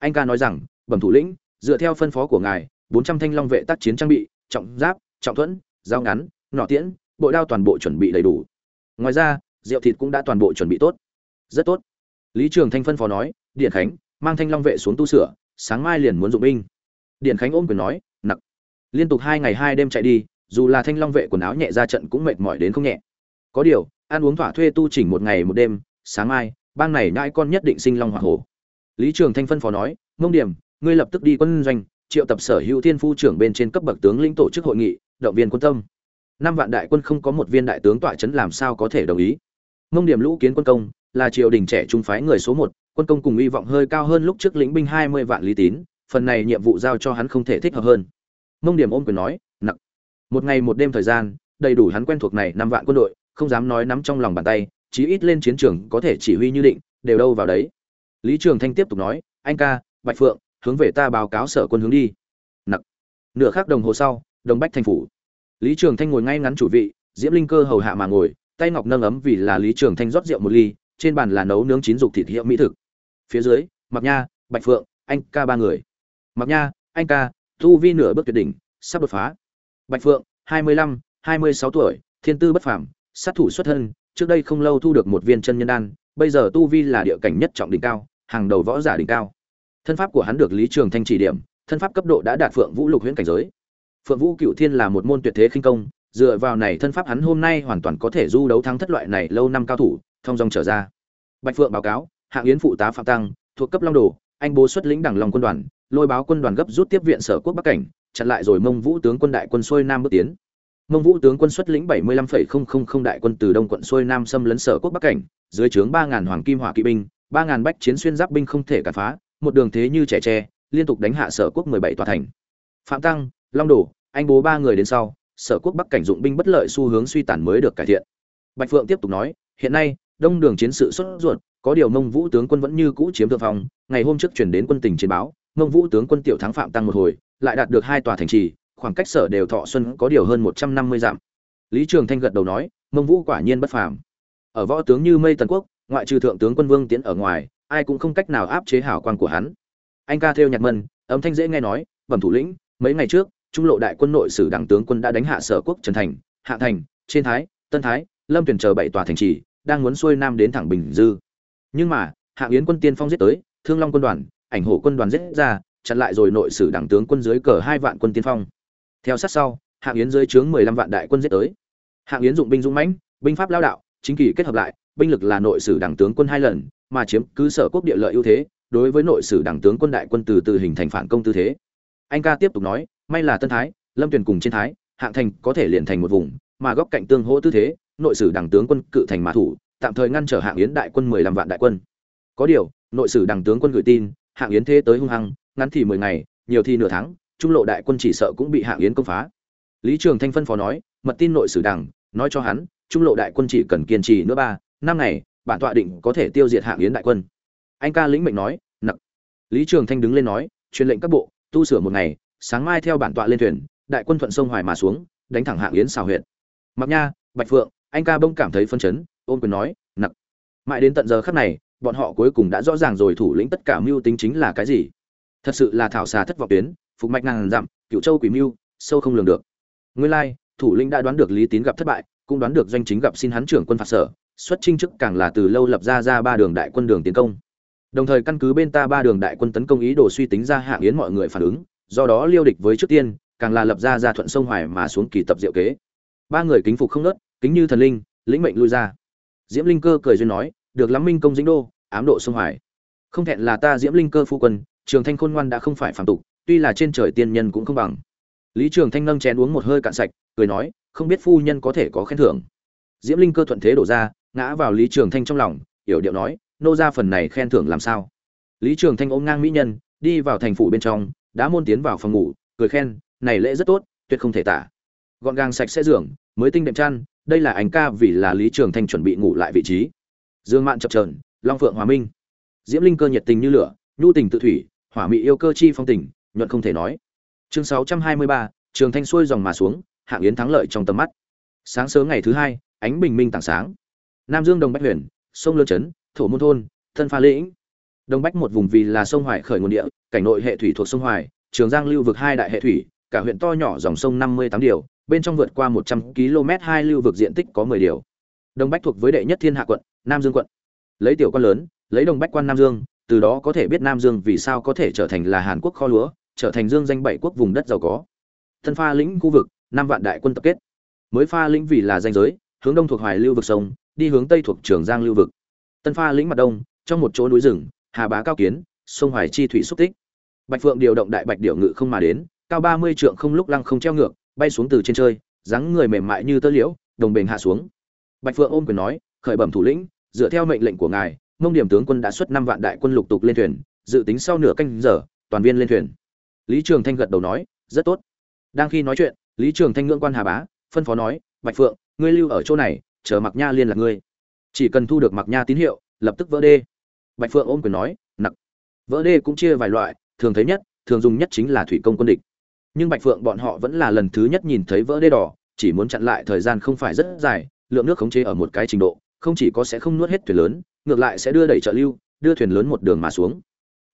anh ca nói rằng, bẩm thủ lĩnh, dựa theo phân phó của ngài, bốn trăm thanh long vệ tác chiến trang bị, trọng giáp, trọng thuẫn, dao ngắn nọ tiễn, bộ đao toàn bộ chuẩn bị đầy đủ. Ngoài ra, rượu thịt cũng đã toàn bộ chuẩn bị tốt. Rất tốt. Lý trường thanh phân phó nói, điện khánh, mang thanh long vệ xuống tu sửa, sáng mai liền muốn dụng binh. Điện khánh ôm quyền nói, nặc. Liên tục hai ngày hai đêm chạy đi, dù là thanh long vệ quần áo nhẹ ra trận cũng mệt mỏi đến không nhẹ. Có điều, ăn uống thỏa thuê tu chỉnh một ngày một đêm, sáng mai, bang này nhãi con nhất định sinh long hỏa hổ lý trường thanh phân phó nói, mông điểm, ngươi lập tức đi quân doanh, triệu tập sở hữu thiên phu trưởng bên trên cấp bậc tướng lĩnh tổ chức hội nghị, động viên quân tâm. Năm vạn đại quân không có một viên đại tướng tọa chấn làm sao có thể đồng ý? Mông điểm lũ kiến quân công, là triều đình trẻ trung phái người số một, quân công cùng hy vọng hơi cao hơn lúc trước lĩnh binh hai mươi vạn lý tín, phần này nhiệm vụ giao cho hắn không thể thích hợp hơn. Mông điểm ôm quyền nói nặng một ngày một đêm thời gian, đầy đủ hắn quen thuộc này năm vạn quân đội, không dám nói nắm trong lòng bàn tay, chí ít lên chiến trường có thể chỉ huy như định, đều đâu vào đấy lý trường thanh tiếp tục nói, anh ca, bạch phượng, hướng về ta báo cáo sở quân hướng đi. Nặng nửa khắc đồng hồ sau, đồng bách thành phủ. Lý trường thanh ngồi ngay ngắn chủ vị, diễm linh cơ hầu hạ mà ngồi, tay ngọc nâng ấm vì là lý trường thanh rót rượu một ly, trên bàn là nấu nướng chín dục thịt hiệu mỹ thực. Phía dưới mặc nha, bạch phượng, anh ca ba người. Mặc nha, anh ca, thu vi nửa bước tuyệt đỉnh, sắp đột phá. Bạch phượng, hai mươi lăm, hai mươi sáu tuổi, thiên tư bất phàm, sát thủ xuất thân, trước đây không lâu thu được một viên chân nhân đan bây giờ tu vi là địa cảnh nhất trọng đỉnh cao, hàng đầu võ giả đỉnh cao. Thân pháp của hắn được lý trường thanh chỉ điểm, thân pháp cấp độ đã đạt phượng vũ lục huyễn cảnh giới. Phượng vũ cựu thiên là một môn tuyệt thế khinh công, dựa vào này thân pháp hắn hôm nay hoàn toàn có thể du đấu thắng thất loại này lâu năm cao thủ, thông dòng trở ra. Bạch phượng báo cáo hạng yến phụ tá phạm tăng, thuộc cấp long đồ, anh bố xuất lĩnh đảng lòng quân đoàn, lôi báo quân đoàn gấp rút tiếp viện sở quốc bắc cảnh, chặn lại rồi mông vũ tướng quân đại quân xuôi nam bước tiến mông vũ tướng quân xuất lĩnh bảy mươi lăm phẩy không không không đại quân từ đông quận xuôi nam xâm lấn sở quốc bắc cảnh dưới trướng 3000 hoàng kim hỏa kỵ binh 3000 bách chiến xuyên giáp binh không thể cản phá một đường thế như trẻ tre liên tục đánh hạ sở quốc mười bảy tòa thành. Phạm tăng long Đổ, anh bố ba người đến sau sở quốc bắc cảnh dụng binh bất lợi xu hướng suy tàn mới được cải thiện. Bạch phượng tiếp tục nói hiện nay đông đường chiến sự xuất ruột có điều mông vũ tướng quân vẫn như cũ chiếm thượng phong ngày hôm trước truyền đến quân tình chiến báo mông vũ tướng quân tiểu thắng phạm tăng một hồi lại đạt được hai tòa thành trì khoảng cách sở đều thọ xuân có điều hơn một trăm năm mươi dặm. Lý trường thanh gật đầu nói, mông vũ quả nhiên bất phàm. Ở võ tướng như mây tần quốc, ngoại trừ thượng tướng quân vương tiến ở ngoài, ai cũng không cách nào áp chế hảo quan của hắn. Anh ca theo nhạc mân, âm thanh dễ nghe nói, bẩm thủ lĩnh, mấy ngày trước, trung lộ đại quân nội sử đảng tướng quân đã đánh hạ sở quốc trần thành, hạ thành, trên thái, tân thái, lâm tuyển chờ bảy tòa thành trì, đang muốn xuôi nam đến thẳng bình dư. Nhưng mà hạng yến quân tiên phong giết tới, thương long quân đoàn, ảnh hổ quân đoàn giết ra, chặn lại rồi nội sử đảng tướng quân dưới cờ hai vạn quân tiên phong theo sát sau hạng yến dưới trướng mười lăm vạn đại quân giết tới. Hạng yến dụng binh dũng mãnh, binh pháp lao đạo, chính kỳ kết hợp lại, binh lực là nội sử đảng tướng quân hai lần, mà chiếm cứ sở quốc địa lợi ưu thế, đối với nội sử đảng tướng quân đại quân từ từ hình thành phản công tư thế. Anh ca tiếp tục nói, may là tân thái, lâm tuyền cùng trên thái, hạng thành có thể liền thành một vùng, mà góc cạnh tương hỗ tư thế, nội sử đảng tướng quân cự thành mã thủ, tạm thời ngăn trở hạng yến đại quân mười lăm vạn đại quân. Có điều, nội sử đảng tướng quân gửi tin hạng yến thế tới hung hăng, ngắn thì mười ngày, nhiều thì nửa tháng trung lộ đại quân chỉ sợ cũng bị hạng yến công phá. Lý trường thanh phân phó nói, mật tin nội sử đảng, nói cho hắn, trung lộ đại quân chỉ cần kiên trì nữa ba, năm ngày, bản tọa định có thể tiêu diệt hạng yến đại quân. Anh ca lĩnh mệnh nói, nặc. Lý trường thanh đứng lên nói, truyền lệnh các bộ, tu sửa một ngày, sáng mai theo bản tọa lên thuyền, đại quân thuận sông hoài mà xuống, đánh thẳng hạng yến xào huyện mặc nha, bạch phượng, anh ca bông cảm thấy phân chấn ôm quyền nói, nặc. Mãi đến tận giờ khắc này, bọn họ cuối cùng đã rõ ràng rồi thủ lĩnh tất cả mưu tính chính là cái gì. Thật sự là thảo xà thất vọng tuyến phục mạch ngàn dặm cựu châu quỷ mưu, sâu không lường được. Nguyên lai, thủ lĩnh đã đoán được lý tín gặp thất bại, cũng đoán được doanh chính gặp xin hắn trưởng quân phạt sở, xuất trinh chức càng là từ lâu lập ra ra ba đường đại quân đường tiến công. Đồng thời căn cứ bên ta ba đường đại quân tấn công ý đồ suy tính ra hạng yến mọi người phản ứng, do đó liêu địch với trước tiên, càng là lập ra ra thuận sông hoài mà xuống kỳ tập diệu kế. Ba người kính phục không nớt, kính như thần linh, lĩnh mệnh lui ra. Diễm linh cơ cười duyên nói, được lắm minh công dĩnh đô, ám độ sông hoài. Không thẹn là ta diễm linh cơ phu quân, trường thanh khôn ngoan đã không phải phản tục tuy là trên trời tiên nhân cũng không bằng. Lý trường thanh nâng chén uống một hơi cạn sạch, cười nói, không biết phu nhân có thể có khen thưởng. Diễm linh cơ thuận thế đổ ra, ngã vào lý trường thanh trong lòng, yểu điệu nói, nô ra phần này khen thưởng làm sao? Lý trường thanh ôm ngang mỹ nhân, đi vào thành phủ bên trong đã môn tiến vào phòng ngủ, cười khen, này lễ rất tốt, tuyệt không thể tả. Gọn gàng sạch sẽ giường, mới tinh đệm chăn, đây là ảnh ca vì là lý trường thanh chuẩn bị ngủ lại vị trí. Dương mạn chập trờn long phượng hòa minh. Diễm linh cơ nhiệt tình như lửa, nhu tình tự thủy, hỏa mị yêu cơ chi phong tình nhuận không thể nói. Chương sáu trăm hai mươi ba, trường thanh xuôi dòng mà xuống hạng yến thắng lợi trong tầm mắt. Sáng sớm ngày thứ hai, ánh bình minh tảng sáng. Nam dương đồng bách huyền, sông lương trấn thổ môn thôn, thân pha lĩnh. Đông bách một vùng vì là sông hoài khởi nguồn địa, cảnh nội hệ thủy thuộc sông hoài, trường giang lưu vực hai đại hệ thủy, cả huyện to nhỏ dòng sông năm mươi tám điều, bên trong vượt qua một trăm km hai lưu vực diện tích có mười điều. Đông bách thuộc với đệ nhất thiên hạ quận, nam dương quận. Lấy tiểu quan lớn, lấy đồng bách quan nam dương, từ đó có thể biết nam dương vì sao có thể trở thành là hàn quốc kho lúa trở thành dương danh bảy quốc vùng đất giàu có. Thân pha lĩnh khu vực, năm vạn đại quân tập kết. Mới pha lĩnh vì là danh giới, hướng đông thuộc hoài lưu vực sông, đi hướng tây thuộc trường giang lưu vực. Tân pha lĩnh mặt đông, trong một chỗ núi rừng, hà bá cao kiến, sông hoài chi thủy xúc tích. Bạch phượng điều động đại bạch điệu ngự không mà đến, cao ba mươi trượng không lúc lăng không treo ngược, bay xuống từ trên trời dáng người mềm mại như tơ liễu, đồng bền hạ xuống. Bạch phượng ôm quyền nói, khởi bẩm thủ lĩnh, dựa theo mệnh lệnh của ngài, mông điểm tướng quân đã xuất năm vạn đại quân lục tục lên thuyền, dự tính sau nửa canh giờ, toàn viên lên thuyền lý trường thanh gật đầu nói, rất tốt. Đang khi nói chuyện, lý trường thanh ngưỡng quan hà bá, phân phó nói, bạch phượng, ngươi lưu ở chỗ này, chờ mặc nha liên lạc ngươi. Chỉ cần thu được mặc nha tín hiệu, lập tức vỡ đê. Bạch phượng ôm quyền nói, nặc. Vỡ đê cũng chia vài loại, thường thấy nhất, thường dùng nhất chính là thủy công quân địch. Nhưng bạch phượng bọn họ vẫn là lần thứ nhất nhìn thấy vỡ đê đỏ, chỉ muốn chặn lại thời gian không phải rất dài, lượng nước khống chế ở một cái trình độ, không chỉ có sẽ không nuốt hết thuyền lớn, ngược lại sẽ đưa đẩy trợ lưu, đưa thuyền lớn một đường mà xuống.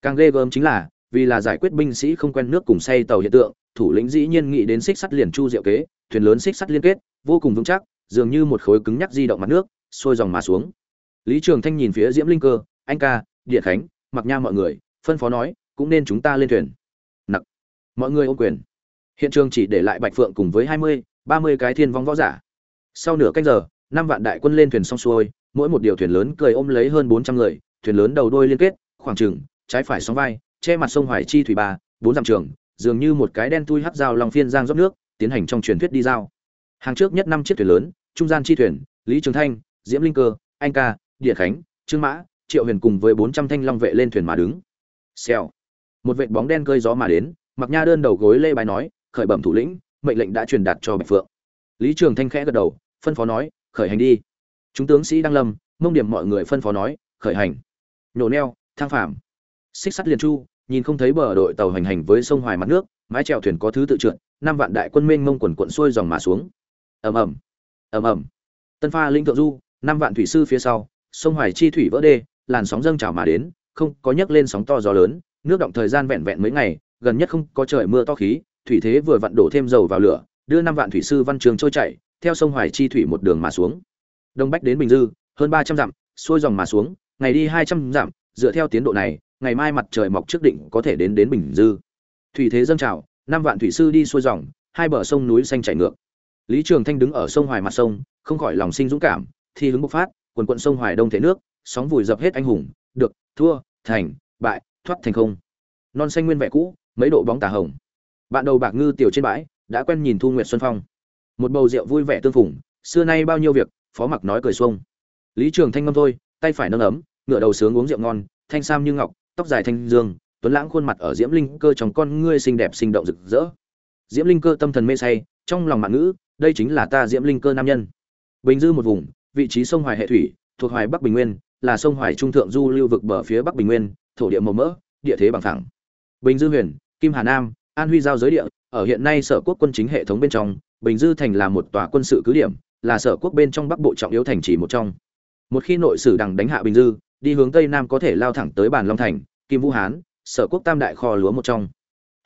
Càng ghê gớm chính là vì là giải quyết binh sĩ không quen nước cùng say tàu hiện tượng, thủ lĩnh dĩ nhiên nghĩ đến xích sắt liền chu diệu kế, thuyền lớn xích sắt liên kết, vô cùng vững chắc, dường như một khối cứng nhắc di động mặt nước sôi dòng mà xuống. Lý trường thanh nhìn phía diễm linh cơ, anh ca, điện khánh, mặc nha mọi người, phân phó nói, cũng nên chúng ta lên thuyền. Nặng mọi người ôm quyền. Hiện trường chỉ để lại bạch phượng cùng với hai mươi, ba mươi cái thiên vong võ giả. Sau nửa canh giờ, năm vạn đại quân lên thuyền xong xuôi, mỗi một điều thuyền lớn cười ôm lấy hơn bốn trăm người, thuyền lớn đầu đuôi liên kết, khoảng trừng trái phải sóng vai che mặt sông hoài chi thủy ba, bốn dặm trường, dường như một cái đen thui hắc dao lòng phiên giang rót nước, tiến hành trong truyền thuyết đi giao. Hàng trước nhất năm chiếc thuyền lớn, trung gian chi thuyền, lý trường thanh, diễm linh cơ, anh ca, địa khánh, trương mã, triệu huyền cùng với bốn trăm thanh long vệ lên thuyền mà đứng. Xèo. Một vệt bóng đen cơi gió mà đến mặc nha đơn đầu gối lê bài nói, khởi bẩm thủ lĩnh, mệnh lệnh đã truyền đạt cho bạch phượng. Lý trường thanh khẽ gật đầu, phân phó nói, khởi hành đi. Chúng tướng sĩ đăng lâm, mông điểm mọi người phân phó nói, khởi hành. Nhổ neo, thang phàm xích sắt liền chu, nhìn không thấy bờ đội tàu hành hành với sông hoài mặt nước, mái chèo thuyền có thứ tự trượt, năm vạn đại quân mênh mông quần quận xuôi dòng mà xuống. Ầm ầm ầm ầm. Tân pha linh thượng du, năm vạn thủy sư phía sau, sông hoài chi thủy vỡ đê, làn sóng dâng trào mà đến, không có nhấc lên sóng to gió lớn, nước động thời gian vẹn vẹn mấy ngày, gần nhất không có trời mưa to khí, thủy thế vừa vặn đổ thêm dầu vào lửa, đưa năm vạn thủy sư văn trường trôi chảy, theo sông hoài chi thủy một đường mà xuống. Đông bách đến bình dư, hơn ba trăm dặm, xuôi dòng mà xuống, ngày đi hai trăm dặm, dựa theo tiến độ này ngày mai mặt trời mọc trước định có thể đến đến bình dư. Thủy thế dâng trào, năm vạn thủy sư đi xuôi dòng, hai bờ sông núi xanh chảy ngược. Lý trường thanh đứng ở sông hoài mặt sông, không khỏi lòng sinh dũng cảm, thi hứng bộc phát, quần quận sông hoài đông thể nước, sóng vùi dập hết anh hùng, được, thua, thành, bại, thoát thành không. Non xanh nguyên vẹn cũ, mấy độ bóng tà hồng. Bạn đầu bạc ngư tiểu trên bãi, đã quen nhìn thu nguyệt xuân phong. Một bầu rượu vui vẻ tương phùng, xưa nay bao nhiêu việc, phó mặc nói cười xuông. Lý trường thanh ngâm thôi, tay phải nâng ấm ngựa đầu sướng uống rượu ngon, thanh sam như ngọc tóc dài thanh dương, tuấn lãng khuôn mặt ở diễm linh cơ trong con ngươi xinh đẹp sinh động rực rỡ. Diễm linh cơ tâm thần mê say, trong lòng mạng ngữ, đây chính là ta diễm linh cơ nam nhân. Bình dư một vùng, vị trí sông hoài hệ thủy, thuộc hoài bắc bình nguyên, là sông hoài trung thượng du lưu vực bờ phía bắc bình nguyên, thổ địa màu mỡ, địa thế bằng phẳng. Bình dư huyền, kim hà nam, an huy giao giới địa, ở hiện nay sở quốc quân chính hệ thống bên trong, bình dư thành là một tòa quân sự cứ điểm, là sở quốc bên trong bắc bộ trọng yếu thành chỉ một trong. Một khi nội sử đằng đánh hạ bình dư đi hướng tây nam có thể lao thẳng tới bản long thành, kim vũ hán, sở quốc tam đại kho lúa một trong.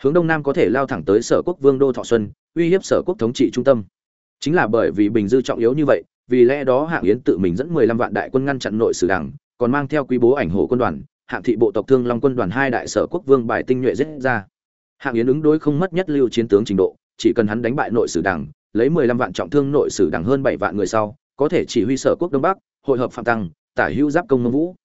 Hướng đông nam có thể lao thẳng tới sở quốc vương đô thọ xuân, uy hiếp sở quốc thống trị trung tâm. Chính là bởi vì bình dư trọng yếu như vậy, vì lẽ đó hạng yến tự mình dẫn 15 vạn đại quân ngăn chặn nội sử đảng, còn mang theo quý bố ảnh hộ quân đoàn, hạng thị bộ tộc thương long quân đoàn hai đại sở quốc vương bài tinh nhuệ giết ra. Hạng yến ứng đối không mất nhất lưu chiến tướng trình độ, chỉ cần hắn đánh bại nội sử đảng, lấy 15 vạn trọng thương nội sử đảng hơn bảy vạn người sau, có thể chỉ huy sở quốc đông bắc, hội hợp phạm tăng, tả hữu giáp công mông vũ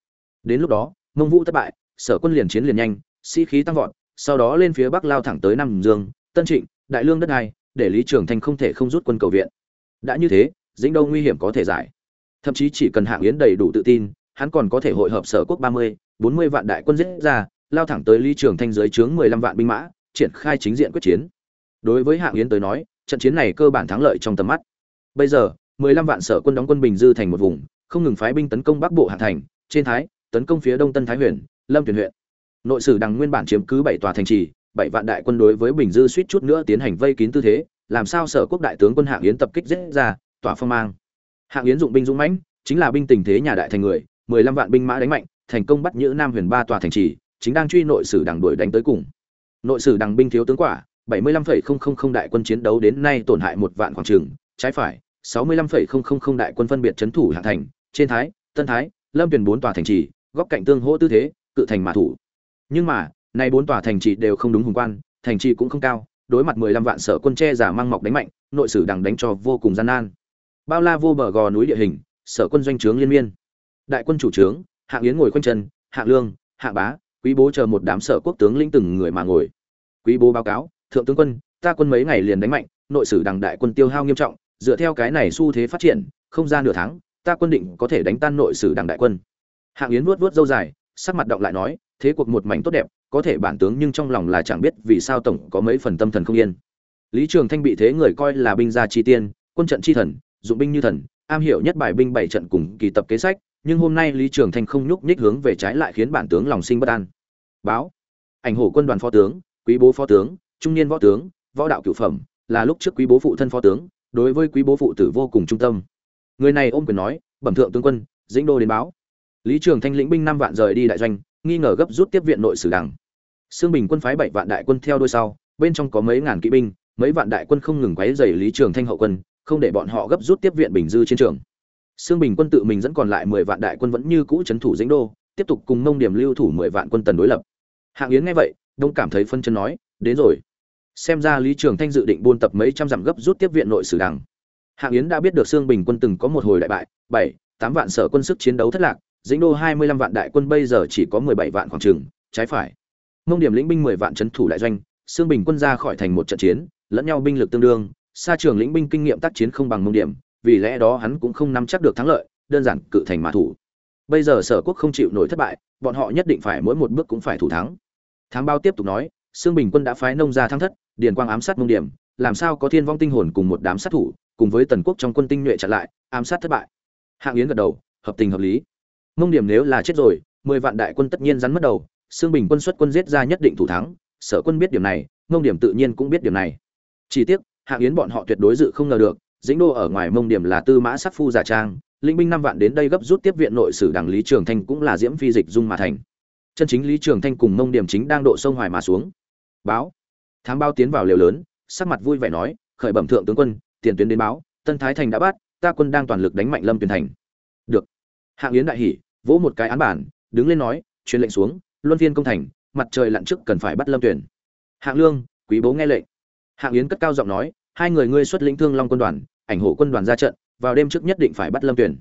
đến lúc đó, mông vũ thất bại, sở quân liền chiến liền nhanh, sĩ khí tăng vọt, sau đó lên phía bắc lao thẳng tới nam dương, tân trịnh, đại lương đất này, để lý trường thanh không thể không rút quân cầu viện. Đã như thế, dĩnh đâu nguy hiểm có thể giải. Thậm chí chỉ cần hạng yến đầy đủ tự tin, hắn còn có thể hội hợp sở quốc ba mươi, bốn mươi vạn đại quân giết ra, lao thẳng tới lý trường thanh dưới trướng mười lăm vạn binh mã, triển khai chính diện quyết chiến. Đối với hạng yến tới nói, trận chiến này cơ bản thắng lợi trong tầm mắt. Bây giờ, mười lăm vạn sở quân đóng quân bình dư thành một vùng, không ngừng phái binh tấn công bắc bộ hạng thành, trên thái tấn công phía đông tân thái huyền lâm tuyển huyện. Nội sử đằng nguyên bản chiếm cứ bảy tòa thành trì bảy vạn đại quân đối với bình dư suýt chút nữa tiến hành vây kín tư thế làm sao sở quốc đại tướng quân hạng yến tập kích giết ra tỏa phong mang. Hạng yến dụng binh dũng mãnh chính là binh tình thế nhà đại thành người mười lăm vạn binh mã đánh mạnh thành công bắt nhữ nam huyền ba tòa thành trì chính đang truy nội sử đằng đuổi đánh tới cùng. Nội sử đằng binh thiếu tướng quả 75,000 đại quân chiến đấu đến nay tổn hại một vạn khoảng trường trái phải 65,000 đại quân phân biệt chấn thủ hạng thành trên thái tân thái lâm tuyển bốn tòa thành trì góc cạnh tương hỗ tư thế, cự thành mã thủ. Nhưng mà, nay bốn tòa thành trì đều không đúng hùng quan, thành trì cũng không cao, đối mặt 15 vạn sở quân che giả mang mọc đánh mạnh, nội sử đằng đánh cho vô cùng gian nan. Bao la vô bờ gò núi địa hình, sở quân doanh trướng liên miên. Đại quân chủ trướng hạng yến ngồi quanh chân hạng lương hạng bá, quý bố chờ một đám sở quốc tướng lĩnh từng người mà ngồi. Quý bố báo cáo, thượng tướng quân, ta quân mấy ngày liền đánh mạnh, nội sử đằng đại quân tiêu hao nghiêm trọng, dựa theo cái này xu thế phát triển, không ra nửa tháng, ta quân định có thể đánh tan nội sử đằng đại quân hạng yến vuốt vuốt dâu dài, sắc mặt động lại nói, thế cuộc một mảnh tốt đẹp, có thể bản tướng nhưng trong lòng là chẳng biết vì sao tổng có mấy phần tâm thần không yên. Lý trường thanh bị thế người coi là binh gia chi tiên, quân trận chi thần, dụng binh như thần, am hiểu nhất bài binh bảy trận cùng kỳ tập kế sách, nhưng hôm nay lý trường thanh không nhúc nhích hướng về trái lại khiến bản tướng lòng sinh bất an. Báo, ảnh hổ quân đoàn phó tướng, quý bố phó tướng, trung niên võ tướng, võ đạo cửu phẩm, là lúc trước quý bố phụ thân phó tướng, đối với quý bố phụ tử vô cùng trung tâm. Người này ôm quyền nói, bẩm thượng tướng quân, dĩnh đô đến báo lý trường thanh lĩnh binh năm vạn rời đi đại doanh nghi ngờ gấp rút tiếp viện nội sử đảng xương bình quân phái bảy vạn đại quân theo đuôi sau bên trong có mấy ngàn kỵ binh mấy vạn đại quân không ngừng quấy rầy lý trường thanh hậu quân không để bọn họ gấp rút tiếp viện bình dư chiến trường Sương Bình quân tự mình dẫn còn lại 10 vạn đại quân vẫn như cũ trấn thủ Dĩnh Đô, tiếp tục cùng Mông Điểm lưu thủ 10 vạn quân tần đối lập. Hạng Yến nghe vậy, đông cảm thấy phân chân nói, đến rồi. Xem ra Lý Trường Thanh dự định buôn tập mấy trăm dặm gấp rút tiếp viện nội sử đảng. Hạng Yến đã biết được Sương Bình quân từng có một hồi đại bại, 7, 8 vạn sở quân sức chiến đấu thất lạc, Dĩnh Đô 25 vạn đại quân bây giờ chỉ có 17 vạn khoảng chừng, trái phải. Mông Điểm lĩnh binh 10 vạn trấn thủ đại doanh, xương Bình quân ra khỏi thành một trận chiến, lẫn nhau binh lực tương đương, xa trường lĩnh binh kinh nghiệm tác chiến không bằng Mông Điểm, vì lẽ đó hắn cũng không nắm chắc được thắng lợi, đơn giản cự thành mã thủ. Bây giờ Sở Quốc không chịu nổi thất bại, bọn họ nhất định phải mỗi một bước cũng phải thủ thắng. Thám bao tiếp tục nói, xương Bình quân đã phái nông gia thắng thất, điền quang ám sát mông điểm, làm sao có thiên vong tinh hồn cùng một đám sát thủ, cùng với tần quốc trong quân tinh nhuệ chặn lại, ám sát thất bại. Hạng Yến gật đầu, hợp tình hợp lý. Mông điểm nếu là chết rồi, mười vạn đại quân tất nhiên rắn mất đầu, Sương Bình quân xuất quân giết ra nhất định thủ thắng, Sở quân biết điểm này, Mông điểm tự nhiên cũng biết điểm này. Chỉ tiếc, Hạng Yến bọn họ tuyệt đối dự không ngờ được, dĩnh đô ở ngoài mông điểm là tư mã sắc phu giả trang linh binh năm vạn đến đây gấp rút tiếp viện nội sử đảng lý trường thanh cũng là diễm phi dịch dung mà thành. Chân chính lý trường thanh cùng mông điểm chính đang độ sông hoài mà xuống. Báo. Thám báo tiến vào liều lớn sắc mặt vui vẻ nói khởi bẩm thượng tướng quân tiền tuyến đến báo tân thái thành đã bắt ta quân đang toàn lực đánh mạnh lâm tuyển thành. Được. Hạng yến đại hỉ vỗ một cái án bản, đứng lên nói, truyền lệnh xuống, luân phiên công thành, mặt trời lặn trước cần phải bắt lâm tuyển hạng lương, quý bố nghe lệnh. Hạng yến cất cao giọng nói, hai người ngươi xuất lĩnh thương long quân đoàn, ảnh hộ quân đoàn ra trận, vào đêm trước nhất định phải bắt lâm tuyển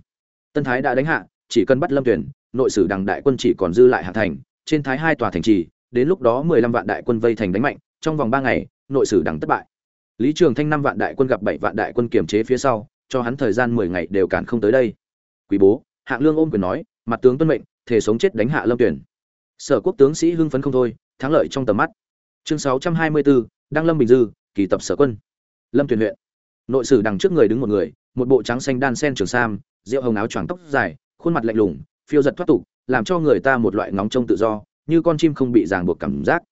tân thái đã đánh hạ, chỉ cần bắt lâm tuyển nội sử đằng đại quân chỉ còn dư lại hạ thành, trên thái hai tòa thành trì, đến lúc đó mười lăm vạn đại quân vây thành đánh mạnh, trong vòng ba ngày, nội sử đằng thất bại. Lý trường thanh năm vạn đại quân gặp bảy vạn đại quân kiềm chế phía sau, cho hắn thời gian mười ngày đều cản không tới đây. Quý bố, hạng lương ôm quyền nói mặt tướng tuân mệnh, thể sống chết đánh hạ lâm tuyển. Sở quốc tướng sĩ hưng phấn không thôi, thắng lợi trong tầm mắt. Chương sáu trăm hai mươi bốn đăng lâm bình dư, kỳ tập sở quân. Lâm tuyển huyện. Nội sử đằng trước người đứng một người, một bộ trắng xanh đan sen trường sam, rượu hồng áo choàng tóc dài, khuôn mặt lạnh lùng, phiêu giật thoát tục, làm cho người ta một loại ngóng trông tự do, như con chim không bị ràng buộc cảm giác.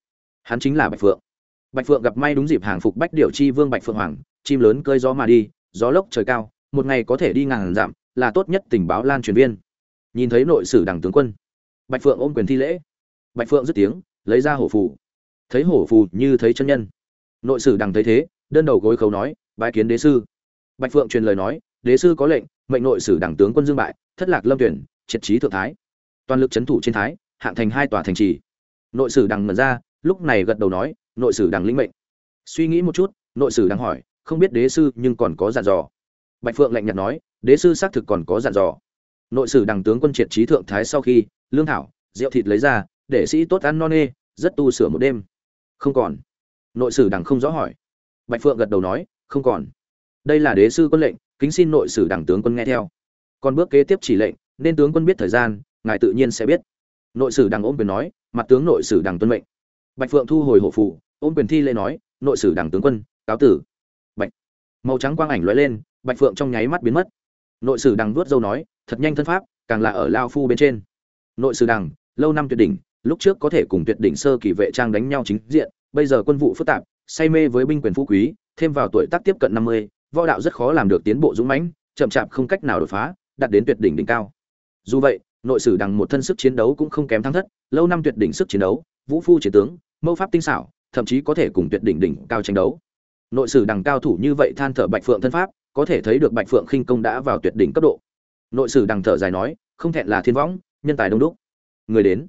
Hắn chính là bạch phượng. Bạch phượng gặp may đúng dịp hàng phục bách điều chi vương bạch phượng hoàng, chim lớn cơi gió mà đi, gió lốc trời cao, một ngày có thể đi ngàn dặm, là tốt nhất tình báo lan truyền viên nhìn thấy nội sử đảng tướng quân. Bạch phượng ôm quyền thi lễ. Bạch phượng dứt tiếng, lấy ra hổ phù. Thấy hổ phù như thấy chân nhân. Nội sử đằng thấy thế, đơn đầu gối khấu nói, bái kiến đế sư. Bạch phượng truyền lời nói, đế sư có lệnh, mệnh nội sử đảng tướng quân dương bại, thất lạc lâm tuyển, triệt trí thượng thái. Toàn lực trấn thủ trên thái, hạng thành hai tòa thành trì. Nội sử đằng mật ra, lúc này gật đầu nói, nội sử đằng lĩnh mệnh. Suy nghĩ một chút, nội sử đằng hỏi, không biết đế sư nhưng còn có dặn dò? Bạch phượng lạnh nhạt nói, đế sư xác thực còn có dặn dò nội sử đằng tướng quân triệt trí thượng thái sau khi, lương thảo, rượu thịt lấy ra, để sĩ tốt ăn no nê, rất tu sửa một đêm. Không còn. Nội sử đằng không rõ hỏi. Bạch phượng gật đầu nói, không còn. Đây là đế sư quân lệnh, kính xin nội sử đảng tướng quân nghe theo. Còn bước kế tiếp chỉ lệnh, nên tướng quân biết thời gian, ngài tự nhiên sẽ biết. Nội sử đảng ôm quyền nói, mặt tướng nội sử đảng tuân mệnh. Bạch phượng thu hồi hộ phụ ôm quyền thi lễ nói, nội sử đảng tướng quân, cáo tử. Bạch. Màu trắng quang ảnh lóe lên, bạch phượng trong nháy mắt biến mất. Nội sử đằng vuốt dâu nói thật nhanh thân pháp càng là ở lao phu bên trên. Nội sử đằng lâu năm tuyệt đỉnh lúc trước có thể cùng tuyệt đỉnh sơ kỳ vệ trang đánh nhau chính diện bây giờ quân vụ phức tạp say mê với binh quyền phú quý thêm vào tuổi tác tiếp cận năm mươi, võ đạo rất khó làm được tiến bộ dũng mãnh, chậm chạp không cách nào đột phá, đạt đến tuyệt đỉnh đỉnh cao. Dù vậy, nội sử đằng một thân sức chiến đấu cũng không kém thắng thất lâu năm tuyệt đỉnh sức chiến đấu vũ phu chiến tướng mâu pháp tinh xảo thậm chí có thể cùng tuyệt đỉnh đỉnh cao tranh đấu. Nội sử đằng cao thủ như vậy than thở bạch phượng thân pháp có thể thấy được bạch phượng khinh công đã vào tuyệt đỉnh cấp độ nội sử đằng thở dài nói, không thẹn là thiên võng, nhân tài đông đúc. Người đến.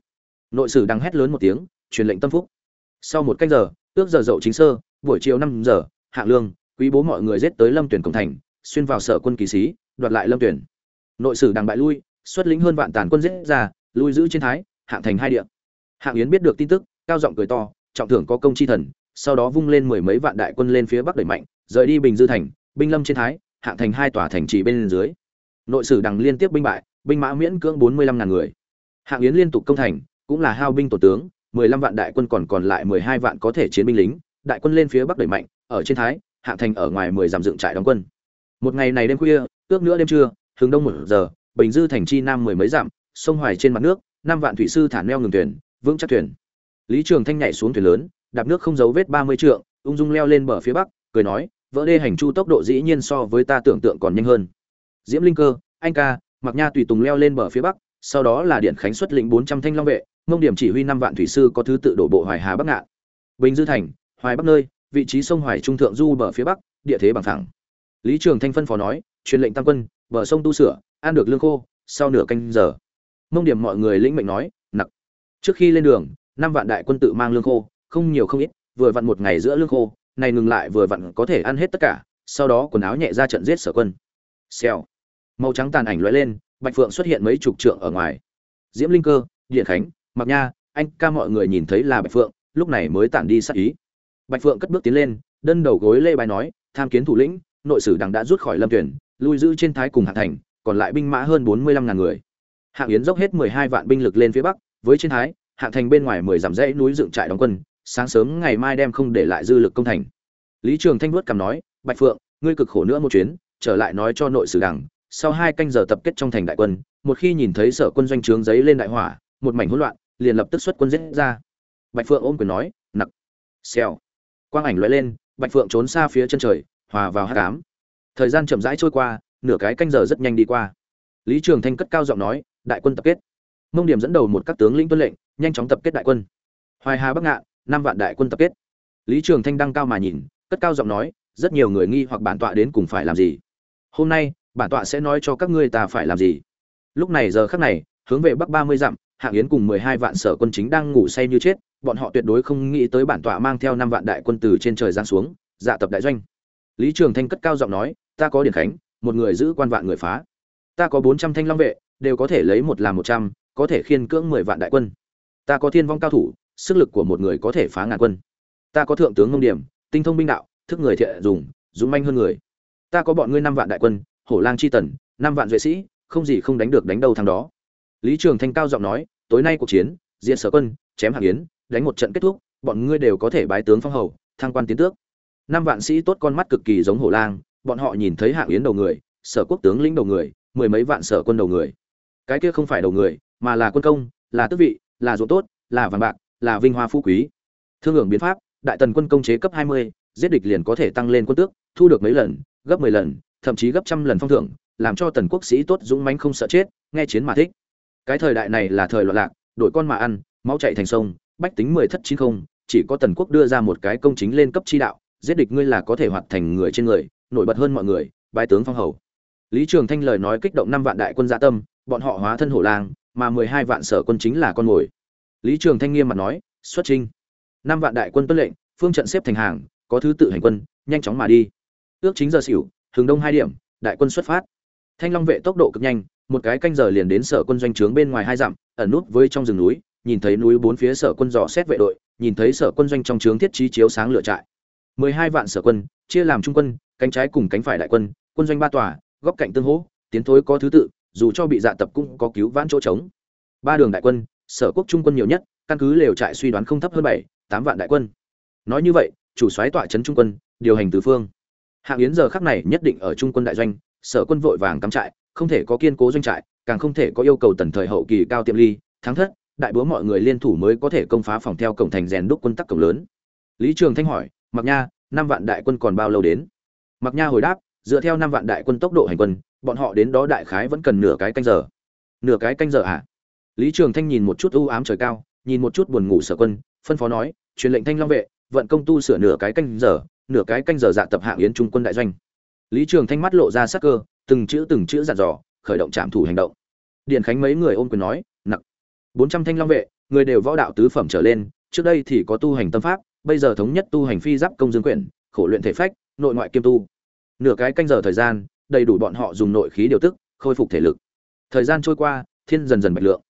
Nội sử đằng hét lớn một tiếng, truyền lệnh tâm phúc. Sau một canh giờ, ước giờ dậu chính sơ, buổi chiều năm giờ hạ lương, quý bố mọi người giết tới lâm tuyển cổng thành, xuyên vào sở quân kỳ sĩ, đoạt lại lâm tuyển. Nội sử đằng bại lui, xuất lĩnh hơn vạn tàn quân giết ra, lui giữ trên thái, hạng thành hai địa. Hạng yến biết được tin tức, cao giọng cười to, trọng thưởng có công chi thần, sau đó vung lên mười mấy vạn đại quân lên phía bắc đẩy mạnh, rời đi bình dư thành, binh lâm trên thái, hạng thành hai tòa thành trì bên dưới nội sử đằng liên tiếp binh bại, binh mã miễn cưỡng bốn mươi lăm ngàn người. Hạng yến liên tục công thành, cũng là hao binh tổ tướng, mười lăm vạn đại quân còn còn lại mười hai vạn có thể chiến binh lính, đại quân lên phía bắc đẩy mạnh, ở trên thái, hạng thành ở ngoài mười dặm dựng trại đóng quân. Một ngày này đêm khuya, ước nữa đêm trưa, hướng đông một giờ, bình dư thành chi nam mười mấy dặm, sông hoài trên mặt nước, năm vạn thủy sư thả neo ngừng thuyền, vững chắc thuyền. Lý trường thanh nhảy xuống thuyền lớn, đạp nước không dấu vết ba mươi trượng, ung dung leo lên bờ phía bắc, cười nói, vỡ đê hành chu tốc độ dĩ nhiên so với ta tưởng tượng còn nhanh hơn diễm linh cơ, anh ca mặc nha tùy tùng leo lên bờ phía bắc, sau đó là điện khánh xuất lĩnh bốn trăm thanh long vệ, mông điểm chỉ huy năm vạn thủy sư có thứ tự đổ bộ hoài hà bắc ngạn. Bình dư thành, hoài bắc nơi, vị trí sông hoài trung thượng du bờ phía bắc, địa thế bằng thẳng lý trường thanh phân phó nói, truyền lệnh tăng quân, bờ sông tu sửa, ăn được lương khô, sau nửa canh giờ. Mông điểm mọi người lĩnh mệnh nói, nặc. Trước khi lên đường, năm vạn đại quân tự mang lương khô, không nhiều không ít, vừa vặn một ngày giữa lương khô, này ngừng lại vừa vặn có thể ăn hết tất cả, sau đó quần áo nhẹ ra trận giết sở quân. Xèo màu trắng tàn ảnh lóe lên, bạch phượng xuất hiện mấy chục trượng ở ngoài. Diễm linh cơ, điện khánh mặc nha, anh ca mọi người nhìn thấy là bạch phượng, lúc này mới tản đi sát ý. Bạch phượng cất bước tiến lên, đơn đầu gối lê bài nói, tham kiến thủ lĩnh, nội sử đằng đã rút khỏi lâm tuyển, lui giữ trên thái cùng hạ thành, còn lại binh mã hơn bốn mươi lăm ngàn người. Hạng yến dốc hết mười hai vạn binh lực lên phía bắc, với trên thái hạng thành bên ngoài mười dặm dãy núi dựng trại đóng quân, sáng sớm ngày mai đem không để lại dư lực công thành. Lý trường thanh vuốt cằm nói, bạch phượng, ngươi cực khổ nữa một chuyến, trở lại nói cho nội sử đằng sau hai canh giờ tập kết trong thành đại quân, một khi nhìn thấy sở quân doanh trướng giấy lên đại hỏa, một mảnh hỗn loạn, liền lập tức xuất quân giết ra. Bạch phượng ôm quyền nói, nặc. Xèo. Quang ảnh lóe lên, bạch phượng trốn xa phía chân trời, hòa vào hát cám thời gian chậm rãi trôi qua, nửa cái canh giờ rất nhanh đi qua. Lý trường thanh cất cao giọng nói, đại quân tập kết. Mông điểm dẫn đầu một các tướng lĩnh tuân lệnh, nhanh chóng tập kết đại quân. Hoài hà bắc ngạn, năm vạn đại quân tập kết. Lý trường thanh đăng cao mà nhìn, cất cao giọng nói, rất nhiều người nghi hoặc bản tọa đến cùng phải làm gì? Hôm nay bản tọa sẽ nói cho các ngươi ta phải làm gì. Lúc này giờ khắc này, hướng về bắc ba mươi dặm hạng yến cùng mười hai vạn sở quân chính đang ngủ say như chết, bọn họ tuyệt đối không nghĩ tới bản tọa mang theo năm vạn đại quân từ trên trời giáng xuống dạ tập đại doanh. Lý trường thanh cất cao giọng nói, ta có điển khánh, một người giữ quan vạn người phá. Ta có bốn trăm thanh long vệ, đều có thể lấy một làm một trăm, có thể khiên cưỡng mười vạn đại quân. Ta có thiên vong cao thủ, sức lực của một người có thể phá ngàn quân. Ta có thượng tướng ngông điểm, tinh thông binh đạo, thức người thiện dùng, dũng manh hơn người. Ta có bọn ngươi năm vạn đại quân hổ lang chi tần, năm vạn duệ sĩ, không gì không đánh được đánh đầu thằng đó. Lý trường thanh cao giọng nói, tối nay cuộc chiến, diện sở quân, chém hạng yến, đánh một trận kết thúc, bọn ngươi đều có thể bái tướng phong hầu, thăng quan tiến tước. Năm vạn sĩ tốt con mắt cực kỳ giống hổ lang, bọn họ nhìn thấy hạng yến đầu người, sở quốc tướng lĩnh đầu người, mười mấy vạn sở quân đầu người. Cái kia không phải đầu người, mà là quân công, là tước vị, là ruộng tốt, là vàng bạc, là vinh hoa phú quý. Thương hưởng biến pháp, đại tần quân công chế cấp hai mươi, giết địch liền có thể tăng lên quân tước, thu được mấy lần, gấp mười lần thậm chí gấp trăm lần phong thưởng, làm cho tần quốc sĩ tốt dũng mãnh không sợ chết, nghe chiến mà thích. Cái thời đại này là thời loạn lạc, đội con mà ăn, máu chạy thành sông, bách tính mười thất chín không, chỉ có tần quốc đưa ra một cái công chính lên cấp chi đạo, giết địch ngươi là có thể hoạt thành người trên người, nổi bật hơn mọi người, bái tướng phong hầu. Lý trường thanh lời nói kích động năm vạn đại quân dạ tâm, bọn họ hóa thân hổ lang, mà mười hai vạn sở quân chính là con mồi. Lý trường thanh nghiêm mặt nói, xuất trinh năm vạn đại quân tuân lệnh, phương trận xếp thành hàng, có thứ tự hành quân, nhanh chóng mà đi. Ước chính giờ xỉu hướng đông hai điểm, đại quân xuất phát. Thanh long vệ tốc độ cực nhanh, một cái canh giờ liền đến sở quân doanh trướng bên ngoài hai dặm, ẩn nút với trong rừng núi, nhìn thấy núi bốn phía sở quân dò xét vệ đội, nhìn thấy sở quân doanh trong trướng thiết trí chiếu sáng lựa trại. Mười hai vạn sở quân, chia làm trung quân, cánh trái cùng cánh phải đại quân quân doanh ba tòa, góc cạnh tương hỗ, tiến thối có thứ tự, dù cho bị dạ tập cũng có cứu vãn chỗ trống. Ba đường đại quân, sở quốc trung quân nhiều nhất, căn cứ lều trại suy đoán không thấp hơn bảy, tám vạn đại quân. Nói như vậy, chủ soái tọa trấn trung quân, điều hành tứ phương hạng yến giờ khắc này nhất định ở trung quân đại doanh, sở quân vội vàng cắm trại, không thể có kiên cố doanh trại, càng không thể có yêu cầu tần thời hậu kỳ cao tiệm ly, thắng thất, đại búa mọi người liên thủ mới có thể công phá phòng theo cổng thành rèn đúc quân tắc cổng lớn. Lý trường thanh hỏi, mặc nha, năm vạn đại quân còn bao lâu đến? Mặc nha hồi đáp, dựa theo năm vạn đại quân tốc độ hành quân, bọn họ đến đó đại khái vẫn cần nửa cái canh giờ. Nửa cái canh giờ à lý trường thanh nhìn một chút u ám trời cao, nhìn một chút buồn ngủ sở quân, phân phó nói, truyền lệnh thanh long vệ, vận công tu sửa nửa cái canh giờ nửa cái canh giờ dạ tập hạng yến trung quân đại doanh. Lý trường thanh mắt lộ ra sắc cơ, từng chữ từng chữ dặn dò, khởi động trạm thủ hành động. Điện khánh mấy người ôm quyền nói nặng bốn trăm thanh long vệ, người đều võ đạo tứ phẩm trở lên, trước đây thì có tu hành tâm pháp, bây giờ thống nhất tu hành phi giáp công dương quyển, khổ luyện thể phách, nội ngoại kiêm tu. Nửa cái canh giờ thời gian, đầy đủ bọn họ dùng nội khí điều tức, khôi phục thể lực. Thời gian trôi qua, thiên dần dần bạch lượng.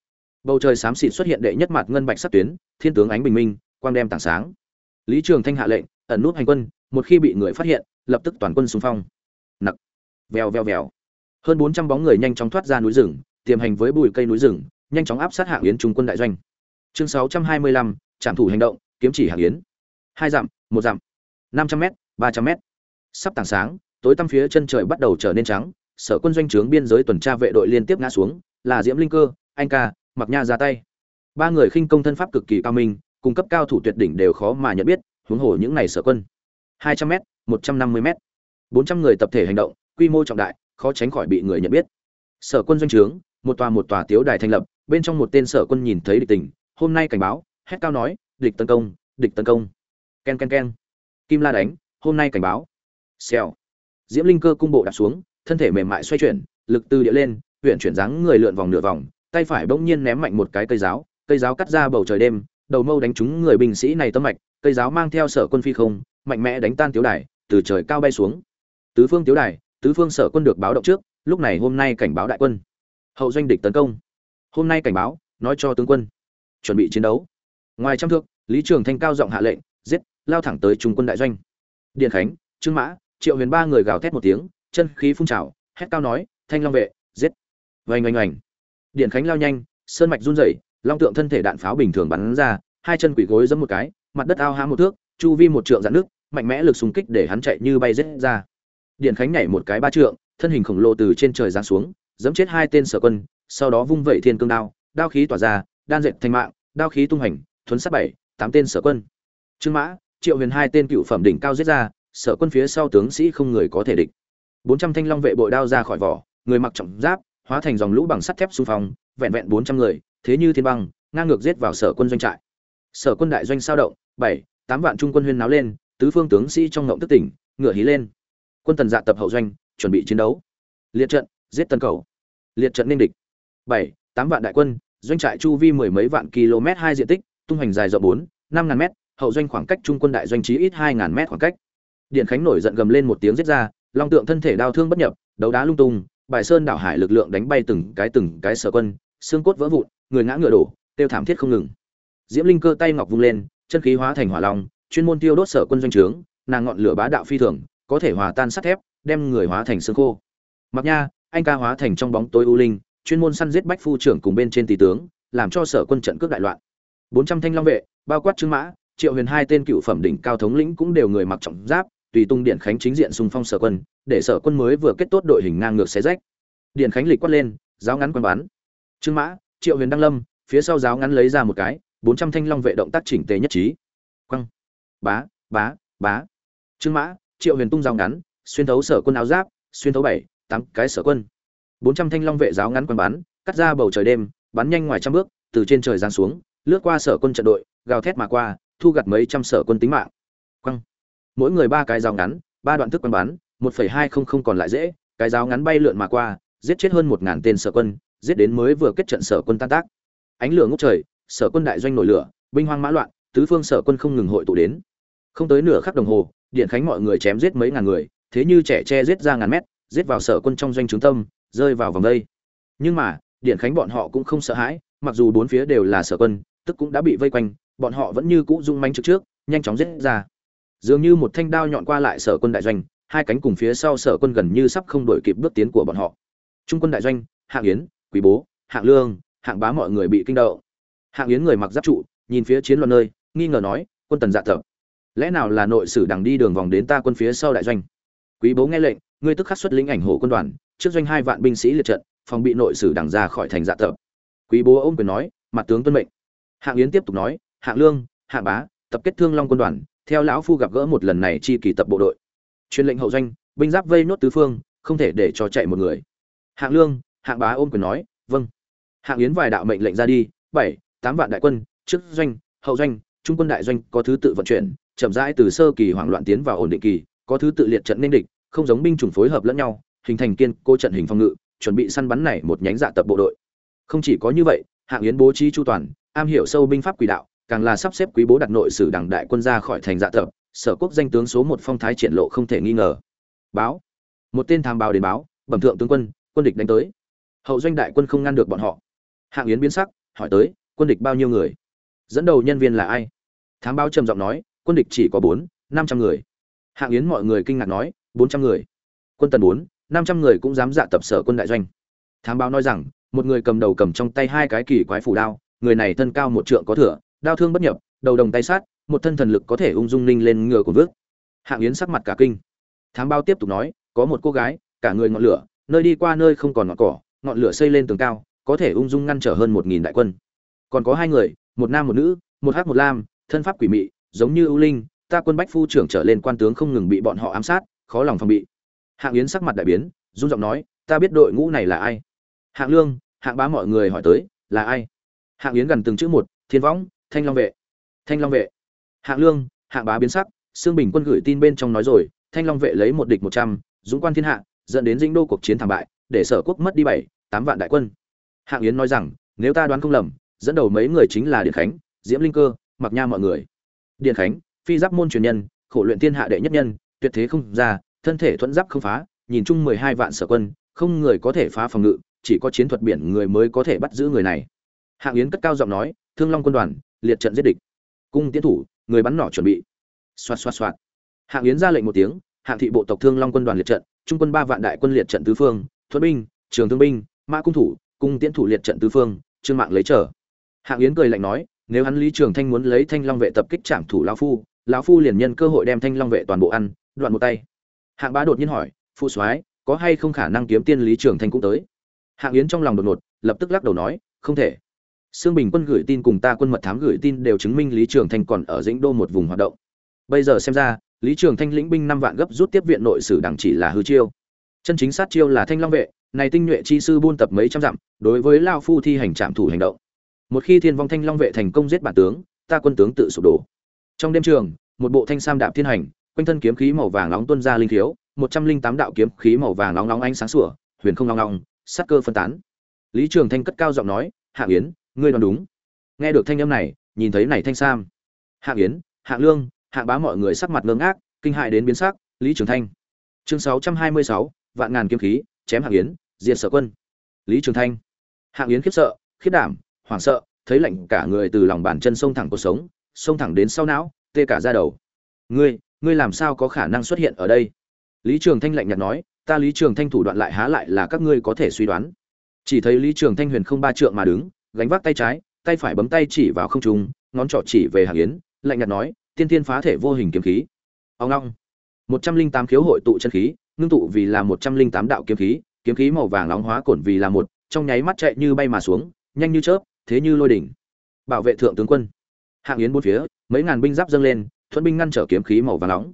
Bầu trời xám xịt xuất hiện đệ nhất mặt ngân bạch sắc tuyến, thiên tướng ánh bình minh, quang đem tảng sáng. Lý trường thanh hạ lệnh, ẩn nút hành quân một khi bị người phát hiện, lập tức toàn quân xung phong. Nặc. Vèo vèo vèo. Hơn bốn trăm bóng người nhanh chóng thoát ra núi rừng, tiềm hành với bụi cây núi rừng, nhanh chóng áp sát hạng yến trung quân đại doanh. Chương sáu trăm hai mươi lăm trạm thủ hành động, kiếm chỉ hạng yến. Hai dặm, một dặm. Năm trăm m ba trăm m sắp tảng sáng, tối tăm phía chân trời bắt đầu trở nên trắng, sở quân doanh trướng biên giới tuần tra vệ đội liên tiếp ngã xuống, là diễm linh cơ, anh ca mặc nha ra tay. Ba người khinh công thân pháp cực kỳ cao minh, cung cấp cao thủ tuyệt đỉnh đều khó mà nhận biết, huống hồ những này sở quân hai trăm m một trăm năm mươi m bốn trăm người tập thể hành động, quy mô trọng đại, khó tránh khỏi bị người nhận biết. Sở quân doanh trướng, một tòa một tòa tiếu đài thành lập, bên trong một tên sở quân nhìn thấy địch tình, hôm nay cảnh báo, hét cao nói, địch tấn công, địch tấn công. Ken ken ken. Kim la đánh, hôm nay cảnh báo. Xèo. Diễm linh cơ cung bộ đạp xuống, thân thể mềm mại xoay chuyển, lực từ địa lên huyền chuyển dáng người lượn vòng nửa vòng, tay phải bỗng nhiên ném mạnh một cái cây giáo cây giáo cắt ra bầu trời đêm, đầu mâu đánh trúng người binh sĩ này tâm mạch, cây giáo mang theo sở quân phi không mạnh mẽ đánh tan tiếu đài, từ trời cao bay xuống. Tứ phương tiếu đài, tứ phương sở quân được báo động trước, lúc này hôm nay cảnh báo đại quân. Hậu doanh địch tấn công. Hôm nay cảnh báo, nói cho tướng quân. Chuẩn bị chiến đấu. Ngoài trăm thước, lý trường thanh cao giọng hạ lệnh, giết, lao thẳng tới trung quân đại doanh. Điện khánh, trương mã, triệu huyền ba người gào thét một tiếng, chân khí phun trào, hét cao nói, thanh long vệ, giết. Vành oanh oanh. Điện khánh lao nhanh, sơn mạch run rẩy, long tượng thân thể đạn pháo bình thường bắn ra, hai chân quỷ gối giẫm một cái, mặt đất ao há một thước, chu vi một trượng dạn nước mạnh mẽ lực xung kích để hắn chạy như bay rết ra. Điện khánh nhảy một cái ba trượng, thân hình khổng lồ từ trên trời giáng xuống, giẫm chết hai tên sở quân, sau đó vung vẩy thiên cương đao đao khí tỏa ra, đan dệt thành mạng, đao khí tung hành, thuấn sát bảy, tám tên sở quân. Trương mã, triệu huyền hai tên cựu phẩm đỉnh cao giết ra, sở quân phía sau tướng sĩ không người có thể địch. Bốn trăm thanh long vệ bội đao ra khỏi vỏ, người mặc trọng giáp, hóa thành dòng lũ bằng sắt thép xung phong, vẹn vẹn bốn trăm người, thế như thiên băng, ngang ngược giết vào sở quân doanh trại. Sở quân đại doanh sao động, bảy, tám vạn trung quân huyên náo lên tứ phương tướng sĩ trong ngộng tức tỉnh, ngựa hí lên. Quân tần dạ tập hậu doanh, chuẩn bị chiến đấu. Liệt trận, giết tân cầu. Liệt trận nên địch. Bảy, tám vạn đại quân, doanh trại chu vi mười mấy vạn km hai diện tích, tung hành dài rộng bốn, năm ngàn mét, hậu doanh khoảng cách trung quân đại doanh trí ít hai ngàn mét khoảng cách. Điện khánh nổi giận gầm lên một tiếng giết ra, long tượng thân thể đau thương bất nhập, đấu đá lung tung, bài sơn đảo hải lực lượng đánh bay từng cái từng cái sở quân, xương cốt vỡ vụn, người ngã ngựa đổ, tiêu thảm thiết không ngừng. Diễm linh cơ tay ngọc vung lên, chân khí hóa thành hỏa long chuyên môn tiêu đốt sở quân doanh trướng nàng ngọn lửa bá đạo phi thường có thể hòa tan sắt thép đem người hóa thành xương khô. Mặc nha anh ca hóa thành trong bóng tối u linh chuyên môn săn giết bách phu trưởng cùng bên trên tỷ tướng làm cho sở quân trận cướp đại loạn. Bốn trăm thanh long vệ bao quát trương mã triệu huyền hai tên cựu phẩm đỉnh cao thống lĩnh cũng đều người mặc trọng giáp tùy tung điện khánh chính diện xung phong sở quân để sở quân mới vừa kết tốt đội hình ngang ngược xé rách. Điện khánh lịch quát lên giáo ngắn quân bán, trương mã triệu huyền đăng lâm phía sau giáo ngắn lấy ra một cái bốn trăm thanh long vệ động tác chỉnh tề nhất trí. Quăng bá bá bá. Trương mã, triệu huyền tung giáo ngắn, xuyên thấu sở quân áo giáp, xuyên thấu bảy, tám cái sở quân. Bốn trăm thanh long vệ giáo ngắn quân bắn, cắt ra bầu trời đêm, bắn nhanh ngoài trăm bước, từ trên trời giáng xuống, lướt qua sở quân trận đội, gào thét mà qua, thu gặt mấy trăm sở quân tính mạng. Quăng. Mỗi người ba cái giáo ngắn, ba đoạn thức quân bắn, một phẩy hai không không còn lại dễ, cái giáo ngắn bay lượn mà qua, giết chết hơn một ngàn tên sở quân, giết đến mới vừa kết trận sở quân tan tác. Ánh lửa ngốc trời, sở quân đại doanh nổi lửa, binh hoang mã loạn, tứ phương sở quân không ngừng hội tụ đến không tới nửa khắc đồng hồ, điện khánh mọi người chém giết mấy ngàn người, thế như trẻ che giết ra ngàn mét, giết vào sở quân trong doanh trướng tâm, rơi vào vòng đây. Nhưng mà, điện khánh bọn họ cũng không sợ hãi, mặc dù bốn phía đều là sở quân, tức cũng đã bị vây quanh, bọn họ vẫn như cũ dung manh trước trước, nhanh chóng giết ra. Dường như một thanh đao nhọn qua lại sở quân đại doanh, hai cánh cùng phía sau sở quân gần như sắp không đổi kịp bước tiến của bọn họ. Trung quân đại doanh, hạng yến, quý bố, hạng lương, hạng bá mọi người bị kinh động. Hạng yến người mặc giáp trụ, nhìn phía chiến loạn nơi, nghi ngờ nói, quân tần dạ thập lẽ nào là nội sử đằng đi đường vòng đến ta quân phía sau đại doanh? Quý bố nghe lệnh, ngươi tức khắc xuất lĩnh ảnh hộ quân đoàn, trước doanh hai vạn binh sĩ liệt trận, phòng bị nội sử đằng ra khỏi thành dạ tập. Quý bố ôm quyền nói, mặt tướng tuân mệnh. Hạng yến tiếp tục nói, hạng lương, hạng bá, tập kết thương long quân đoàn, theo lão phu gặp gỡ một lần này chi kỳ tập bộ đội. Truyền lệnh hậu doanh, binh giáp vây nốt tứ phương, không thể để cho chạy một người. Hạng lương, hạng bá ôm quyền nói vâng. Hạng yến vài đạo mệnh lệnh ra đi, bảy, tám vạn đại quân, trước doanh, hậu doanh, trung quân đại doanh có thứ tự vận chuyển chậm rãi từ sơ kỳ hoảng loạn tiến vào ổn định kỳ, có thứ tự liệt trận nên địch, không giống binh chủng phối hợp lẫn nhau, hình thành kiên cố trận hình phòng ngự, chuẩn bị săn bắn này một nhánh dạ tập bộ đội. Không chỉ có như vậy, hạng yến bố trí chu toàn, am hiểu sâu binh pháp quỷ đạo, càng là sắp xếp quý bố đặt nội sử đảng đại quân ra khỏi thành dạ tập, sở quốc danh tướng số một phong thái triển lộ không thể nghi ngờ. Báo. Một tên tham báo đến báo, bẩm thượng tướng quân quân địch đánh tới. Hậu doanh đại quân không ngăn được bọn họ. Hạng yến biến sắc, hỏi tới, quân địch bao nhiêu người? Dẫn đầu nhân viên là ai? Thám báo trầm giọng nói quân địch chỉ có bốn, năm trăm người. Hạng yến mọi người kinh ngạc nói, bốn trăm người. Quân tần bốn, năm trăm người cũng dám dạ tập sở quân đại doanh. Thám báo nói rằng, một người cầm đầu cầm trong tay hai cái kỳ quái phủ đao, người này thân cao một trượng có thửa, đao thương bất nhập, đầu đồng tay sát, một thân thần lực có thể ung dung ninh lên ngựa của vước. Hạng yến sắc mặt cả kinh. Thám báo tiếp tục nói, có một cô gái, cả người ngọn lửa, nơi đi qua nơi không còn ngọn cỏ, ngọn lửa xây lên tường cao, có thể ung dung ngăn trở hơn một nghìn đại quân. Còn có hai người, một nam một nữ, một hắc một lam, thân pháp quỷ mị giống như ưu linh, ta quân bách phu trưởng trở lên quan tướng không ngừng bị bọn họ ám sát, khó lòng phòng bị. Hạng yến sắc mặt đại biến, run giọng nói, ta biết đội ngũ này là ai? Hạng lương, hạng bá mọi người hỏi tới, là ai? Hạng yến gần từng chữ một, thiên võng, thanh long vệ. Thanh long vệ. Hạng lương, hạng bá biến sắc xương bình quân gửi tin bên trong nói rồi, thanh long vệ lấy một địch một trăm, dũng quan thiên hạ, dẫn đến dinh đô cuộc chiến thảm bại, để sở quốc mất đi bảy, tám vạn đại quân. Hạng yến nói rằng, nếu ta đoán không lầm, dẫn đầu mấy người chính là điện khánh, diễm linh cơ, mặc nha mọi người điện khánh, phi giáp môn truyền nhân, khổ luyện thiên hạ đệ nhất nhân, tuyệt thế không ra, thân thể thuẫn giáp không phá, nhìn chung mười hai vạn sở quân, không người có thể phá phòng ngự, chỉ có chiến thuật biển người mới có thể bắt giữ người này. Hạng yến cất cao giọng nói, thương long quân đoàn, liệt trận giết địch. Cung tiến thủ, người bắn nỏ chuẩn bị. Xoạt xoạt xoạt. Hạng yến ra lệnh một tiếng, hạng thị bộ tộc thương long quân đoàn liệt trận, trung quân ba vạn đại quân liệt trận tứ phương, thuận binh, trường thương binh, mã cung thủ, cung tiến thủ liệt trận tứ phương, trương mạng lấy trở hạng yến cười lạnh nói nếu hắn lý trường thanh muốn lấy thanh long vệ tập kích trảm thủ lão phu lão phu liền nhân cơ hội đem thanh long vệ toàn bộ ăn đoạn một tay hạng bá đột nhiên hỏi phụ soái có hay không khả năng kiếm tiên lý trường thanh cũng tới hạng yến trong lòng đột ngột lập tức lắc đầu nói không thể Sương Bình quân gửi tin cùng ta quân mật thám gửi tin đều chứng minh Lý Trường Thanh còn ở Dĩnh Đô một vùng hoạt động. Bây giờ xem ra, Lý Trường Thanh lĩnh binh năm vạn gấp rút tiếp viện nội sử đẳng chỉ là hư chiêu. Chân chính sát chiêu là Thanh Long vệ, này tinh nhuệ chi sư buôn tập mấy trăm dặm, đối với lão phu thi hành trạm thủ hành động. Một khi Thiên Vong Thanh Long vệ thành công giết bản tướng, ta quân tướng tự sụp đổ. Trong đêm trường, một bộ thanh sam đạp thiên hành, quanh thân kiếm khí màu vàng nóng tuôn ra linh thiếu, một trăm linh tám đạo kiếm khí màu vàng nóng nóng ánh sáng sủa, huyền không nóng nóng, sắc cơ phân tán. Lý Trường Thanh cất cao giọng nói, "Hạ Yến, ngươi đoán đúng." Nghe được thanh âm này, nhìn thấy này thanh sam, Hạ Yến, Hạ Lương, Hạ Bá mọi người sắc mặt ngơ ngác, kinh hại đến biến sắc, Lý Trường Thanh. Chương sáu trăm hai mươi sáu, vạn ngàn kiếm khí, chém Hạ Yến, diệt sở quân. Lý Trường Thanh. Hạ Yến khiếp sợ, khiếp đảm, hoảng sợ, thấy lạnh cả người từ lòng bàn chân sông thẳng cuộc sống, sông thẳng đến sau não, tê cả da đầu. "Ngươi, ngươi làm sao có khả năng xuất hiện ở đây?" Lý Trường Thanh lạnh nhạt nói, "Ta Lý Trường Thanh thủ đoạn lại há lại là các ngươi có thể suy đoán." Chỉ thấy Lý Trường Thanh huyền không ba trượng mà đứng, gánh vác tay trái, tay phải bấm tay chỉ vào không trung, ngón trỏ chỉ về hàng Yến, lạnh nhạt nói, "Tiên tiên phá thể vô hình kiếm khí." Ông linh 108 khiếu hội tụ chân khí, ngưng tụ vì là 108 đạo kiếm khí, kiếm khí màu vàng nóng hóa cổn vì là một, trong nháy mắt chạy như bay mà xuống, nhanh như chớp, thế như lôi đỉnh. Bảo vệ thượng tướng quân. Hạng Yến bốn phía, mấy ngàn binh giáp dâng lên, thuận binh ngăn trở kiếm khí màu vàng nóng.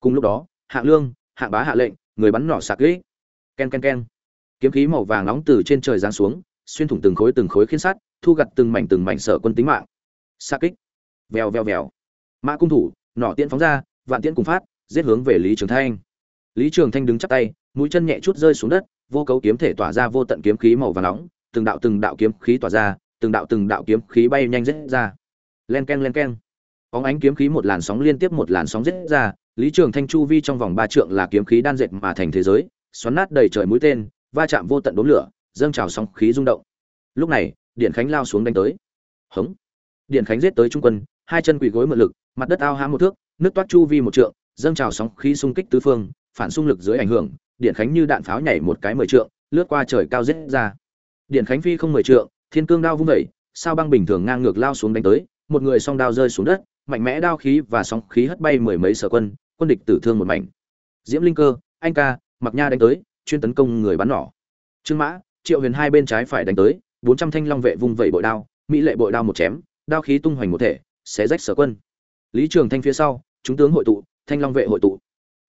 Cùng lúc đó, Hạng Lương, Hạng Bá hạ lệnh, người bắn nỏ sạc kỹ. Ken ken ken. Kiếm khí màu vàng nóng từ trên trời giáng xuống, xuyên thủng từng khối từng khối khiến sắt, thu gặt từng mảnh từng mảnh sở quân tính mạng. Sạc kích. Vèo vèo vèo. Mã cung thủ, nỏ tiễn phóng ra, vạn tiễn cùng phát, giết hướng về Lý Trường Thanh. Lý Trường Thanh đứng chắp tay, mũi chân nhẹ chút rơi xuống đất, vô cấu kiếm thể tỏa ra vô tận kiếm khí màu vàng nóng, từng đạo từng đạo kiếm khí tỏa ra, từng đạo từng đạo kiếm khí bay nhanh rết ra. Len keng len keng. Bóng ánh kiếm khí một làn sóng liên tiếp một làn sóng rết ra, Lý Trường Thanh chu vi trong vòng ba trượng là kiếm khí đan dệt mà thành thế giới, xoắn nát đầy trời mũi tên, va chạm vô tận đốm lửa, dâng trào sóng khí rung động. Lúc này, Điện Khánh lao xuống đánh tới. Hống. Điện Khánh giết tới trung quân, hai chân quỳ gối mượn lực, mặt đất ao há một thước, nước toát chu vi một trượng, dâng trào sóng khí xung kích tứ phương, phản xung lực dưới ảnh hưởng, Điện Khánh như đạn pháo nhảy một cái mười trượng, lướt qua trời cao giết ra. Điện Khánh phi không mười trượng, thiên cương đao vung dậy, sao băng bình thường ngang ngược lao xuống đánh tới, một người song đao rơi xuống đất, mạnh mẽ đao khí và sóng khí hất bay mười mấy sở quân, quân địch tử thương một mảnh. Diễm Linh Cơ, anh ca, Mặc Nha đánh tới, chuyên tấn công người bắn nỏ. Trương Mã, Triệu Huyền hai bên trái phải đánh tới, bốn trăm thanh long vệ vung vẩy bội đao, mỹ lệ bội đao một chém, đao khí tung hoành một thể, xé rách sở quân. Lý Trường Thanh phía sau, chúng tướng hội tụ, thanh long vệ hội tụ.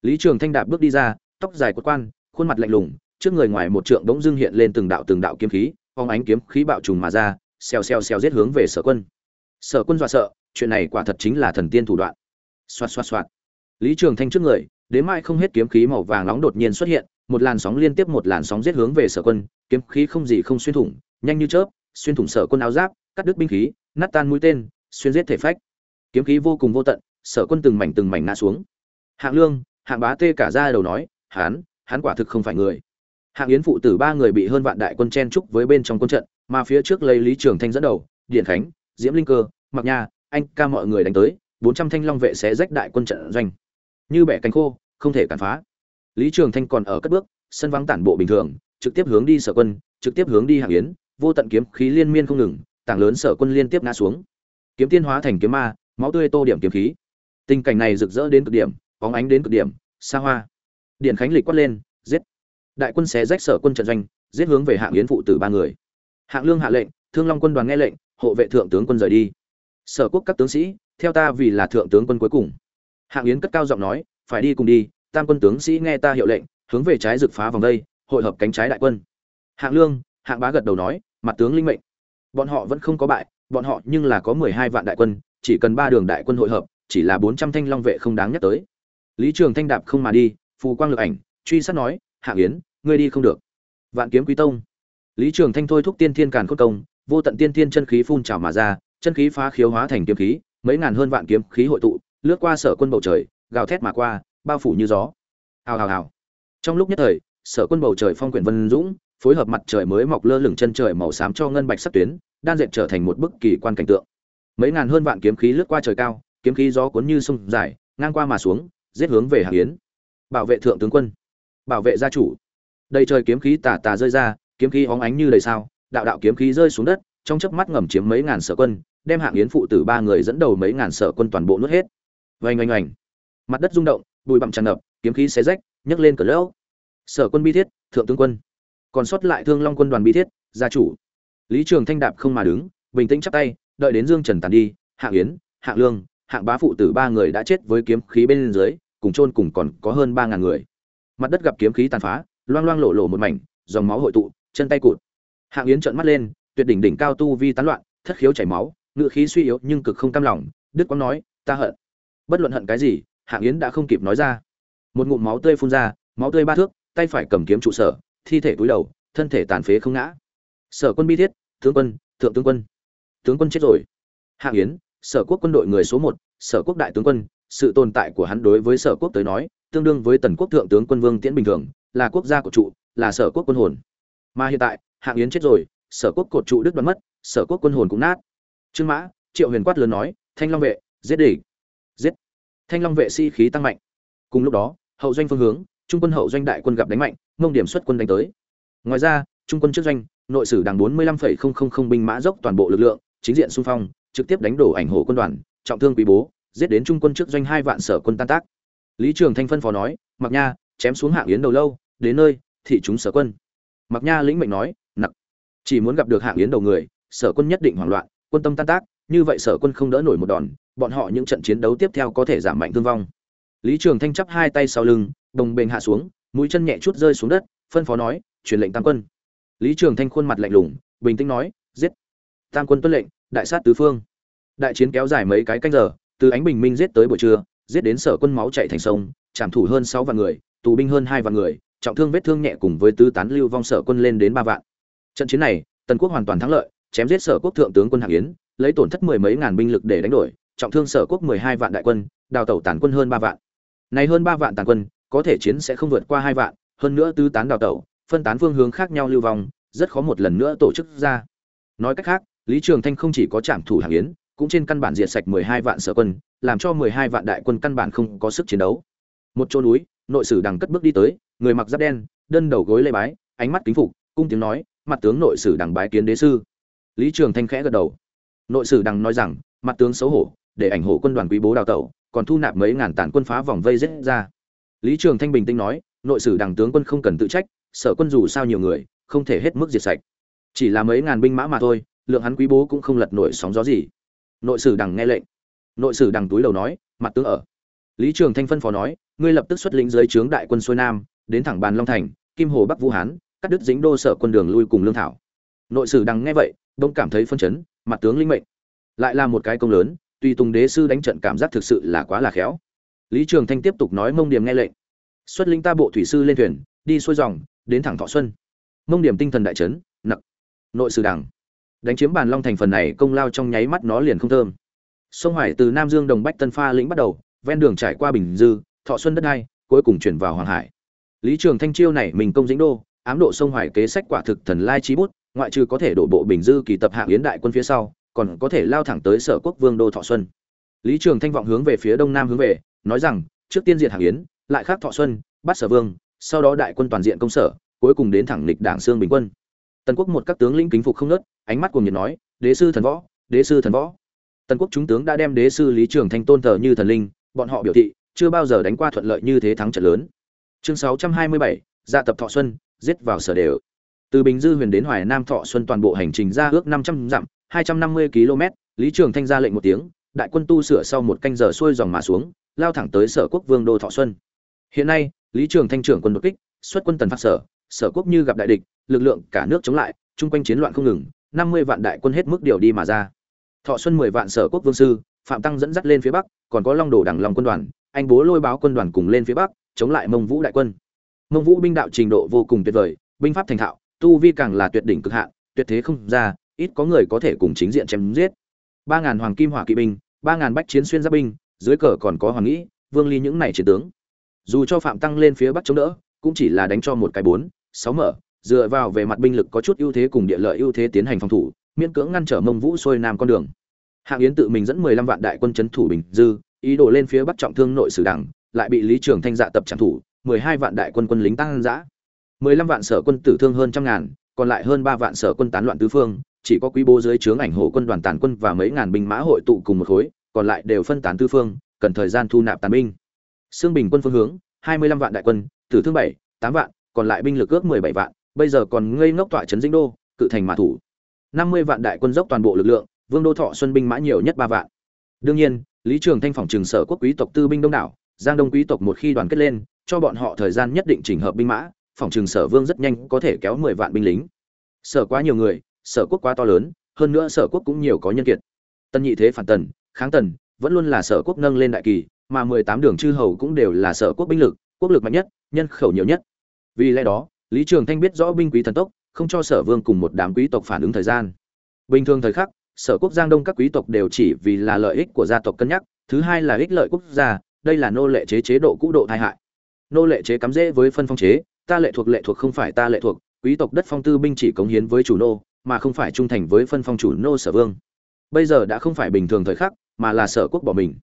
Lý Trường Thanh đạp bước đi ra, tóc dài quật quan, khuôn mặt lạnh lùng, trước người ngoài một trượng đống dưng hiện lên từng đạo từng đạo kiếm khí, phong ánh kiếm khí bạo trùng mà ra, xèo xèo xèo giết hướng về sở quân. Sở quân dọa sợ, chuyện này quả thật chính là thần tiên thủ đoạn. Xoạt xoạt xoạt. Lý trường thanh trước người, đến mai không hết kiếm khí màu vàng nóng đột nhiên xuất hiện, một làn sóng liên tiếp một làn sóng giết hướng về sở quân, kiếm khí không gì không xuyên thủng, nhanh như chớp, xuyên thủng sở quân áo giáp, cắt đứt binh khí, nát tan mũi tên, xuyên giết thể phách. Kiếm khí vô cùng vô tận, sở quân từng mảnh từng mảnh ngã xuống. Hạng lương, hạng bá tê cả ra đầu nói, hán hắn quả thực không phải người hạng yến phụ tử ba người bị hơn vạn đại quân chen trúc với bên trong quân trận, mà phía trước lấy lý trường thanh dẫn đầu, điện khánh, diễm linh cơ mặc nha, anh ca mọi người đánh tới, bốn trăm thanh long vệ sẽ rách đại quân trận doanh. Như bẻ cánh khô, không thể cản phá. Lý trường thanh còn ở cất bước, sân vắng tản bộ bình thường, trực tiếp hướng đi sở quân, trực tiếp hướng đi hạng yến, vô tận kiếm khí liên miên không ngừng, tảng lớn sở quân liên tiếp ngã xuống. Kiếm tiên hóa thành kiếm ma, máu tươi tô điểm kiếm khí. Tình cảnh này rực rỡ đến cực điểm, bóng ánh đến cực điểm, xa hoa. Điện khánh lịch quát lên, giết! Đại quân xé rách sở quân trận doanh, giết hướng về hạng yến phụ tử ba người. Hạng lương hạ lệnh, thương long quân đoàn nghe lệnh, hộ vệ thượng tướng quân rời đi. Sở quốc các tướng sĩ, theo ta vì là thượng tướng quân cuối cùng. Hạng yến cất cao giọng nói, phải đi cùng đi, tam quân tướng sĩ nghe ta hiệu lệnh, hướng về trái rực phá vòng đây, hội hợp cánh trái đại quân. Hạng lương, hạng bá gật đầu nói, mặt tướng linh mệnh. Bọn họ vẫn không có bại, bọn họ nhưng là có mười hai vạn đại quân, chỉ cần ba đường đại quân hội hợp, chỉ là bốn trăm thanh long vệ không đáng nhắc tới. Lý trường thanh đạp không mà đi, phù quang lực ảnh, truy sát nói, hạng yến ngươi đi không được. Vạn kiếm quý tông. Lý trường thanh thôi thúc tiên thiên càn khôn công, vô tận tiên thiên chân khí phun trào mà ra, chân khí phá khiếu hóa thành kiếm khí, mấy ngàn hơn vạn kiếm khí hội tụ, lướt qua sở quân bầu trời, gào thét mà qua, bao phủ như gió. Hào hào hào. Trong lúc nhất thời, sở quân bầu trời phong quyển vân dũng, phối hợp mặt trời mới mọc lơ lửng chân trời màu xám cho ngân bạch sắc tuyến, đan dệt trở thành một bức kỳ quan cảnh tượng. Mấy ngàn hơn vạn kiếm khí lướt qua trời cao, kiếm khí gió cuốn như sông dài, ngang qua mà xuống, giết hướng về hàng yến. Bảo vệ thượng tướng quân. Bảo vệ gia chủ đầy trời kiếm khí tà tà rơi ra, kiếm khí óng ánh như đầy sao, đạo đạo kiếm khí rơi xuống đất, trong chớp mắt ngầm chiếm mấy ngàn sở quân, đem hạng yến phụ tử ba người dẫn đầu mấy ngàn sở quân toàn bộ nuốt hết. Vành oanh oanh. Mặt đất rung động, bụi bặm tràn ngập, kiếm khí xé rách, nhấc lên cờ lỡ sở quân bi thiết, thượng tướng quân. Còn sót lại thương long quân đoàn bi thiết, gia chủ. Lý trường thanh đạp không mà đứng, bình tĩnh chắp tay, đợi đến dương trần tàn đi, hạng yến, hạng lương, hạng bá phụ tử ba người đã chết với kiếm khí bên dưới, cùng chôn cùng còn có hơn ba ngàn người. Mặt đất gặp kiếm khí tàn phá loang loang lộ lộ một mảnh, dòng máu hội tụ, chân tay cụt. Hạng yến trợn mắt lên, tuyệt đỉnh đỉnh cao tu vi tán loạn, thất khiếu chảy máu ngự khí suy yếu nhưng cực không cam lòng, đức quang nói, ta hận. Bất luận hận cái gì, hạng yến đã không kịp nói ra. Một ngụm máu tươi phun ra, máu tươi ba thước, tay phải cầm kiếm trụ sở, thi thể cúi đầu, thân thể tàn phế không ngã. Sở quân bi thiết, tướng quân, thượng tướng quân. Tướng quân chết rồi. Hạng yến, sở quốc quân đội người số một, sở quốc đại tướng quân, sự tồn tại của hắn đối với sở quốc tới nói, tương đương với tần quốc thượng tướng quân vương tiễn bình thường là quốc gia của trụ, là sở quốc quân hồn. Mà hiện tại, hạng yến chết rồi, sở quốc cột trụ đứt đoạn mất, sở quốc quân hồn cũng nát. Trương mã, triệu huyền quát lớn nói, thanh long vệ, giết địch. Giết. Thanh long vệ sĩ khí tăng mạnh. Cùng lúc đó, hậu doanh phương hướng, trung quân hậu doanh đại quân gặp đánh mạnh, mông điểm xuất quân đánh tới. Ngoài ra, trung quân trước doanh, nội sử đảng bốn mươi lăm phẩy không không không binh mã dốc toàn bộ lực lượng, chính diện xung phong, trực tiếp đánh đổ ảnh hộ quân đoàn, trọng thương quý bố, giết đến trung quân trước doanh hai vạn sở quân tan tác. Lý trường thanh phân phó nói, mặc nha chém xuống hạng yến đầu lâu, đến nơi, thị chúng sở quân. Mặc nha lĩnh mệnh nói, nặc, chỉ muốn gặp được hạng yến đầu người, sở quân nhất định hoảng loạn, quân tâm tan tác, như vậy sở quân không đỡ nổi một đòn, bọn họ những trận chiến đấu tiếp theo có thể giảm mạnh thương vong. Lý trường thanh chắp hai tay sau lưng, đồng bền hạ xuống, mũi chân nhẹ chút rơi xuống đất, phân phó nói, truyền lệnh tam quân. Lý trường thanh khuôn mặt lạnh lùng, bình tĩnh nói, giết! Tam quân tuân lệnh, đại sát tứ phương. Đại chiến kéo dài mấy cái canh giờ, từ ánh bình minh giết tới buổi trưa, giết đến sở quân máu chạy thành sông, trảm thủ hơn sáu vạn người tù binh hơn hai vạn người, trọng thương vết thương nhẹ cùng với tứ tán lưu vong sở quân lên đến ba vạn. Trận chiến này, tần quốc hoàn toàn thắng lợi, chém giết sở quốc thượng tướng quân hạng yến, lấy tổn thất mười mấy ngàn binh lực để đánh đổi, trọng thương sở quốc mười hai vạn đại quân, đào tẩu tàn quân hơn ba vạn. Này hơn ba vạn tàn quân, có thể chiến sẽ không vượt qua hai vạn, hơn nữa tứ tán đào tẩu, phân tán phương hướng khác nhau lưu vong, rất khó một lần nữa tổ chức ra. Nói cách khác, lý trường thanh không chỉ có trảm thủ hạng yến, cũng trên căn bản diệt sạch mười hai vạn sở quân, làm cho mười hai vạn đại quân căn bản không có sức chiến đấu. Một chỗ núi nội sử đằng cất bước đi tới, người mặc giáp đen, đơn đầu gối lê bái, ánh mắt kính phục, cung tiếng nói, mặt tướng nội sử đằng bái kiến đế sư. Lý trường thanh khẽ gật đầu. Nội sử đằng nói rằng, mặt tướng xấu hổ, để ảnh hộ quân đoàn quý bố đào tẩu, còn thu nạp mấy ngàn tàn quân phá vòng vây rết ra. Lý trường thanh bình tĩnh nói, nội sử đằng tướng quân không cần tự trách, sở quân dù sao nhiều người, không thể hết mức diệt sạch. Chỉ là mấy ngàn binh mã mà thôi, lượng hắn quý bố cũng không lật nổi sóng gió gì. Nội sử đằng nghe lệnh. Nội sử đằng túi đầu nói, mặt tướng ở lý trường thanh phân phó nói ngươi lập tức xuất lĩnh dưới trướng đại quân xuôi nam đến thẳng bàn long thành kim hồ bắc vũ hán cắt đứt dính đô sở quân đường lui cùng lương thảo. Nội sử đằng nghe vậy đông cảm thấy phân chấn mặt tướng linh mệnh. Lại là một cái công lớn tuy tùng đế sư đánh trận cảm giác thực sự là quá là khéo. Lý trường thanh tiếp tục nói mông điểm nghe lệnh. Xuất lĩnh ta bộ thủy sư lên thuyền đi xuôi dòng đến thẳng thọ xuân. Mông điểm tinh thần đại chấn, nặng. Nội sử đằng. Đánh chiếm bàn long thành phần này công lao trong nháy mắt nó liền không thơm. Sông hoài từ nam dương đồng bách tân pha lĩnh bắt đầu ven đường trải qua bình dư, thọ xuân đất hai cuối cùng chuyển vào hoàng hải. Lý trường thanh chiêu này mình công dĩnh đô, ám độ sông hoài kế sách quả thực thần lai trí bút, ngoại trừ có thể đổ bộ bình dư kỳ tập hạng yến đại quân phía sau, còn có thể lao thẳng tới sở quốc vương đô thọ xuân. Lý trường thanh vọng hướng về phía đông nam hướng về, nói rằng, trước tiên diệt hạng yến, lại khác thọ xuân, bắt sở vương, sau đó đại quân toàn diện công sở, cuối cùng đến thẳng lịch đảng xương bình quân. Tần quốc một các tướng lĩnh kính phục không nớt, ánh mắt cùng nhiệt nói, đế sư thần võ, đế sư thần võ. Tần quốc chúng tướng đã đem đế sư lý trường thanh tôn thờ như thần linh bọn họ biểu thị chưa bao giờ đánh qua thuận lợi như thế thắng trận lớn. Chương 627, dạ tập thọ xuân giết vào sở đều. Từ bình dư huyền đến hoài nam thọ xuân toàn bộ hành trình ra ước 500 dặm 250 km lý trường thanh ra lệnh một tiếng đại quân tu sửa sau một canh giờ xuôi dòng mà xuống lao thẳng tới sở quốc vương đô thọ xuân. Hiện nay lý trường thanh trưởng quân đột kích xuất quân tần phát sở sở quốc như gặp đại địch lực lượng cả nước chống lại chung quanh chiến loạn không ngừng năm mươi vạn đại quân hết mức điều đi mà ra. Thọ xuân mười vạn sở quốc vương sư phạm tăng dẫn dắt lên phía bắc, còn có long đồ đằng long quân đoàn, anh bố lôi báo quân đoàn cùng lên phía bắc, chống lại mông vũ đại quân. Mông vũ binh đạo trình độ vô cùng tuyệt vời, binh pháp thành thạo, tu vi càng là tuyệt đỉnh cực hạn, tuyệt thế không ra, ít có người có thể cùng chính diện chém giết. Ba ngàn hoàng kim hỏa kỵ binh, ba ngàn bách chiến xuyên giáp binh, dưới cờ còn có hoàng nghĩ vương ly những này chiến tướng. Dù cho phạm tăng lên phía bắc chống đỡ, cũng chỉ là đánh cho một cái bốn, sáu mở, dựa vào về mặt binh lực có chút ưu thế cùng địa lợi ưu thế tiến hành phòng thủ, miễn cưỡng ngăn trở mông vũ xuôi nam con đường hạng yến tự mình dẫn mười lăm vạn đại quân chấn thủ bình dư, ý đồ lên phía bắc trọng thương nội sử đảng, lại bị lý trường thanh dạ tập trảm thủ, mười hai vạn đại quân quân lính tăng giã mười lăm vạn sở quân tử thương hơn trăm ngàn, còn lại hơn ba vạn sở quân tán loạn tứ phương, chỉ có quý bố dưới trướng ảnh hộ quân đoàn tàn quân và mấy ngàn binh mã hội tụ cùng một khối, còn lại đều phân tán tứ phương, cần thời gian thu nạp tàn binh. Xương bình quân phương hướng, hai mươi lăm vạn đại quân, tử thương bảy, tám vạn, còn lại binh lực ước mười bảy vạn, bây giờ còn ngây ngốc tọa trấn dĩnh đô, cự thành mã thủ. năm mươi vạn đại quân dốc toàn bộ lực lượng vương đô thọ xuân binh mã nhiều nhất ba vạn. Đương nhiên, lý trường thanh phòng trường sở quốc quý tộc tư binh đông đảo, giang đông quý tộc một khi đoàn kết lên, cho bọn họ thời gian nhất định chỉnh hợp binh mã phòng trường sở vương rất nhanh có thể kéo mười vạn binh lính. Sở quá nhiều người, sở quốc quá to lớn, hơn nữa sở quốc cũng nhiều có nhân kiệt. Tân nhị thế phản tần, kháng tần, vẫn luôn là sở quốc nâng lên đại kỳ, mà mười tám đường chư hầu cũng đều là sở quốc binh lực, quốc lực mạnh nhất, nhân khẩu nhiều nhất. Vì lẽ đó, lý trường thanh biết rõ binh quý thần tốc, không cho sở vương cùng một đám quý tộc phản ứng thời gian. Bình thường thời khắc sở quốc giang đông các quý tộc đều chỉ vì là lợi ích của gia tộc cân nhắc, thứ hai là ích lợi quốc gia, đây là nô lệ chế chế độ cũ độ tai hại. Nô lệ chế cắm rễ với phân phong chế, ta lệ thuộc lệ thuộc không phải ta lệ thuộc, quý tộc đất phong tư binh chỉ cống hiến với chủ nô, mà không phải trung thành với phân phong chủ nô sở vương. Bây giờ đã không phải bình thường thời khắc, mà là sở quốc bỏ mình.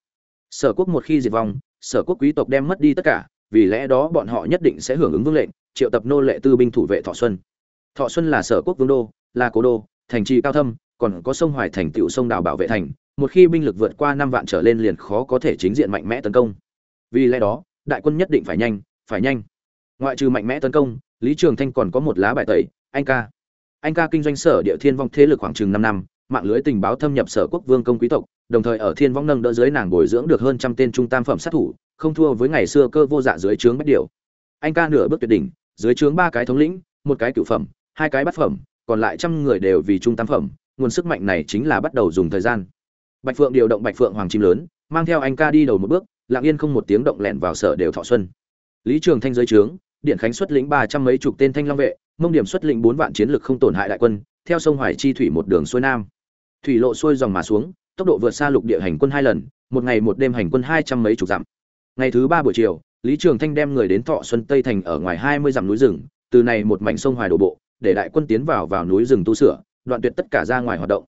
Sở quốc một khi diệt vong, sở quốc quý tộc đem mất đi tất cả, vì lẽ đó bọn họ nhất định sẽ hưởng ứng vương lệnh, triệu tập nô lệ tư binh thủ vệ thọ xuân. Thọ xuân là sở quốc vương đô, là cố đô, thành trì cao thâm còn có sông hoài thành tiểu sông đảo bảo vệ thành, một khi binh lực vượt qua năm vạn trở lên liền khó có thể chính diện mạnh mẽ tấn công. Vì lẽ đó, đại quân nhất định phải nhanh phải nhanh. Ngoại trừ mạnh mẽ tấn công, lý trường thanh còn có một lá bài tẩy, anh ca. Anh ca kinh doanh sở địa thiên vong thế lực khoảng chừng năm năm, mạng lưới tình báo thâm nhập sở quốc vương công quý tộc, đồng thời ở thiên vong nâng đỡ dưới nàng bồi dưỡng được hơn trăm tên trung tam phẩm sát thủ, không thua với ngày xưa cơ vô dạ dưới trướng bách điều anh ca nửa bước tuyệt đỉnh, dưới trướng ba cái thống lĩnh, một cái cửu phẩm, hai cái bát phẩm, còn lại trăm người đều vì trung tam phẩm nguồn sức mạnh này chính là bắt đầu dùng thời gian. Bạch phượng điều động bạch phượng hoàng chim lớn, mang theo anh ca đi đầu một bước, lặng yên không một tiếng động lẹn vào sở đều thọ xuân. Lý trường thanh dưới trướng, điện khánh xuất lĩnh ba trăm mấy chục tên thanh long vệ, mông điểm xuất lĩnh bốn vạn chiến lực không tổn hại đại quân, theo sông hoài chi thủy một đường xuôi nam. Thủy lộ xuôi dòng mà xuống, tốc độ vượt xa lục địa hành quân hai lần, một ngày một đêm hành quân hai trăm mấy chục dặm. Ngày thứ ba buổi chiều, lý trường thanh đem người đến thọ xuân tây thành ở ngoài hai mươi dặm núi rừng, từ này một mảnh sông hoài đổ bộ, để đại quân tiến vào vào núi rừng tu sửa đoạn tuyệt tất cả ra ngoài hoạt động.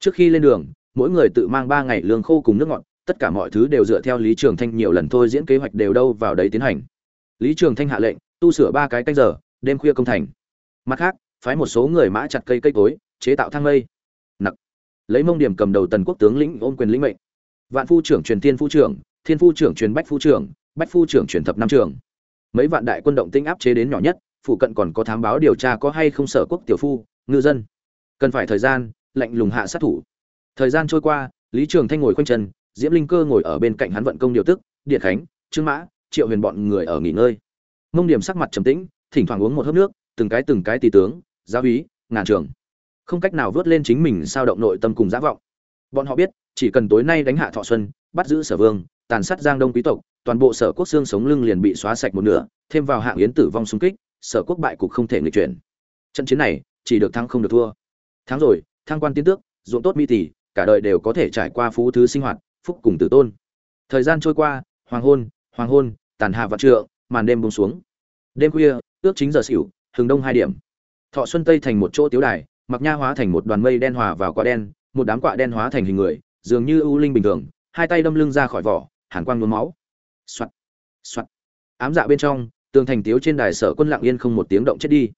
Trước khi lên đường, mỗi người tự mang ba ngày lương khô cùng nước ngọt, tất cả mọi thứ đều dựa theo lý trường thanh nhiều lần thôi diễn kế hoạch đều đâu vào đấy tiến hành. Lý trường thanh hạ lệnh, tu sửa ba cái canh giờ, đêm khuya công thành. Mặt khác, phái một số người mã chặt cây cây cối, chế tạo thang mây. Nặc. Lấy mông điểm cầm đầu tần quốc tướng lĩnh ôm quyền lĩnh mệnh. Vạn phu trưởng truyền thiên phu trưởng, thiên phu trưởng truyền bách phu trưởng, bách phu trưởng truyền thập năm trưởng. Mấy vạn đại quân động tinh áp chế đến nhỏ nhất, phụ cận còn có thám báo điều tra có hay không sở quốc tiểu phu, ngư dân cần phải thời gian, lạnh lùng hạ sát thủ. Thời gian trôi qua, lý trường thanh ngồi khoanh chân, diễm linh cơ ngồi ở bên cạnh hắn vận công điều tức, điện khánh, trương mã, triệu huyền bọn người ở nghỉ ngơi. Mông điểm sắc mặt trầm tĩnh, thỉnh thoảng uống một hớp nước, từng cái từng cái tỳ tướng, giáo úy, ngàn trường không cách nào vớt lên chính mình sao động nội tâm cùng giả vọng. Bọn họ biết, chỉ cần tối nay đánh hạ thọ xuân, bắt giữ sở vương, tàn sát giang đông quý tộc, toàn bộ sở quốc xương sống lưng liền bị xóa sạch một nửa, thêm vào hạng yến tử vong xung kích, sở quốc bại cục không thể nghịch chuyển. Trận chiến này, chỉ được thắng không được thua tháng rồi, thăng quan tiến tước, ruộng tốt mỹ tỷ cả đời đều có thể trải qua phú thứ sinh hoạt, phúc cùng tử tôn. Thời gian trôi qua, hoàng hôn hoàng hôn, tàn hạ vạn trượng, màn đêm buông xuống. Đêm khuya ước chính giờ xỉu, hừng đông hai điểm. Thọ xuân tây thành một chỗ tiếu đài mặc nha hóa thành một đoàn mây đen hòa vào quả đen, một đám quạ đen hóa thành hình người, dường như ưu linh bình thường, hai tay đâm lưng ra khỏi vỏ, hàn quang nhuốm máu. Soạt soạt. Ám dạ bên trong, tường thành tiếu trên đài sở quân lặng yên không một tiếng động chết đi.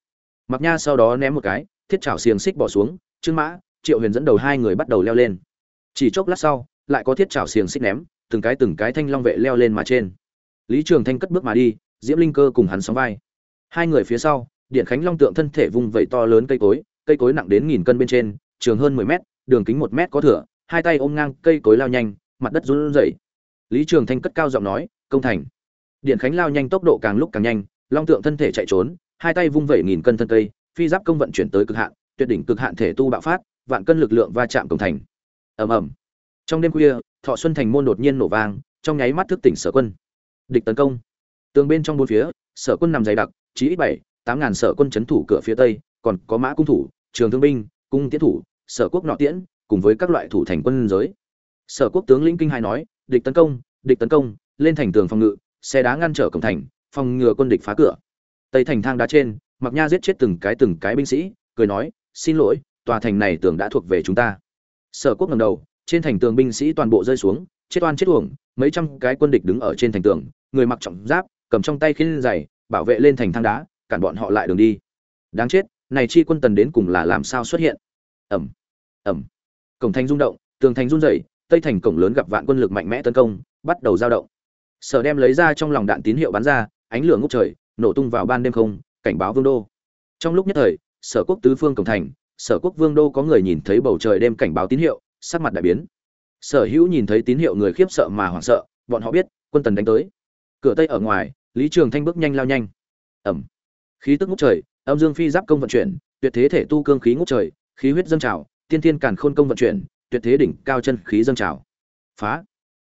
Mặc nha sau đó ném một cái thiết chảo xiềng xích bỏ xuống, trương mã, triệu huyền dẫn đầu hai người bắt đầu leo lên. Chỉ chốc lát sau, lại có thiết chảo xiềng xích ném, từng cái từng cái thanh long vệ leo lên mà trên. Lý trường thanh cất bước mà đi, diễm linh cơ cùng hắn sóng vai. Hai người phía sau, điện khánh long tượng thân thể vung vẩy to lớn cây cối cây cối nặng đến nghìn cân bên trên, trường hơn mười mét, đường kính một mét có thửa, hai tay ôm ngang cây cối lao nhanh, mặt đất run rẩy. Lý trường thanh cất cao giọng nói, công thành. Điện khánh lao nhanh tốc độ càng lúc càng nhanh, long tượng thân thể chạy trốn, hai tay vung vẩy nghìn cân thân cây phi giáp công vận chuyển tới cực hạn, tuyệt đỉnh cực hạn thể tu bạo phát, vạn cân lực lượng va chạm cổng thành. Ầm ầm. Trong đêm khuya, thọ xuân thành môn đột nhiên nổ vang, trong nháy mắt thức tỉnh sở quân. Địch tấn công. Tường bên trong bốn phía, sở quân nằm dày đặc, chí ít bảy, tám ngàn sở quân chấn thủ cửa phía tây, còn có mã cung thủ, trường thương binh, cung tiễn thủ, sở quốc nọ tiễn, cùng với các loại thủ thành quân giới. Sở quốc tướng lĩnh kinh hai nói, địch tấn công, địch tấn công, lên thành tường phòng ngự, xe đá ngăn trở cổng thành, phòng ngừa quân địch phá cửa. Tây thành thang đá trên mặc nha giết chết từng cái từng cái binh sĩ, cười nói, xin lỗi, tòa thành này tường đã thuộc về chúng ta. Sở quốc ngầm đầu, trên thành tường binh sĩ toàn bộ rơi xuống, chết oan chết uổng, mấy trăm cái quân địch đứng ở trên thành tường, người mặc trọng giáp, cầm trong tay khiên giày, bảo vệ lên thành thang đá, cản bọn họ lại đường đi. Đáng chết, này chi quân tần đến cùng là làm sao xuất hiện? Ẩm ẩm cổng thành rung động, tường thành run rẩy, tây thành cổng lớn gặp vạn quân lực mạnh mẽ tấn công, bắt đầu giao động. Sở đem lấy ra trong lòng đạn tín hiệu bắn ra, ánh lửa ngút trời, nổ tung vào ban đêm không cảnh báo vương đô. Trong lúc nhất thời, sở quốc tứ phương cổng thành, sở quốc vương đô có người nhìn thấy bầu trời đêm cảnh báo tín hiệu, sắc mặt đại biến. Sở hữu nhìn thấy tín hiệu người khiếp sợ mà hoảng sợ, bọn họ biết, quân tần đánh tới. Cửa tây ở ngoài, lý trường thanh bước nhanh lao nhanh. Ẩm. Khí tức ngút trời, âm dương phi giáp công vận chuyển, tuyệt thế thể tu cương khí ngút trời, khí huyết dâng trào, tiên thiên càn khôn công vận chuyển, tuyệt thế đỉnh cao chân khí dâng trào. Phá.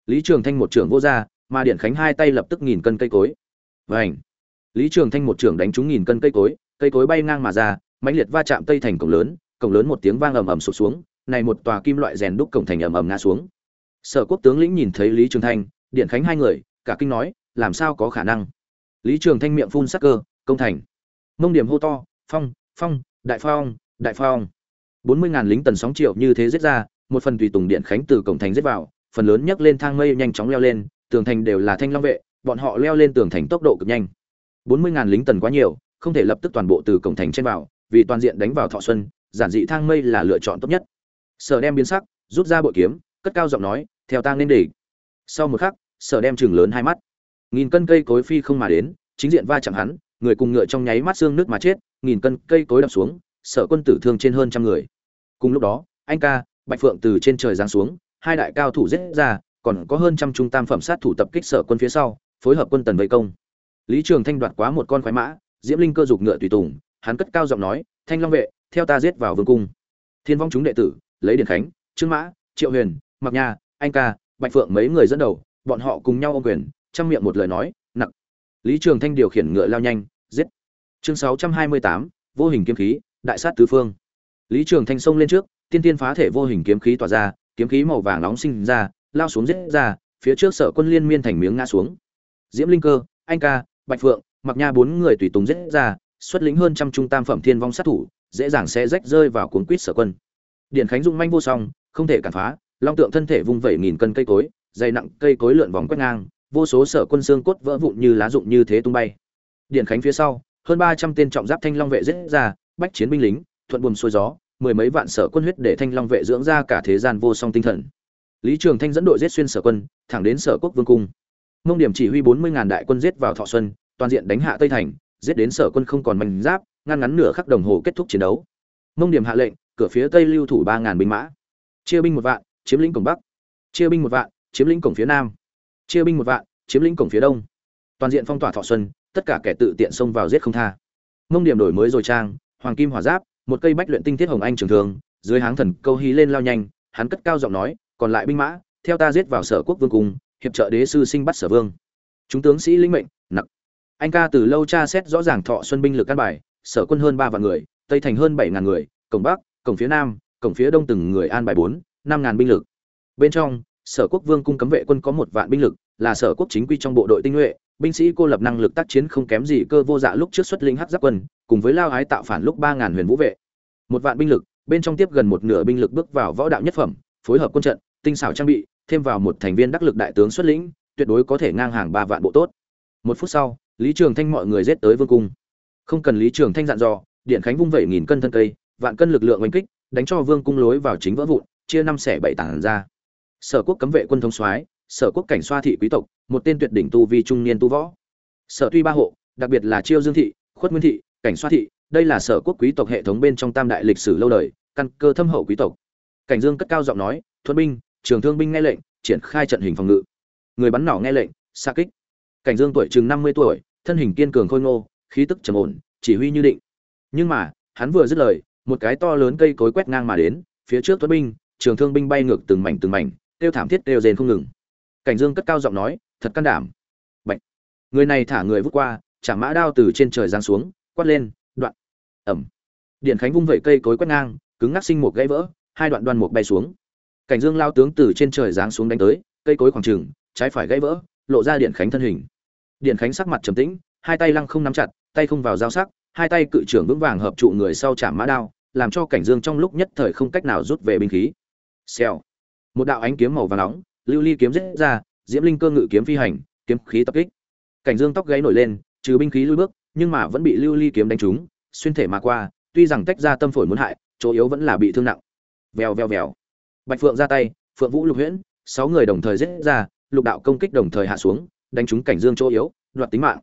Lý trường thanh một trưởng vô ra mà điện khánh hai tay lập tức nghìn cân cây cối. Vảnh lý trường thanh một trưởng đánh trúng nghìn cân cây cối cây cối bay ngang mà ra, mãnh liệt va chạm tây thành cổng lớn cổng lớn một tiếng vang ầm ầm sụp xuống, này một tòa kim loại rèn đúc cổng thành ầm ầm ngã xuống. Sở quốc tướng lĩnh nhìn thấy lý trường thanh, điện khánh hai người, cả kinh nói, làm sao có khả năng? Lý trường thanh miệng phun sắc cơ, công thành. Mông điểm hô to, phong phong, đại phong đại phong. Bốn mươi ngàn lính tần sóng triệu như thế giết ra, một phần tùy tùng điện khánh từ cổng thành giết vào, phần lớn nhấc lên thang mây nhanh chóng leo lên, tường thành đều là thanh long vệ, bọn họ leo lên tường thành tốc độ cực nhanh bốn mươi ngàn lính tần quá nhiều, không thể lập tức toàn bộ từ cổng thành trên vào, vì toàn diện đánh vào thọ xuân, giản dị thang mây là lựa chọn tốt nhất. Sở đem biến sắc, rút ra bội kiếm, cất cao giọng nói, theo tang nên để sau một khắc, sở đem chừng lớn hai mắt. Nghìn cân cây cối phi không mà đến, chính diện va chạm hắn, người cùng ngựa trong nháy mắt xương nước mà chết, nghìn cân cây cối đập xuống, sở quân tử thương trên hơn trăm người. Cùng lúc đó, anh ca, bạch phượng từ trên trời giáng xuống, hai đại cao thủ giết ra, còn có hơn trăm trung tam phẩm sát thủ tập kích sở quân phía sau, phối hợp quân tần vây công lý trường thanh đoạt quá một con khoái mã, diễm linh cơ dục ngựa tùy tùng, hắn cất cao giọng nói, thanh long vệ, theo ta giết vào vương cung. Thiên vong chúng đệ tử, lấy Điền khánh, trương mã, triệu huyền mặc nha, anh ca, bạch phượng mấy người dẫn đầu, bọn họ cùng nhau ôm quyền trong miệng một lời nói nặng lý trường thanh điều khiển ngựa lao nhanh, giết. Chương sáu trăm hai mươi tám, vô hình kiếm khí, đại sát tứ phương. Lý trường thanh xông lên trước, tiên tiên phá thể vô hình kiếm khí tỏa ra, kiếm khí màu vàng nóng sinh ra, lao xuống giết ra, phía trước sở quân liên miên thành miếng ngã xuống. Diễm linh cơ, anh ca bạch phượng mặc nha bốn người tùy tùng giết ra, xuất lĩnh hơn trăm trung tam phẩm thiên vong sát thủ, dễ dàng sẽ rách rơi vào cuốn quýt sở quân. Điện khánh dung manh vô song, không thể cản phá, long tượng thân thể vung vẩy nghìn cân cây cối, dày nặng cây cối lượn vòng quét ngang, vô số sở quân xương cốt vỡ vụn như lá rụng như thế tung bay. Điện khánh phía sau, hơn ba trăm tên trọng giáp thanh long vệ giết ra, bách chiến binh lính, thuận buồm xuôi gió, mười mấy vạn sở quân huyết để thanh long vệ dưỡng ra cả thế gian vô song tinh thần. Lý trường thanh dẫn đội giết xuyên sở quân, thẳng đến sở quốc vương cung. Mông điểm chỉ huy bốn mươi ngàn đại quân giết vào thọ xuân toàn diện đánh hạ tây thành, giết đến sở quân không còn mảnh giáp, ngăn ngắn nửa khắc đồng hồ kết thúc chiến đấu. Mông điểm hạ lệnh, cửa phía tây lưu thủ ba ngàn binh mã. Chia binh một vạn, chiếm lĩnh cổng bắc. Chia binh một vạn, chiếm lĩnh cổng phía nam. Chia binh một vạn, chiếm lĩnh cổng phía đông. Toàn diện phong tỏa thọ xuân, tất cả kẻ tự tiện xông vào giết không tha. Mông điểm đổi mới rồi trang, hoàng kim hỏa giáp, một cây bách luyện tinh thiết hồng anh trường thường dưới háng thần câu hí lên lao nhanh, hắn cất cao giọng nói, còn lại binh mã, theo ta giết vào sở quốc vương cung, hiệp trợ đế sư sinh bắt sở vương. Chúng tướng sĩ linh mệnh nặng anh ca từ lâu tra xét rõ ràng thọ xuân binh lực căn bài, sở quân hơn ba vạn người, tây thành hơn bảy ngàn người, cổng bắc, cổng phía nam, cổng phía đông từng người an bài bốn, năm ngàn binh lực. Bên trong, sở quốc vương cung cấm vệ quân có một vạn binh lực, là sở quốc chính quy trong bộ đội tinh nhuệ, binh sĩ cô lập năng lực tác chiến không kém gì cơ vô dạ lúc trước xuất linh hắc giáp quân, cùng với lao ái tạo phản lúc ba ngàn huyền vũ vệ. Một vạn binh lực, bên trong tiếp gần một nửa binh lực bước vào võ đạo nhất phẩm, phối hợp quân trận, tinh xảo trang bị, thêm vào một thành viên đắc lực đại tướng xuất lĩnh, tuyệt đối có thể ngang hàng ba vạn bộ tốt. Một phút sau lý trường thanh mọi người giết tới vương cung. Không cần lý trường thanh dặn dò, điện khánh vung vẩy nghìn cân thân cây, vạn cân lực lượng oanh kích, đánh cho vương cung lối vào chính vỡ vụn, chia năm xẻ bảy tảng ra. Sở quốc cấm vệ quân thống soái, sở quốc cảnh xoa thị quý tộc, một tên tuyệt đỉnh tu vi trung niên tu võ. Sở tuy ba hộ, đặc biệt là chiêu dương thị, khuất nguyên thị, cảnh xoa thị, đây là sở quốc quý tộc hệ thống bên trong tam đại lịch sử lâu đời, căn cơ thâm hậu quý tộc. Cảnh dương cất cao giọng nói, thuận binh, trường thương binh nghe lệnh, triển khai trận hình phòng ngự. Người bắn nỏ nghe lệnh, xa kích. Cảnh dương tuổi chừng năm mươi tuổi thân hình kiên cường khôi ngô, khí tức trầm ổn, chỉ huy như định. Nhưng mà, hắn vừa dứt lời, một cái to lớn cây cối quét ngang mà đến, phía trước tuấn binh, trường thương binh bay ngược từng mảnh từng mảnh tiêu thảm thiết đều rền không ngừng. Cảnh dương cất cao giọng nói, thật can đảm. Bạch. người này thả người vút qua, chả mã đao từ trên trời giáng xuống, quát lên, đoạn. Ẩm điện khánh vung vẩy cây cối quét ngang, cứng ngắc sinh một gãy vỡ, hai đoạn đoan một bay xuống. Cảnh dương lao tướng từ trên trời giáng xuống đánh tới, cây cối khoảng trường trái phải gãy vỡ, lộ ra điện khánh thân hình điện khánh sắc mặt trầm tĩnh, hai tay lăng không nắm chặt, tay không vào dao sắc, hai tay cự trưởng vững vàng hợp trụ người sau chạm mã đao, làm cho cảnh dương trong lúc nhất thời không cách nào rút về binh khí. Xèo. Một đạo ánh kiếm màu vàng nóng, lưu ly kiếm rết ra, diễm linh cơ ngự kiếm phi hành, kiếm khí tập kích. Cảnh dương tóc gáy nổi lên, trừ binh khí lui bước, nhưng mà vẫn bị lưu ly kiếm đánh trúng, xuyên thể mà qua, tuy rằng tách ra tâm phổi muốn hại, chỗ yếu vẫn là bị thương nặng. Vèo vèo vèo. Bạch phượng ra tay, phượng vũ lục huyễn, sáu người đồng thời giết ra, lục đạo công kích đồng thời hạ xuống đánh trúng cảnh dương chỗ yếu, đoạt tính mạng.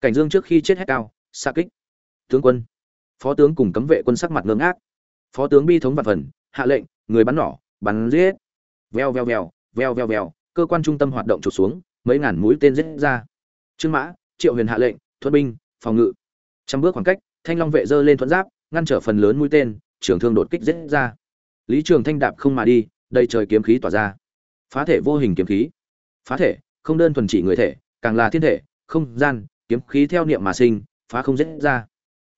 Cảnh dương trước khi chết hết cao xa kích. Tướng quân. Phó tướng cùng cấm vệ quân sắc mặt ngơ ngác phó tướng bi thống vạn phần, hạ lệnh, người bắn nỏ, bắn giết. Veo veo veo veo veo veo cơ quan trung tâm hoạt động trục xuống, mấy ngàn mũi tên giết ra. Trương mã, triệu huyền hạ lệnh, thuận binh, phòng ngự. Trăm bước khoảng cách, thanh long vệ dơ lên thuận giáp, ngăn trở phần lớn mũi tên, trường thương đột kích giết ra. Lý trường thanh đạp không mà đi, đầy trời kiếm khí tỏa ra. Phá thể vô hình kiếm khí. Phá thể không đơn thuần chỉ người thể, càng là thiên thể, không gian, kiếm khí theo niệm mà sinh, phá không dễ ra.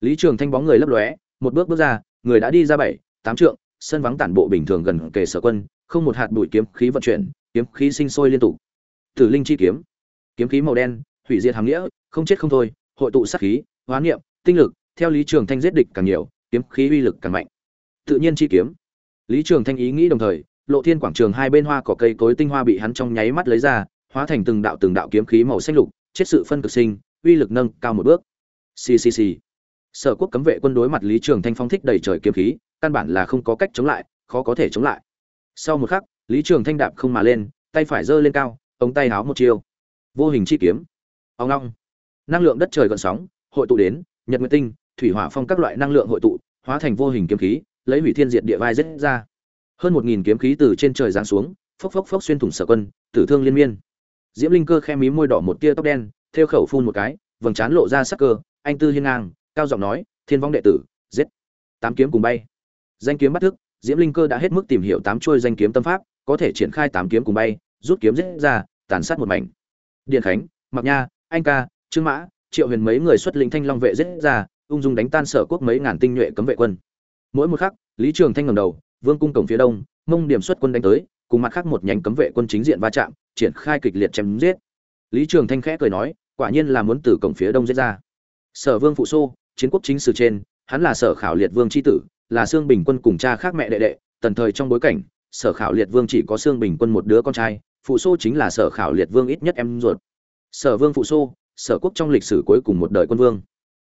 Lý trường thanh bóng người lấp lóe, một bước bước ra, người đã đi ra bảy, tám trượng, sân vắng tản bộ bình thường gần kề sở quân, không một hạt bụi kiếm khí vận chuyển, kiếm khí sinh sôi liên tục. Tử linh chi kiếm. Kiếm khí màu đen, hủy diệt hàm nghĩa, không chết không thôi, hội tụ sát khí, hóa niệm, tinh lực, theo lý trường thanh giết địch càng nhiều, kiếm khí uy lực càng mạnh. Tự nhiên chi kiếm. Lý trường thanh ý nghĩ đồng thời, lộ thiên quảng trường hai bên hoa cỏ cây cối tinh hoa bị hắn trong nháy mắt lấy ra hóa thành từng đạo từng đạo kiếm khí màu xanh lục, chết sự phân cực sinh, uy lực nâng cao một bước. Xì xì xì sở quốc cấm vệ quân đối mặt lý trường thanh phong thích đầy trời kiếm khí, căn bản là không có cách chống lại, khó có thể chống lại. Sau một khắc, lý trường thanh đạp không mà lên, tay phải giơ lên cao, ống tay háo một chiêu. Vô hình chi kiếm. Ong long năng lượng đất trời gợn sóng, hội tụ đến, nhật nguyệt tinh, thủy hỏa phong các loại năng lượng hội tụ, hóa thành vô hình kiếm khí, lấy hủy thiên diệt địa vai rất ra. Hơn một nghìn kiếm khí từ trên trời giáng xuống, phốc phốc phốc xuyên thủng sở quân, tử thương liên miên diễm linh cơ khe mí môi đỏ một tia tóc đen, theo khẩu phun một cái, vầng trán lộ ra sắc cơ, anh tư hiên ngang, cao giọng nói, thiên vong đệ tử, giết! Tám kiếm cùng bay. Danh kiếm bắt thức, diễm linh cơ đã hết mức tìm hiểu tám chuôi danh kiếm tâm pháp, có thể triển khai tám kiếm cùng bay, rút kiếm giết ra, tàn sát một mảnh. Điện khánh mặc nha, anh ca, trương mã, triệu huyền mấy người xuất lĩnh thanh long vệ giết ra, ung dung đánh tan sở quốc mấy ngàn tinh nhuệ cấm vệ quân. Mỗi một khắc, lý trường thanh ngầm đầu, vương cung cổng phía đông, mông điểm xuất quân đánh tới cùng mặt khác một nhánh cấm vệ quân chính diện va chạm, triển khai kịch liệt chém giết. Lý trường thanh khẽ cười nói, quả nhiên là muốn từ cổng phía đông giết ra. Sở vương phụ xô, chiến quốc chính sử trên, hắn là sở khảo liệt vương chi tử, là xương bình quân cùng cha khác mẹ đệ đệ, tần thời trong bối cảnh, sở khảo liệt vương chỉ có xương bình quân một đứa con trai, phụ xô chính là sở khảo liệt vương ít nhất em ruột. Sở vương phụ xô, sở quốc trong lịch sử cuối cùng một đời quân vương.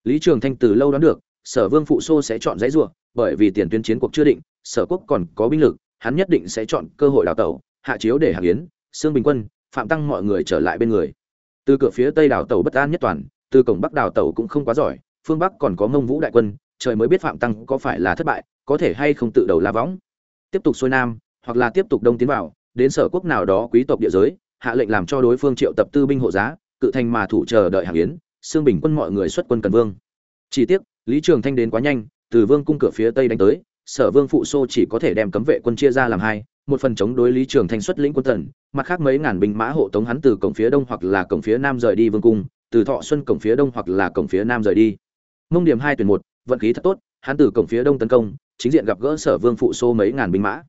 Lý trường thanh từ lâu đoán được, sở vương phụ xô sẽ chọn dãy ruộng, bởi vì tiền tuyến chiến cuộc chưa định, sở quốc còn có binh lực hắn nhất định sẽ chọn cơ hội đào tẩu, hạ chiếu để hạ yến xương bình quân, phạm tăng mọi người trở lại bên người. Từ cửa phía tây đào tẩu bất an nhất toàn, từ cổng bắc đào tẩu cũng không quá giỏi, phương bắc còn có mông vũ đại quân, trời mới biết phạm tăng có phải là thất bại, có thể hay không tự đầu la võng. Tiếp tục xuôi nam, hoặc là tiếp tục đông tiến vào, đến sở quốc nào đó quý tộc địa giới, hạ lệnh làm cho đối phương triệu tập tư binh hộ giá, cự thành mà thủ chờ đợi hàng yến xương bình quân mọi người xuất quân cần vương. Chỉ tiếc, lý trường thanh đến quá nhanh, từ vương cung cửa phía tây đánh tới sở vương phụ xô chỉ có thể đem cấm vệ quân chia ra làm hai, một phần chống đối lý trường thanh xuất lĩnh quân tần mặt khác mấy ngàn binh mã hộ tống hắn từ cổng phía đông hoặc là cổng phía nam rời đi vương cung, từ thọ xuân cổng phía đông hoặc là cổng phía nam rời đi. Mông điểm hai tuyển một, vận khí thật tốt, hắn từ cổng phía đông tấn công, chính diện gặp gỡ sở vương phụ xô mấy ngàn binh mã.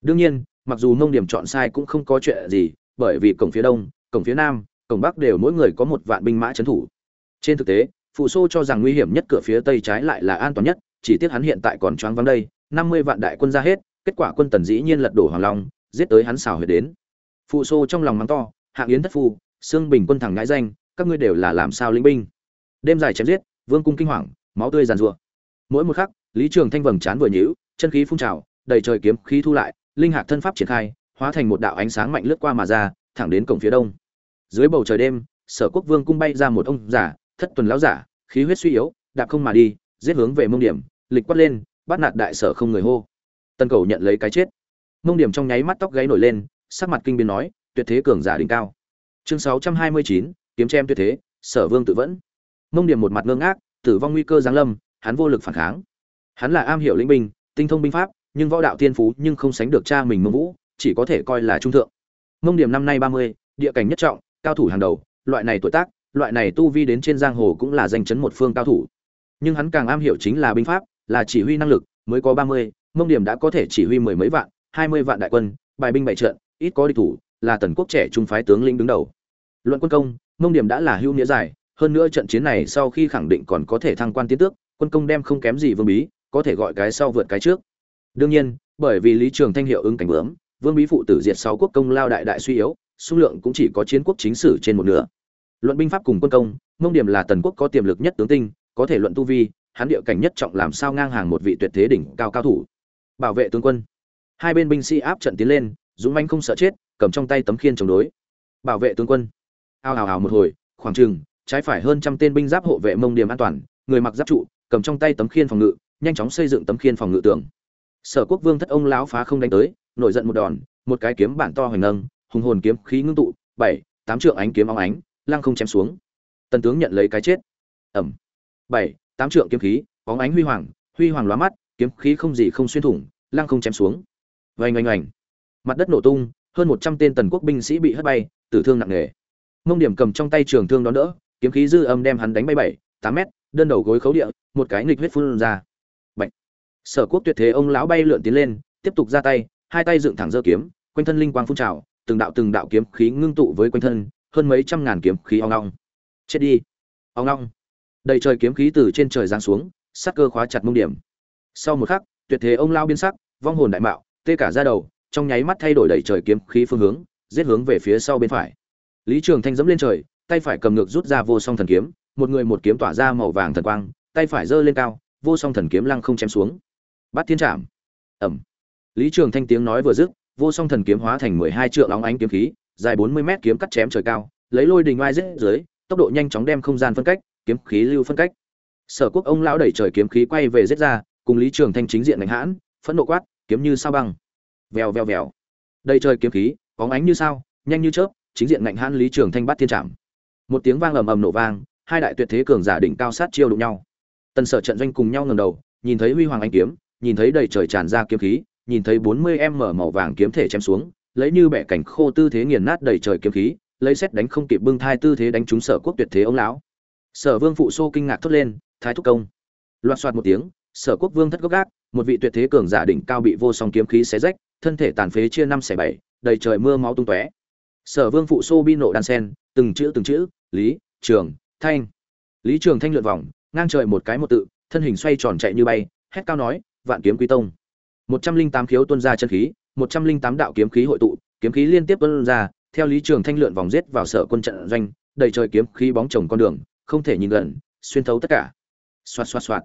Đương nhiên, mặc dù mông điểm chọn sai cũng không có chuyện gì, bởi vì cổng phía đông, cổng phía nam, cổng bắc đều mỗi người có một vạn binh mã trấn thủ. Trên thực tế, phụ xô cho rằng nguy hiểm nhất cửa phía tây trái lại là an toàn nhất, chỉ tiếc hắn hiện tại còn choáng vắng đây năm mươi vạn đại quân ra hết, kết quả quân tần dĩ nhiên lật đổ hoàng long, giết tới hắn xào huyệt đến. Phụ xô trong lòng mắng to hạng yến thất phu xương bình quân thẳng ngãi danh, các ngươi đều là làm sao linh binh? Đêm dài chém giết, vương cung kinh hoàng, máu tươi giàn rủa mỗi một khắc, lý trường thanh vầng chán vừa nhíu, chân khí phun trào, đầy trời kiếm khí thu lại, linh hạt thân pháp triển khai, hóa thành một đạo ánh sáng mạnh lướt qua mà ra, thẳng đến cổng phía đông. Dưới bầu trời đêm, sở quốc vương cung bay ra một ông giả thất tuần lão giả, khí huyết suy yếu, đạp không mà đi, giết hướng về mông điểm, lịch quát lên bắt nạt đại sở không người hô. Tân cầu nhận lấy cái chết. Mông điểm trong nháy mắt tóc gáy nổi lên, sắc mặt kinh biến nói, tuyệt thế cường giả đỉnh cao. Chương sáu trăm hai mươi chín, kiếm chém tuyệt thế, sở vương tự vẫn. Mông điểm một mặt ngơ ngác, tử vong nguy cơ giáng lâm, hắn vô lực phản kháng. Hắn là am hiểu lĩnh binh, tinh thông binh pháp, nhưng võ đạo tiên phú nhưng không sánh được cha mình mông vũ, chỉ có thể coi là trung thượng. Mông điểm năm nay ba mươi, địa cảnh nhất trọng, cao thủ hàng đầu, loại này tuổi tác, loại này tu vi đến trên giang hồ cũng là danh chấn một phương cao thủ. Nhưng hắn càng am hiểu chính là binh pháp là chỉ huy năng lực, mới có ba mươi, mông điểm đã có thể chỉ huy mười mấy vạn, hai mươi vạn đại quân, bài binh bại trận, ít có địch thủ, là tần quốc trẻ trung phái tướng lĩnh đứng đầu. Luận quân công, mông điểm đã là hưu nghĩa giải hơn nữa trận chiến này sau khi khẳng định còn có thể thăng quan tiến tước, quân công đem không kém gì vương bí, có thể gọi cái sau vượt cái trước. Đương nhiên, bởi vì lý trường thanh hiệu ứng cảnh bướm, vương bí phụ tử diệt sáu quốc công lao đại đại suy yếu số lượng cũng chỉ có chiến quốc chính sử trên một nửa. Luận binh pháp cùng quân công, mông điểm là tần quốc có tiềm lực nhất tướng tinh, có thể luận tu vi hắn địa cảnh nhất trọng làm sao ngang hàng một vị tuyệt thế đỉnh cao cao thủ. Bảo vệ tướng quân. Hai bên binh sĩ áp trận tiến lên, dũng manh không sợ chết, cầm trong tay tấm khiên chống đối. Bảo vệ tướng quân. Ao hào hào một hồi, khoảng chừng, trái phải hơn trăm tên binh giáp hộ vệ mông điểm an toàn, người mặc giáp trụ, cầm trong tay tấm khiên phòng ngự, nhanh chóng xây dựng tấm khiên phòng ngự tường. Sở quốc vương thất ông lão phá không đánh tới, nổi giận một đòn, một cái kiếm bản to hoành nâng hùng hồn kiếm khí ngưng tụ, bảy, tám trượng ánh kiếm óng ánh, lăng không chém xuống. Tần tướng nhận lấy cái chết. Ẩm. Bảy tám trượng kiếm khí, có ánh huy hoàng huy hoàng lóa mắt, kiếm khí không gì không xuyên thủng, lăng không chém xuống. Vành oanh oanh. Mặt đất nổ tung, hơn một trăm tên tần quốc binh sĩ bị hất bay, tử thương nặng nề. Mông điểm cầm trong tay trường thương đón đỡ, kiếm khí dư âm đem hắn đánh bay bảy, tám mét, đơn đầu gối khấu địa, một cái nghịch huyết phun ra. Bạch. sở quốc tuyệt thế ông lão bay lượn tiến lên, tiếp tục ra tay, hai tay dựng thẳng giơ kiếm, quanh thân linh quang phun trào, từng đạo từng đạo kiếm khí ngưng tụ với quanh thân, hơn mấy trăm ngàn kiếm khí ong ong. Chết đi. Ong ong đầy trời kiếm khí từ trên trời giáng xuống, sắc cơ khóa chặt mông điểm. Sau một khắc, tuyệt thế ông lao biến sắc, vong hồn đại mạo, tê cả ra đầu, trong nháy mắt thay đổi đầy trời kiếm khí phương hướng, giết hướng về phía sau bên phải. Lý trường thanh dẫm lên trời, tay phải cầm ngược rút ra vô song thần kiếm, một người một kiếm tỏa ra màu vàng thần quang, tay phải giơ lên cao, vô song thần kiếm lăng không chém xuống. Bắt thiên trảm. Ẩm. Lý trường thanh tiếng nói vừa dứt, vô song thần kiếm hóa thành mười hai trượng óng ánh kiếm khí, dài bốn mươi mét kiếm cắt chém trời cao, lấy lôi đình oai giết dưới, tốc độ nhanh chóng đem không gian phân cách kiếm khí lưu phân cách. Sở quốc ông lão đẩy trời kiếm khí quay về giết ra, cùng lý trường thanh chính diện đánh hãn, phẫn nộ quát, kiếm như sao băng? Vèo vèo vèo. Đầy trời kiếm khí, bóng ánh như sao, nhanh như chớp, chính diện ngạnh hãn lý trường thanh bắt thiên trạm một tiếng vang ầm ầm nổ vang, hai đại tuyệt thế cường giả đỉnh cao sát chiêu đụng nhau. Tần sở trận doanh cùng nhau ngẩng đầu, nhìn thấy huy hoàng anh kiếm, nhìn thấy đầy trời tràn ra kiếm khí, nhìn thấy bốn mươi em mở màu vàng kiếm thể chém xuống, lấy như bẻ cảnh khô tư thế nghiền nát đầy trời kiếm khí, lấy xét đánh không kịp bưng thai tư thế đánh trúng sở quốc tuyệt thế ông lão sở vương phụ xô kinh ngạc thốt lên, thái thúc công. Loạt soạt một tiếng, sở quốc vương thất gốc gác, một vị tuyệt thế cường giả đỉnh cao bị vô song kiếm khí xé rách, thân thể tàn phế chia năm xẻ bảy, đầy trời mưa máu tung tóe. Sở vương phụ xô bi nộ đan sen, từng chữ từng chữ, lý, trường, thanh. Lý trường thanh lượn vòng, ngang trời một cái một tự, thân hình xoay tròn chạy như bay, hét cao nói, vạn kiếm quý tông. Một trăm linh tám khiếu tuân ra chân khí, một trăm linh tám đạo kiếm khí hội tụ, kiếm khí liên tiếp tuân ra, theo lý trường thanh lượn vòng giết vào sở quân trận doanh, đầy trời kiếm khí bóng chồng con đường không thể nhìn gần, xuyên thấu tất cả. Xoạt xoạt xoạt.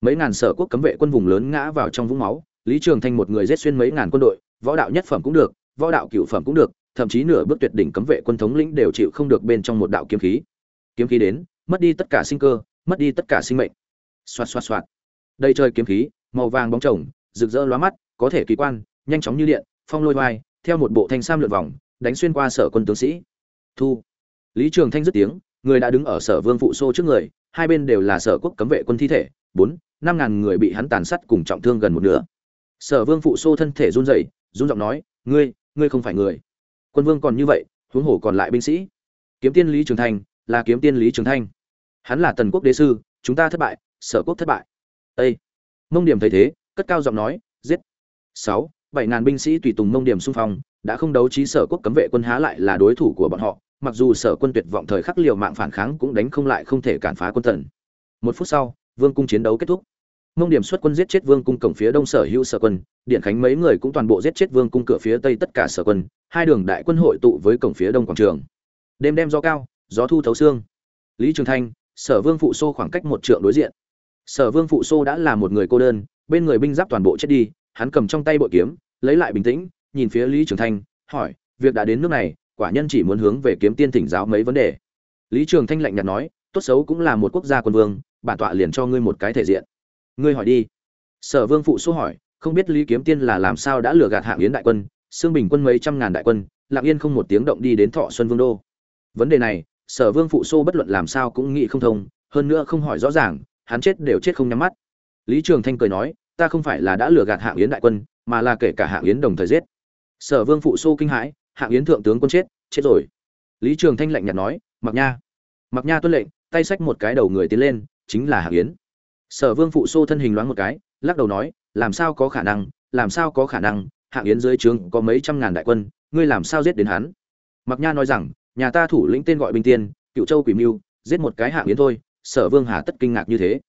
Mấy ngàn sở quốc cấm vệ quân vùng lớn ngã vào trong vũng máu, lý trường thanh một người giết xuyên mấy ngàn quân đội, võ đạo nhất phẩm cũng được, võ đạo cửu phẩm cũng được, thậm chí nửa bước tuyệt đỉnh cấm vệ quân thống lĩnh đều chịu không được bên trong một đạo kiếm khí. Kiếm khí đến, mất đi tất cả sinh cơ, mất đi tất cả sinh mệnh. Xoạt xoạt xoạt. Đây trời kiếm khí, màu vàng bóng chồng, rực rỡ lóa mắt, có thể kỳ quan, nhanh chóng như điện, phong lôi vai theo một bộ thanh sam lượn vòng, đánh xuyên qua sở quân tướng sĩ. Thu. Lý trường thanh dứt tiếng người đã đứng ở sở vương phụ xô trước người, hai bên đều là sở quốc cấm vệ quân thi thể, bốn, năm ngàn người bị hắn tàn sát cùng trọng thương gần một nửa. Sở vương phụ xô thân thể run rẩy, run giọng nói, ngươi ngươi không phải người. Quân vương còn như vậy, huống hồ còn lại binh sĩ. Kiếm tiên lý trường thanh là kiếm tiên lý trường thanh hắn là tần quốc đế sư, chúng ta thất bại, sở quốc thất bại. Ây mông điểm thấy thế, cất cao giọng nói, giết! Sáu, bảy ngàn binh sĩ tùy tùng mông điểm xung phong, đã không đấu trí sở quốc cấm vệ quân há lại là đối thủ của bọn họ mặc dù sở quân tuyệt vọng thời khắc liều mạng phản kháng cũng đánh không lại không thể cản phá quân tần một phút sau, vương cung chiến đấu kết thúc. Mông điểm xuất quân giết chết vương cung cổng phía đông sở hữu sở quân, điện khánh mấy người cũng toàn bộ giết chết vương cung cửa phía tây tất cả sở quân, hai đường đại quân hội tụ với cổng phía đông quảng trường. Đêm đêm gió cao, gió thu thấu xương. Lý trường thanh, sở vương phụ xô khoảng cách một trượng đối diện. Sở vương phụ xô đã là một người cô đơn, bên người binh giáp toàn bộ chết đi, hắn cầm trong tay bội kiếm, lấy lại bình tĩnh, nhìn phía lý trường thanh, hỏi, việc đã đến nước này quả nhân chỉ muốn hướng về kiếm tiên thỉnh giáo mấy vấn đề. Lý trường thanh lạnh nhạt nói, tốt xấu cũng là một quốc gia quân vương, bản tọa liền cho ngươi một cái thể diện. Ngươi hỏi đi. Sở vương phụ số hỏi, không biết lý kiếm tiên là làm sao đã lừa gạt hạng yến đại quân xương bình quân mấy trăm ngàn đại quân, lặng yên không một tiếng động đi đến thọ xuân vương đô. Vấn đề này, sở vương phụ xô bất luận làm sao cũng nghĩ không thông, hơn nữa không hỏi rõ ràng, hắn chết đều chết không nhắm mắt. Lý trường thanh cười nói, ta không phải là đã lừa gạt hạng yến đại quân, mà là kể cả hạng yến đồng thời giết. Sở vương phụ xô kinh hãi hạng yến thượng tướng quân chết chết rồi. Lý trường thanh lạnh nhạt nói, mặc nha mặc nha tuân lệnh, tay xách một cái đầu người tiến lên, chính là hạng yến. Sở vương phụ xô thân hình loáng một cái, lắc đầu nói, làm sao có khả năng, làm sao có khả năng hạng yến dưới trướng có mấy trăm ngàn đại quân, ngươi làm sao giết đến hắn? Mặc nha nói rằng, nhà ta thủ lĩnh tên gọi binh tiên, cựu châu quỷ mưu, giết một cái hạng yến thôi. Sở vương hà tất kinh ngạc như thế.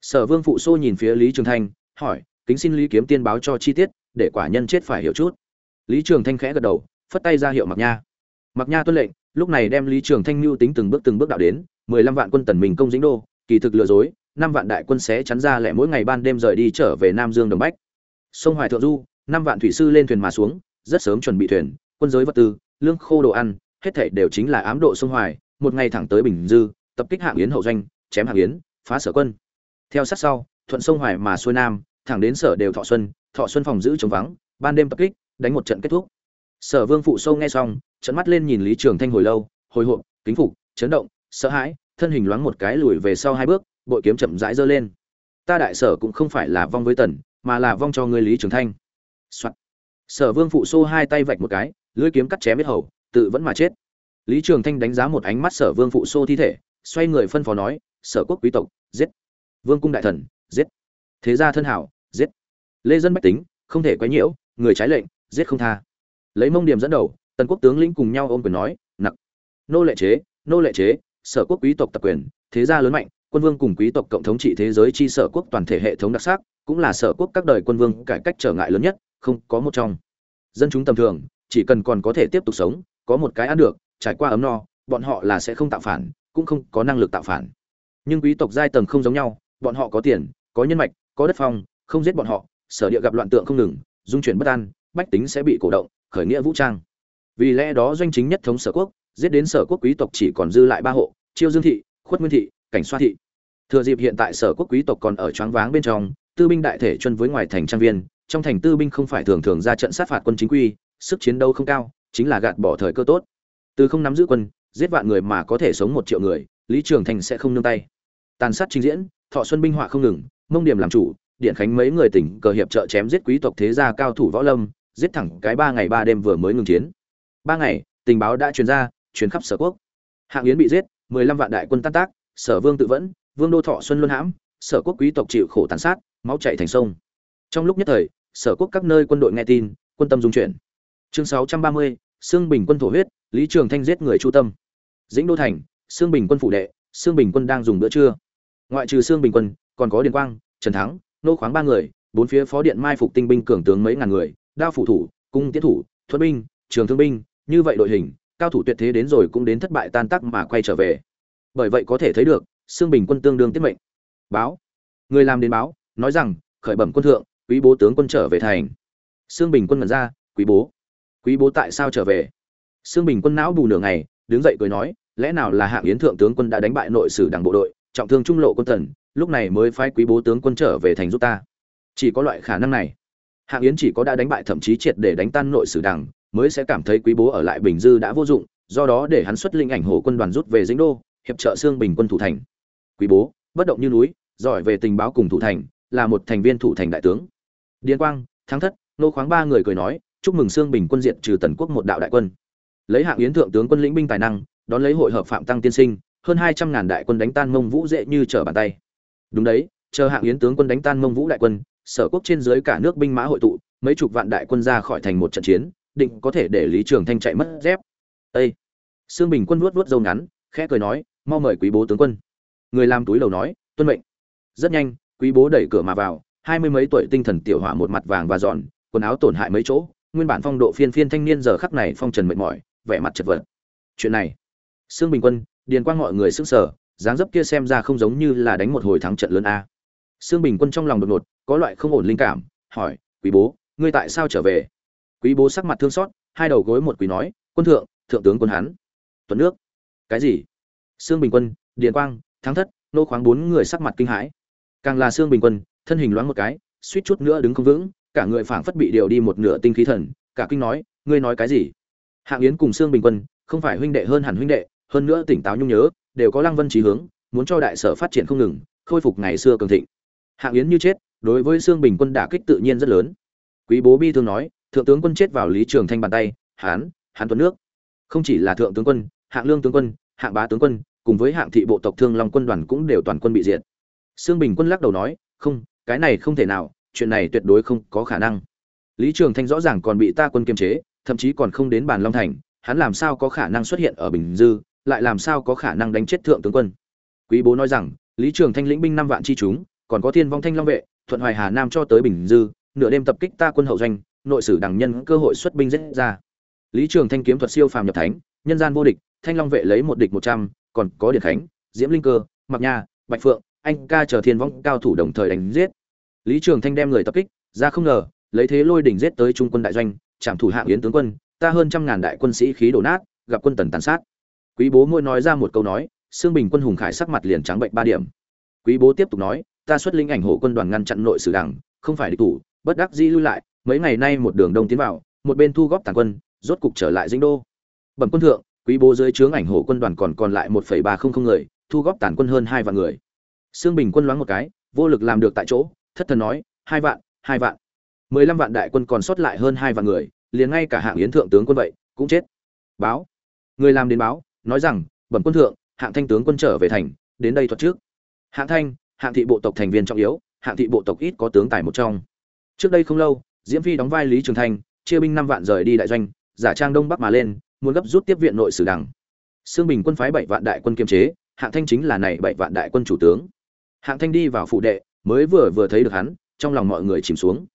Sở vương phụ xô nhìn phía lý trường thanh, hỏi, kính xin lý kiếm tiên báo cho chi tiết, để quả nhân chết phải hiểu chút. Lý trường thanh khẽ gật đầu phất tay ra hiệu mặc nha. Mặc nha tuân lệnh, lúc này đem lý trường thanh mưu tính từng bước từng bước đạo đến, mười lăm vạn quân tần mình công dính đô, kỳ thực lừa dối, năm vạn đại quân sẽ chắn ra lẻ mỗi ngày ban đêm rời đi trở về nam dương đồng bách. Sông hoài thượng du, năm vạn thủy sư lên thuyền mà xuống, rất sớm chuẩn bị thuyền, quân giới vật tư, lương khô đồ ăn, hết thảy đều chính là ám độ sông hoài, một ngày thẳng tới bình dư, tập kích hạng yến hậu doanh, chém hạng yến, phá sở quân. Theo sát sau, thuận sông hoài mà xuôi nam, thẳng đến sở đều thọ xuân thọ xuân phòng giữ chống vắng, ban đêm tập kích, đánh một trận kết thúc sở vương phụ sâu nghe xong trận mắt lên nhìn lý trường thanh hồi lâu, hồi hộp, kính phục, chấn động, sợ hãi, thân hình loáng một cái lùi về sau hai bước, bội kiếm chậm rãi giơ lên. Ta đại sở cũng không phải là vong với tần, mà là vong cho ngươi lý trường thanh、Soạn. sở vương phụ xô hai tay vạch một cái, lưỡi kiếm cắt chém biết hầu, tự vẫn mà chết. Lý trường thanh đánh giá một ánh mắt sở vương phụ xô thi thể, xoay người phân phó nói, sở quốc quý tộc, giết. Vương cung đại thần, giết. Thế gia thân hảo, giết. Lê dân bách tính, không thể quấy nhiễu, người trái lệnh, giết không tha lấy mông điểm dẫn đầu, tần quốc tướng lĩnh cùng nhau ôm quyền nói, nặc, nô lệ chế, nô lệ chế, sở quốc quý tộc tập quyền, thế gia lớn mạnh, quân vương cùng quý tộc cộng thống trị thế giới chi sở quốc toàn thể hệ thống đặc sắc, cũng là sở quốc các đời quân vương cải cách trở ngại lớn nhất, không có một trong. Dân chúng tầm thường, chỉ cần còn có thể tiếp tục sống, có một cái ăn được, trải qua ấm no, bọn họ là sẽ không tạo phản, cũng không có năng lực tạo phản. Nhưng quý tộc giai tầng không giống nhau, bọn họ có tiền, có nhân mạch, có đất phong, không giết bọn họ, sở địa gặp loạn tượng không ngừng, dung chuyển bất an, bách tính sẽ bị cổ động khởi nghĩa vũ trang. Vì lẽ đó doanh chính nhất thống sở quốc, giết đến sở quốc quý tộc chỉ còn dư lại ba hộ, chiêu dương thị, khuất nguyên thị, cảnh xoa thị. Thừa dịp hiện tại sở quốc quý tộc còn ở choáng váng bên trong, tư binh đại thể chân với ngoài thành trang viên, trong thành tư binh không phải thường thường ra trận sát phạt quân chính quy, sức chiến đấu không cao, chính là gạt bỏ thời cơ tốt. Từ không nắm giữ quân, giết vạn người mà có thể sống một triệu người, lý trường thành sẽ không nương tay. Tàn sát trình diễn, thọ xuân binh họa không ngừng, mông điểm làm chủ, điện khánh mấy người tỉnh cờ hiệp trợ chém giết quý tộc thế gia cao thủ võ lâm giết thẳng cái ba ngày ba đêm vừa mới ngừng chiến. Ba ngày, tình báo đã truyền ra, truyền khắp sở quốc. Hạng yến bị giết, mười lăm vạn đại quân tan tác, sở vương tự vẫn, vương đô thọ xuân luân hãm, sở quốc quý tộc chịu khổ tàn sát, máu chảy thành sông. Trong lúc nhất thời, sở quốc các nơi quân đội nghe tin, quân tâm dung chuyển. Chương sáu trăm ba mươi xương bình quân thổ huyết, lý trường thanh giết người chu tâm. Dĩnh đô thành xương bình quân phủ đệ xương bình quân đang dùng bữa trưa. Ngoại trừ xương bình quân, còn có điền quang, trần thắng, nô khoáng ba người, bốn phía phó điện mai phục tinh binh cường tướng mấy ngàn người đao phủ thủ, cung tiến thủ thuật binh, trường thương binh, như vậy đội hình, cao thủ tuyệt thế đến rồi cũng đến thất bại tan tác mà quay trở về. Bởi vậy có thể thấy được xương bình quân tương đương tiết mệnh. Báo. Người làm đến báo, nói rằng, khởi bẩm quân thượng, quý bố tướng quân trở về thành. Xương bình quân mật ra, quý bố. Quý bố tại sao trở về? Xương bình quân não bù nửa ngày, đứng dậy cười nói, lẽ nào là hạng yến thượng tướng quân đã đánh bại nội sử đảng bộ đội, trọng thương trung lộ quân tần lúc này mới phái quý bố tướng quân trở về thành giúp ta. Chỉ có loại khả năng này hạng yến chỉ có đã đánh bại thậm chí triệt để đánh tan nội sử đảng, mới sẽ cảm thấy quý bố ở lại bình dư đã vô dụng, do đó để hắn xuất linh ảnh hồ quân đoàn rút về dĩnh đô, hiệp trợ xương bình quân thủ thành. Quý bố, bất động như núi, giỏi về tình báo cùng thủ thành, là một thành viên thủ thành đại tướng. Điền quang, thắng thất, nô khoáng ba người cười nói, chúc mừng xương bình quân diện trừ tần quốc một đạo đại quân. Lấy hạng yến thượng tướng quân lĩnh binh tài năng, đón lấy hội hợp phạm tăng tiên sinh, hơn hai trăm ngàn đại quân đánh tan mông vũ dễ như trở bàn tay. Đúng đấy, chờ hạng yến tướng quân đánh tan mông vũ đại quân sở quốc trên dưới cả nước binh mã hội tụ, mấy chục vạn đại quân ra khỏi thành một trận chiến, định có thể để lý trường thanh chạy mất dép. Ây Sương bình quân vuốt vuốt râu ngắn, khẽ cười nói, mau mời quý bố tướng quân. Người làm túi đầu nói, tuân mệnh. Rất nhanh, quý bố đẩy cửa mà vào, hai mươi mấy tuổi tinh thần tiểu hỏa một mặt vàng và dọn, quần áo tổn hại mấy chỗ, nguyên bản phong độ phiên phiên thanh niên giờ khắc này phong trần mệt mỏi, vẻ mặt chật vật. Chuyện này, Sương bình quân, điền quang mọi người sững sở dáng dấp kia xem ra không giống như là đánh một hồi thắng trận lớn a. Sương bình quân trong lòng đột ngột, có loại không ổn linh cảm, hỏi, quý bố, ngươi tại sao trở về? Quý bố sắc mặt thương xót, hai đầu gối một quỳ nói, quân thượng thượng tướng quân hán tuấn nước. Cái gì? Sương bình quân điền quang, thắng thất. Nô khoáng bốn người sắc mặt kinh hãi. Càng là Sương bình quân, thân hình loáng một cái, suýt chút nữa đứng không vững, cả người phảng phất bị điều đi một nửa tinh khí thần, cả kinh nói, ngươi nói cái gì? Hạng yến cùng Sương bình quân, không phải huynh đệ hơn hẳn huynh đệ, hơn nữa tỉnh táo nhung nhớ, đều có lăng vân trí hướng, muốn cho đại sở phát triển không ngừng, khôi phục ngày xưa cường thịnh hạng yến như chết, đối với xương bình quân đả kích tự nhiên rất lớn. Quý bố bi thương nói, thượng tướng quân chết vào lý trường thanh bàn tay, hán hán tuấn nước. Không chỉ là thượng tướng quân, hạng lương tướng quân, hạng bá tướng quân, cùng với hạng thị bộ tộc thương long quân đoàn cũng đều toàn quân bị diệt. Xương bình quân lắc đầu nói, không, cái này không thể nào, chuyện này tuyệt đối không có khả năng. Lý trường thanh rõ ràng còn bị ta quân kiềm chế, thậm chí còn không đến bàn long thành, hắn làm sao có khả năng xuất hiện ở bình dư, lại làm sao có khả năng đánh chết thượng tướng quân? Quý bố nói rằng, lý trường thanh lĩnh binh năm vạn chi chúng còn có thiên vong thanh long vệ, thuận hoài hà nam cho tới bình dư, nửa đêm tập kích ta quân hậu doanh, nội sử đảng nhân cơ hội xuất binh giết ra. Lý trường thanh kiếm thuật siêu phàm nhập thánh, nhân gian vô địch, thanh long vệ lấy một địch một trăm, còn có điện khánh, diễm linh cơ mặc nha, bạch phượng, anh ca chờ thiên vong cao thủ đồng thời đánh giết. Lý trường thanh đem người tập kích, ra không ngờ, lấy thế lôi đỉnh giết tới trung quân đại doanh, trảm thủ hạng yến tướng quân, ta hơn trăm ngàn đại quân sĩ khí đổ nát, gặp quân tần tàn sát. Quý bố mỗi nói ra một câu nói xương bình quân hùng khải sắc mặt liền trắng bệnh ba điểm. Quý bố tiếp tục nói ta xuất linh ảnh hộ quân đoàn ngăn chặn nội sử đảng, không phải địch thủ, bất đắc dĩ lưu lại, mấy ngày nay một đường đông tiến vào, một bên thu góp tàn quân, rốt cục trở lại dinh đô. Bẩm quân thượng, quý bố dưới trướng ảnh hộ quân đoàn còn còn lại một ba không không người, thu góp tàn quân hơn hai vạn người. Xương bình quân loáng một cái, vô lực làm được tại chỗ, thất thần nói, hai vạn hai vạn. Mười lăm vạn đại quân còn sót lại hơn hai vạn người, liền ngay cả hạng yến thượng tướng quân vậy, cũng chết. Báo. Người làm đến báo, nói rằng, bẩm quân thượng, hạng thanh tướng quân trở về thành, đến đây thuật trước. Hạng thanh hạng thị bộ tộc thành viên trọng yếu, hạng thị bộ tộc ít có tướng tài một trong. Trước đây không lâu, diễm phi đóng vai lý trường thanh, chia binh năm vạn rời đi đại doanh, giả trang đông bắc mà lên, muốn gấp rút tiếp viện nội sử đằng xương bình quân phái bảy vạn đại quân kiềm chế, hạng thanh chính là này bảy vạn đại quân chủ tướng. Hạng thanh đi vào phụ đệ, mới vừa vừa thấy được hắn, trong lòng mọi người chìm xuống.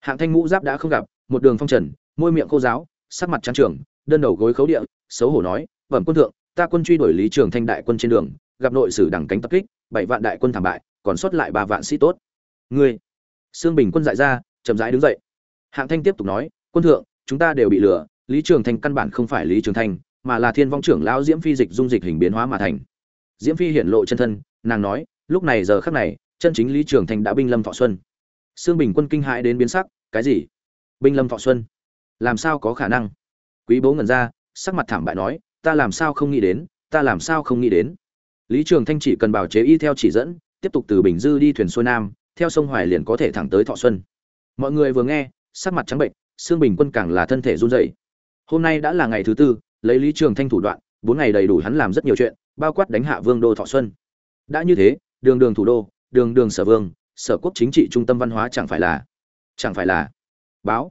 Hạng thanh ngũ giáp đã không gặp, một đường phong trần, môi miệng khô giáo sắc mặt trắng trường đơn đầu gối khấu địa, xấu hổ nói bẩm quân thượng, ta quân truy đuổi lý trường thanh đại quân trên đường, gặp nội sử đẳng cánh tập kích, bảy vạn đại quân thảm bại còn sót lại ba vạn sĩ tốt. Ngươi xương bình quân dại ra, chậm rãi đứng dậy. Hạng thanh tiếp tục nói, quân thượng, chúng ta đều bị lừa, lý trường thanh căn bản không phải lý trường thanh mà là thiên vong trưởng lão diễm phi dịch dung dịch hình biến hóa mà thành. Diễm phi hiện lộ chân thân, nàng nói, lúc này giờ khắc này, chân chính lý trường thanh đã binh lâm thọ xuân. Sương bình quân kinh hãi đến biến sắc, cái gì? Binh lâm thọ xuân? Làm sao có khả năng? Quý bố ngẩn ra, sắc mặt thảm bại nói, ta làm sao không nghĩ đến, ta làm sao không nghĩ đến? Lý trường thanh chỉ cần bảo chế y theo chỉ dẫn tiếp tục từ bình dư đi thuyền xuôi nam, theo sông hoài liền có thể thẳng tới thọ xuân. Mọi người vừa nghe, sắc mặt trắng bệnh xương bình quân càng là thân thể run rẩy. Hôm nay đã là ngày thứ tư, lấy lý trường thanh thủ đoạn, bốn ngày đầy đủ hắn làm rất nhiều chuyện, bao quát đánh hạ vương đô thọ xuân. Đã như thế, đường đường thủ đô, đường đường sở vương, sở quốc chính trị trung tâm văn hóa chẳng phải là, chẳng phải là báo.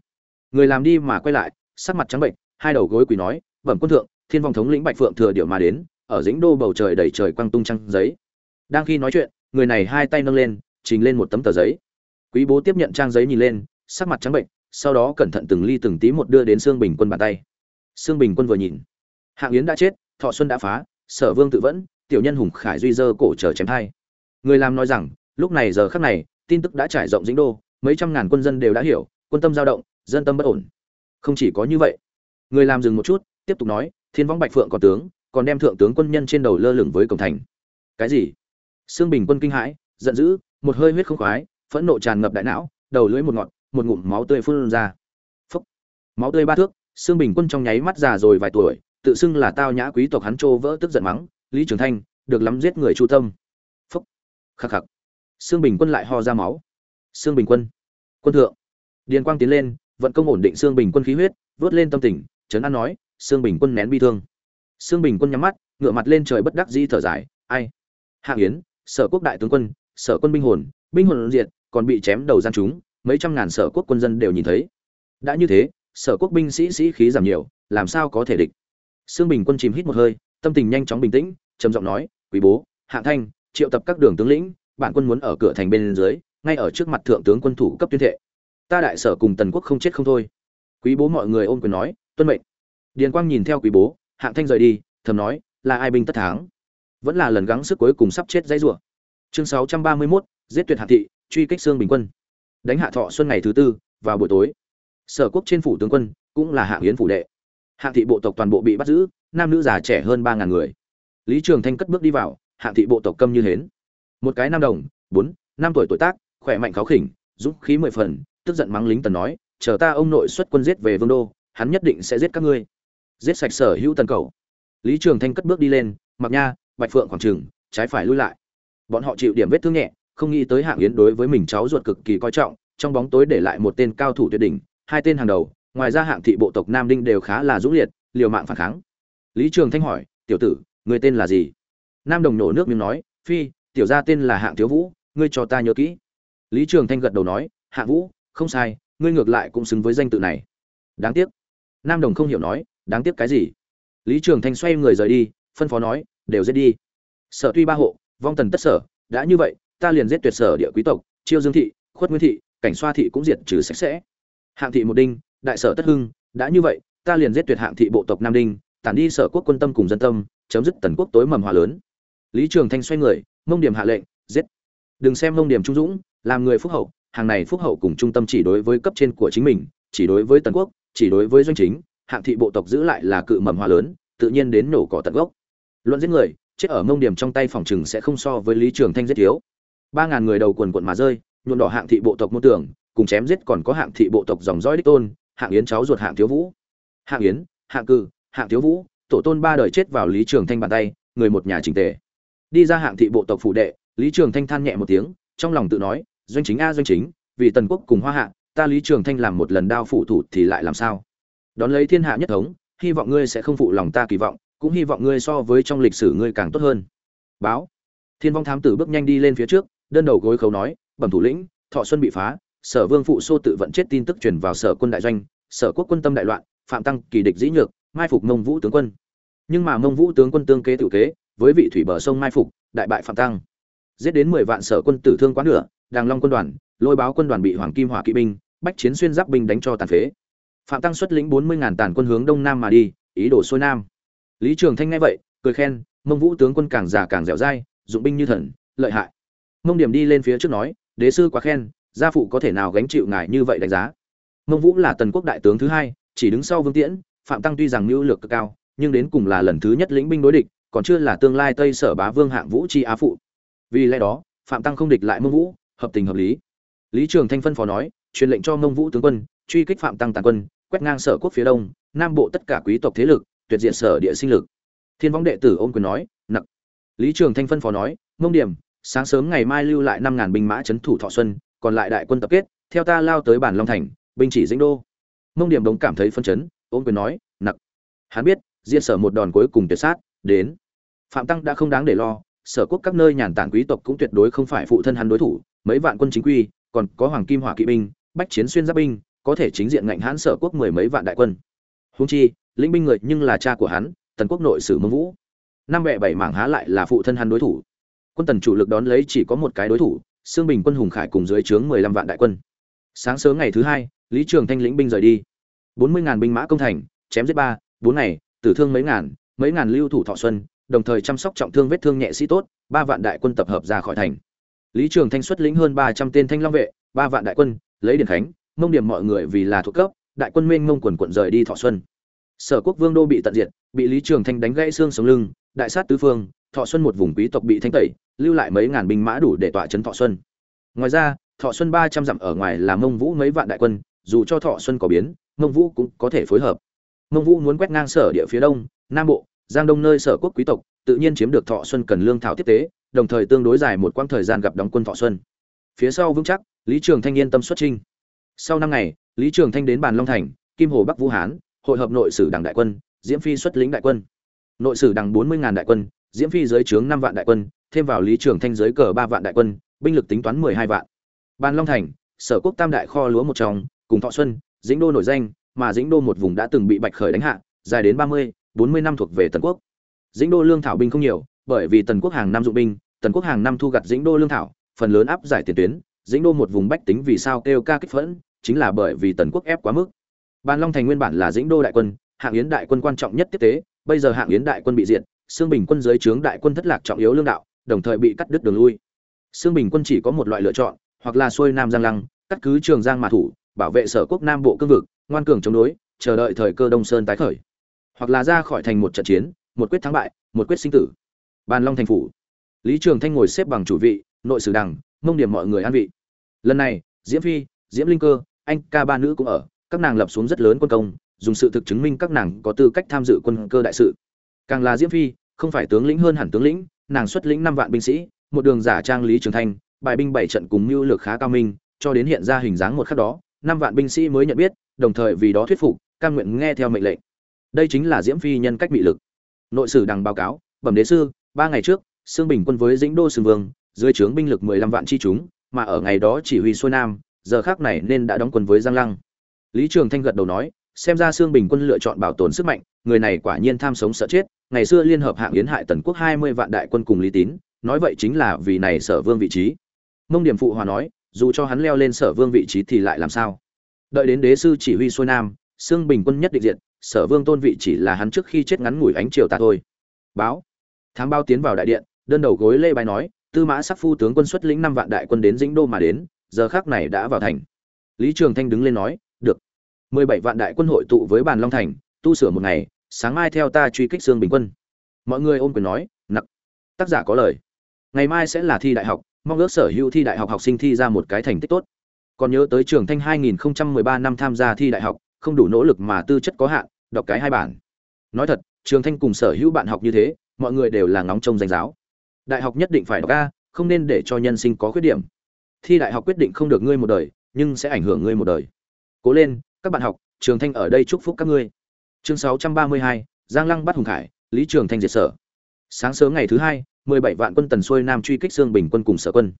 Người làm đi mà quay lại, sắc mặt trắng bệnh, hai đầu gối quỳ nói, bẩm quân thượng, thiên vong thống lĩnh bạch phượng thừa điệu mà đến, ở dĩnh đô bầu trời đầy trời quang tung trăng giấy. Đang khi nói chuyện người này hai tay nâng lên, trình lên một tấm tờ giấy. Quý bố tiếp nhận trang giấy nhìn lên, sắc mặt trắng bệnh, sau đó cẩn thận từng ly từng tí một đưa đến xương bình quân bàn tay. Xương bình quân vừa nhìn, hạng yến đã chết, thọ xuân đã phá, sở vương tự vẫn, tiểu nhân hùng khải duy dơ cổ chờ chém thai. Người làm nói rằng, lúc này giờ khắc này, tin tức đã trải rộng dĩnh đô, mấy trăm ngàn quân dân đều đã hiểu, quân tâm dao động, dân tâm bất ổn. Không chỉ có như vậy, người làm dừng một chút, tiếp tục nói, thiên võng bạch phượng còn tướng, còn đem thượng tướng quân nhân trên đầu lơ lửng với cổng thành. Cái gì? Xương bình quân kinh hãi giận dữ một hơi huyết không khoái phẫn nộ tràn ngập đại não đầu lưỡi một ngọn một ngụm máu tươi phun ra phúc máu tươi ba thước xương bình quân trong nháy mắt già rồi vài tuổi tự xưng là tao nhã quý tộc hắn trô vỡ tức giận mắng lý trường thanh được lắm giết người chu tâm phúc khắc khắc Sương Bình Quân lại ho ra máu. Sương Bình Quân, quân thượng. Điền Quang tiến lên, vận công ổn định Sương Bình Quân khí huyết, vớt lên tâm tình, trấn an nói, Sương Bình Quân nén bi thương. Sương Bình Quân nhắm mắt, ngửa mặt lên trời bất đắc dĩ thở dài, ai? Hạng Yến, Sở Quốc đại tướng quân, Sở quân binh hồn, binh hồn diệt, còn bị chém đầu gian chúng, mấy trăm ngàn Sở Quốc quân dân đều nhìn thấy. Đã như thế, Sở Quốc binh sĩ sĩ khí giảm nhiều, làm sao có thể địch? Sương Bình Quân chìm hít một hơi, tâm tình nhanh chóng bình tĩnh, trầm giọng nói, "Quý bố, Hạng Thanh, triệu tập các đường tướng lĩnh, bản quân muốn ở cửa thành bên dưới, ngay ở trước mặt thượng tướng quân thủ cấp tuyên thệ. Ta đại sở cùng tần quốc không chết không thôi." Quý bố mọi người ôm quyền nói, "Tuân mệnh." Điền Quang nhìn theo Quý bố, Hạng Thanh rời đi, thầm nói, "Là ai binh tất thắng?" Vẫn là lần gắng sức cuối cùng sắp chết dãy rủa. Chương 631, giết tuyệt Hạ thị, truy kích xương bình quân. Đánh hạ thọ xuân ngày thứ tư, vào buổi tối. Sở quốc trên phủ tướng quân, cũng là Hạng Yến phủ đệ. Hạng thị bộ tộc toàn bộ bị bắt giữ, nam nữ già trẻ hơn ba ngàn người. Lý Trường Thanh cất bước đi vào, Hạng thị bộ tộc câm như hến. Một cái nam đồng, bốn, năm tuổi tuổi tác, khỏe mạnh kháo khỉnh, dũng khí mười phần, tức giận mắng lính tần nói, chờ ta ông nội xuất quân giết về vương đô, hắn nhất định sẽ giết các ngươi. Giết sạch sở hữu tần cầu. Lý Trường Thanh cất bước đi lên, mặc nha, bạch phượng khoảng trường, trái phải lui lại. Bọn họ chịu điểm vết thương nhẹ, không nghĩ tới Hạng Yến đối với mình cháu ruột cực kỳ coi trọng, trong bóng tối để lại một tên cao thủ tuyệt đỉnh, hai tên hàng đầu, ngoài ra hạng thị bộ tộc nam đinh đều khá là dũng liệt liều mạng phản kháng. Lý trường thanh hỏi tiểu tử người tên là gì? Nam đồng nổ nước miếng nói phi tiểu gia tên là hạng thiếu vũ ngươi cho ta nhớ kỹ. Lý trường thanh gật đầu nói hạng vũ không sai ngươi ngược lại cũng xứng với danh tự này. Đáng tiếc. Nam đồng không hiểu nói đáng tiếc cái gì? Lý trường thanh xoay người rời đi phân phó nói đều giết đi. Sở tuy ba hộ, vong tần tất sở, đã như vậy, ta liền giết tuyệt sở địa quý tộc, chiêu dương thị, khuất nguyên thị, cảnh xoa thị cũng diệt trừ sạch sẽ. Hạng thị một đinh, đại sở tất hưng, đã như vậy, ta liền giết tuyệt hạng thị bộ tộc nam đinh, tản đi sở quốc quân tâm cùng dân tâm, chấm dứt tần quốc tối mầm hòa lớn. Lý trường thanh xoay người, mông điểm hạ lệnh, giết. Đừng xem mông điểm trung dũng, làm người phúc hậu, hàng này phúc hậu cùng trung tâm chỉ đối với cấp trên của chính mình, chỉ đối với tần quốc, chỉ đối với doanh chính, hạng thị bộ tộc giữ lại là cự mầm hòa lớn, tự nhiên đến nổ cỏ tận gốc luận giết người, chết ở mông điểm trong tay phòng chừng sẽ không so với lý trường thanh giết thiếu. Ba ngàn người đầu quần quận mà rơi nhuộn đỏ hạng thị bộ tộc môn tưởng cùng chém giết còn có hạng thị bộ tộc dòng dõi đích tôn, hạng yến cháu ruột hạng thiếu vũ. Hạng yến, hạng cư hạng thiếu vũ, tổ tôn ba đời chết vào lý trường thanh bàn tay, người một nhà trình tề. Đi ra hạng thị bộ tộc phủ đệ, lý trường thanh than nhẹ một tiếng, trong lòng tự nói, doanh chính a, doanh chính, vì tần quốc cùng hoa hạ, ta lý trường thanh làm một lần đao phủ thủ thì lại làm sao? Đón lấy thiên hạ nhất thống, hy vọng ngươi sẽ không phụ lòng ta kỳ vọng cũng hy vọng ngươi so với trong lịch sử ngươi càng tốt hơn. Báo. Thiên vong thám tử bước nhanh đi lên phía trước, đơn đầu gối khấu nói, bẩm thủ lĩnh, thọ xuân bị phá, sở vương phụ xô tự vận chết tin tức truyền vào sở quân đại doanh, sở quốc quân tâm đại loạn, phạm tăng, kỳ địch dĩ nhược, mai phục mông vũ tướng quân. Nhưng mà mông vũ tướng quân tương kế tự kế, với vị thủy bờ sông mai phục, đại bại phạm tăng. Giết đến mười vạn sở quân tử thương quá nửa, đàng long quân đoàn, lôi báo quân đoàn bị hoàng kim hỏa kỵ binh, bách chiến xuyên giáp binh đánh cho tàn phế. Phạm tăng xuất lĩnh bốn mươi ngàn tàn quân hướng đông nam mà đi, ý đồ xuôi nam lý trường thanh nghe vậy, cười khen, mông vũ tướng quân càng già càng dẻo dai, dụng binh như thần, lợi hại. Mông điểm đi lên phía trước nói, đế sư quá khen, gia phụ có thể nào gánh chịu ngài như vậy đánh giá? Mông vũ là tần quốc đại tướng thứ hai, chỉ đứng sau vương tiễn, phạm tăng tuy rằng mưu lược cực cao, nhưng đến cùng là lần thứ nhất lĩnh binh đối địch, còn chưa là tương lai tây sở bá vương hạng vũ chi á phụ. Vì lẽ đó, phạm tăng không địch lại mông vũ, hợp tình hợp lý. Lý trường thanh phân phó nói, truyền lệnh cho mông vũ tướng quân, truy kích phạm tăng tàn quân, quét ngang sở quốc phía đông, nam bộ tất cả quý tộc thế lực tuyệt diện sở địa sinh lực. Thiên võng đệ tử ôm quyền nói nặng lý trường thanh phân phó nói, mông điểm, sáng sớm ngày mai lưu lại năm ngàn binh mã trấn thủ thọ xuân, còn lại đại quân tập kết, theo ta lao tới bản long thành, binh chỉ dĩnh đô. Mông điểm đống cảm thấy phân chấn, ôm quyền nói, nặc. Hắn biết, diệt sở một đòn cuối cùng tuyệt sát, đến. Phạm tăng đã không đáng để lo, sở quốc các nơi nhàn tản quý tộc cũng tuyệt đối không phải phụ thân hắn đối thủ, mấy vạn quân chính quy, còn có hoàng kim hỏa kỵ binh, bách chiến xuyên giáp binh, có thể chính diện ngạnh hãn sở quốc mười mấy vạn đại quân. Húng chi lĩnh binh người nhưng là cha của hắn, tần quốc nội sử mông vũ. Năm mẹ bảy mảng há lại là phụ thân hắn đối thủ. Quân tần chủ lực đón lấy chỉ có một cái đối thủ xương bình quân hùng khải cùng dưới trướng mười lăm vạn đại quân. Sáng sớm ngày thứ hai, lý trường thanh lĩnh binh rời đi. bốn mươi ngàn binh mã công thành, chém giết ba, bốn ngày, tử thương mấy ngàn mấy ngàn lưu thủ thọ xuân, đồng thời chăm sóc trọng thương vết thương nhẹ sĩ tốt, ba vạn đại quân tập hợp ra khỏi thành. Lý trường thanh xuất lĩnh hơn ba trăm tên thanh long vệ, ba vạn đại quân, lấy điển khánh, mông điểm mọi người vì là thuộc cấp, đại quân minh mông quần quận rời đi thọ xuân sở quốc vương đô bị tận diệt, bị lý trường thanh đánh gãy xương sống lưng, đại sát tứ phương, thọ xuân một vùng quý tộc bị thanh tẩy, lưu lại mấy ngàn binh mã đủ để tọa trấn thọ xuân. Ngoài ra, thọ xuân ba trăm dặm ở ngoài là mông vũ mấy vạn đại quân, dù cho thọ xuân có biến, mông vũ cũng có thể phối hợp. Mông vũ muốn quét ngang sở địa phía đông, nam bộ, giang đông nơi sở quốc quý tộc, tự nhiên chiếm được thọ xuân cần lương thảo tiếp tế, đồng thời tương đối dài một quãng thời gian gặp đóng quân thọ xuân. Phía sau vững chắc, lý trường thanh yên tâm xuất trinh sau năm ngày, lý trường thanh đến bàn long thành, kim hồ bắc vũ hán hội hợp nội sử đảng đại quân, diễm phi xuất lĩnh đại quân. Nội sử đảng bốn mươi ngàn đại quân, diễm phi dưới trướng năm vạn đại quân, thêm vào lý trường thanh dưới cờ ba vạn đại quân, binh lực tính toán mười hai vạn. Ban long thành, sở quốc tam đại kho lúa một trong, cùng thọ xuân, dĩnh đô nổi danh, mà dĩnh đô một vùng đã từng bị bạch khởi đánh hạ, dài đến ba mươi, bốn mươi năm thuộc về tần quốc. Dĩnh đô lương thảo binh không nhiều, bởi vì tần quốc hàng năm dụng binh, tần quốc hàng năm thu gặt dĩnh đô lương thảo, phần lớn áp giải tiền tuyến, dĩnh đô một vùng bách tính vì sao kêu ca kích phẫn, chính là bởi vì tần quốc ép quá mức ban long thành nguyên bản là dĩnh đô đại quân, hạng yến đại quân quan trọng nhất tiếp tế, bây giờ hạng yến đại quân bị diệt xương bình quân dưới trướng đại quân thất lạc trọng yếu lương đạo, đồng thời bị cắt đứt đường lui. Xương bình quân chỉ có một loại lựa chọn, hoặc là xuôi nam giang lăng, cắt cứ trường giang mà thủ, bảo vệ sở quốc nam bộ cương vực, ngoan cường chống đối, chờ đợi thời cơ đông sơn tái khởi. Hoặc là ra khỏi thành một trận chiến, một quyết thắng bại, một quyết sinh tử. Bàn long thành phủ. Lý trường thanh ngồi xếp bằng chủ vị, nội sử đằng, mông điểm mọi người an vị. Lần này, diễm phi, diễm linh cơ, anh ca ba nữ cũng ở các nàng lập xuống rất lớn quân công, dùng sự thực chứng minh các nàng có tư cách tham dự quân cơ đại sự. Càng là diễm phi, không phải tướng lĩnh hơn hẳn tướng lĩnh, nàng xuất lĩnh năm vạn binh sĩ, một đường giả trang lý trường thanh, bài binh bảy trận cùng mưu lược khá cao minh, cho đến hiện ra hình dáng một khắc đó, năm vạn binh sĩ mới nhận biết, đồng thời vì đó thuyết phục, cam nguyện nghe theo mệnh lệnh. Đây chính là diễm phi nhân cách bị lực. Nội sử đằng báo cáo, bẩm đế sư, ba ngày trước xương bình quân với dĩnh đô sương vương, dưới trướng binh lực mười lăm vạn chi chúng, mà ở ngày đó chỉ huy xuôi nam, giờ khác này nên đã đóng quân với giang lăng lý trường thanh gật đầu nói, xem ra xương bình quân lựa chọn bảo tồn sức mạnh, người này quả nhiên tham sống sợ chết, ngày xưa liên hợp hạng yến hại tần quốc hai mươi vạn đại quân cùng lý tín, nói vậy chính là vì này sở vương vị trí. Mông điểm phụ hòa nói, dù cho hắn leo lên sở vương vị trí thì lại làm sao? Đợi đến đế sư chỉ huy xuôi nam xương bình quân nhất định diện sở vương tôn vị chỉ là hắn trước khi chết ngắn ngủi ánh chiều ta thôi. Báo. Thám bao tiến vào đại điện, đơn đầu gối lê bài nói, tư mã sắc phu tướng quân xuất lĩnh năm vạn đại quân đến dĩnh đô mà đến, giờ khác này đã vào thành. Lý trường thanh đứng lên nói mười bảy vạn đại quân hội tụ với bàn long thành, tu sửa một ngày, sáng mai theo ta truy kích xương bình quân. Mọi người ôm quyền nói, nặc. Tác giả có lời. Ngày mai sẽ là thi đại học, mong ước sở hữu thi đại học học sinh thi ra một cái thành tích tốt. Còn nhớ tới trường thanh 2013 năm tham gia thi đại học, không đủ nỗ lực mà tư chất có hạn, đọc cái hai bản. Nói thật, trường thanh cùng sở hữu bạn học như thế, mọi người đều là ngóng trông danh giáo. Đại học nhất định phải đọc a, không nên để cho nhân sinh có khuyết điểm. Thi đại học quyết định không được ngươi một đời, nhưng sẽ ảnh hưởng ngươi một đời. Cố lên các bạn học trường thanh ở đây chúc phúc các ngươi. Chương 632, giang lăng bắt hùng khải lý trường thanh diệt sở. Sáng sớm ngày thứ hai 17 vạn quân tần xuôi nam truy kích Sương bình quân cùng sở quân.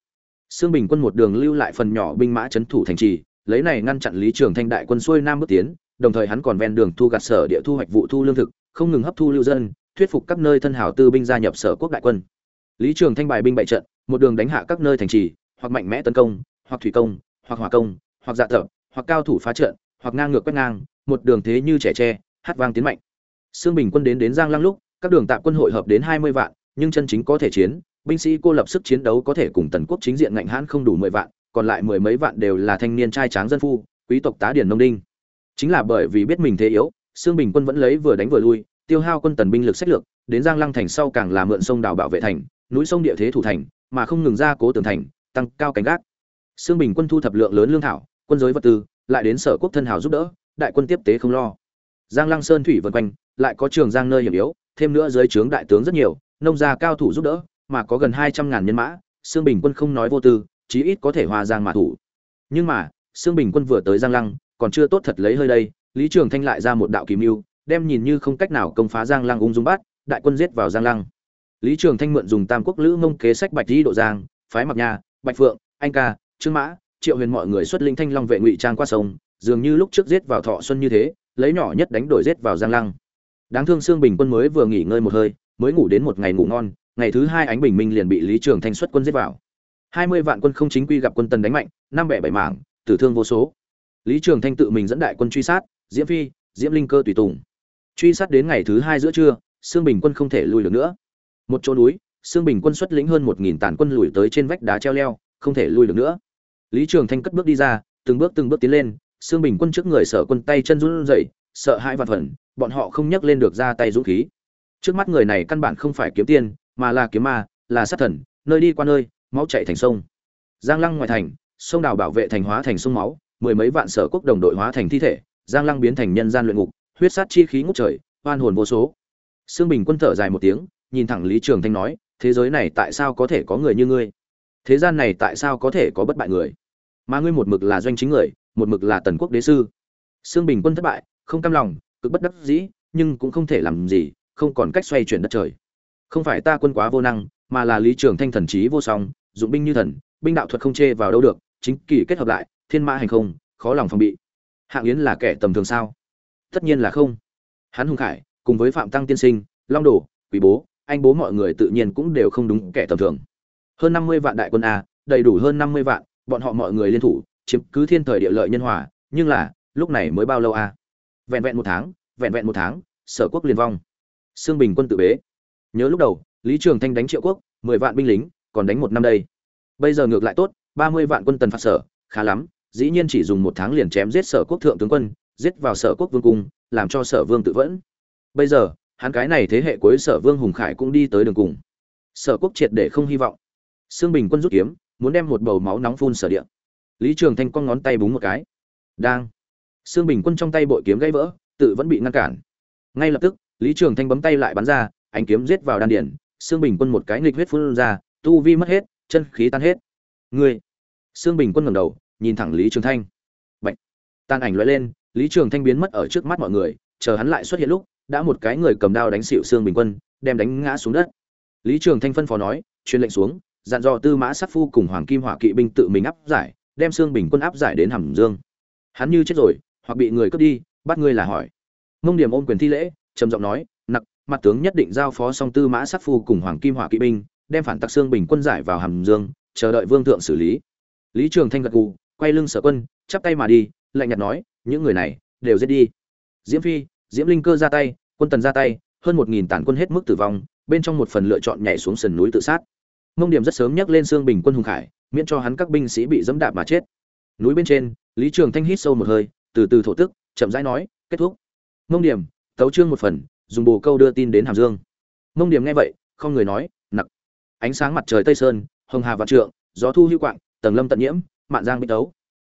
Sương bình quân một đường lưu lại phần nhỏ binh mã chấn thủ thành trì lấy này ngăn chặn lý trường thanh đại quân xuôi nam bước tiến đồng thời hắn còn ven đường thu gặt sở địa thu hoạch vụ thu lương thực không ngừng hấp thu lưu dân thuyết phục các nơi thân hảo tư binh gia nhập sở quốc đại quân. Lý trường thanh bài binh bại trận một đường đánh hạ các nơi thành trì hoặc mạnh mẽ tấn công hoặc thủy công hoặc hỏa công hoặc dạ tập hoặc cao thủ phá trận hoặc ngang ngược quét ngang một đường thế như trẻ tre hát vang tiến mạnh Sương Bình quân đến đến Giang Lăng lúc, các đường tạm quân hội hợp đến 20 vạn, nhưng chân chính có thể chiến, binh sĩ cô lập sức chiến đấu có thể cùng tần quốc chính diện ngạnh hãn không đủ 10 vạn, còn lại mười mấy vạn đều là thanh niên trai tráng dân phu, quý tộc tá điển nông đinh. Chính là bởi vì biết mình thế yếu, Sương Bình quân vẫn lấy vừa đánh vừa lui, tiêu hao quân tần binh lực sách lược, đến Giang Lăng thành sau càng là mượn sông đào bảo vệ thành, núi sông địa thế thủ thành, mà không ngừng ra cố tường thành, tăng cao cảnh gác. Sương Bình quân thu thập lượng lớn lương thảo, quân giới vật tư, lại đến sở quốc thân hào giúp đỡ, đại quân tiếp tế không lo. Giang Lăng Sơn thủy vân quanh, lại có trường Giang nơi hiểm yếu, thêm nữa dưới trướng đại tướng rất nhiều, nông gia cao thủ giúp đỡ, mà có gần hai trăm ngàn nhân mã, Sương Bình quân không nói vô tư, chí ít có thể hòa giang mà thủ. Nhưng mà, Sương Bình quân vừa tới Giang Lăng, còn chưa tốt thật lấy hơi đây, Lý Trường Thanh lại ra một đạo kỳ mưu, đem nhìn như không cách nào công phá Giang Lăng ung dung bát, đại quân giết vào Giang Lăng. Lý Trường Thanh mượn dùng Tam Quốc Lữ Mông kế sách Bạch Di độ Giang, phái Mặc Nha, Bạch Phượng, Anh Ca, Trương Mã, Triệu Huyền mọi người xuất linh thanh long vệ ngụy trang qua sông, dường như lúc trước giết vào Thọ Xuân như thế, lấy nhỏ nhất đánh đổi giết vào Giang Lăng. Đáng thương xương Bình quân mới vừa nghỉ ngơi một hơi, mới ngủ đến một ngày ngủ ngon, ngày thứ hai ánh bình minh liền bị Lý Trường Thanh xuất quân giết vào. hai mươi vạn quân không chính quy gặp quân tần đánh mạnh, năm bẻ bảy mảng, tử thương vô số. Lý Trường Thanh tự mình dẫn đại quân truy sát, Diễm Phi, Diễm Linh Cơ tùy tùng. Truy sát đến ngày thứ hai giữa trưa, xương Bình quân không thể lùi được nữa. Một chỗ núi, xương Bình quân xuất lĩnh hơn một nghìn tàn quân lùi tới trên vách đá treo leo, không thể lùi được nữa. Lý Trường Thanh cất bước đi ra, từng bước từng bước tiến lên, Sương Bình quân trước người sở quân tay chân run rẩy, sợ hãi và phần, bọn họ không nhấc lên được ra tay dũng khí. Trước mắt người này căn bản không phải kiếm tiên, mà là kiếm ma, là sát thần, nơi đi qua nơi, máu chảy thành sông. Giang Lăng ngoài thành, sông đào bảo vệ thành hóa thành sông máu, mười mấy vạn sở quốc đồng đội hóa thành thi thể, Giang Lăng biến thành nhân gian luyện ngục, huyết sát chi khí ngút trời, oan hồn vô số. Sương Bình quân thở dài một tiếng, nhìn thẳng Lý Trường Thanh nói, thế giới này tại sao có thể có người như ngươi? thế gian này tại sao có thể có bất bại người mà ngươi một mực là doanh chính người, một mực là tần quốc đế sư. Xương bình quân thất bại, không cam lòng, cực bất đắc dĩ, nhưng cũng không thể làm gì, không còn cách xoay chuyển đất trời. Không phải ta quân quá vô năng, mà là lý trường thanh thần trí vô song, dụng binh như thần, binh đạo thuật không chê vào đâu được, chính kỳ kết hợp lại, thiên mã hành không, khó lòng phòng bị. Hạng yến là kẻ tầm thường sao? Tất nhiên là không. Hắn hùng khải, cùng với phạm tăng tiên sinh, long đồ quý bố, anh bố mọi người tự nhiên cũng đều không đúng kẻ tầm thường. Hơn năm mươi vạn đại quân a, đầy đủ hơn năm mươi vạn bọn họ mọi người liên thủ, chiếm cứ thiên thời địa lợi nhân hòa, nhưng là, lúc này mới bao lâu à? vẹn vẹn một tháng, vẹn vẹn một tháng, sở quốc liền vong. Xương bình quân tự bế. Nhớ lúc đầu, lý trường thanh đánh triệu quốc, mười vạn binh lính, còn đánh một năm đây. Bây giờ ngược lại tốt, ba mươi vạn quân tần phạt sở, khá lắm, dĩ nhiên chỉ dùng một tháng liền chém giết sở quốc thượng tướng quân, giết vào sở quốc vương cung, làm cho sở vương tự vẫn. Bây giờ, hắn cái này thế hệ cuối sở vương hùng khải cũng đi tới đường cùng. Sở quốc triệt để không hy vọng. Xương bình quân rút kiếm muốn đem một bầu máu nóng phun sở địa. Lý trường thanh con ngón tay búng một cái. Đang. Xương bình quân trong tay bội kiếm gãy vỡ, tự vẫn bị ngăn cản. Ngay lập tức, lý trường thanh bấm tay lại bắn ra, ánh kiếm giết vào đan điển xương bình quân một cái nghịch huyết phun ra, tu vi mất hết, chân khí tan hết. Ngươi. Xương bình quân ngẩng đầu, nhìn thẳng lý trường thanh. Bệnh tan ảnh lóe lên, lý trường thanh biến mất ở trước mắt mọi người, chờ hắn lại xuất hiện lúc, đã một cái người cầm đao đánh xịu xương bình quân, đem đánh ngã xuống đất. Lý trường thanh phân phó nói, truyền lệnh xuống dặn dò tư mã Sát phu cùng hoàng kim hỏa kỵ binh tự mình áp giải, đem xương bình quân áp giải đến hàm dương. Hắn như chết rồi, hoặc bị người cướp đi, bắt ngươi là hỏi. Ngông điểm ôm quyền thi lễ, trầm giọng nói, nặc, mặt tướng nhất định giao phó song tư mã Sát phu cùng hoàng kim hỏa kỵ binh, đem phản tặc xương bình quân giải vào hàm dương, chờ đợi vương thượng xử lý. Lý trường thanh gật gù, quay lưng sở quân, chắp tay mà đi, lạnh nhạt nói, những người này đều giết đi. Diễm phi, diễm linh cơ ra tay, quân tần ra tay, hơn một nghìn tàn quân hết mức tử vong, bên trong một phần lựa chọn nhảy xuống sườn núi tự sát mông điểm rất sớm nhắc lên xương bình quân hùng khải, miễn cho hắn các binh sĩ bị dẫm đạp mà chết. Núi bên trên, lý trường thanh hít sâu một hơi, từ từ thổ tức, chậm rãi nói, kết thúc. Mông điểm, tấu trương một phần, dùng bồ câu đưa tin đến hàm dương. Mông điểm nghe vậy, không người nói, nặc. Ánh sáng mặt trời tây sơn, hồng hà vạn trượng, gió thu hữu quạng, tầng lâm tận nhiễm, mạn giang bích tấu.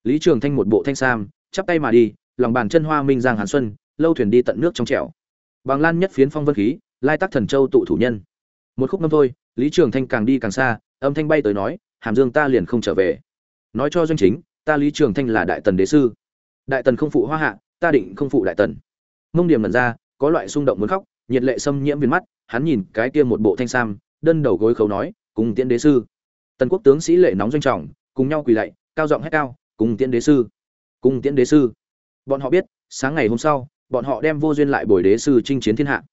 Lý trường thanh một bộ thanh sam, chắp tay mà đi, lòng bàn chân hoa minh giang hàn xuân, lâu thuyền đi tận nước trong trẻo. Bằng lan nhất phiến phong vân khí, lai tắc thần châu tụ thủ nhân. Một khúc năm thôi lý trường thanh càng đi càng xa, âm thanh bay tới nói, hàm dương ta liền không trở về. Nói cho doanh chính, ta lý trường thanh là đại tần đế sư. Đại tần không phụ hoa hạ, ta định không phụ đại tần. Mông điểm lần ra, có loại xung động muốn khóc, nhiệt lệ xâm nhiễm viên mắt, hắn nhìn cái kia một bộ thanh sam, đơn đầu gối khấu nói, cùng tiễn đế sư. Tần quốc tướng sĩ lệ nóng doanh trọng, cùng nhau quỳ lạy, cao giọng hét cao, cùng tiễn đế sư, cùng tiễn đế sư. Bọn họ biết, sáng ngày hôm sau, bọn họ đem vô duyên lại bồi đế sư chinh chiến thiên hạ.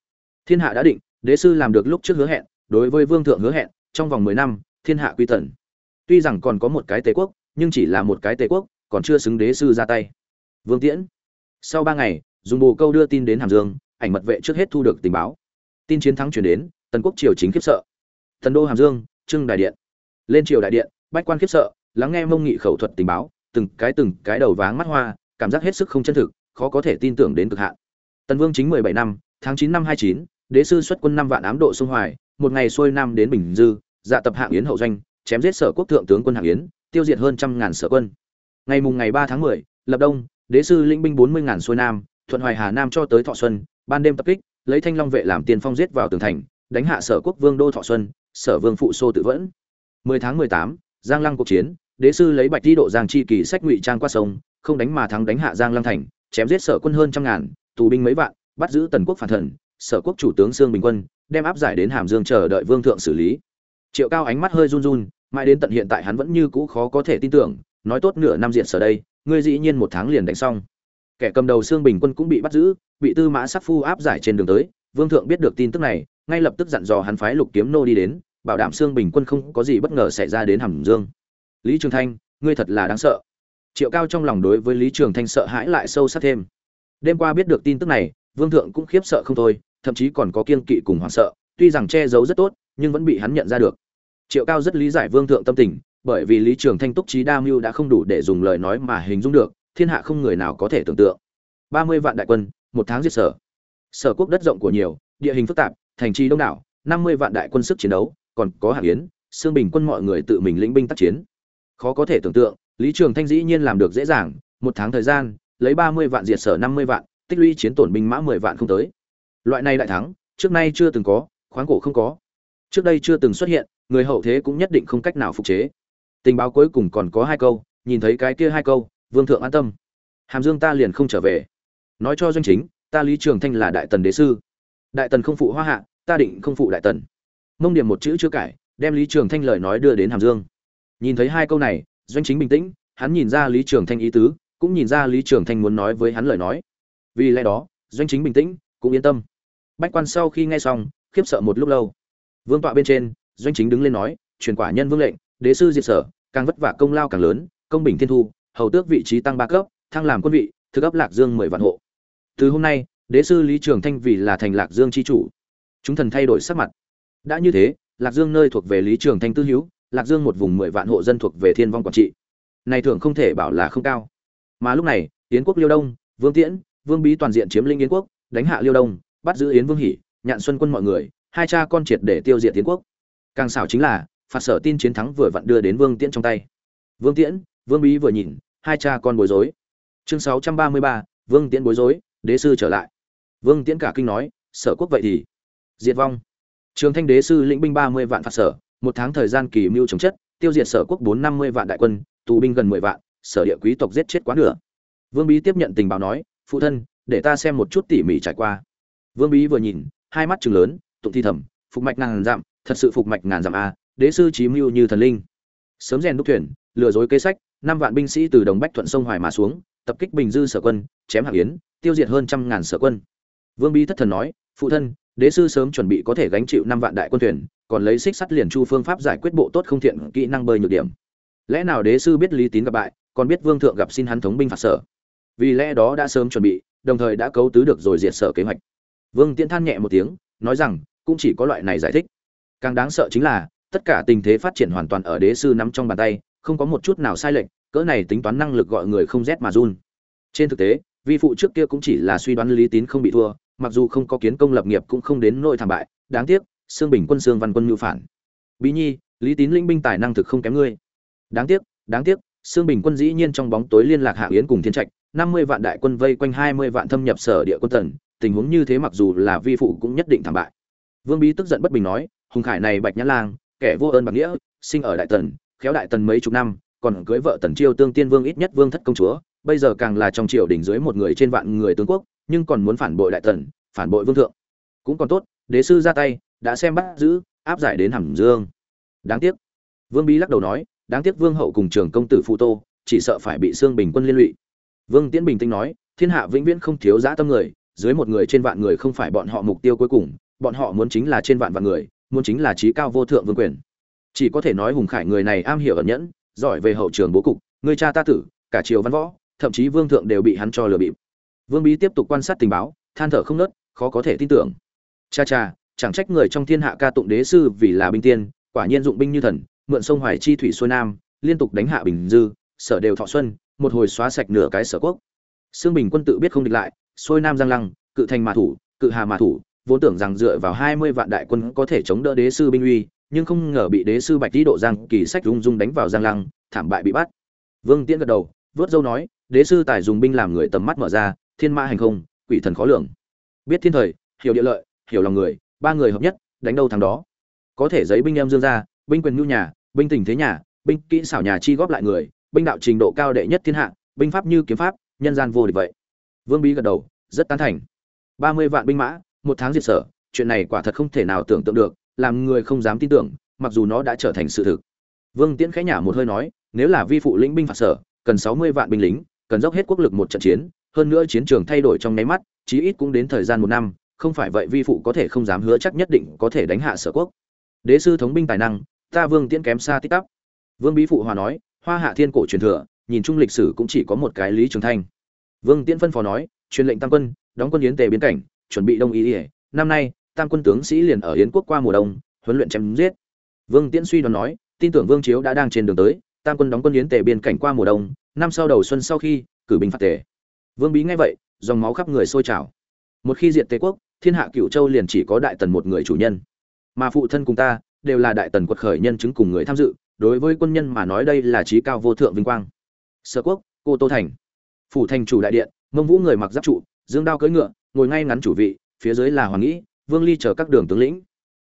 Thiên hạ đã định, đế sư làm được lúc trước hứa hẹn đối với vương thượng hứa hẹn, trong vòng mười năm, thiên hạ quy tần. Tuy rằng còn có một cái tề quốc, nhưng chỉ là một cái tề quốc, còn chưa xứng đế sư ra tay. Vương tiễn, sau ba ngày, dùng bồ câu đưa tin đến hàm dương, ảnh mật vệ trước hết thu được tình báo. Tin chiến thắng chuyển đến, tần quốc triều chính khiếp sợ. Thần đô hàm dương, trưng đại điện. Lên triều đại điện, bách quan khiếp sợ, lắng nghe mông nghị khẩu thuật tình báo, từng cái từng cái đầu váng mắt hoa, cảm giác hết sức không chân thực, khó có thể tin tưởng đến cực hạn. Tần vương chính mười bảy năm, tháng chín năm hai chín đế sư xuất quân năm vạn ám độ sông hoài một ngày xuôi nam đến bình dư dạ tập hạng yến hậu doanh chém giết sở quốc thượng tướng quân hạng yến tiêu diệt hơn trăm ngàn sở quân. Ngày mùng ngày ba tháng mười lập đông đế sư lĩnh binh bốn mươi ngàn xuôi nam thuận hoài hà nam cho tới thọ xuân ban đêm tập kích lấy thanh long vệ làm tiền phong giết vào tường thành đánh hạ sở quốc vương đô thọ xuân sở vương phụ xô tự vẫn. 10 tháng 18, giang lăng cuộc chiến đế sư lấy bạch đi độ giang chi kỳ sách ngụy trang qua sông không đánh mà thắng đánh hạ giang lăng thành chém giết sở quân hơn trăm ngàn tù binh mấy vạn bắt giữ tần quốc phản thần sở quốc chủ tướng sương bình quân, đem áp giải đến hàm dương chờ đợi vương thượng xử lý. Triệu cao ánh mắt hơi run run, mãi đến tận hiện tại hắn vẫn như cũ khó có thể tin tưởng, nói tốt nửa năm diện sở đây, ngươi dĩ nhiên một tháng liền đánh xong. Kẻ cầm đầu xương bình quân cũng bị bắt giữ, bị tư mã sắc phu áp giải trên đường tới, vương thượng biết được tin tức này, ngay lập tức dặn dò hắn phái lục kiếm nô đi đến, bảo đảm xương bình quân không có gì bất ngờ xảy ra đến hàm dương. Lý trường thanh, ngươi thật là đáng sợ. Triệu cao trong lòng đối với lý trường thanh sợ hãi lại sâu sắc thêm. Đêm qua biết được tin tức này, vương thượng cũng khiếp sợ không thôi thậm chí còn có kiên kỵ cùng hoảng sợ, tuy rằng che giấu rất tốt, nhưng vẫn bị hắn nhận ra được. Triệu cao rất lý giải vương thượng tâm tình, bởi vì lý trường thanh túc trí đa mưu đã không đủ để dùng lời nói mà hình dung được, thiên hạ không người nào có thể tưởng tượng. Ba mươi vạn đại quân, một tháng diệt sở. Sở quốc đất rộng của nhiều, địa hình phức tạp, thành trì đông đảo, năm mươi vạn đại quân sức chiến đấu, còn có hạng yến, xương bình quân mọi người tự mình lĩnh binh tác chiến. Khó có thể tưởng tượng, lý trường thanh dĩ nhiên làm được dễ dàng, một tháng thời gian, lấy ba mươi vạn diệt sở năm mươi vạn, tích lũy chiến tổn binh mã mười vạn không tới loại này đại thắng, trước nay chưa từng có, khoáng cổ không có. Trước đây chưa từng xuất hiện, người hậu thế cũng nhất định không cách nào phục chế. Tình báo cuối cùng còn có hai câu, nhìn thấy cái kia hai câu, vương thượng an tâm. Hàm dương ta liền không trở về. Nói cho doanh chính, ta lý trường thanh là đại tần đế sư. Đại tần không phụ hoa hạ, ta định không phụ đại tần. Mông điểm một chữ chưa cải, đem lý trường thanh lời nói đưa đến hàm dương. Nhìn thấy hai câu này, doanh chính bình tĩnh, hắn nhìn ra lý trường thanh ý tứ, cũng nhìn ra lý trường thanh muốn nói với hắn lời nói. Vì lẽ đó, doanh chính bình tĩnh, cũng yên tâm bách quan sau khi nghe xong, khiếp sợ một lúc lâu. Vương tọa bên trên, doanh chính đứng lên nói, truyền quả nhân vương lệnh, đế sư diệt sở, càng vất vả công lao càng lớn, công bình thiên thu, hầu tước vị trí tăng ba cấp, thăng làm quân vị, thực ấp lạc dương mười vạn hộ. Từ hôm nay, đế sư lý trường thanh vì là thành lạc dương chi chủ. Chúng thần thay đổi sắc mặt. Đã như thế, lạc dương nơi thuộc về lý trường thanh tư hữu, lạc dương một vùng mười vạn hộ dân thuộc về thiên vong quản trị. Này thường không thể bảo là không cao. Mà lúc này, yến quốc liêu đông, vương tiễn, vương bí toàn diện chiếm lĩnh yến quốc, đánh hạ liêu đông bắt giữ yến vương hỷ, nhạn xuân quân mọi người, hai cha con triệt để tiêu diệt tiến quốc. Càng xảo chính là, phạt sở tin chiến thắng vừa vặn đưa đến vương tiễn trong tay. Vương tiễn, vương bí vừa nhìn, hai cha con bối rối. Chương sáu trăm ba mươi ba, vương tiễn bối rối, đế sư trở lại. Vương tiễn cả kinh nói, sở quốc vậy thì diệt vong. Trường thanh đế sư lĩnh binh ba mươi vạn phạt sở, một tháng thời gian kỳ mưu chống chất, tiêu diệt sở quốc bốn năm mươi vạn đại quân, tù binh gần mười vạn, sở địa quý tộc giết chết quá nửa. Vương bí tiếp nhận tình báo nói, phụ thân, để ta xem một chút tỉ mỉ trải qua vương bí vừa nhìn, hai mắt chừng lớn, tụng thi thầm, phục mạch ngàn dặm, thật sự phục mạch ngàn dặm a đế sư chí mưu như thần linh. Sớm rèn đúc thuyền, lừa dối kế sách, năm vạn binh sĩ từ đồng bách thuận sông hoài mà xuống, tập kích bình dư sở quân, chém hạng yến, tiêu diệt hơn trăm ngàn sở quân. Vương bí thất thần nói, phụ thân, đế sư sớm chuẩn bị có thể gánh chịu năm vạn đại quân thuyền, còn lấy xích sắt liền chu phương pháp giải quyết bộ tốt không thiện kỹ năng bơi nhược điểm. Lẽ nào đế sư biết lý tín gặp bại, còn biết vương thượng gặp xin hắn thống binh phạt sở? Vì lẽ đó đã sớm chuẩn bị, đồng thời đã cấu tứ được rồi diệt sở kế hoạch vương tiễn than nhẹ một tiếng, nói rằng, cũng chỉ có loại này giải thích. Càng đáng sợ chính là, tất cả tình thế phát triển hoàn toàn ở đế sư nắm trong bàn tay, không có một chút nào sai lệch, cỡ này tính toán năng lực gọi người không rét mà run. Trên thực tế, vi phụ trước kia cũng chỉ là suy đoán lý tín không bị thua, mặc dù không có kiến công lập nghiệp cũng không đến nỗi thảm bại, đáng tiếc, Sương bình quân Sương văn quân mưu phản. Bí nhi, lý tín linh binh tài năng thực không kém ngươi. Đáng tiếc đáng tiếc, Sương bình quân dĩ nhiên trong bóng tối liên lạc hạ yến cùng thiên trạch, năm mươi vạn đại quân vây quanh hai mươi vạn thâm nhập sở địa quân tần tình huống như thế mặc dù là vi phụ cũng nhất định thảm bại. Vương bí tức giận bất bình nói, hùng khải này bạch nhã lang, kẻ vô ơn bạc nghĩa, sinh ở đại tần, khéo đại tần mấy chục năm, còn cưới vợ tần chiêu tương tiên vương ít nhất vương thất công chúa, bây giờ càng là trong triều đỉnh dưới một người trên vạn người tướng quốc, nhưng còn muốn phản bội đại tần, phản bội vương thượng. Cũng còn tốt, đế sư ra tay, đã xem bắt giữ, áp giải đến hàm dương. Đáng tiếc. Vương bí lắc đầu nói, đáng tiếc vương hậu cùng trường công tử phụ tô, chỉ sợ phải bị xương bình quân liên lụy. Vương tiễn bình tĩnh nói, thiên hạ vĩnh viễn không thiếu dã tâm người dưới một người trên vạn người không phải bọn họ mục tiêu cuối cùng, bọn họ muốn chính là trên vạn vạn người, muốn chính là trí cao vô thượng vương quyền. Chỉ có thể nói hùng khải người này am hiểu ẩn nhẫn, giỏi về hậu trường bố cục, người cha ta tử, cả triều văn võ, thậm chí vương thượng đều bị hắn cho lừa bịp. Vương bí tiếp tục quan sát tình báo, than thở không nớt, khó có thể tin tưởng. Cha cha, chẳng trách người trong thiên hạ ca tụng đế sư vì là binh tiên, quả nhiên dụng binh như thần, mượn sông hoài chi thủy xuôi nam, liên tục đánh hạ bình dư, sở đều thọ xuân, một hồi xóa sạch nửa cái sở quốc. Xương bình quân tự biết không địch lại xuôi nam giang lăng, cự thành mà thủ, cự hà mà thủ, vốn tưởng rằng dựa vào hai mươi vạn đại quân có thể chống đỡ đế sư binh uy, nhưng không ngờ bị đế sư bạch tý độ giang kỳ sách rung rung đánh vào giang lăng, thảm bại bị bắt. Vương tiễn gật đầu, vớt dâu nói, đế sư tài dùng binh làm người tầm mắt mở ra, thiên ma hành không, quỷ thần khó lường. Biết thiên thời, hiểu địa lợi, hiểu lòng người, ba người hợp nhất, đánh đâu thắng đó. Có thể giấy binh em dương ra, binh quyền nhu nhà, binh tình thế nhà, binh kỹ xảo nhà chi góp lại người, binh đạo trình độ cao đệ nhất thiên hạ, binh pháp như kiếm pháp, nhân gian vô địch vậy vương bí gật đầu, rất tán thành. Ba mươi vạn binh mã, một tháng diệt sở, chuyện này quả thật không thể nào tưởng tượng được, làm người không dám tin tưởng, mặc dù nó đã trở thành sự thực. Vương tiễn khẽ nhả một hơi nói, nếu là vi phụ lĩnh binh phạt sở, cần sáu mươi vạn binh lính, cần dốc hết quốc lực một trận chiến, hơn nữa chiến trường thay đổi trong nháy mắt, chí ít cũng đến thời gian một năm, không phải vậy vi phụ có thể không dám hứa chắc nhất định có thể đánh hạ sở quốc. Đế sư thống binh tài năng, ta vương tiễn kém xa tích tắp. Vương bí phụ hòa nói, hoa hạ thiên cổ truyền thừa, nhìn chung lịch sử cũng chỉ có một cái lý trường thanh vương tiễn phân phó nói, truyền lệnh tam quân, đóng quân yến tề biến cảnh, chuẩn bị đông ý ỉa năm nay, tam quân tướng sĩ liền ở yến quốc qua mùa đông, huấn luyện chém giết. Vương tiễn suy đoán nói, tin tưởng vương chiếu đã đang trên đường tới, tam quân đóng quân yến tề biên cảnh qua mùa đông, năm sau đầu xuân sau khi, cử binh phạt tề. Vương bí nghe vậy, dòng máu khắp người sôi trào. Một khi diệt tề quốc, thiên hạ cựu châu liền chỉ có đại tần một người chủ nhân. Mà phụ thân cùng ta, đều là đại tần quật khởi nhân chứng cùng người tham dự, đối với quân nhân mà nói đây là trí cao vô thượng vinh quang. Sở quốc, cô tô thành phủ thành chủ đại điện, mông vũ người mặc giáp trụ, dương đao cưỡi ngựa, ngồi ngay ngắn chủ vị, phía dưới là hoàng nghĩ, vương ly chờ các đường tướng lĩnh.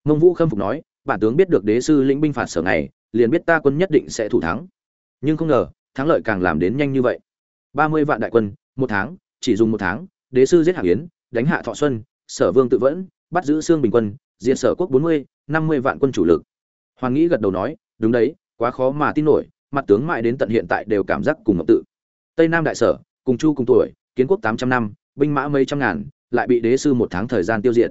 Mông vũ khâm phục nói, bản tướng biết được đế sư lĩnh binh phạt sở này liền biết ta quân nhất định sẽ thủ thắng. Nhưng không ngờ, thắng lợi càng làm đến nhanh như vậy. Ba mươi vạn đại quân, một tháng, chỉ dùng một tháng, đế sư giết hạ yến, đánh hạ thọ xuân, sở vương tự vẫn, bắt giữ xương bình quân diện sở quốc bốn mươi, năm mươi vạn quân chủ lực. Hoàng nghĩ gật đầu nói, đúng đấy, quá khó mà tin nổi, mặt tướng mãi đến tận hiện tại đều cảm giác cùng ngập tự. Tây nam đại sở cùng chu cùng tuổi, kiến quốc tám trăm năm, binh mã mấy trăm ngàn, lại bị đế sư một tháng thời gian tiêu diệt.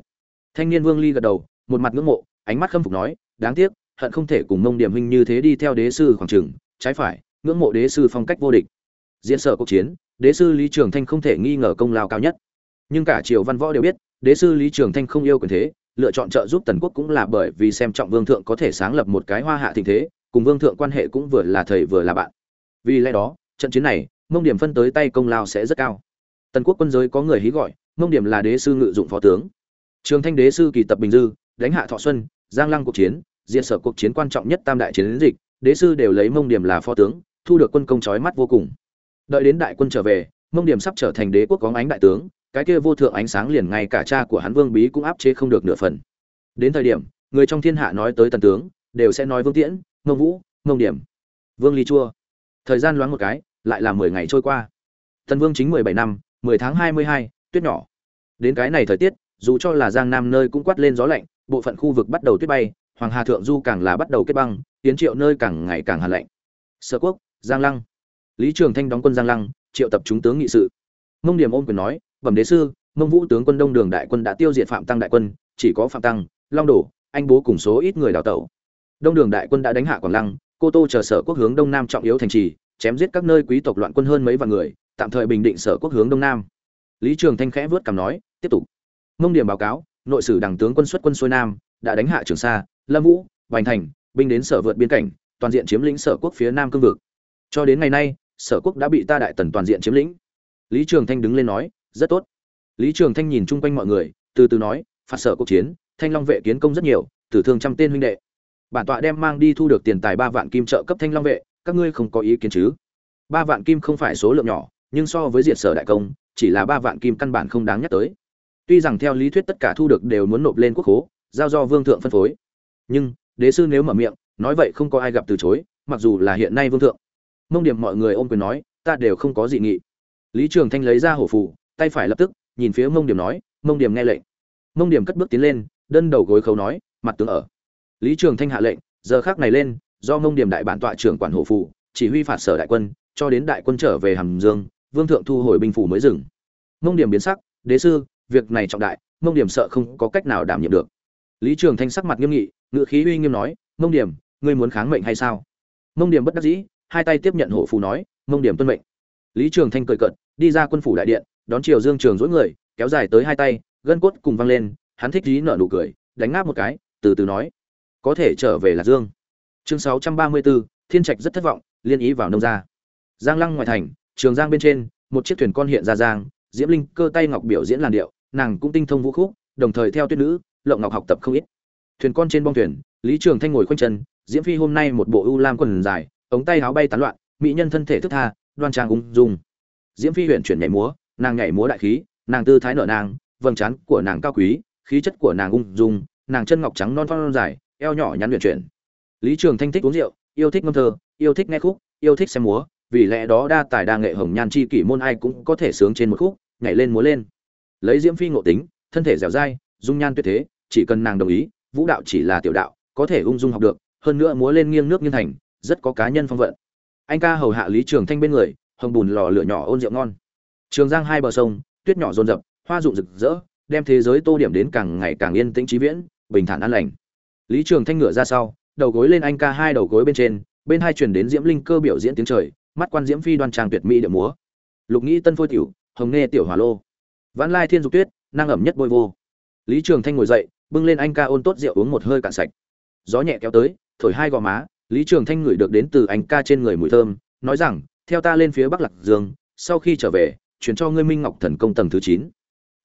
Thanh niên vương ly gật đầu, một mặt ngưỡng mộ, ánh mắt khâm phục nói, đáng tiếc, hận không thể cùng mông điểm huynh như thế đi theo đế sư khoảng trừng trái phải, ngưỡng mộ đế sư phong cách vô địch. Diễn sở cuộc chiến, đế sư lý trường thanh không thể nghi ngờ công lao cao nhất. Nhưng cả triều văn võ đều biết, đế sư lý trường thanh không yêu quyền thế, lựa chọn trợ giúp tần quốc cũng là bởi vì xem trọng vương thượng có thể sáng lập một cái hoa hạ tình thế, cùng vương thượng quan hệ cũng vừa là thầy vừa là bạn. Vì lẽ đó, trận chiến này mông điểm phân tới tay công lao sẽ rất cao. Tần quốc quân giới có người hí gọi, mông điểm là đế sư ngự dụng phó tướng. Trường thanh đế sư kỳ tập bình dư, đánh hạ thọ xuân, giang lăng cuộc chiến, diện sở cuộc chiến quan trọng nhất tam đại chiến dịch, đế sư đều lấy mông điểm là phó tướng, thu được quân công trói mắt vô cùng. Đợi đến đại quân trở về, mông điểm sắp trở thành đế quốc có ánh đại tướng, cái kia vô thượng ánh sáng liền ngay cả cha của hắn vương bí cũng áp chế không được nửa phần. Đến thời điểm, người trong thiên hạ nói tới tần tướng, đều sẽ nói vương tiễn, mông vũ, mông điểm. Vương ly chua. Thời gian loáng một cái lại là mười ngày trôi qua. Tần vương chính mười bảy năm, mười tháng hai mươi hai, tuyết nhỏ. Đến cái này thời tiết, dù cho là giang nam nơi cũng quát lên gió lạnh, bộ phận khu vực bắt đầu tuyết bay, hoàng hà thượng du càng là bắt đầu kết băng tiến triệu nơi càng ngày càng hàn lạnh. Sở quốc, giang lăng. Lý trường thanh đóng quân giang lăng, triệu tập chúng tướng nghị sự. Mông điểm ôm quyền nói, bẩm đế sư, mông vũ tướng quân đông đường đại quân đã tiêu diệt phạm tăng đại quân, chỉ có phạm tăng, long đổ, anh bố cùng số ít người đào tẩu. Đông đường đại quân đã đánh hạ quảng lăng, cô tô chờ sở quốc hướng đông nam trọng yếu thành trì chém giết các nơi quý tộc loạn quân hơn mấy vạn người, tạm thời bình định sở quốc hướng đông nam. Lý trường thanh khẽ vớt cằm nói, tiếp tục. Mông điểm báo cáo, nội sử đảng tướng quân xuất quân xuôi nam, đã đánh hạ trường sa, lâm vũ, bành thành, binh đến sở vượt biên cảnh, toàn diện chiếm lĩnh sở quốc phía nam cương vực. Cho đến ngày nay, sở quốc đã bị ta đại tần toàn diện chiếm lĩnh. Lý trường thanh đứng lên nói, rất tốt. Lý trường thanh nhìn chung quanh mọi người, từ từ nói, phạt sở quốc chiến, thanh long vệ kiến công rất nhiều, tử thương trăm tên huynh đệ. Bản tọa đem mang đi thu được tiền tài ba vạn kim trợ cấp thanh long vệ các ngươi không có ý kiến chứ? Ba vạn kim không phải số lượng nhỏ, nhưng so với diệt sở đại công, chỉ là ba vạn kim căn bản không đáng nhắc tới. Tuy rằng theo lý thuyết tất cả thu được đều muốn nộp lên quốc khố, giao do vương thượng phân phối. Nhưng, đế sư nếu mở miệng, nói vậy không có ai gặp từ chối, mặc dù là hiện nay vương thượng. Mông điểm mọi người ôm quyền nói, ta đều không có dị nghị. Lý trường thanh lấy ra hổ phù, tay phải lập tức, nhìn phía mông điểm nói, mông điểm nghe lệnh. Mông điểm cất bước tiến lên, đơn đầu gối khấu nói, mặt tướng ở. Lý trường thanh hạ lệnh, giờ khác này lên do mông điểm đại bản tọa trưởng quản hộ phụ chỉ huy phạt sở đại quân, cho đến đại quân trở về hàm dương, vương thượng thu hồi binh phủ mới dừng. Mông điểm biến sắc, đế sư, việc này trọng đại, mông điểm sợ không có cách nào đảm nhiệm được. Lý trường thanh sắc mặt nghiêm nghị ngự khí uy nghiêm nói, mông điểm ngươi muốn kháng mệnh hay sao? Mông điểm bất đắc dĩ, hai tay tiếp nhận hộ phù nói, mông điểm tuân mệnh. Lý trường thanh cười cợt, đi ra quân phủ đại điện, đón triều dương trường dỗi người, kéo dài tới hai tay, gân cốt cùng văng lên, hắn thích dí nở nụ cười, đánh ngáp một cái, từ từ nói, có thể trở về lạc dương chương 634, thiên trạch rất thất vọng liên ý vào nông gia. Giang lăng ngoài thành trường giang bên trên một chiếc thuyền con hiện ra giang diễm linh cơ tay ngọc biểu diễn làn điệu nàng cũng tinh thông vũ khúc đồng thời theo tuyết nữ lộng ngọc học tập không ít. Thuyền con trên bong thuyền lý trường thanh ngồi khoanh chân diễm phi hôm nay một bộ ưu lam quần dài ống tay áo bay tán loạn mỹ nhân thân thể thức tha đoan trang ung dung. Diễm phi huyện chuyển nhảy múa nàng nhảy múa đại khí nàng tư thái nở nàng vầng trán của nàng cao quý khí chất của nàng ung dung nàng chân ngọc trắng non phong dài eo nhỏ nhắn luyện chuyển lý trường thanh thích uống rượu, yêu thích ngâm thơ, yêu thích nghe khúc, yêu thích xem múa, vì lẽ đó đa tài đa nghệ hồng nhan chi kỷ môn ai cũng có thể sướng trên một khúc, nhảy lên múa lên. Lấy diễm phi ngộ tính, thân thể dẻo dai, dung nhan tuyệt thế, chỉ cần nàng đồng ý, vũ đạo chỉ là tiểu đạo, có thể ung dung học được, hơn nữa múa lên nghiêng nước nghiêng thành, rất có cá nhân phong vận. Anh ca hầu hạ lý trường thanh bên người, hồng bùn lò lửa nhỏ ôn rượu ngon. Trường giang hai bờ sông, tuyết nhỏ rồn rập, hoa rụng rực rỡ, đem thế giới tô điểm đến càng ngày càng yên tĩnh trí viễn, bình thản an lành. Lý trường thanh ngựa ra sau đầu gối lên anh ca hai đầu gối bên trên, bên hai chuyển đến diễm linh cơ biểu diễn tiếng trời, mắt quan diễm phi đoan trang tuyệt mỹ điệu múa. Lục nghĩ tân phôi tiểu, hồng nghe tiểu hỏa lô. Vãn lai thiên dục tuyết, năng ẩm nhất bôi vô. Lý trường thanh ngồi dậy, bưng lên anh ca ôn tốt rượu uống một hơi cạn sạch. Gió nhẹ kéo tới, thổi hai gò má, lý trường thanh ngửi được đến từ anh ca trên người mùi thơm, nói rằng, theo ta lên phía bắc lạc dương, sau khi trở về chuyển cho ngươi minh ngọc thần công tầng thứ chín.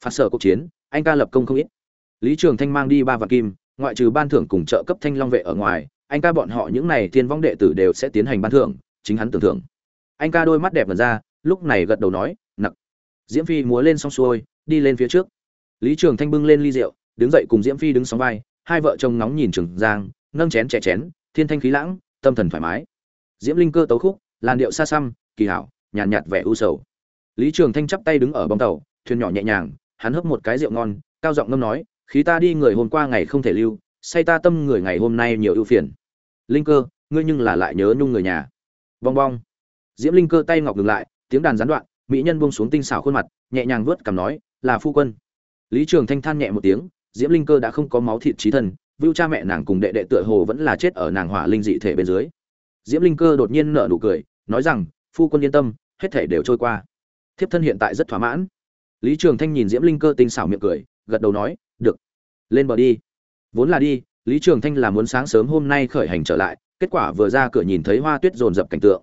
Phạt sở cuộc chiến, anh ca lập công không ít. Lý trường thanh mang đi ba vạn kim ngoại trừ ban thưởng cùng trợ cấp thanh long vệ ở ngoài anh ca bọn họ những này thiên vong đệ tử đều sẽ tiến hành ban thưởng chính hắn tưởng thưởng. Anh ca đôi mắt đẹp vần ra lúc này gật đầu nói nặc. Diễm phi múa lên xong xuôi đi lên phía trước. Lý trường thanh bưng lên ly rượu đứng dậy cùng diễm phi đứng sóng vai hai vợ chồng nóng nhìn trường giang nâng chén chè chén thiên thanh khí lãng tâm thần thoải mái. Diễm linh cơ tấu khúc làn điệu xa xăm kỳ hảo nhàn nhạt, nhạt vẻ u sầu. Lý trường thanh chắp tay đứng ở bong tàu thuyền nhỏ nhẹ nhàng hắn hấp một cái rượu ngon cao giọng ngâm nói khí ta đi người hôm qua ngày không thể lưu, say ta tâm người ngày hôm nay nhiều ưu phiền. Linh cơ, ngươi nhưng là lại nhớ nhung người nhà. Bong bong. Diễm linh cơ tay ngọc ngừng lại, tiếng đàn gián đoạn, mỹ nhân buông xuống tinh xảo khuôn mặt, nhẹ nhàng vuốt cằm nói, là phu quân. Lý trường thanh than nhẹ một tiếng, diễm linh cơ đã không có máu thịt trí thân vưu cha mẹ nàng cùng đệ đệ tựa hồ vẫn là chết ở nàng hỏa linh dị thể bên dưới. Diễm linh cơ đột nhiên nở nụ cười, nói rằng, phu quân yên tâm, hết thể đều trôi qua. Thiếp thân hiện tại rất thỏa mãn. Lý trường thanh nhìn diễm linh cơ tinh xảo miệng cười, gật đầu nói được. Lên bờ đi. Vốn là đi, lý trường thanh là muốn sáng sớm hôm nay khởi hành trở lại, kết quả vừa ra cửa nhìn thấy hoa tuyết rồn rập cảnh tượng.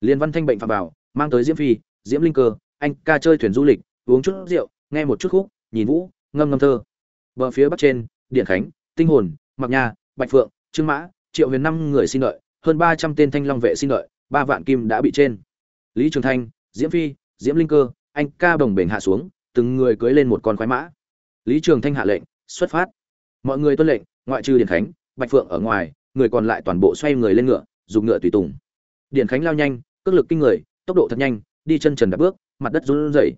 Liên văn thanh bệnh phạm vào, mang tới diễm phi, diễm linh cơ, anh ca chơi thuyền du lịch, uống chút rượu, nghe một chút khúc, nhìn vũ, ngâm ngâm thơ. Bờ phía bắc trên, điện khánh, tinh hồn, mặc nha, bạch phượng, trương mã, triệu huyền năm người xin đợi, hơn ba trăm tên thanh long vệ xin đợi, ba vạn kim đã bị trên. Lý trường thanh, diễm phi, diễm linh cơ, anh ca bồng bềnh hạ xuống, từng người cưới lên một con khoái mã lý trường thanh hạ lệnh, xuất phát. Mọi người tuân lệnh, ngoại trừ Điền khánh, bạch phượng ở ngoài, người còn lại toàn bộ xoay người lên ngựa, dùng ngựa tùy tùng. Điền khánh lao nhanh, cước lực kinh người, tốc độ thật nhanh, đi chân trần đạp bước, mặt đất run rẩy.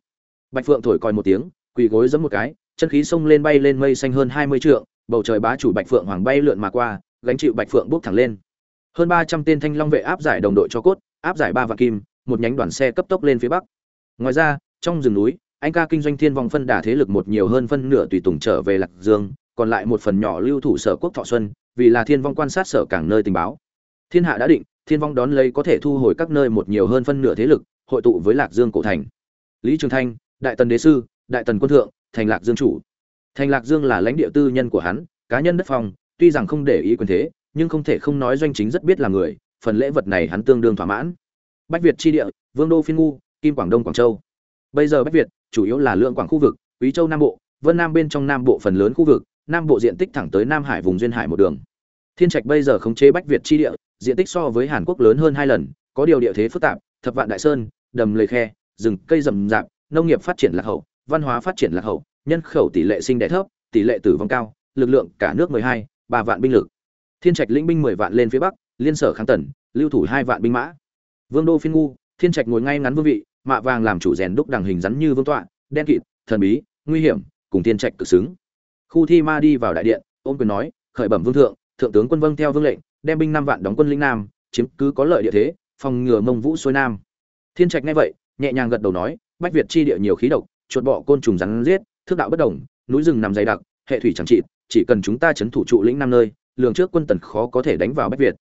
Bạch phượng thổi còi một tiếng, quỳ gối giẫm một cái, chân khí xông lên bay lên mây xanh hơn hai mươi trượng, bầu trời bá chủ bạch phượng hoàng bay lượn mà qua, gánh chịu bạch phượng bước thẳng lên. Hơn ba trăm tên thanh long vệ áp giải đồng đội cho cốt, áp giải ba vạn kim, một nhánh đoàn xe cấp tốc lên phía bắc. Ngoài ra, trong rừng núi anh ca kinh doanh thiên vong phân đà thế lực một nhiều hơn phân nửa tùy tùng trở về lạc dương, còn lại một phần nhỏ lưu thủ sở quốc thọ xuân, vì là thiên vong quan sát sở cảng nơi tình báo. Thiên hạ đã định, thiên vong đón lấy có thể thu hồi các nơi một nhiều hơn phân nửa thế lực, hội tụ với lạc dương cổ thành. Lý trường thanh, đại tần đế sư, đại tần quân thượng, thành lạc dương chủ. Thành lạc dương là lãnh địa tư nhân của hắn, cá nhân đất phong, tuy rằng không để ý quyền thế, nhưng không thể không nói doanh chính rất biết là người, phần lễ vật này hắn tương đương thỏa mãn. Bách việt tri địa, vương đô phiên ngu, kim quảng đông quảng châu. Bây giờ bách việt chủ yếu là lượng quảng khu vực, quý châu nam bộ, vân nam bên trong nam bộ phần lớn khu vực, nam bộ diện tích thẳng tới nam hải vùng duyên hải một đường. Thiên trạch bây giờ khống chế bách việt tri địa, diện tích so với hàn quốc lớn hơn hai lần, có điều địa thế phức tạp, thập vạn đại sơn, đầm lầy khe, rừng cây rậm rạp, nông nghiệp phát triển lạc hậu, văn hóa phát triển lạc hậu, nhân khẩu tỷ lệ sinh đẻ thấp, tỷ lệ tử vong cao, lực lượng cả nước mười hai, ba vạn binh lực. Thiên trạch lĩnh binh mười vạn lên phía bắc, liên sở kháng tần, lưu thủ hai vạn binh mã. Vương đô phiên ngu, thiên trạch ngồi ngay ngắn vương vị mạ vàng làm chủ rèn đúc đằng hình rắn như vương tọa, đen kịt, thần bí, nguy hiểm, cùng thiên trạch cực xứng. Khu thi ma đi vào đại điện ôm quyền nói, khởi bẩm vương thượng thượng tướng quân vâng theo vương lệnh, đem binh năm vạn đóng quân lĩnh nam, chiếm cứ có lợi địa thế, phòng ngừa mông vũ xuôi nam. Thiên trạch nghe vậy, nhẹ nhàng gật đầu nói, bách việt chi địa nhiều khí độc, chuột bọ côn trùng rắn giết, thước đạo bất đồng, núi rừng nằm dày đặc, hệ thủy chẳng trị chỉ cần chúng ta chấn thủ trụ lĩnh năm nơi, lường trước quân tần khó có thể đánh vào bách việt.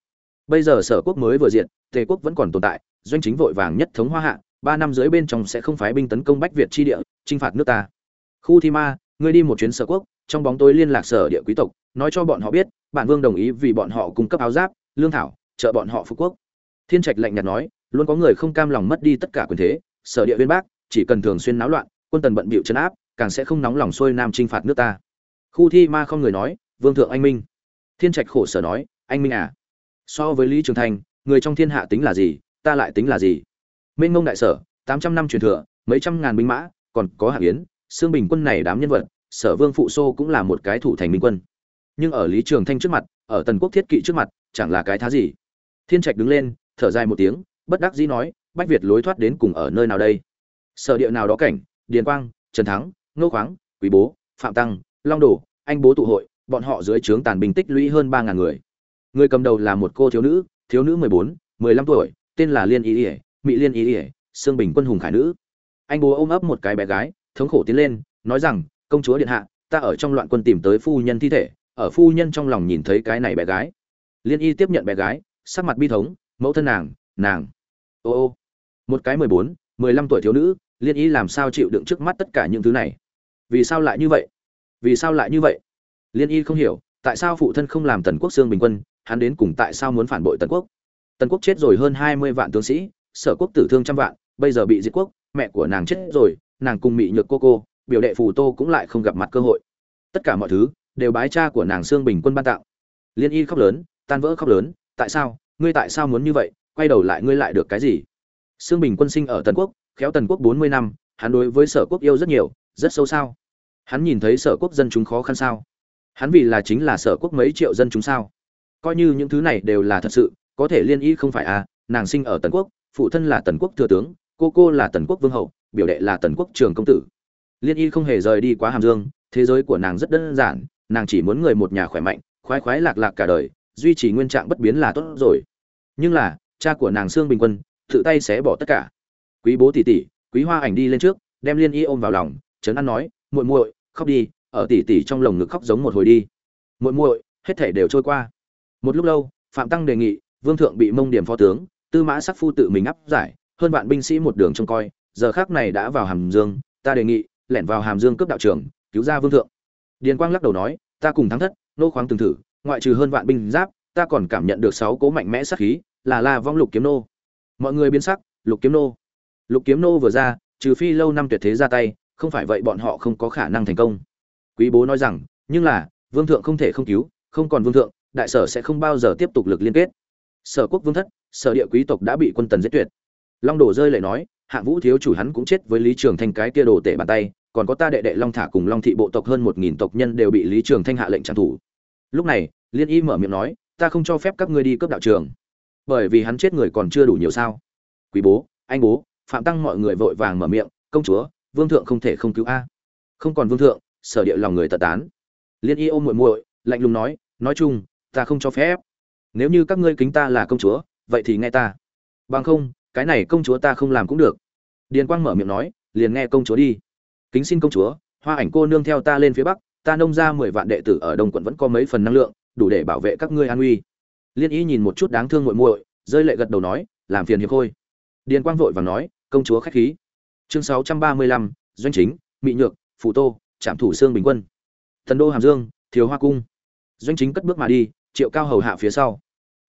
Bây giờ sở quốc mới vừa diện, tề quốc vẫn còn tồn tại, doanh chính vội vàng nhất thống hoa hạ ba năm dưới bên trong sẽ không phái binh tấn công bách việt chi địa, chinh phạt nước ta. Khu thi ma, ngươi đi một chuyến sở quốc, trong bóng tối liên lạc sở địa quý tộc, nói cho bọn họ biết, bản vương đồng ý vì bọn họ cung cấp áo giáp, lương thảo, trợ bọn họ phục quốc. Thiên trạch lạnh nhạt nói, luôn có người không cam lòng mất đi tất cả quyền thế, sở địa viên bác, chỉ cần thường xuyên náo loạn, quân tần bận bịu chấn áp, càng sẽ không nóng lòng xuôi nam chinh phạt nước ta. Khu thi ma không người nói, vương thượng anh minh. Thiên trạch khổ sở nói, anh minh à. So với lý trường thành, người trong thiên hạ tính là gì, ta lại tính là gì? Mênh mông đại sở, tám trăm năm truyền thừa, mấy trăm ngàn binh mã, còn có hạng yến xương bình quân này đám nhân vật, sở vương phụ xô cũng là một cái thủ thành minh quân. Nhưng ở lý trường thanh trước mặt, ở tần quốc thiết kỵ trước mặt, chẳng là cái thá gì. Thiên trạch đứng lên, thở dài một tiếng, bất đắc dĩ nói, bách việt lối thoát đến cùng ở nơi nào đây? Sở địa nào đó cảnh, điền quang, trần thắng, ngô khoáng, quý bố, phạm tăng, long đồ, anh bố tụ hội, bọn họ dưới trướng tàn binh tích lũy hơn ba ngàn người. Người cầm đầu là một cô thiếu nữ thiếu nữ mười bốn, mười lăm tuổi, tên là liên ý ỉa mỹ liên ý ỉa, xương bình quân hùng khải nữ. Anh bố ôm ấp một cái bé gái, thống khổ tiến lên, nói rằng, công chúa điện hạ, ta ở trong loạn quân tìm tới phu nhân thi thể, ở phu nhân trong lòng nhìn thấy cái này bé gái. Liên y tiếp nhận bé gái, sắc mặt bi thống, mẫu thân nàng nàng. Ô ô. Một cái mười bốn, mười lăm tuổi thiếu nữ, liên y làm sao chịu đựng trước mắt tất cả những thứ này? Vì sao lại như vậy? Vì sao lại như vậy? Liên y không hiểu, tại sao phụ thân không làm tần quốc xương bình quân, hắn đến cùng tại sao muốn phản bội tần quốc? Tần quốc chết rồi hơn hai mươi vạn tướng sĩ sở quốc tử thương trăm vạn, bây giờ bị diệt quốc, mẹ của nàng chết rồi, nàng cùng mị nhược cô cô, biểu đệ phù tô cũng lại không gặp mặt cơ hội. Tất cả mọi thứ đều bái cha của nàng xương bình quân ban tạo liên y khóc lớn, tan vỡ khóc lớn, tại sao? Ngươi tại sao muốn như vậy? Quay đầu lại ngươi lại được cái gì? Xương bình quân sinh ở tần quốc, khéo tần quốc bốn mươi năm, hắn đối với sở quốc yêu rất nhiều, rất sâu sao? Hắn nhìn thấy sở quốc dân chúng khó khăn sao? Hắn vì là chính là sở quốc mấy triệu dân chúng sao? Coi như những thứ này đều là thật sự, có thể liên y không phải à nàng sinh ở tần quốc phụ thân là tần quốc thừa tướng, cô cô là tần quốc vương hậu, biểu đệ là tần quốc trường công tử. Liên y không hề rời đi quá hàm dương, thế giới của nàng rất đơn giản, nàng chỉ muốn người một nhà khỏe mạnh, khoái khoái lạc lạc cả đời, duy trì nguyên trạng bất biến là tốt rồi. Nhưng là, cha của nàng sương bình quân, tự tay xé bỏ tất cả. Quý bố tỷ tỷ, quý hoa ảnh đi lên trước, đem liên y ôm vào lòng, trấn an nói, muội muội, khóc đi, ở tỷ tỷ trong lồng ngực khóc giống một hồi đi. Muội muội, hết thể đều trôi qua. Một lúc lâu, phạm tăng đề nghị, vương thượng bị mông điểm phó tướng tư mã sắc phu tự mình áp giải, hơn vạn binh sĩ một đường trông coi, giờ khác này đã vào hàm dương, ta đề nghị, lẻn vào hàm dương cướp đạo trưởng cứu ra vương thượng. Điền quang lắc đầu nói, ta cùng thắng thất, nô khoáng từng thử, ngoại trừ hơn vạn binh giáp, ta còn cảm nhận được sáu cố mạnh mẽ sắc khí, là la vong lục kiếm nô. Mọi người biến sắc, lục kiếm nô. Lục kiếm nô vừa ra, trừ phi lâu năm tuyệt thế ra tay, không phải vậy bọn họ không có khả năng thành công. Quý bố nói rằng, nhưng là, vương thượng không thể không cứu, không còn vương thượng, đại sở sẽ không bao giờ tiếp tục lực liên kết. Sở quốc vương thất sở địa quý tộc đã bị quân tần giết tuyệt. Long đổ rơi lại nói, hạng vũ thiếu chủ hắn cũng chết với lý trường thanh cái kia đồ tể bàn tay, còn có ta đệ đệ long thả cùng long thị bộ tộc hơn một nghìn tộc nhân đều bị lý trường thanh hạ lệnh trả thủ lúc này, liên y mở miệng nói, ta không cho phép các ngươi đi cướp đạo trường. Bởi vì hắn chết người còn chưa đủ nhiều sao. Quý bố, anh bố, phạm tăng mọi người vội vàng mở miệng, công chúa, vương thượng không thể không cứu a. Không còn vương thượng, sở địa lòng người tật tán. Liên y ôm muội muội, lạnh lùng nói nói chung, ta không cho phép. Nếu như các ngươi kính ta là công chúa vậy thì nghe ta. Bằng không, cái này công chúa ta không làm cũng được. Điền quang mở miệng nói, liền nghe công chúa đi. Kính xin công chúa, hoa ảnh cô nương theo ta lên phía bắc, ta nông ra mười vạn đệ tử ở đông quận vẫn có mấy phần năng lượng, đủ để bảo vệ các ngươi an uy. Liên y nhìn một chút đáng thương muội muội, rơi lệ gật đầu nói, làm phiền hiệp khôi. Điền quang vội vàng nói, công chúa khách khí. Chương sáu trăm ba mươi lăm, doanh chính mỹ nhược, phụ tô trạm thủ xương bình quân. Thần đô hàm dương, thiếu hoa cung. Doanh chính cất bước mà đi, triệu cao hầu hạ phía sau.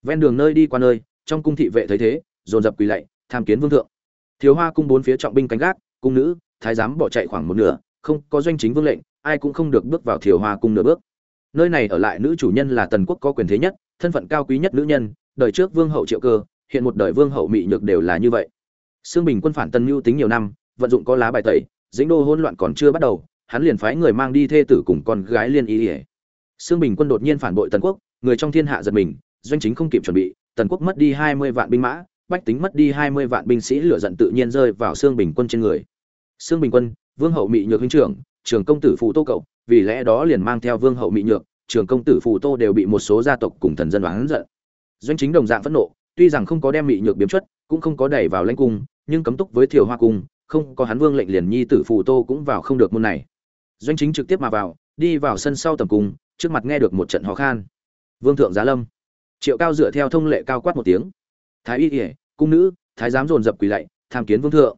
Ven đường nơi đi qua nơi trong cung thị vệ thấy thế, dồn dập quỳ lạy, tham kiến vương thượng. Thiếu hoa cung bốn phía trọng binh canh gác, cung nữ, thái giám bỏ chạy khoảng một nửa, không có doanh chính vương lệnh, ai cũng không được bước vào thiếu hoa cung nửa bước. Nơi này ở lại nữ chủ nhân là tần quốc có quyền thế nhất, thân phận cao quý nhất nữ nhân, đời trước vương hậu triệu cơ, hiện một đời vương hậu mỹ nhược đều là như vậy. Xương bình quân phản tân mưu tính nhiều năm, vận dụng có lá bài tẩy, dĩnh đô hỗn loạn còn chưa bắt đầu, hắn liền phái người mang đi thê tử cùng con gái liên ý ỉa xương bình quân đột nhiên phản bội tần quốc, người trong thiên hạ giật mình, doanh chính không kịp chuẩn bị tần quốc mất đi hai mươi vạn binh mã, bách tính mất đi hai mươi vạn binh sĩ lửa giận tự nhiên rơi vào xương bình quân trên người. Xương bình quân, vương hậu mị nhược huynh trưởng, trường công tử phụ tô cậu, vì lẽ đó liền mang theo vương hậu mị nhược, trường công tử phụ tô đều bị một số gia tộc cùng thần dân đoán giận. Doanh chính đồng dạng phẫn nộ, tuy rằng không có đem mị nhược biếm chất cũng không có đẩy vào lãnh cung, nhưng cấm túc với thiều hoa cung, không có hắn vương lệnh liền nhi tử phụ tô cũng vào không được môn này. Doanh chính trực tiếp mà vào, đi vào sân sau tầm cung, trước mặt nghe được một trận hò khan. Vương thượng giá lâm triệu cao dựa theo thông lệ cao quát một tiếng. Thái y ỉa cung nữ, thái giám dồn dập quỳ lạy, tham kiến vương thượng.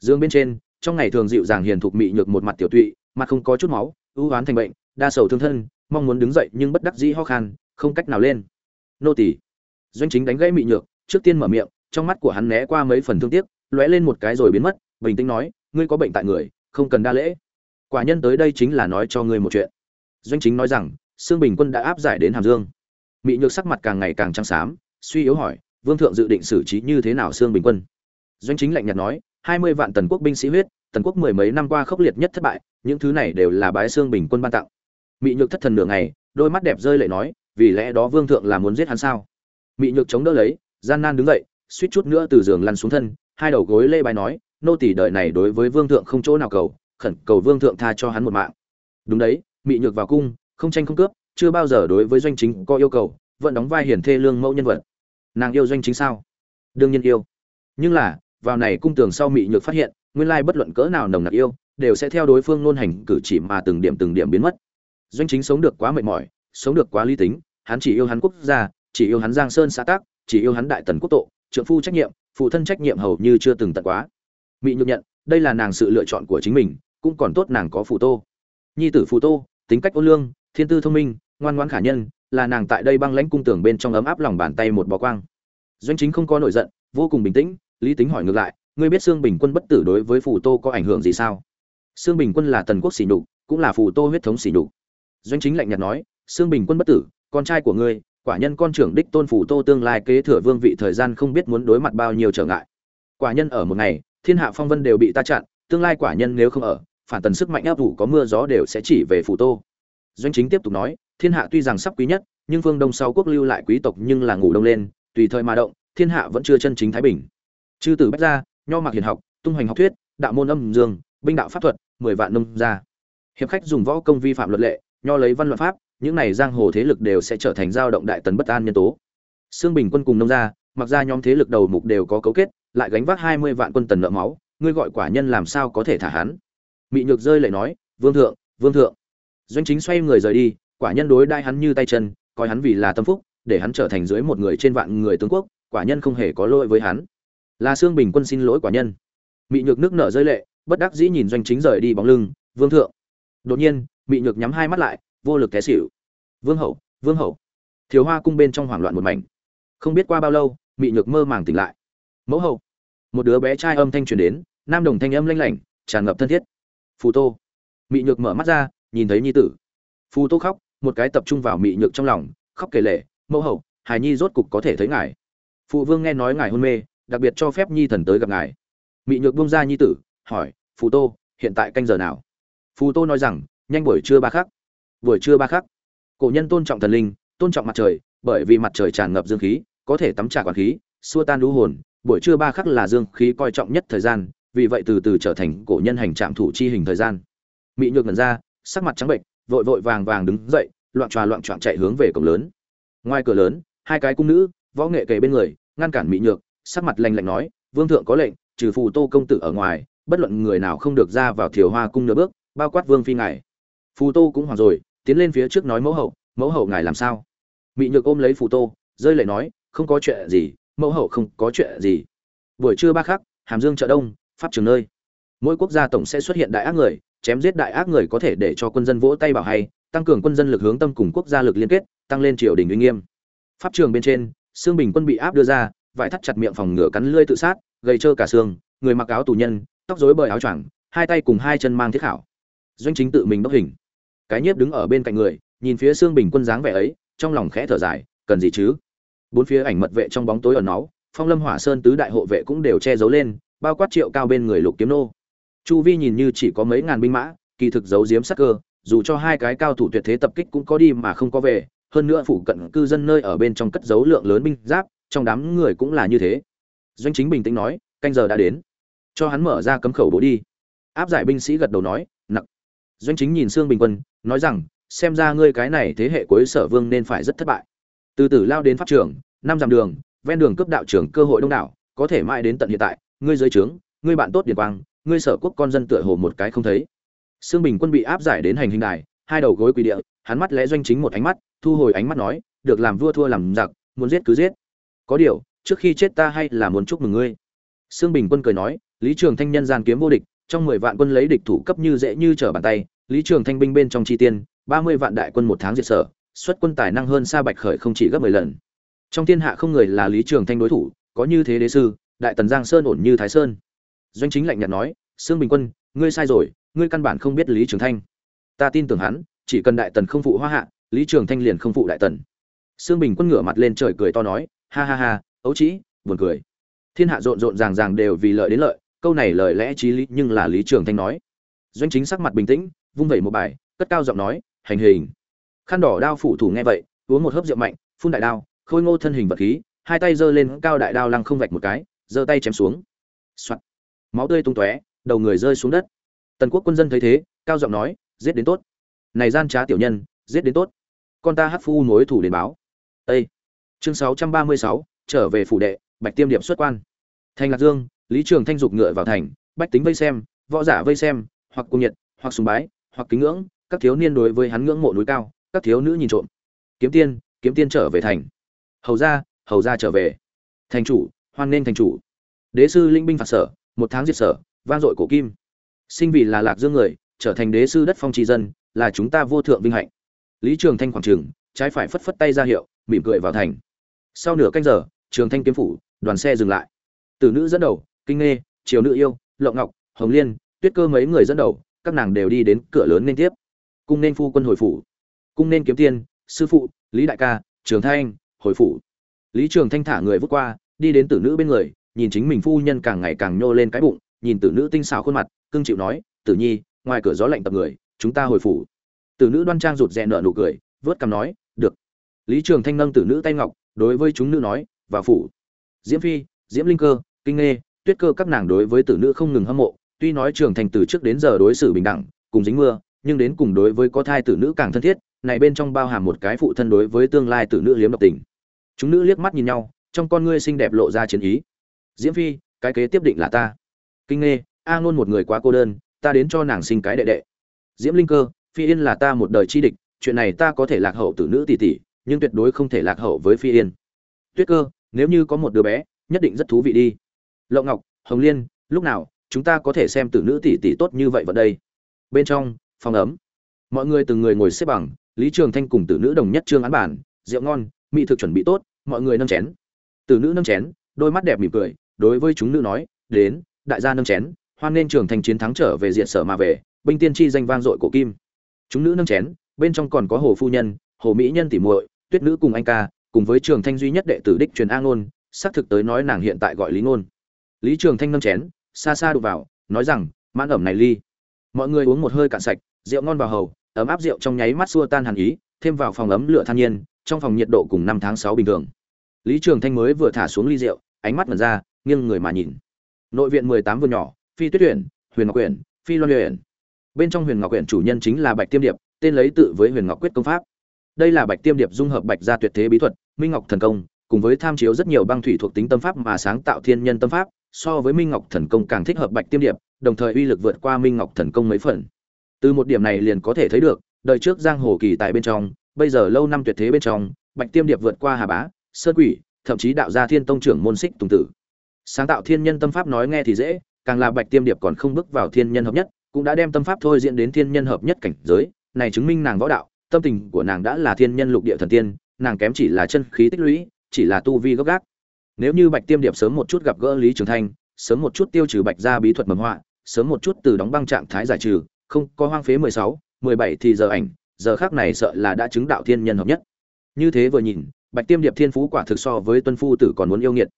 Dương bên trên, trong ngày thường dịu dàng hiền thục mị nhược một mặt tiểu tụy, mặt không có chút máu, ưu oán thành bệnh, đa sầu thương thân, mong muốn đứng dậy nhưng bất đắc dĩ ho khan, không cách nào lên. Nô tỳ. Doanh chính đánh gãy mị nhược, trước tiên mở miệng, trong mắt của hắn né qua mấy phần thương tiếc, lóe lên một cái rồi biến mất, bình tĩnh nói, ngươi có bệnh tại người, không cần đa lễ. Quả nhân tới đây chính là nói cho ngươi một chuyện. Doanh chính nói rằng, sương bình quân đã áp giải đến hàm dương mị nhược sắc mặt càng ngày càng trắng xám, suy yếu hỏi, vương thượng dự định xử trí như thế nào sương bình quân? Doanh chính lạnh nhạt nói, hai mươi vạn tần quốc binh sĩ huyết, tần quốc mười mấy năm qua khốc liệt nhất thất bại, những thứ này đều là bái sương bình quân ban tặng. Mị nhược thất thần nửa ngày, đôi mắt đẹp rơi lệ nói, vì lẽ đó vương thượng là muốn giết hắn sao? Mị nhược chống đỡ lấy, gian nan đứng dậy, suýt chút nữa từ giường lăn xuống thân, hai đầu gối lê bài nói, nô tỷ đợi này đối với vương thượng không chỗ nào cầu, khẩn cầu vương thượng tha cho hắn một mạng. Đúng đấy, mị nhược vào cung, không tranh không cướp chưa bao giờ đối với doanh chính có yêu cầu, vẫn đóng vai hiển thê lương mẫu nhân vật. Nàng yêu doanh chính sao? Đương nhiên yêu. Nhưng là, vào này cung tường sau mị nhược phát hiện, nguyên lai bất luận cỡ nào nồng nặc yêu, đều sẽ theo đối phương nôn hành cử chỉ mà từng điểm từng điểm biến mất. Doanh chính sống được quá mệt mỏi, sống được quá lý tính, hắn chỉ yêu hắn quốc gia, chỉ yêu hắn giang sơn xã tác chỉ yêu hắn đại tần quốc tộ trượng phu trách nhiệm, phụ thân trách nhiệm hầu như chưa từng tận quá. Mị nhược nhận, đây là nàng sự lựa chọn của chính mình, cũng còn tốt nàng có phù tô. Nhi tử phù tô, tính cách ôn lương, thiên tư thông minh ngoan ngoãn khả nhân, là nàng tại đây băng lãnh cung tường bên trong ấm áp lòng bàn tay một bó quang. Doanh chính không có nổi giận, vô cùng bình tĩnh, lý tính hỏi ngược lại, ngươi biết xương bình quân bất tử đối với phù tô có ảnh hưởng gì sao? Xương bình quân là tần quốc xỉ nhục, cũng là phù tô huyết thống xỉ nhục. Doanh chính lạnh nhạt nói xương bình quân bất tử, con trai của ngươi, quả nhân con trưởng đích tôn phù tô tương lai kế thừa vương vị thời gian không biết muốn đối mặt bao nhiêu trở ngại. Quả nhân ở một ngày, thiên hạ phong vân đều bị ta chặn, tương lai quả nhân nếu không ở, phản tần sức mạnh áp vụ có mưa gió đều sẽ chỉ về phù tô doanh chính tiếp tục nói, thiên hạ tuy rằng sắp quý nhất, nhưng phương đông sau quốc lưu lại quý tộc nhưng là ngủ đông lên, tùy thời mà động, thiên hạ vẫn chưa chân chính thái bình. Chư tử bách gia, nho mạc hiền học, tung hoành học thuyết, đạo môn âm dương, binh đạo pháp thuật, mười vạn nông gia. Hiệp khách dùng võ công vi phạm luật lệ, nho lấy văn luật pháp, những này giang hồ thế lực đều sẽ trở thành dao động đại tần bất an nhân tố. Xương bình quân cùng nông gia, mặc ra nhóm thế lực đầu mục đều có cấu kết, lại gánh vác hai mươi vạn quân tần nợ máu, ngươi gọi quả nhân làm sao có thể thả hắn? Mị nhược rơi lại nói, vương thượng vương thượng doanh chính xoay người rời đi, quả nhân đối đai hắn như tay chân, coi hắn vì là tâm phúc, để hắn trở thành dưới một người trên vạn người tướng quốc, quả nhân không hề có lỗi với hắn. Là xương bình quân xin lỗi quả nhân. Mị nhược nước nở rơi lệ, bất đắc dĩ nhìn doanh chính rời đi bóng lưng, vương thượng. Đột nhiên, mị nhược nhắm hai mắt lại, vô lực té xỉu. Vương hậu vương hậu. Thiếu hoa cung bên trong hoảng loạn một mảnh. Không biết qua bao lâu, mị nhược mơ màng tỉnh lại. Mẫu hậu. Một đứa bé trai âm thanh truyền đến, nam đồng thanh âm lanh lảnh, tràn ngập thân thiết. Phù tô. Mị nhược mở mắt ra nhìn thấy nhi tử. Phù tô khóc, một cái tập trung vào mị nhược trong lòng, khóc kể lệ mẫu hậu, hài nhi rốt cục có thể thấy ngài. Phụ vương nghe nói ngài hôn mê, đặc biệt cho phép nhi thần tới gặp ngài. Mị nhược bông ra nhi tử, hỏi, phù tô, hiện tại canh giờ nào? Phù tô nói rằng, nhanh buổi trưa ba khắc. Buổi trưa ba khắc? Cổ nhân tôn trọng thần linh, tôn trọng mặt trời, bởi vì mặt trời tràn ngập dương khí, có thể tắm trà quản khí, xua tan lũ hồn. Buổi trưa ba khắc là dương khí coi trọng nhất thời gian, vì vậy từ từ trở thành cổ nhân hành trạm thủ chi hình thời gian. Mị nhược ngẩn ra sắc mặt trắng bệnh, vội vội vàng vàng đứng dậy, loạn tròa loạn trọn chạy hướng về cổng lớn. Ngoài cửa lớn, hai cái cung nữ, võ nghệ kề bên người, ngăn cản mị nhược, sắc mặt lạnh lạnh nói, vương thượng có lệnh, trừ phù tô công tử ở ngoài, bất luận người nào không được ra vào thiều hoa cung nửa bước, bao quát vương phi ngài. Phù tô cũng hoảng rồi, tiến lên phía trước nói, mẫu hậu mẫu hậu ngài làm sao? Mị nhược ôm lấy phù tô, rơi lệ nói, không có chuyện gì, mẫu hậu không có chuyện gì. Buổi trưa ba khắc, hàm dương chợ đông, pháp trường nơi. Mỗi quốc gia tổng sẽ xuất hiện đại ác người chém giết đại ác người có thể để cho quân dân vỗ tay bảo hay, tăng cường quân dân lực hướng tâm cùng quốc gia lực liên kết, tăng lên triều đình uy nghiêm. Pháp trường bên trên xương bình quân bị áp đưa ra, vải thắt chặt miệng phòng ngửa cắn lưỡi tự sát gây trơ cả xương, người mặc áo tù nhân, tóc rối bời áo choàng, hai tay cùng hai chân mang thiết khảo. Doanh chính tự mình đốc hình. Cái nhiếp đứng ở bên cạnh người, nhìn phía xương bình quân dáng vẻ ấy, trong lòng khẽ thở dài, cần gì chứ? Bốn phía ảnh mật vệ trong bóng tối ở nó phong lâm hỏa sơn tứ đại hộ vệ cũng đều che giấu lên, bao quát triệu cao bên người lục kiếm nô chu vi nhìn như chỉ có mấy ngàn binh mã, kỳ thực giấu giếm sắc cơ, dù cho hai cái cao thủ tuyệt thế tập kích cũng có đi mà không có về, hơn nữa phụ cận cư dân nơi ở bên trong cất giấu lượng lớn binh giáp, trong đám người cũng là như thế. Doanh chính bình tĩnh nói, canh giờ đã đến. Cho hắn mở ra cấm khẩu bố đi. Áp giải binh sĩ gật đầu nói nặng doanh chính nhìn xương bình quân, nói rằng, xem ra ngươi cái này thế hệ cuối sở vương nên phải rất thất bại. Từ từ lao đến pháp trường, năm dặm đường, ven đường cướp đạo trưởng cơ hội đông đảo, có thể mãi đến tận hiện tại. Ngươi dưới trướng, ngươi bạn tốt điền quang ngươi sở quốc con dân tựa hồ một cái không thấy. Xương bình quân bị áp giải đến hành hình đài, hai đầu gối quỳ địa, hắn mắt lẽ doanh chính một ánh mắt, thu hồi ánh mắt nói, được làm vua thua làm giặc, muốn giết cứ giết. Có điều, trước khi chết ta hay là muốn chúc mừng ngươi. Xương bình quân cười nói, lý trường thanh nhân gian kiếm vô địch, trong mười vạn quân lấy địch thủ cấp như dễ như trở bàn tay, lý trường thanh binh bên trong chi tiên, ba mươi vạn đại quân một tháng diệt sở, xuất quân tài năng hơn xa bạch khởi không chỉ gấp mười lần. Trong thiên hạ không người là lý trường thanh đối thủ, có như thế đế sư, đại tần giang sơn ổn như thái sơn doanh chính lạnh nhạt nói, sương bình quân, ngươi sai rồi, ngươi căn bản không biết lý trường thanh. Ta tin tưởng hắn, chỉ cần đại tần không phụ hoa hạ, lý trường thanh liền không phụ đại tần. Sương bình quân ngửa mặt lên trời cười to nói, ha ha ha, ấu trĩ, buồn cười. Thiên hạ rộn rộn ràng ràng đều vì lợi đến lợi, câu này lời lẽ t r í lý nhưng là lý trường thanh nói. Doanh chính sắc mặt bình tĩnh, vung vẩy một bài, cất cao giọng nói, hành hình. Khăn đỏ đao phủ thủ nghe vậy, uống một hớp rượu mạnh, phun đại đao, khôi ngô thân hình vật khí, hai tay giơ lên cao đại đao lăng không vạch một cái, giơ tay chém xuống máu tươi tung tóe đầu người rơi xuống đất. Tần quốc quân dân thấy thế cao giọng nói giết đến tốt. Này gian trá tiểu nhân giết đến tốt. Con ta hắc phu mối thủ đến báo. Ê! chương 636, trở về phủ đệ bạch tiêm điệp xuất quan. Thành lạc dương lý trường thanh dục ngựa vào thành bách tính vây xem võ giả vây xem hoặc cung nhiệt hoặc sùng bái hoặc kính ngưỡng các thiếu niên đối với hắn ngưỡng mộ núi cao các thiếu nữ nhìn trộm. Kiếm tiên kiếm tiên trở về thành. Hầu ra hầu ra trở về. Thành chủ hoan nên thành chủ. Đế sư linh binh phạt sở một tháng diệt sở, vang dội cổ kim. Sinh vì là lạc dương người, trở thành đế sư đất phong tri dân, là chúng ta vô thượng vinh hạnh. Lý trường thanh quảng trường, trái phải phất phất tay ra hiệu, mỉm cười vào thành. Sau nửa canh giờ, trường thanh kiếm phủ, đoàn xe dừng lại. Từ nữ dẫn đầu, kinh nghê, triều nữ yêu, lộng ngọc, hồng liên, tuyết cơ mấy người dẫn đầu, các nàng đều đi đến cửa lớn nên tiếp. Cung nên phu quân hồi phủ. Cung nên kiếm tiên, sư phụ, lý đại ca, trường thanh, hồi phủ. Lý trường thanh thả người vút qua, đi đến tử nữ bên người nhìn chính mình phu nhân càng ngày càng nhô lên cái bụng, nhìn tử nữ tinh xảo khuôn mặt, cưng chịu nói, tử nhi, ngoài cửa gió lạnh tập người, chúng ta hồi phủ. Tử nữ đoan trang rụt rè nợ nụ cười, vớt cằm nói, được. Lý trường thanh nâng tử nữ tay ngọc, đối với chúng nữ nói và phủ. Diễm phi, diễm linh cơ, kinh nghê, tuyết cơ các nàng đối với tử nữ không ngừng hâm mộ, tuy nói trường thành từ trước đến giờ đối xử bình đẳng, cùng dính mưa, nhưng đến cùng đối với có thai tử nữ càng thân thiết, này bên trong bao hàm một cái phụ thân đối với tương lai tử nữ liếm độc tình. Chúng nữ liếc mắt nhìn nhau, trong con ngươi xinh đẹp lộ ra chiến ý diễm phi, cái kế tiếp định là ta. Kinh nghe a ngôn một người quá cô đơn, ta đến cho nàng sinh cái đệ đệ. Diễm linh cơ, phi yên là ta một đời chi địch, chuyện này ta có thể lạc hậu tử nữ tỷ tỷ, nhưng tuyệt đối không thể lạc hậu với phi yên. Tuyết cơ, nếu như có một đứa bé, nhất định rất thú vị đi. Lộng ngọc, hồng liên, lúc nào, chúng ta có thể xem tử nữ tỷ tỷ tốt như vậy vào đây? Bên trong, phòng ấm. Mọi người từng người ngồi xếp bằng, lý trường thanh cùng tử nữ đồng nhất trương án bản, rượu ngon, mỹ thực chuẩn bị tốt, mọi người nâng chén. Tử nữ nâng chén, đôi mắt đẹp mỉm cười đối với chúng nữ nói, đến, đại gia nâng chén, hoan nên trường thành chiến thắng trở về diện sở mà về, binh tiên tri danh vang dội của kim. Chúng nữ nâng chén, bên trong còn có hồ phu nhân, hồ mỹ nhân tỷ muội, tuyết nữ cùng anh ca, cùng với trường thanh duy nhất đệ tử đích truyền a ngôn, xác thực tới nói nàng hiện tại gọi lý ngôn. Lý trường thanh nâng chén, xa xa đụng vào, nói rằng, mãn ẩm này ly. Mọi người uống một hơi cạn sạch, rượu ngon vào hầu, ấm áp rượu trong nháy mắt xua tan hàn ý, thêm vào phòng ấm lửa than nhiên, trong phòng nhiệt độ cùng năm tháng sáu bình thường. Lý trường thanh mới vừa thả xuống ly rượu, ánh mắt mật ra nghiêng người mà nhìn. Nội viện mười tám vườn nhỏ, phi tuyết tuyển huyền ngọc quyển phi loan huyền bên trong huyền ngọc quyển chủ nhân chính là bạch tiêm điệp, tên lấy tự với huyền ngọc quyết công pháp. Đây là bạch tiêm điệp dung hợp bạch gia tuyệt thế bí thuật, minh ngọc thần công, cùng với tham chiếu rất nhiều băng thủy thuộc tính tâm pháp mà sáng tạo thiên nhân tâm pháp, so với minh ngọc thần công càng thích hợp bạch tiêm điệp, đồng thời uy lực vượt qua minh ngọc thần công mấy phần. Từ một điểm này liền có thể thấy được, đời trước giang hồ kỳ tại bên trong, bây giờ lâu năm tuyệt thế bên trong, bạch tiêm điệp vượt qua hà bá, sơn quỷ, thậm chí đạo gia thiên tông trưởng môn xích tùng tử sáng tạo thiên nhân tâm pháp nói nghe thì dễ, càng là bạch tiêm điệp còn không bước vào thiên nhân hợp nhất, cũng đã đem tâm pháp thôi diễn đến thiên nhân hợp nhất cảnh giới, này chứng minh nàng võ đạo, tâm tình của nàng đã là thiên nhân lục địa thần tiên, nàng kém chỉ là chân khí tích lũy, chỉ là tu vi gốc gác. Nếu như bạch tiêm điệp sớm một chút gặp gỡ lý trường thanh, sớm một chút tiêu trừ bạch gia bí thuật mầm họa, sớm một chút từ đóng băng trạng thái giải trừ, không có hoang phế mười sáu, mười bảy thì giờ ảnh, giờ khác này sợ là đã chứng đạo thiên nhân hợp nhất. Như thế vừa nhìn, bạch tiêm điệp thiên phú quả thực so với tuân phu tử còn muốn yêu nghiệt.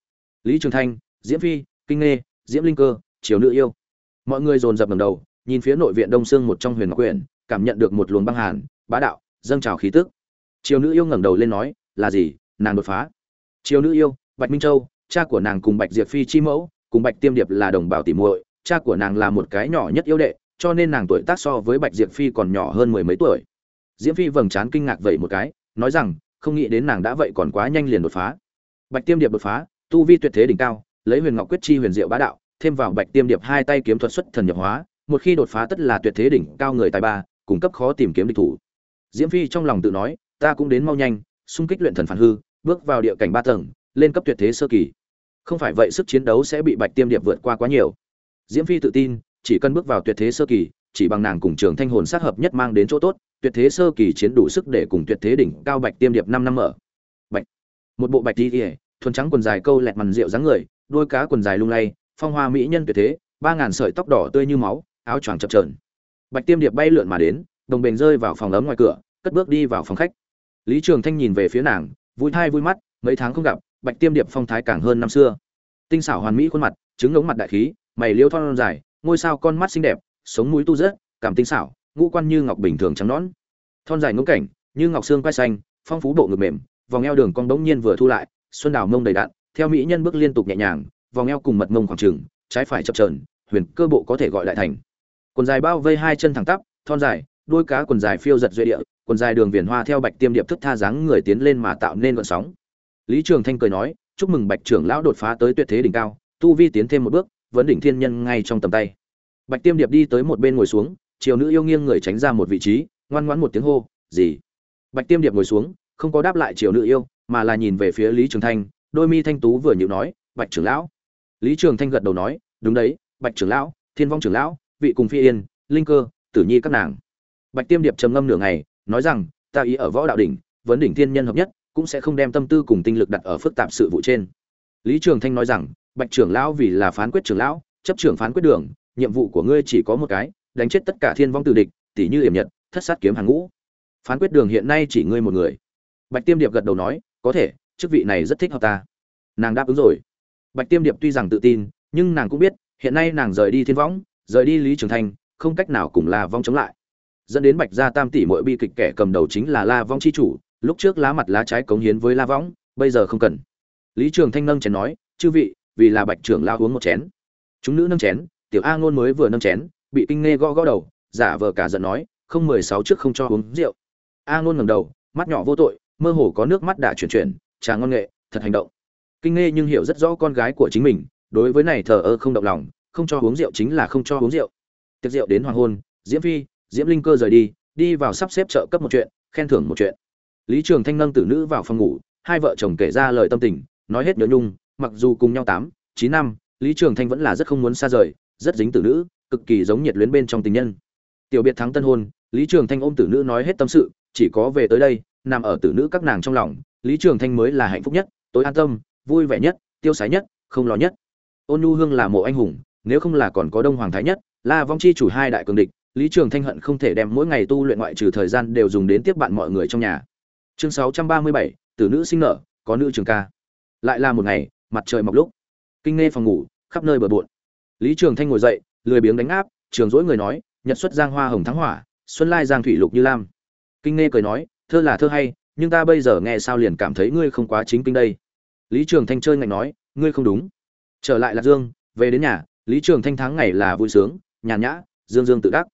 Lý trường thanh diễm phi, kinh nghê, diễm linh cơ chiều nữ yêu. Mọi người dồn dập ngầm đầu, nhìn phía nội viện đông sương một trong huyền ngọc quyển, cảm nhận được một luồng băng hàn, bá đạo, dâng trào khí tức. Chiều nữ yêu ngẩng đầu lên nói, là gì? Nàng đột phá. Chiều nữ yêu, bạch minh châu, cha của nàng cùng bạch diệp phi chi mẫu, cùng bạch tiêm điệp là đồng bào tỉ muội, cha của nàng là một cái nhỏ nhất yêu đệ, cho nên nàng tuổi tác so với bạch diệp phi còn nhỏ hơn mười mấy tuổi. Diễm phi vầng trán kinh ngạc vậy một cái, nói rằng, không nghĩ đến nàng đã vậy còn quá nhanh liền đột phá. Bạch tiêm điệp đột phá, tu vi tuyệt thế đỉnh cao lấy huyền ngọc quyết chi huyền diệu bá đạo, thêm vào bạch tiêm điệp hai tay kiếm thuật xuất thần nhập hóa, một khi đột phá tất là tuyệt thế đỉnh cao người tài ba, cung cấp khó tìm kiếm địch thủ. Diễm phi trong lòng tự nói, ta cũng đến mau nhanh, xung kích luyện thần phản hư, bước vào địa cảnh ba tầng, lên cấp tuyệt thế sơ kỳ. Không phải vậy sức chiến đấu sẽ bị bạch tiêm điệp vượt qua quá nhiều. Diễm phi tự tin, chỉ cần bước vào tuyệt thế sơ kỳ, chỉ bằng nàng cùng trường thanh hồn sát hợp nhất mang đến chỗ tốt, tuyệt thế sơ kỳ chiến đủ sức để cùng tuyệt thế đỉnh cao bạch tiêm điệp năm năm mở. Bạch, một bộ bạch đi ỉa thuần trắng quần dài câu lẹt mằn rượu dáng người đôi cá quần dài lung lay, phong hoa mỹ nhân tuyệt thế, ba ngàn sợi tóc đỏ tươi như máu, áo choàng chập trờn bạch tiêm điệp bay lượn mà đến, đồng bền rơi vào phòng ấm ngoài cửa, cất bước đi vào phòng khách. Lý trường thanh nhìn về phía nàng, vui thai vui mắt, mấy tháng không gặp, bạch tiêm điệp phong thái càng hơn năm xưa. Tinh xảo hoàn mỹ khuôn mặt, trứng ngống mặt đại khí, mày liêu thon dài, ngôi sao con mắt xinh đẹp, sống mũi tu rớt, cảm tinh xảo, ngũ quan như ngọc bình thường trắng nõn. Thon dài ngỗng cảnh, như ngọc xương quai xanh, phong phú bộ ngực mềm, vòng eo đường cong đống nhiên vừa thu lại, xuân đào mông đầy đạn theo mỹ nhân bước liên tục nhẹ nhàng, vòng eo cùng mật mông khoảng trừng, trái phải chập trờn huyền cơ bộ có thể gọi lại thành. Quần dài bao vây hai chân thẳng tắp, thon dài, đuôi cá quần dài phiêu giật duy địa, quần dài đường viền hoa theo bạch tiêm điệp thức tha dáng người tiến lên mà tạo nên gợn sóng. Lý trường thanh cười nói, chúc mừng bạch trưởng lão đột phá tới tuyệt thế đỉnh cao, tu vi tiến thêm một bước, vấn đỉnh thiên nhân ngay trong tầm tay. Bạch tiêm điệp đi tới một bên ngồi xuống chiều nữ yêu nghiêng người tránh ra một vị trí, ngoan ngoãn một tiếng hô, gì? Bạch tiêm điệp ngồi xuống, không có đáp lại chiều nữ yêu, mà là nhìn về phía lý trường thanh đôi mi thanh tú vừa nhịu nói, bạch trưởng lão. Lý trường thanh gật đầu nói, đúng đấy, bạch trưởng lão, thiên vong trưởng lão, vị cùng phi yên, linh cơ, tử nhi các nàng. Bạch tiêm điệp trầm ngâm nửa ngày, nói rằng, ta ý ở võ đạo đỉnh, vấn đỉnh thiên nhân hợp nhất, cũng sẽ không đem tâm tư cùng tinh lực đặt ở phức tạp sự vụ trên. Lý trường thanh nói rằng, bạch trưởng lão vì là phán quyết trưởng lão, chấp trưởng phán quyết đường, nhiệm vụ của ngươi chỉ có một cái, đánh chết tất cả thiên vong tử địch tỷ như hiểm nhật, thất sát kiếm hàng ngũ. Phán quyết đường hiện nay chỉ ngươi một người. Bạch tiêm điệp gật đầu nói, có thể chức vị này rất thích hợp ta. Nàng đáp ứng rồi. Bạch tiêm điệp tuy rằng tự tin, nhưng nàng cũng biết, hiện nay nàng rời đi thiên võng, rời đi lý trường thanh không cách nào cùng la vong chống lại. Dẫn đến bạch gia tam tỷ mỗi bi kịch kẻ cầm đầu chính là la vong chi chủ, lúc trước lá mặt lá trái cống hiến với la võng bây giờ không cần. Lý trường thanh nâng chén nói, chư vị, vì là bạch trưởng lao uống một chén. Chúng nữ nâng chén, tiểu a ngôn mới vừa nâng chén, bị kinh nghe gõ gõ đầu, giả vờ cả giận nói, không mười sáu trước không cho uống rượu. A ngôn ngầm đầu, mắt nhỏ vô tội, mơ hồ có nước mắt đã chuyển chuyển trà ngon nghệ, thật hành động. Kinh nghe nhưng hiểu rất rõ con gái của chính mình, đối với này thờ ơ không động lòng, không cho uống rượu chính là không cho uống rượu. Tiệc rượu đến hoàng hôn, diễm phi, diễm linh cơ rời đi đi vào sắp xếp trợ cấp một chuyện, khen thưởng một chuyện. Lý trường thanh nâng tử nữ vào phòng ngủ, hai vợ chồng kể ra lời tâm tình, nói hết nhớ nhung, mặc dù cùng nhau tám, chín năm, lý trường thanh vẫn là rất không muốn xa rời, rất dính tử nữ, cực kỳ giống nhiệt luyến bên trong tình nhân. Tiểu biệt thắng tân hôn, lý trường thanh ôm tử nữ nói hết tâm sự, chỉ có về tới đây, nằm ở tử nữ các nàng trong lòng lý trường thanh mới là hạnh phúc nhất, tối an tâm, vui vẻ nhất, tiêu sái nhất, không lo nhất. Ôn nhu hương là mộ anh hùng, nếu không là còn có đông hoàng thái nhất là vong chi chủ hai đại cường địch, lý trường thanh hận không thể đem mỗi ngày tu luyện ngoại trừ thời gian đều dùng đến tiếp bạn mọi người trong nhà. Chương sáu trăm ba mươi bảy, tử nữ sinh nở, có nữ trường ca. Lại là một ngày, mặt trời mọc lúc. Kinh nghe phòng ngủ, khắp nơi bờ bộn. Lý trường thanh ngồi dậy, lười biếng đánh áp, trường dỗi người nói, nhật xuất giang hoa hồng thắng hỏa, xuân lai giang thủy lục như lam. Kinh nghe cười nói, thơ là thơ hay nhưng ta bây giờ nghe sao liền cảm thấy ngươi không quá chính kinh đây? Lý trường thanh chơi ngạnh nói, ngươi không đúng. Trở lại lạc dương, về đến nhà, lý trường thanh tháng ngày là vui sướng, nhàn nhã, dương dương tự đắc.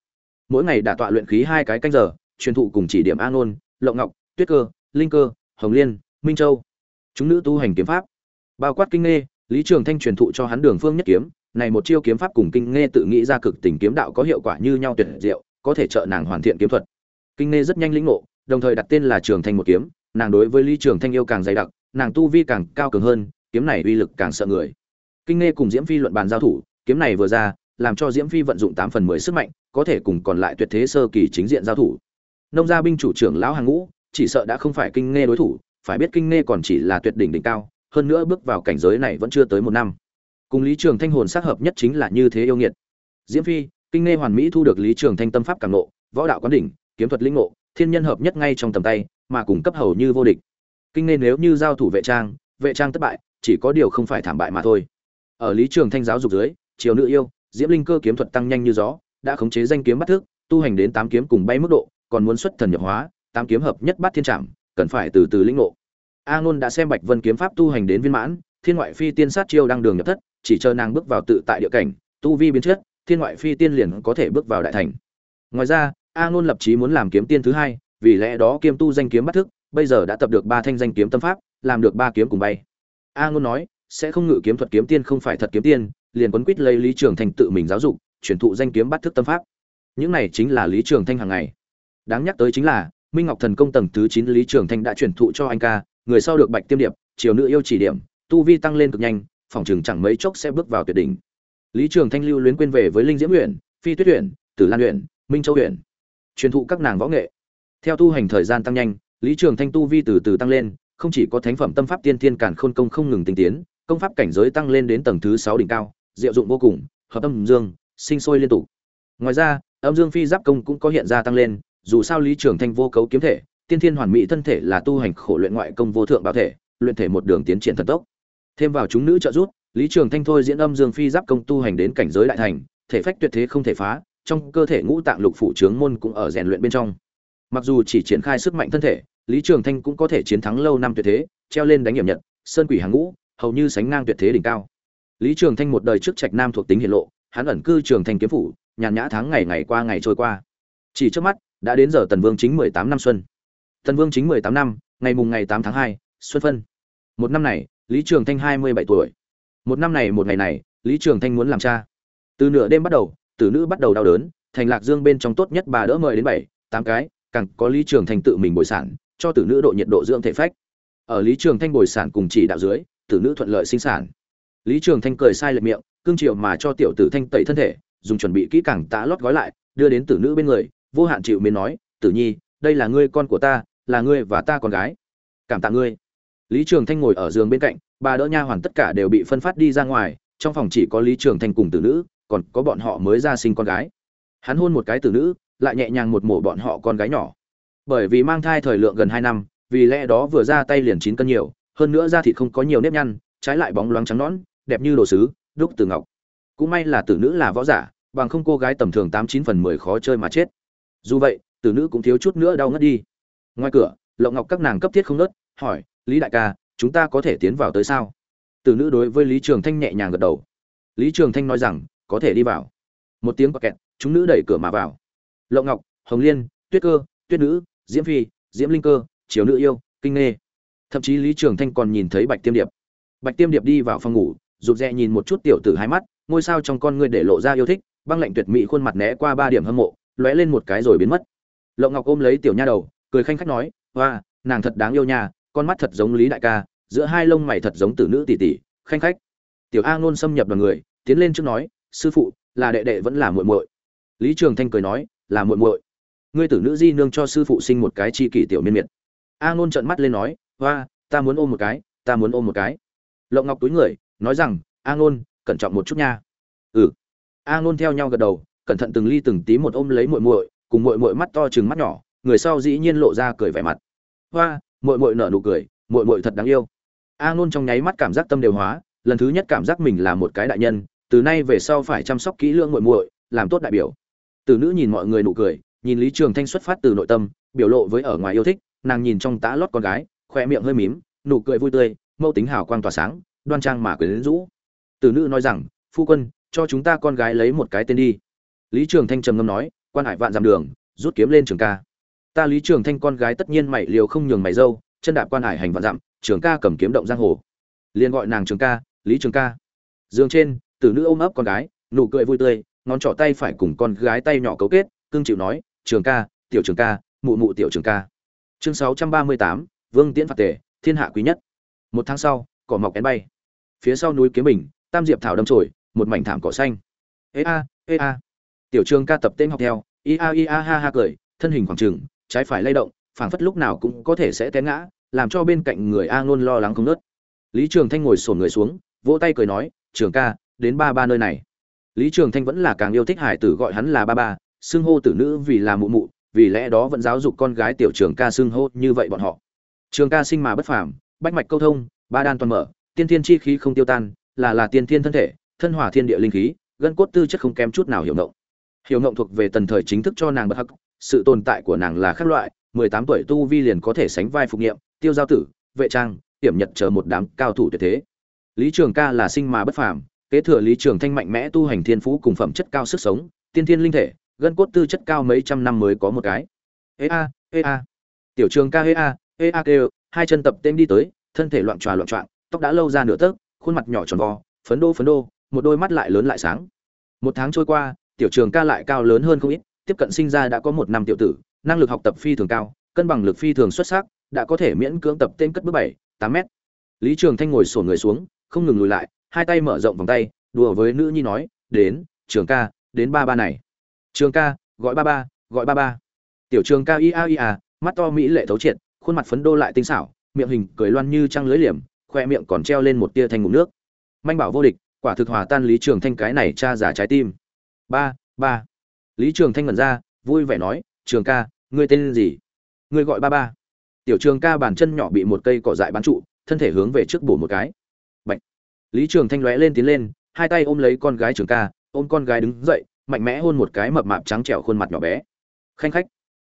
Mỗi ngày đã tọa luyện khí hai cái canh giờ, truyền thụ cùng chỉ điểm an ôn lộng ngọc, tuyết cơ, linh cơ, hồng liên, minh châu. Chúng nữ tu hành kiếm pháp. Bao quát kinh nghe lý trường thanh truyền thụ cho hắn đường phương nhất kiếm, này một chiêu kiếm pháp cùng kinh nghe tự nghĩ ra cực tình kiếm đạo có hiệu quả như nhau tuyệt diệu, có thể trợ nàng hoàn thiện kiếm thuật. Kinh nghe rất nhanh lĩnh ngộ đồng thời đặt tên là trường thanh một kiếm, nàng đối với lý trường thanh yêu càng dày đặc, nàng tu vi càng cao cường hơn, kiếm này uy lực càng sợ người. Kinh Ngê cùng diễm phi luận bàn giao thủ, kiếm này vừa ra, làm cho diễm phi vận dụng tám phần mười sức mạnh, có thể cùng còn lại tuyệt thế sơ kỳ chính diện giao thủ. Nông gia binh chủ trưởng lão hàng ngũ, chỉ sợ đã không phải kinh Ngê đối thủ, phải biết kinh Ngê còn chỉ là tuyệt đỉnh đỉnh cao, hơn nữa bước vào cảnh giới này vẫn chưa tới một năm. Cùng lý trường thanh hồn sát hợp nhất chính là như thế yêu nghiệt. Diễm phi, kinh Ngê hoàn mỹ thu được lý trường thanh tâm pháp càng ngộ võ đạo quán đỉnh, kiếm thuật linh ngộ thiên nhân hợp nhất ngay trong tầm tay, mà cùng cấp hầu như vô địch. Kinh nên nếu như giao thủ vệ trang vệ trang thất bại, chỉ có điều không phải thảm bại mà thôi. Ở lý trường thanh giáo dục dưới, triều nữ yêu, diễm linh cơ kiếm thuật tăng nhanh như gió, đã khống chế danh kiếm bắt thức, tu hành đến tám kiếm cùng bay mức độ, còn muốn xuất thần nhập hóa, tám kiếm hợp nhất bắt thiên trạm cần phải từ từ lĩnh ngộ. A ngôn đã xem bạch vân kiếm pháp tu hành đến viên mãn, thiên ngoại phi tiên sát chiêu đang đường nhập thất, chỉ chờ nàng bước vào tự tại địa cảnh, tu vi biến chất, thiên ngoại phi tiên liền có thể bước vào đại thành. Ngoài ra a ngôn lập chí muốn làm kiếm tiên thứ hai, vì lẽ đó kiêm tu danh kiếm bắt thức, bây giờ đã tập được ba thanh danh kiếm tâm pháp, làm được ba kiếm cùng bay. A ngôn nói, sẽ không ngự kiếm thuật kiếm tiên không phải thật kiếm tiên, liền quấn quýt lấy lý trường thanh tự mình giáo dục, truyền thụ danh kiếm bắt thức tâm pháp. Những này chính là lý trường thanh hàng ngày. Đáng nhắc tới chính là, minh ngọc thần công tầng thứ chín lý trường thanh đã truyền thụ cho anh ca, người sau được bạch tiêm điệp chiều nữ yêu chỉ điểm, tu vi tăng lên cực nhanh, phòng trường chẳng mấy chốc sẽ bước vào tuyệt đỉnh. Lý trường thanh lưu luyến quên về với linh diễm huyện phi tuyết huyện tử lan huyện minh châu huyện truyền thụ các nàng võ nghệ. Theo tu hành thời gian tăng nhanh, lý trường thanh tu vi từ từ tăng lên, không chỉ có thánh phẩm tâm pháp tiên thiên cản khôn công không ngừng tinh tiến, công pháp cảnh giới tăng lên đến tầng thứ sáu đỉnh cao, diệu dụng vô cùng, hợp âm dương, sinh sôi liên tục. Ngoài ra, âm dương phi giáp công cũng có hiện ra tăng lên, dù sao lý trường thanh vô cấu kiếm thể, tiên thiên hoàn mỹ thân thể là tu hành khổ luyện ngoại công vô thượng bảo thể, luyện thể một đường tiến triển thần tốc. Thêm vào chúng nữ trợ giúp, lý trường thanh thôi diễn âm dương phi giáp công tu hành đến cảnh giới đại thành, thể phách tuyệt thế không thể phá trong cơ thể ngũ tạng lục phủ trướng môn cũng ở rèn luyện bên trong. Mặc dù chỉ triển khai sức mạnh thân thể, lý trường thanh cũng có thể chiến thắng lâu năm tuyệt thế, treo lên đánh hiểm nhật, sơn quỷ hàng ngũ, hầu như sánh ngang tuyệt thế đỉnh cao. Lý trường thanh một đời trước trạch nam thuộc tính hiển lộ, hắn ẩn cư trường thành kiếm phủ, nhàn nhã tháng ngày ngày qua ngày trôi qua. Chỉ trước mắt, đã đến giờ tần vương chính mười tám năm xuân. Tần vương chính mười tám năm, ngày mùng ngày tám tháng hai, xuân phân. Một năm này, lý trường thanh hai mươi bảy tuổi. Một năm này, một ngày này, lý trường thanh muốn làm cha. Từ nửa đêm bắt đầu tử nữ bắt đầu đau đớn, thành lạc dương bên trong tốt nhất bà đỡ mời đến bảy, tám cái, càng có lý trường thanh tự mình bồi sản, cho tử nữ độ nhiệt độ dưỡng thể phách. Ở lý trường thanh bồi sản cùng chỉ đạo dưới, tử nữ thuận lợi sinh sản. Lý trường thanh cười sai lệch miệng, cương triệu mà cho tiểu tử thanh tẩy thân thể, dùng chuẩn bị kỹ càng tá lót gói lại, đưa đến tử nữ bên người, vô hạn chịu mến nói, tử nhi, đây là ngươi con của ta, là ngươi và ta con gái. Cảm tạ ngươi. Lý trường thanh ngồi ở giường bên cạnh, bà đỡ nha hoàn tất cả đều bị phân phát đi ra ngoài, trong phòng chỉ có lý trường thanh cùng tử nữ còn có bọn họ mới ra sinh con gái. Hắn hôn một cái tử nữ, lại nhẹ nhàng một mổ bọn họ con gái nhỏ. Bởi vì mang thai thời lượng gần hai năm, vì lẽ đó vừa ra tay liền chín cân nhiều, hơn nữa da thịt không có nhiều nếp nhăn, trái lại bóng loáng trắng nõn, đẹp như đồ sứ, đúc từ ngọc. Cũng may là tử nữ là võ giả, bằng không cô gái tầm thường tám chín phần mười khó chơi mà chết. Dù vậy, tử nữ cũng thiếu chút nữa đau ngất đi. Ngoài cửa, lộng ngọc các nàng cấp thiết không nớt, hỏi, lý đại ca, chúng ta có thể tiến vào tới sao? Tử nữ đối với lý trường thanh nhẹ nhàng gật đầu. Lý trường thanh nói rằng có thể đi vào. Một tiếng bọc kẹt, chúng nữ đẩy cửa mà vào. Lộng ngọc, hồng liên, tuyết cơ, tuyết nữ, diễm phi, diễm linh cơ chiều nữ yêu, kinh nghê. Thậm chí lý trường thanh còn nhìn thấy bạch tiêm điệp. Bạch tiêm điệp đi vào phòng ngủ, rụt rè nhìn một chút tiểu tử hai mắt, ngôi sao trong con ngươi để lộ ra yêu thích, băng lạnh tuyệt mỹ khuôn mặt né qua ba điểm hâm mộ, lóe lên một cái rồi biến mất. Lộng ngọc ôm lấy tiểu nha đầu, cười khanh khách nói, hoa, nàng thật đáng yêu nha, con mắt thật giống lý đại ca, giữa hai lông mày thật giống tử nữ tỷ tỷ, khanh khách. Tiểu a ngôn xâm nhập đoàn người, tiến lên trước nói sư phụ, là đệ đệ vẫn là muội muội. Lý trường thanh cười nói, là muội muội. Ngươi tử nữ di nương cho sư phụ sinh một cái chi kỷ tiểu miên miệt. A ngôn trợn mắt lên nói hoa ta muốn ôm một cái, ta muốn ôm một cái. Lộng ngọc túi người, nói rằng, a ngôn, cẩn trọng một chút nha. Ừ. A ngôn theo nhau gật đầu, cẩn thận từng ly từng tí một ôm lấy muội muội, cùng muội muội mắt to chừng mắt nhỏ, người sau dĩ nhiên lộ ra cười vẻ mặt. Hoa muội muội nở nụ cười, muội muội thật đáng yêu. A ngôn trong nháy mắt cảm giác tâm đều hóa, lần thứ nhất cảm giác mình là một cái đại nhân từ nay về sau phải chăm sóc kỹ lưỡng muội muội, làm tốt đại biểu. Từ nữ nhìn mọi người nụ cười, nhìn lý trường thanh xuất phát từ nội tâm, biểu lộ với ở ngoài yêu thích, nàng nhìn trong tã lót con gái khoe miệng hơi mím, nụ cười vui tươi, mâu tính hào quang tỏa sáng, đoan trang mà quyến rũ. Từ nữ nói rằng, phu quân, cho chúng ta con gái lấy một cái tên đi. Lý trường thanh trầm ngâm nói, quan hải vạn dặm đường, rút kiếm lên trường ca. Ta lý trường thanh con gái tất nhiên mày liều không nhường mày dâu, chân đạp quan hải hành vạn dặm, trường ca cầm kiếm động giang hồ. Liền gọi nàng trường ca, lý trường ca. Giường trên tử nữ ôm ấp con gái nụ cười vui tươi ngón trỏ tay phải cùng con gái tay nhỏ cấu kết cương chịu nói trường ca tiểu trường ca mụ mụ tiểu trường ca. Chương sáu trăm ba mươi tám vương tiễn phạt tề, thiên hạ quý nhất. Một tháng sau cỏ mọc én bay. Phía sau núi kiếm bình tam diệp thảo đâm trồi một mảnh thảm cỏ xanh. Ê a ê a. Tiểu trường ca tập tên học theo ia ia ha ha cười thân hình khoảng trừng trái phải lay động phảng phất lúc nào cũng có thể sẽ té ngã làm cho bên cạnh người a luôn lo lắng không nớt lý trường thanh ngồi sổn người xuống vỗ tay cười nói trường ca đến ba ba nơi này. Lý trường thanh vẫn là càng yêu thích hải tử gọi hắn là ba ba, xưng hô tử nữ vì là mụ mụ, vì lẽ đó vẫn giáo dục con gái tiểu trường ca xưng hô như vậy bọn họ. Trường ca sinh mà bất phàm, bách mạch câu thông, ba đan toàn mở, tiên thiên chi khí không tiêu tan, là là tiên thiên thân thể, thân hỏa thiên địa linh khí, gân cốt tư chất không kém chút nào hiểu ngộng. Hiểu ngộng thuộc về tần thời chính thức cho nàng bất hắc, sự tồn tại của nàng là khác loại, mười tám tuổi tu vi liền có thể sánh vai phục nghiệm tiêu giao tử, vệ trang hiểm nhật chờ một đám cao thủ tuyệt thế. Lý trường ca là sinh mà bất phàm kế thừa lý trường thanh mạnh mẽ tu hành thiên phú cùng phẩm chất cao sức sống, tiên thiên linh thể, gân cốt tư chất cao mấy trăm năm mới có một cái. Ê a ê a. Tiểu trường ca ê a ê a kêu, hai chân tập tên đi tới, thân thể loạn tròa loạn trọng tóc đã lâu ra nửa tấc, khuôn mặt nhỏ tròn vo, phấn đô phấn đô, một đôi mắt lại lớn lại sáng. Một tháng trôi qua, tiểu trường ca lại cao lớn hơn không ít, tiếp cận sinh ra đã có một năm tiểu tử, năng lực học tập phi thường cao, cân bằng lực phi thường xuất sắc, đã có thể miễn cưỡng tập tên cất bước bảy, tám mét. Lý trường thanh ngồi sổ người xuống, không ngừng lùi lại hai tay mở rộng vòng tay, đùa với nữ nhi nói, đến, trường ca, đến ba ba này. Trường ca, gọi ba ba, gọi ba ba. Tiểu trường ca ia ia mắt to mỹ lệ thấu triệt, khuôn mặt phấn đô lại tinh xảo, miệng hình cười loan như trăng lưới liềm, khoe miệng còn treo lên một tia thanh ngụm nước. Manh bảo vô địch, quả thực hòa tan lý trường thanh cái này cha giả trái tim. Ba ba. Lý trường thanh ngẩn ra, vui vẻ nói, trường ca, ngươi tên gì? Ngươi gọi ba ba. Tiểu trường ca bàn chân nhỏ bị một cây cỏ dại bắn trụ, thân thể hướng về trước bổ một cái lý trường thanh lóe lên tiến lên, hai tay ôm lấy con gái trường ca, ôm con gái đứng dậy, mạnh mẽ hôn một cái mập mạp trắng trẻo khuôn mặt nhỏ bé. Khanh khách.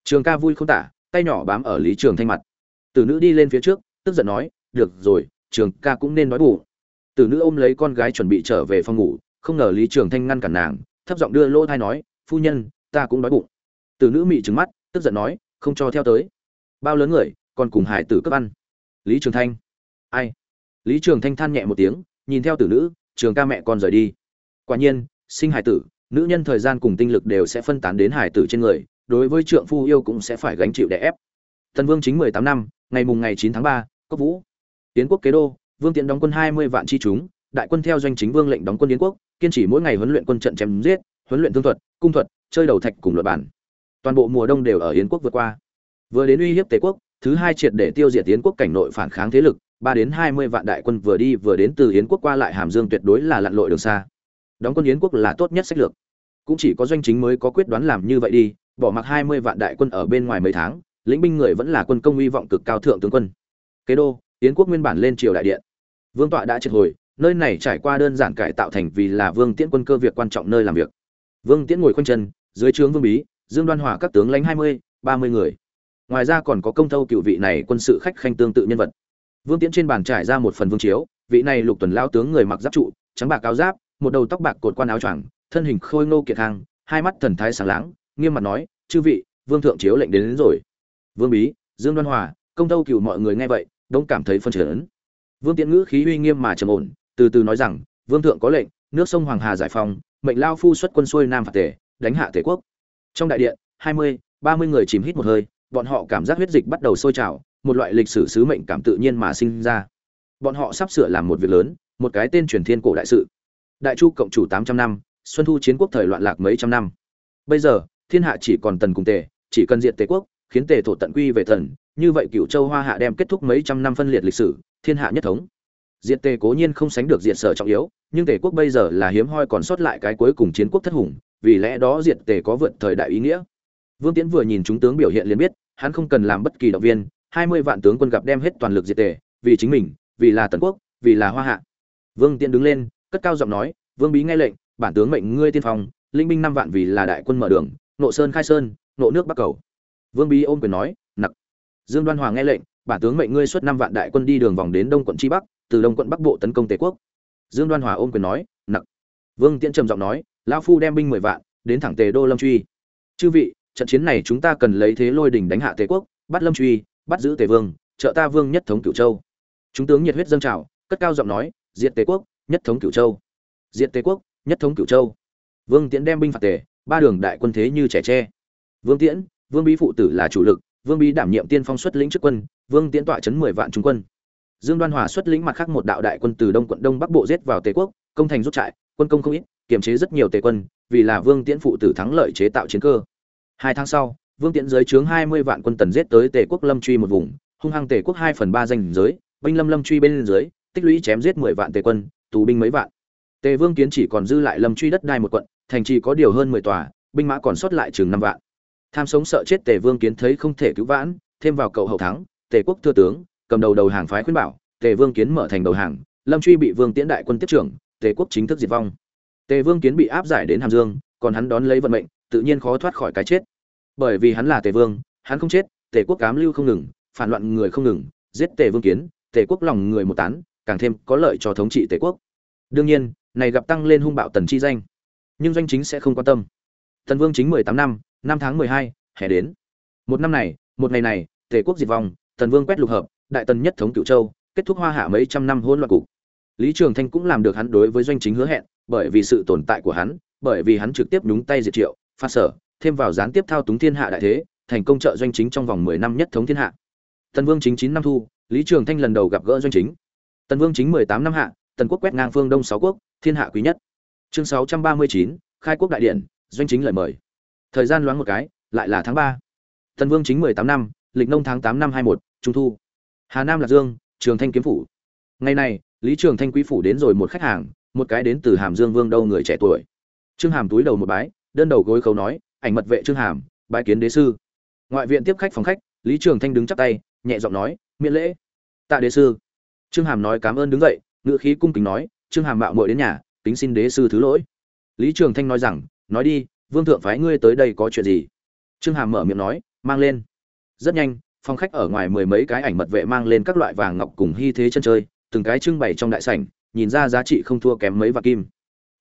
Trường ca vui không tả, tay nhỏ bám ở lý trường thanh mặt. Tử nữ đi lên phía trước, tức giận nói, được rồi, trường ca cũng nên nói bù tử nữ ôm lấy con gái chuẩn bị trở về phòng ngủ, không ngờ lý trường thanh ngăn cản nàng, thấp giọng đưa lỗ thai nói, phu nhân, ta cũng đói bụng. Tử nữ mị trứng mắt, tức giận nói, không cho theo tới. Bao lớn người, còn cùng hải tử cấp ăn. Lý trường thanh. Ai? Lý trường thanh than nhẹ một tiếng nhìn theo tử nữ, trường ca mẹ con rời đi. Quả nhiên, sinh hải tử, nữ nhân thời gian cùng tinh lực đều sẽ phân tán đến hải tử trên người, đối với trượng phu yêu cũng sẽ phải gánh chịu đè ép. Tần vương chính mười tám năm, ngày mùng ngày chín tháng ba, cốc vũ. Tiến quốc kế đô, vương tiện đóng quân hai mươi vạn chi chúng, đại quân theo doanh chính vương lệnh đóng quân yến quốc, kiên trì mỗi ngày huấn luyện quân trận chém giết, huấn luyện thương thuật, cung thuật, chơi đầu thạch cùng luật bản. Toàn bộ mùa đông đều ở yến quốc vượt qua. Vừa đến uy hiếp tề quốc, thứ hai triệt để tiêu diệt yến quốc cảnh nội phản kháng thế lực ba đến hai mươi vạn đại quân vừa đi vừa đến từ yến quốc qua lại hàm dương tuyệt đối là lặn lội đường xa. Đóng quân yến quốc là tốt nhất sách lược. Cũng chỉ có doanh chính mới có quyết đoán làm như vậy đi, bỏ mặc hai mươi vạn đại quân ở bên ngoài mấy tháng, lĩnh binh người vẫn là quân công uy vọng cực cao thượng tướng quân. Kế đô, yến quốc nguyên bản lên triều đại điện. Vương tọa đã triệt hồi, nơi này trải qua đơn giản cải tạo thành vì là vương tiễn quân cơ việc quan trọng nơi làm việc. Vương tiễn ngồi khoanh chân, dưới trướng vương bí, dương đoan hòa các tướng lãnh hai mươi, ba mươi người. Ngoài ra còn có công thâu cựu vị này quân sự khách khanh tương tự nhân vật vương tiễn trên bàn trải ra một phần vương chiếu vị này lục tuần lao tướng người mặc giáp trụ trắng bạc áo giáp một đầu tóc bạc cột quan áo choàng thân hình khôi ngô kiệt hàng hai mắt thần thái sáng láng nghiêm mặt nói chư vị vương thượng chiếu lệnh đến, đến rồi. Vương bí dương đoan hòa công tâu cựu mọi người nghe vậy đông cảm thấy phân chấn. Vương tiễn ngữ khí uy nghiêm mà trầm ổn từ từ nói rằng vương thượng có lệnh nước sông hoàng hà giải phóng mệnh lao phu xuất quân xuôi nam phạt Tề, đánh hạ Tề quốc. Trong đại điện hai mươi ba mươi người chìm hít một hơi bọn họ cảm giác huyết dịch bắt đầu sôi trào một loại lịch sử sứ mệnh cảm tự nhiên mà sinh ra. Bọn họ sắp sửa làm một việc lớn một cái tên truyền thiên cổ đại sự. Đại chu cộng chủ tám trăm năm xuân thu chiến quốc thời loạn lạc mấy trăm năm. Bây giờ thiên hạ chỉ còn tần cùng tề chỉ cần diệt tề quốc khiến tề thổ tận quy về thần, như vậy cựu châu hoa hạ đem kết thúc mấy trăm năm phân liệt lịch sử thiên hạ nhất thống. Diệt tề cố nhiên không sánh được diệt sở trọng yếu nhưng tề quốc bây giờ là hiếm hoi còn sót lại cái cuối cùng chiến quốc thất hùng vì lẽ đó diệt tề có vượt thời đại ý nghĩa. Vương tiễn vừa nhìn chúng tướng biểu hiện liền biết hắn không cần làm bất kỳ động viên hai mươi vạn tướng quân gặp đem hết toàn lực diệt tề, vì chính mình, vì là tần quốc, vì là hoa hạ. Vương tiễn đứng lên, cất cao giọng nói, vương bí nghe lệnh, bản tướng mệnh ngươi tiên phong linh binh năm vạn vì là đại quân mở đường, nộ sơn khai sơn, nộ nước bắc cầu. Vương bí ôm quyền nói, nặc. Dương đoan hoàng nghe lệnh, bản tướng mệnh ngươi xuất năm vạn đại quân đi đường vòng đến đông quận chi bắc, từ đông quận bắc bộ tấn công tề quốc. Dương đoan hòa ôm quyền nói, nặc. Vương tiễn trầm giọng nói, lão phu đem binh mười vạn, đến thẳng tề đô lâm truy. Chư vị, trận chiến này chúng ta cần lấy thế lôi đỉnh đánh hạ tề quốc, bắt lâm truy bắt giữ tề vương, trợ ta vương nhất thống cửu châu. Chúng tướng nhiệt huyết dâng trào, cất cao giọng nói, diệt tề quốc, nhất thống cửu châu. Diệt tề quốc, nhất thống cửu châu. Vương tiễn đem binh phạt tề, ba đường đại quân thế như trẻ tre. Vương tiễn, vương bí phụ tử là chủ lực, vương bí đảm nhiệm tiên phong xuất lĩnh trước quân, vương tiễn tọa chấn mười vạn trung quân. Dương đoan hòa xuất lĩnh mặt khác một đạo đại quân từ đông quận đông bắc bộ giết vào tề quốc, công thành rút trại, quân công không ít, kiềm chế rất nhiều tề quân, vì là vương tiễn phụ tử thắng lợi chế tạo chiến cơ. Hai tháng sau vương tiễn dưới trướng hai mươi vạn quân tần giết tới tề quốc lâm truy một vùng, hung hăng tề quốc hai phần ba danh giới, binh lâm lâm truy bên dưới, tích lũy chém giết mười vạn tề quân, tù binh mấy vạn. Tề vương kiến chỉ còn dư lại lâm truy đất đai một quận, thành trì có điều hơn mười tòa, binh mã còn sót lại chừng năm vạn. Tham sống sợ chết tề vương kiến thấy không thể cứu vãn, thêm vào cậu hậu thắng, tề quốc thưa tướng, cầm đầu đầu hàng phái khuyên bảo, tề vương kiến mở thành đầu hàng, lâm truy bị vương tiễn đại quân tiếp trưởng, tề quốc chính thức diệt vong. Tề vương kiến bị áp giải đến hàm dương, còn hắn đón lấy vận mệnh, tự nhiên khó thoát khỏi cái chết bởi vì hắn là tề vương, hắn không chết, tề quốc cám lưu không ngừng, phản loạn người không ngừng, giết tề vương kiến, tề quốc lòng người một tán, càng thêm có lợi cho thống trị tề quốc. Đương nhiên, này gặp tăng lên hung bạo tần chi danh. Nhưng doanh chính sẽ không quan tâm. Tần vương chính mười tám năm năm tháng mười hai, hè đến. Một năm này, một ngày này, tề quốc diệt vong, tần vương quét lục hợp, đại tần nhất thống cựu châu, kết thúc hoa hạ mấy trăm năm hỗn loạn cục. Lý trường thanh cũng làm được hắn đối với doanh chính hứa hẹn, bởi vì sự tồn tại của hắn, bởi vì hắn trực tiếp nhúng tay diệt triệu phát sở thêm vào gián tiếp thao túng thiên hạ đại thế, thành công trợ doanh chính trong vòng mười năm nhất thống thiên hạ. Tần vương chính chín năm thu, lý trường thanh lần đầu gặp gỡ doanh chính. Tần vương chính mười tám năm hạ, tần quốc quét ngang phương đông sáu quốc, thiên hạ quý nhất. Chương sáu trăm ba mươi chín, khai quốc đại điện, doanh chính lời mời. Thời gian loáng một cái, lại là tháng ba. Tần vương chính mười tám năm, lịch nông tháng tám năm hai một, trung thu. Hà nam là dương, trường thanh kiếm phủ. Ngày này, lý trường thanh quý phủ đến rồi một khách hàng, một cái đến từ hàm dương vương đâu người trẻ tuổi. Trương hàm túi đầu một bái, đơn đầu gối khấu nói ảnh mật vệ trương hàm, bái kiến đế sư. Ngoại viện tiếp khách phòng khách, lý trường thanh đứng chắp tay, nhẹ giọng nói, miễn lễ. Tạ đế sư. Trương hàm nói cảm ơn đứng dậy ngự khí cung kính nói, trương hàm mạo muội đến nhà, kính xin đế sư thứ lỗi. Lý trường thanh nói rằng, nói đi, vương thượng phái ngươi tới đây có chuyện gì? Trương hàm mở miệng nói, mang lên. Rất nhanh, phòng khách ở ngoài mười mấy cái ảnh mật vệ mang lên các loại vàng ngọc cùng hy thế chân chơi, từng cái trưng bày trong đại sảnh, nhìn ra giá trị không thua kém mấy vạn kim.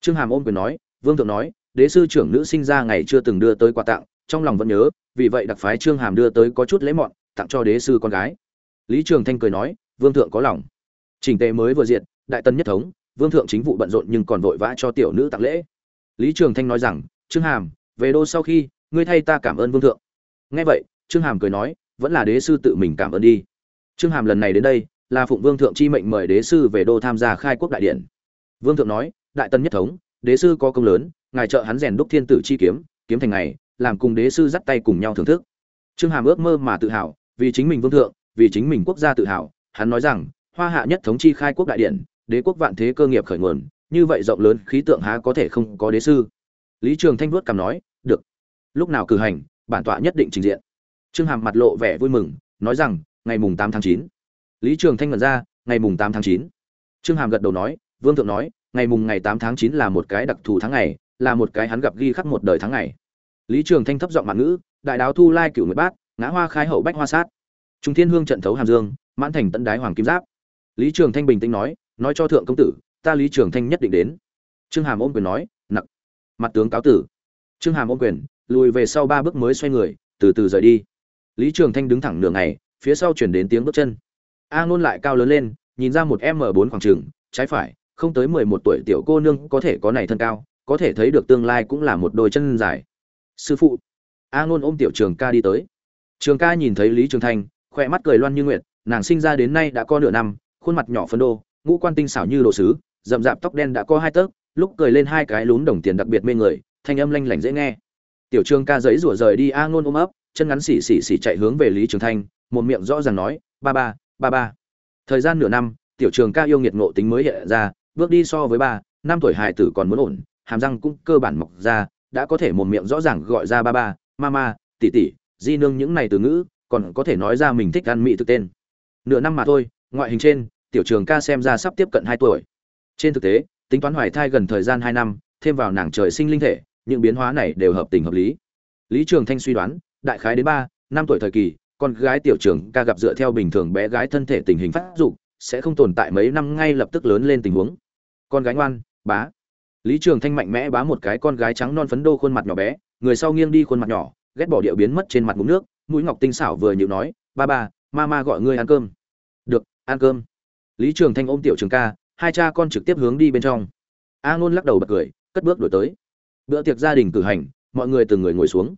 Trương hàm ôm quyền nói, vương thượng nói đế sư trưởng nữ sinh ra ngày chưa từng đưa tới quà tặng, trong lòng vẫn nhớ, vì vậy đặc phái trương hàm đưa tới có chút lễ mọn, tặng cho đế sư con gái. Lý trường thanh cười nói, vương thượng có lòng. Trình tề mới vừa diện đại tân nhất thống, vương thượng chính vụ bận rộn nhưng còn vội vã cho tiểu nữ tặng lễ. Lý trường thanh nói rằng, trương hàm, về đô sau khi, ngươi thay ta cảm ơn vương thượng. Nghe vậy, trương hàm cười nói, vẫn là đế sư tự mình cảm ơn đi. Trương hàm lần này đến đây, là phụng vương thượng chi mệnh mời đế sư về đô tham gia khai quốc đại điện. Vương thượng nói, đại tân nhất thống, đế sư có công lớn ngài trợ hắn rèn đúc thiên tử chi kiếm kiếm thành ngày, làm cùng đế sư dắt tay cùng nhau thưởng thức. Trương hàm ước mơ mà tự hào, vì chính mình vương thượng, vì chính mình quốc gia tự hào, hắn nói rằng, hoa hạ nhất thống chi khai quốc đại điện, đế quốc vạn thế cơ nghiệp khởi nguồn, như vậy rộng lớn khí tượng há có thể không có đế sư? Lý trường thanh vuốt cằm nói, được, lúc nào cử hành, bản tọa nhất định trình diện. Trương hàm mặt lộ vẻ vui mừng, nói rằng, ngày mùng tám tháng chín. Lý trường thanh ngẩn ra, ngày mùng tám tháng chín. Trương hàm gật đầu nói, vương thượng nói, ngày mùng ngày tám tháng chín là một cái đặc thù tháng ngày là một cái hắn gặp ghi khắc một đời tháng ngày. Lý trường thanh thấp giọng mạng ngữ, đại đáo thu lai cửu nguyệt bát, ngã hoa khai hậu bách hoa sát. Trung thiên hương trận thấu hàm dương, mãn thành tận đái hoàng kim giáp. Lý trường thanh bình tĩnh nói nói cho thượng công tử, ta lý trường thanh nhất định đến. Trương hàm ôm quyền nói, nặc. Mặt tướng cáo tử. Trương hàm ôm quyền, lùi về sau ba bước mới xoay người, từ từ rời đi. Lý trường thanh đứng thẳng nửa ngày, phía sau chuyển đến tiếng bước chân. A ngôn lại cao lớn lên, nhìn ra một m bốn khoảng trường, trái phải, không tới mười một tuổi tiểu cô nương có thể có này thân cao có thể thấy được tương lai cũng là một đôi chân dài. Sư phụ. A ngôn ôm tiểu trường ca đi tới. Trường ca nhìn thấy lý trường thanh, khỏe mắt cười loan như nguyệt, nàng sinh ra đến nay đã có nửa năm, khuôn mặt nhỏ phân đô, ngũ quan tinh xảo như đồ sứ, rậm rạp tóc đen đã có hai tấc, lúc cười lên hai cái lún đồng tiền đặc biệt mê người, thanh âm lanh lảnh dễ nghe. Tiểu trường ca giấy rủa rời đi, a ngôn ôm ấp, chân ngắn xỉ xỉ xỉ chạy hướng về lý trường thanh, một miệng rõ ràng nói, ba ba ba ba. Thời gian nửa năm, tiểu trường ca yêu nghiệt ngộ tính mới hiện ra, bước đi so với ba, năm tuổi hài tử còn muốn ổn hàm răng cũng cơ bản mọc ra, đã có thể mồm miệng rõ ràng gọi ra ba ba, mama, tỷ tỷ, di nương những này từ ngữ, còn có thể nói ra mình thích ăn mỹ thực tên. Nửa năm mà thôi, ngoại hình trên, tiểu trường ca xem ra sắp tiếp cận hai tuổi. Trên thực tế, tính toán hoài thai gần thời gian hai năm, thêm vào nàng trời sinh linh thể, những biến hóa này đều hợp tình hợp lý. Lý trường thanh suy đoán, đại khái đến ba, năm tuổi thời kỳ, con gái tiểu trường ca gặp dựa theo bình thường bé gái thân thể tình hình phát dục, sẽ không tồn tại mấy năm ngay lập tức lớn lên tình huống. Con gái ngoan, bá lý trường thanh mạnh mẽ bá một cái con gái trắng non phấn đô khuôn mặt nhỏ bé, người sau nghiêng đi khuôn mặt nhỏ, ghét bỏ điệu biến mất trên mặt ngụm nước, mũi ngọc tinh xảo vừa nhịu nói, ba ba, ma ma gọi ngươi ăn cơm. Được, ăn cơm. Lý trường thanh ôm tiểu trường ca, hai cha con trực tiếp hướng đi bên trong. A ngôn lắc đầu bật cười, cất bước đổi tới. Bữa tiệc gia đình cử hành, mọi người từng người ngồi xuống.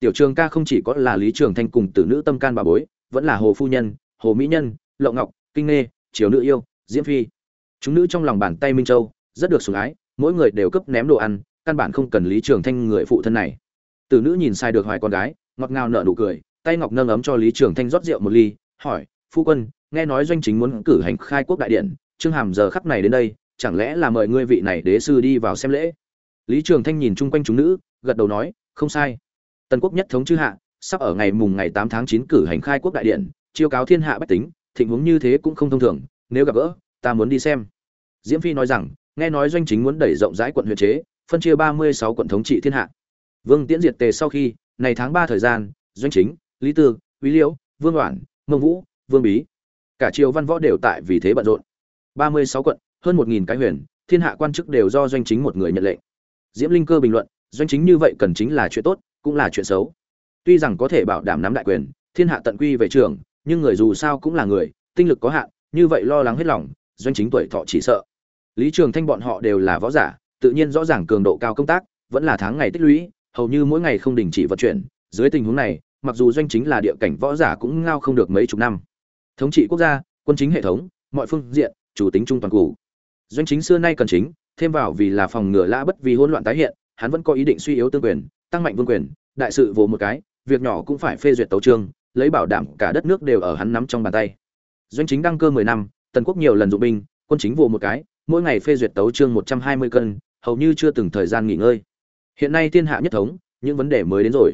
Tiểu trường ca không chỉ có là lý trường thanh cùng tử nữ tâm can bà bối, vẫn là hồ phu nhân, hồ mỹ nhân lộng ngọc, kinh nghê, triều nữ yêu, diễm phi. Chúng nữ trong lòng bàn tay minh châu, rất được sủng ái mỗi người đều cấp ném đồ ăn, căn bản không cần lý trường thanh người phụ thân này. Từ nữ nhìn sai được hoài con gái, ngọt ngào nở nụ cười, tay ngọc nâng ấm cho lý trường thanh rót rượu một ly, hỏi, phu quân, nghe nói doanh chính muốn cử hành khai quốc đại điện, trương hàm giờ khắc này đến đây, chẳng lẽ là mời ngươi vị này đế sư đi vào xem lễ? Lý trường thanh nhìn chung quanh chúng nữ, gật đầu nói, không sai. Tần quốc nhất thống chư hạ, sắp ở ngày mùng ngày tám tháng chín cử hành khai quốc đại điện, chiêu cáo thiên hạ bách tính, thịnh huống như thế cũng không thông thường, nếu gặp gỡ, ta muốn đi xem. Diễm phi nói rằng nghe nói doanh chính muốn đẩy rộng rãi quận huyện chế, phân chia ba mươi sáu quận thống trị thiên hạ. Vương tiễn diệt tề sau khi, này tháng ba thời gian, doanh chính, lý tư quý liễu, vương đoản mông vũ, vương bí, cả triều văn võ đều tại vì thế bận rộn. ba mươi sáu quận, hơn một nghìn cái huyền thiên hạ quan chức đều do doanh chính một người nhận lệnh. Diễm linh cơ bình luận, doanh chính như vậy cần chính là chuyện tốt, cũng là chuyện xấu. Tuy rằng có thể bảo đảm nắm đại quyền, thiên hạ tận quy về trường, nhưng người dù sao cũng là người, tinh lực có hạn, như vậy lo lắng hết lòng, doanh chính tuổi thọ chỉ sợ lý trường thanh bọn họ đều là võ giả, tự nhiên rõ ràng cường độ cao công tác, vẫn là tháng ngày tích lũy, hầu như mỗi ngày không đình chỉ vận chuyển. Dưới tình huống này, mặc dù doanh chính là địa cảnh võ giả cũng ngao không được mấy chục năm. Thống trị quốc gia, quân chính hệ thống, mọi phương diện, chủ tính trung toàn cũ. Doanh chính xưa nay cần chính, thêm vào vì là phòng ngừa lã bất vì hỗn loạn tái hiện, hắn vẫn có ý định suy yếu tương quyền, tăng mạnh vương quyền, đại sự vô một cái, việc nhỏ cũng phải phê duyệt tấu trương, lấy bảo đảm cả đất nước đều ở hắn nắm trong bàn tay. Doanh chính đăng cơ mười năm, tần quốc nhiều lần dụng binh, quân chính vô một cái mỗi ngày phê duyệt tấu chương một trăm hai mươi cân, hầu như chưa từng thời gian nghỉ ngơi. Hiện nay thiên hạ nhất thống, những vấn đề mới đến rồi.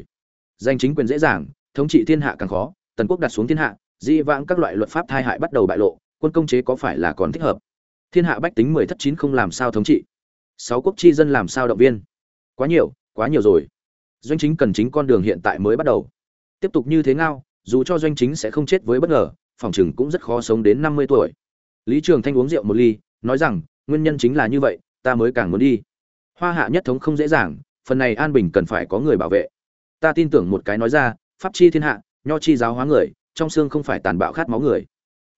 Danh chính quyền dễ dàng, thống trị thiên hạ càng khó, tần quốc đặt xuống thiên hạ, di vãng các loại luật pháp thai hại bắt đầu bại lộ, quân công chế có phải là còn thích hợp? Thiên hạ bách tính mười thất chín không làm sao thống trị. Sáu quốc chi dân làm sao động viên? Quá nhiều quá nhiều rồi. Doanh chính cần chính con đường hiện tại mới bắt đầu. Tiếp tục như thế ngao, dù cho doanh chính sẽ không chết với bất ngờ, phòng chừng cũng rất khó sống đến năm mươi tuổi. Lý trường thanh uống rượu một ly nói rằng, nguyên nhân chính là như vậy, ta mới càng muốn đi. Hoa hạ nhất thống không dễ dàng, phần này an bình cần phải có người bảo vệ. Ta tin tưởng một cái nói ra, pháp chi thiên hạ, nho chi giáo hóa người, trong xương không phải tàn bạo khát máu người.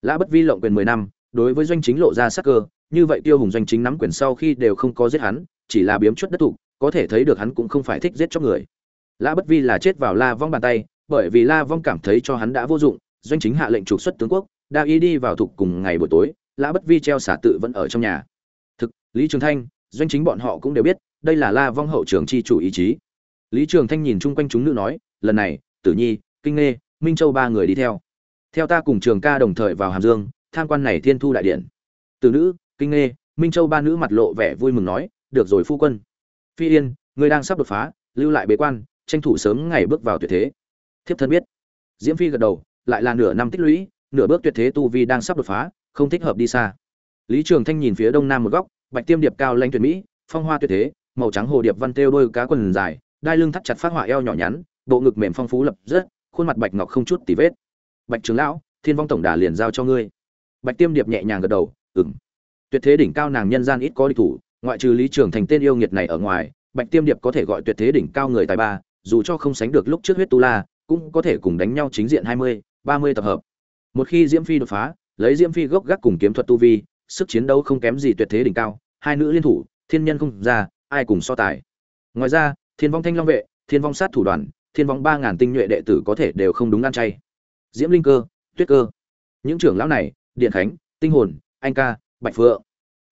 Lã bất vi lộng quyền mười năm, đối với doanh chính lộ ra sắc cơ, như vậy tiêu hùng doanh chính nắm quyền sau khi đều không có giết hắn, chỉ là biếm chuất đất thủ, có thể thấy được hắn cũng không phải thích giết cho người. Lã bất vi là chết vào la vong bàn tay, bởi vì la vong cảm thấy cho hắn đã vô dụng, doanh chính hạ lệnh trục xuất tướng quốc, đa y đi vào thục cùng ngày buổi tối lã bất vi treo xả tự vẫn ở trong nhà. Thực, lý trường thanh, doanh chính bọn họ cũng đều biết, đây là la vong hậu trường chi chủ ý chí. Lý trường thanh nhìn chung quanh chúng nữ nói, lần này, tử nhi, kinh nghê, minh châu ba người đi theo. Theo ta cùng trường ca đồng thời vào hàm dương, tham quan này thiên thu đại điện. Tử nữ, kinh nghê, minh châu ba nữ mặt lộ vẻ vui mừng nói, được rồi phu quân. Phi yên, ngươi đang sắp đột phá, lưu lại bế quan, tranh thủ sớm ngày bước vào tuyệt thế. Thiếp thân biết. Diễm phi gật đầu, lại là nửa năm tích lũy, nửa bước tuyệt thế tu vi đang sắp đột phá không thích hợp đi xa. Lý trường thanh nhìn phía đông nam một góc, bạch tiêm điệp cao lanh tuyệt mỹ, phong hoa tuyệt thế, màu trắng hồ điệp văn têu đôi cá quần dài, đai lưng thắt chặt phát họa eo nhỏ nhắn, bộ ngực mềm phong phú lập rất, khuôn mặt bạch ngọc không chút tì vết. Bạch trường lão, thiên vong tổng đà liền giao cho ngươi. Bạch tiêm điệp nhẹ nhàng gật đầu ừng tuyệt thế đỉnh cao nàng nhân gian ít có địch thủ, ngoại trừ lý trường thành tên yêu nghiệt này ở ngoài, bạch tiêm điệp có thể gọi tuyệt thế đỉnh cao người tài ba, dù cho không sánh được lúc trước huyết tu la, cũng có thể cùng đánh nhau chính diện hai mươi, ba mươi tập hợp. Một khi diễm phi đột phá lấy diễm phi gốc gác cùng kiếm thuật tu vi, sức chiến đấu không kém gì tuyệt thế đỉnh cao, hai nữ liên thủ, thiên nhân không ra, ai cùng so tài. Ngoài ra, thiên vong thanh long vệ, thiên vong sát thủ đoàn, thiên vong ba ngàn tinh nhuệ đệ tử có thể đều không đúng ăn chay. Diễm linh cơ, tuyết cơ. Những trưởng lão này, điện khánh, tinh hồn, anh ca, bạch phượng.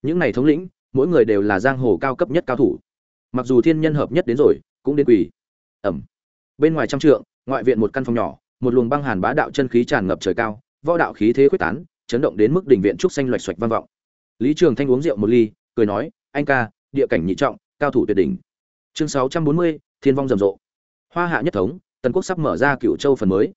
Những này thống lĩnh, mỗi người đều là giang hồ cao cấp nhất cao thủ. Mặc dù thiên nhân hợp nhất đến rồi, cũng đến quỳ. Ẩm. Bên ngoài trăm trượng, ngoại viện một căn phòng nhỏ, một luồng băng hàn bá đạo chân khí tràn ngập trời cao, võ đạo khí thế quyết tán chấn động đến mức đỉnh viện trúc xanh loạch xoạch vang vọng. Lý trường thanh uống rượu một ly, cười nói, anh ca, địa cảnh nhị trọng, cao thủ tuyệt đỉnh. Chương sáu trăm bốn mươi, thiên vong rầm rộ. Hoa hạ nhất thống, tần quốc sắp mở ra cựu châu phần mới.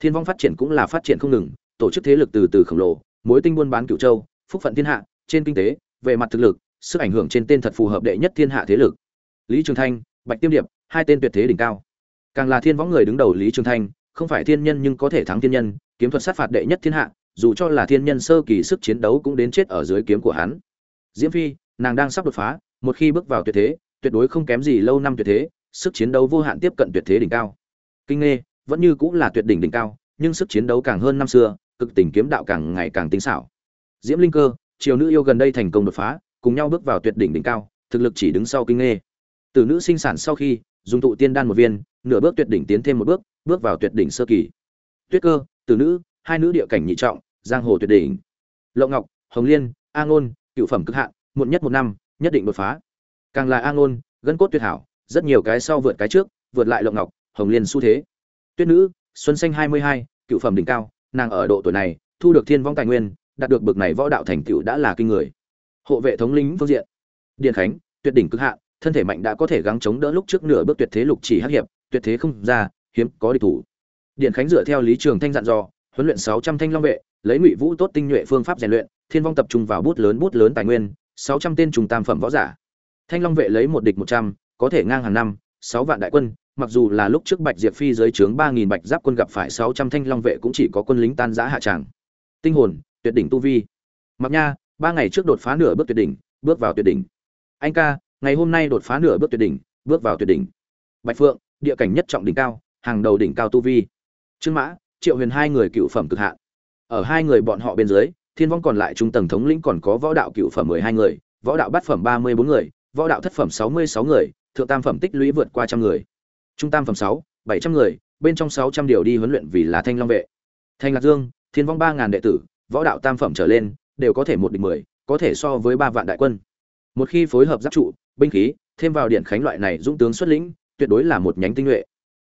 Thiên vong phát triển cũng là phát triển không ngừng, tổ chức thế lực từ từ khổng lồ, mối tinh buôn bán cựu châu, phúc phận thiên hạ, trên kinh tế, về mặt thực lực, sức ảnh hưởng trên tên thật phù hợp đệ nhất thiên hạ thế lực. Lý trường thanh, bạch tiêm điệp, hai tên tuyệt thế đỉnh cao. Càng là thiên võng người đứng đầu lý trường thanh, không phải thiên nhân nhưng có thể thắng thiên nhân, kiếm thuật sát phạt đệ nhất thiên hạ dù cho là thiên nhân sơ kỳ sức chiến đấu cũng đến chết ở dưới kiếm của hắn. Diễm phi, nàng đang sắp đột phá, một khi bước vào tuyệt thế, tuyệt đối không kém gì lâu năm tuyệt thế, sức chiến đấu vô hạn tiếp cận tuyệt thế đỉnh cao. Kinh Ngê vẫn như cũng là tuyệt đỉnh đỉnh cao, nhưng sức chiến đấu càng hơn năm xưa, cực tình kiếm đạo càng ngày càng tinh xảo. Diễm linh cơ, triều nữ yêu gần đây thành công đột phá, cùng nhau bước vào tuyệt đỉnh đỉnh cao, thực lực chỉ đứng sau kinh Ngê. từ nữ sinh sản sau khi, dùng tụ tiên đan một viên, nửa bước tuyệt đỉnh tiến thêm một bước bước vào tuyệt đỉnh sơ kỳ. Tuyết cơ từ nữ hai nữ địa cảnh nhị trọng, giang hồ tuyệt đỉnh. Lộ ngọc, hồng liên, a ngôn, cựu phẩm cực hạn, muộn nhất một năm, nhất định đột phá. Càng là a ngôn, gân cốt tuyệt hảo, rất nhiều cái sau vượt cái trước, vượt lại Lộ ngọc, hồng liên xu thế. Tuyết nữ, xuân xanh hai mươi hai, cựu phẩm đỉnh cao, nàng ở độ tuổi này, thu được thiên vong tài nguyên, đạt được bực này võ đạo thành tựu đã là kinh người. Hộ vệ thống lĩnh phương diện. Điện khánh, tuyệt đỉnh cực hạn, thân thể mạnh đã có thể gắng chống đỡ lúc trước nửa bước tuyệt thế lục chỉ hắc hiệp, tuyệt thế không ra, hiếm có địch thủ. Điện khánh dựa theo lý trường thanh dặn dò huấn luyện sáu trăm thanh long vệ, lấy ngụy vũ tốt tinh nhuệ phương pháp rèn luyện, thiên vong tập trung vào bút lớn bút lớn tài nguyên, sáu trăm tên trùng tam phẩm võ giả. Thanh long vệ lấy một địch một trăm, có thể ngang hàng năm, sáu vạn đại quân, mặc dù là lúc trước bạch diệp phi dưới trướng ba nghìn bạch giáp quân gặp phải sáu trăm thanh long vệ cũng chỉ có quân lính tan rã hạ trạng. tinh hồn, tuyệt đỉnh tu vi. Mặc nha, ba ngày trước đột phá nửa bước tuyệt đỉnh, bước vào tuyệt đỉnh. Anh ca, ngày hôm nay đột phá nửa bước tuyệt đỉnh, bước vào tuyệt đỉnh. Bạch phượng, địa cảnh nhất trọng đỉnh cao, hàng đầu đỉnh cao tu vi. Trương mã triệu huyền hai người cựu phẩm cực hạn. Ở hai người bọn họ bên dưới, thiên vong còn lại trung tầng thống lĩnh còn có võ đạo cựu phẩm mười hai người, võ đạo bát phẩm ba mươi bốn người, võ đạo thất phẩm sáu mươi sáu người, thượng tam phẩm tích lũy vượt qua trăm người. Trung tam phẩm sáu, bảy trăm người, bên trong sáu trăm điều đi huấn luyện vì là thanh long vệ. Thanh lạc dương, thiên vong ba ngàn đệ tử, võ đạo tam phẩm trở lên, đều có thể một địch mười, có thể so với ba vạn đại quân. Một khi phối hợp giáp trụ, binh khí, thêm vào điện khánh loại này dũng tướng xuất lĩnh, tuyệt đối là một nhánh tinh nhuệ.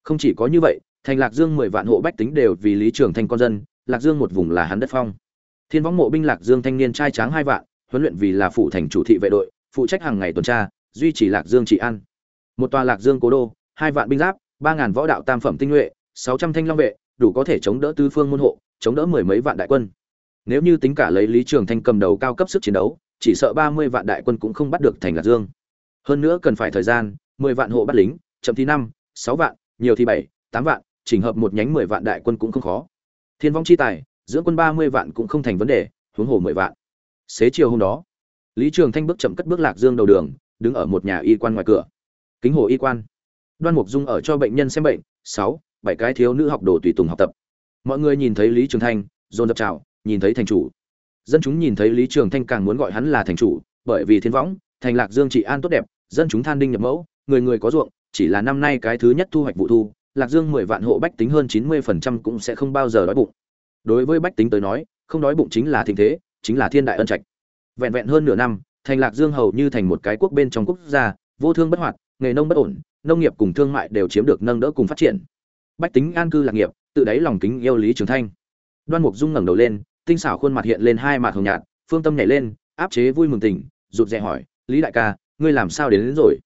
Không chỉ có như vậy thành lạc dương mười vạn hộ bách tính đều vì lý trường thanh con dân, lạc dương một vùng là hắn đất phong. Thiên võng mộ binh lạc dương thanh niên trai tráng hai vạn, huấn luyện vì là phụ thành chủ thị vệ đội, phụ trách hàng ngày tuần tra, duy trì lạc dương trị an. Một tòa lạc dương cố đô, hai vạn binh giáp, ba ngàn võ đạo tam phẩm tinh nhuệ, sáu trăm thanh long vệ, đủ có thể chống đỡ tư phương môn hộ, chống đỡ mười mấy vạn đại quân. Nếu như tính cả lấy lý trường thanh cầm đầu cao cấp sức chiến đấu, chỉ sợ ba mươi vạn đại quân cũng không bắt được thành lạc dương. Hơn nữa cần phải thời gian, mười vạn hộ bắt lính, chậm thì năm, sáu vạn, nhiều thì bảy, tám vạn chỉnh hợp một nhánh mười vạn đại quân cũng không khó. Thiên vong chi tài, dưỡng quân ba mươi vạn cũng không thành vấn đề, huống hồ mười vạn. Xế chiều hôm đó, lý trường thanh bước chậm cất bước lạc dương đầu đường, đứng ở một nhà y quan ngoài cửa. Kính hồ y quan. Đoan mục dung ở cho bệnh nhân xem bệnh, sáu, bảy cái thiếu nữ học đồ tùy tùng học tập. Mọi người nhìn thấy lý trường thanh, dồn dập chào, nhìn thấy thành chủ. Dân chúng nhìn thấy lý trường thanh càng muốn gọi hắn là thành chủ, bởi vì thiên võng thành lạc dương trị an tốt đẹp, dân chúng than đinh nhập mẫu, người người có ruộng, chỉ là năm nay cái thứ nhất thu hoạch vụ thu lạc dương mười vạn hộ bách tính hơn chín mươi phần trăm cũng sẽ không bao giờ đói bụng. Đối với bách tính tới nói không đói bụng chính là thịnh thế chính là thiên đại ân trạch. Vẹn vẹn hơn nửa năm thành lạc dương hầu như thành một cái quốc bên trong quốc gia vô thương bất hoạt nghề nông bất ổn nông nghiệp cùng thương mại đều chiếm được nâng đỡ cùng phát triển. Bách tính an cư lạc nghiệp tự đáy lòng kính yêu lý trường thanh. Đoan mục dung ngẩng đầu lên tinh xảo khuôn mặt hiện lên hai mặt hồng nhạt phương tâm nhảy lên áp chế vui mừng tỉnh rụt rè hỏi lý đại ca ngươi làm sao đến, đến rồi?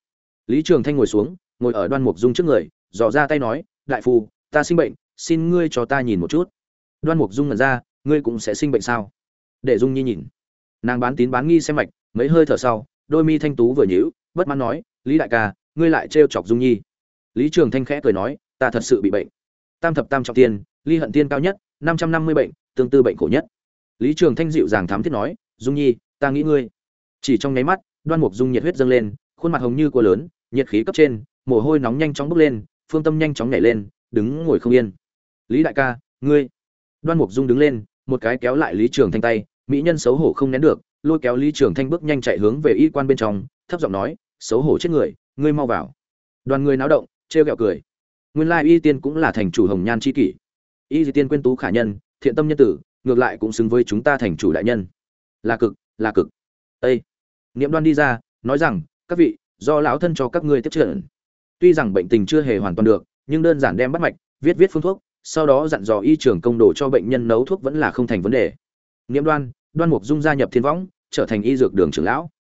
Lý trường thanh ngồi xuống ngồi ở đoan mục dung trước người dò ra tay nói, đại phu, ta sinh bệnh, xin ngươi cho ta nhìn một chút. Đoan mục dung ngẩn ra, ngươi cũng sẽ sinh bệnh sao? Để dung nhi nhìn. Nàng bán tín bán nghi xem mạch, mấy hơi thở sau, đôi mi thanh tú vừa nhíu, bất mãn nói, lý đại ca, ngươi lại trêu chọc dung nhi. Lý trường thanh khẽ cười nói, ta thật sự bị bệnh. Tam thập tam trọng tiên, ly hận tiên cao nhất, năm trăm năm mươi bệnh, tương tư bệnh khổ nhất. Lý trường thanh dịu dàng thám thiết nói, dung nhi, ta nghĩ ngươi. Chỉ trong nháy mắt, đoan mục dung nhiệt huyết dâng lên, khuôn mặt hồng như cua lớn, nhiệt khí cấp trên, mồ hôi nóng nhanh chóng bốc lên phương tâm nhanh chóng nhảy lên, đứng ngồi không yên. Lý đại ca, ngươi. Đoan mục dung đứng lên, một cái kéo lại lý trường thanh tay, mỹ nhân xấu hổ không nén được, lôi kéo lý trường thanh bước nhanh chạy hướng về y quan bên trong, thấp giọng nói, xấu hổ chết người, ngươi mau vào. Đoàn người náo động, trêu ghẹo cười. Nguyên lai y tiên cũng là thành chủ hồng nhan c h i kỷ. Y di tiên quên tú khả nhân, thiện tâm nhân tử, ngược lại cũng xứng với chúng ta thành chủ đại nhân. Là cực là cực. Ây niệm đoan đi ra, nói rằng, các vị, do lão thân cho các ngươi tiếp trận tuy rằng bệnh tình chưa hề hoàn toàn được, nhưng đơn giản đem bắt mạch, viết viết phương thuốc, sau đó dặn dò y trưởng công đồ cho bệnh nhân nấu thuốc vẫn là không thành vấn đề. Niệm đoan đoan mục dung gia nhập thiên võng, trở thành y dược đường trưởng lão.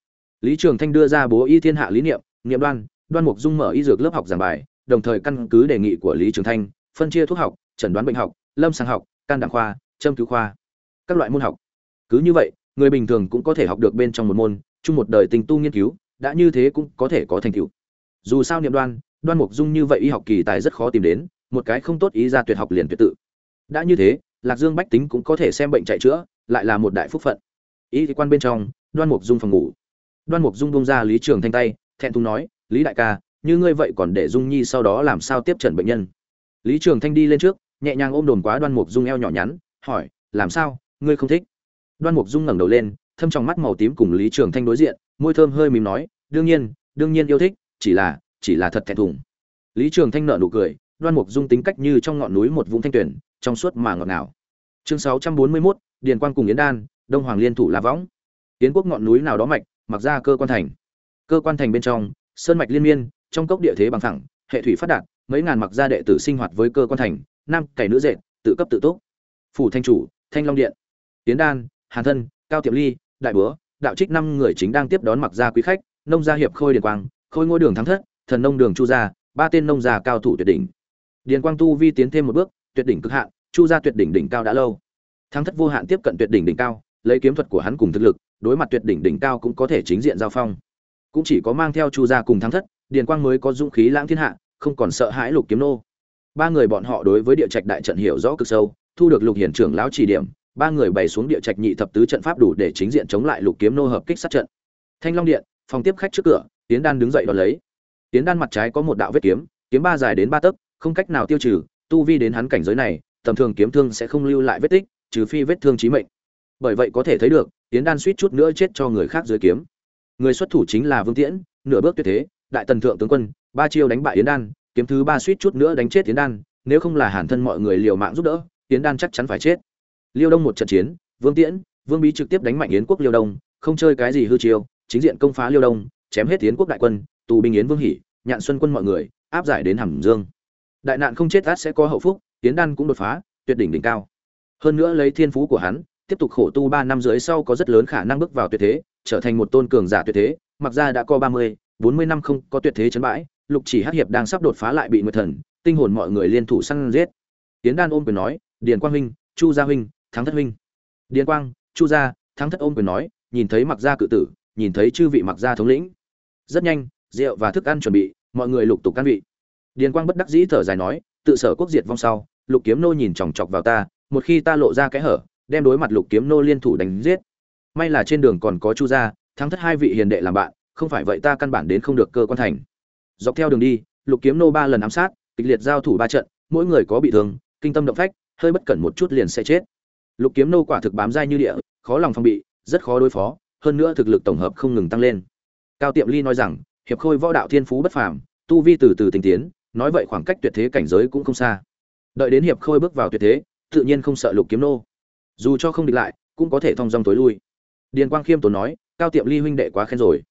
Lý trường thanh đưa ra bố y thiên hạ lý niệm niệm đoan đoan mục dung mở y dược lớp học giảng bài, đồng thời căn cứ đề nghị của lý trường thanh, phân chia thuốc học, chẩn đoán bệnh học, lâm sàng học, can đảm khoa, châm cứu khoa, các loại môn học. Cứ như vậy, người bình thường cũng có thể học được bên trong một môn, chung một đời tình tu nghiên cứu, đã như thế cũng có thể có thành tựu. Dù sao niệm đoan đoan mục dung như vậy y học kỳ tài rất khó tìm đến, một cái không tốt ý ra tuyệt học liền tuyệt tự. Đã như thế, lạc dương bách tính cũng có thể xem bệnh chạy chữa, lại là một đại phúc phận. Y quan bên trong, đoan mục dung phòng ngủ. Đoan mục dung bông ra lý trường thanh tay, thẹn thùng nói, lý đại ca, như ngươi vậy còn để dung nhi sau đó làm sao tiếp trần bệnh nhân? Lý trường thanh đi lên trước, nhẹ nhàng ôm đồn quá đoan mục dung eo nhỏ nhắn, hỏi, làm sao? Ngươi không thích? Đoan mục dung ngẩng đầu lên, thâm trong mắt màu tím cùng lý trường thanh đối diện, môi thơm hơi mím nói, đương nhiên đương nhiên yêu thích, chỉ là chỉ là thật thẹn thùng. Lý trường thanh nợ nụ cười đoan mục dung tính cách như trong ngọn núi một vũng thanh tuyển trong suốt mà ngọt ngào. Chương sáu trăm bốn mươi 641, điền quan cùng yến đan đông hoàng liên thủ la võng. Yến quốc ngọn núi nào đó mạch mặc ra cơ quan thành. Cơ quan thành bên trong sơn mạch liên miên trong cốc địa thế bằng thẳng hệ thủy phát đạt mấy ngàn mặc gia đệ tử sinh hoạt với cơ quan thành nam cày nữ dệt tự cấp tự túc. Phủ thanh chủ thanh long điện. Tiến đan hàn thân cao tiệm ly đại búa đạo trích năm người chính đang tiếp đón mặc gia quý khách nông gia hiệp khôi điền quang khôi ngôi đường thắng thất thần nông đường chu gia, ba tên nông gia cao thủ tuyệt đỉnh. Điền quang tu vi tiến thêm một bước, tuyệt đỉnh cực hạn, chu gia tuyệt đỉnh đỉnh cao đã lâu. Thắng thất vô hạn tiếp cận tuyệt đỉnh đỉnh cao, lấy kiếm thuật của hắn cùng thực lực, đối mặt tuyệt đỉnh đỉnh cao cũng có thể chính diện giao phong. Cũng chỉ có mang theo chu gia cùng thắng thất, điền quang mới có dũng khí lãng thiên hạ, không còn sợ hãi lục kiếm nô. Ba người bọn họ đối với địa trạch đại trận hiểu rõ cực sâu, thu được lục hiển trưởng lão chỉ điểm, ba người bày xuống địa trạch nhị thập tứ trận pháp đủ để chính diện chống lại lục kiếm nô hợp kích sát trận. Thanh long điện, phòng tiếp khách trước cửa tiến đan đứng dậy đón lấy tiến đan mặt trái có một đạo vết kiếm kiếm ba dài đến ba tấc, không cách nào tiêu trừ, tu vi đến hắn cảnh giới này, tầm thường kiếm thương sẽ không lưu lại vết tích, trừ phi vết thương chí mệnh. Bởi vậy có thể thấy được, tiến đan suýt chút nữa chết cho người khác dưới kiếm. Người xuất thủ chính là vương tiễn, nửa bước tuyệt thế, đại tần thượng tướng quân, ba chiêu đánh bại yến đan, kiếm thứ ba suýt chút nữa đánh chết yến đan, nếu không là hàn thân mọi người liều mạng giúp đỡ, yến đan chắc chắn phải chết. Liêu đông một trận chiến, vương tiễn, vương bí trực tiếp đánh mạnh yến quốc liêu đông, không chơi cái gì hư chiêu, chính diện công phá liêu đông, chém hết yến quốc đại quân tù binh yến vương hỉ, nhạn xuân quân mọi người, áp giải đến hàm dương. Đại nạn không chết át sẽ có hậu phúc yến đan cũng đột phá, tuyệt đỉnh đỉnh cao. Hơn nữa lấy thiên phú của hắn, tiếp tục khổ tu ba năm dưới sau có rất lớn khả năng bước vào tuyệt thế, trở thành một tôn cường giả tuyệt thế, mặc ra đã có ba mươi, bốn mươi năm không có tuyệt thế chấn bãi, lục chỉ hắc hiệp đang sắp đột phá lại bị nguyệt thần, tinh hồn mọi người liên thủ săn giết. Tiến đan ôm quyền nói, điền quang huynh, chu gia huynh, thắng thất huynh. Điền quang, chu gia, thắng thất ôm quyền nói, nhìn thấy mặc gia cự tử, nhìn thấy chư vị mặc gia thống lĩnh. Rất nhanh rượu và thức ăn chuẩn bị, mọi người lục tục căn vị. Điền quang bất đắc dĩ thở dài nói, tự sở quốc diệt vong sau, lục kiếm nô nhìn chòng chọc vào ta, một khi ta lộ ra cái hở, đem đối mặt lục kiếm nô liên thủ đánh giết. May là trên đường còn có chu gia, thắng thất hai vị hiền đệ làm bạn, không phải vậy ta căn bản đến không được cơ quan thành. Dọc theo đường đi, lục kiếm nô ba lần ám sát, kịch liệt giao thủ ba trận, mỗi người có bị thương, kinh tâm động phách, hơi bất cẩn một chút liền sẽ chết. Lục kiếm nô quả thực bám dai như địa, khó lòng phòng bị, rất khó đối phó, hơn nữa thực lực tổng hợp không ngừng tăng lên. Cao tiệm ly nói rằng hiệp khôi võ đạo thiên phú bất phàm, tu vi từ từ tinh tiến, nói vậy khoảng cách tuyệt thế cảnh giới cũng không xa. Đợi đến hiệp khôi bước vào tuyệt thế, tự nhiên không sợ lục kiếm nô. Dù cho không địch lại, cũng có thể thông dong tối lui. Điền quang khiêm tốn nói, cao tiệm ly huynh đệ quá khen rồi.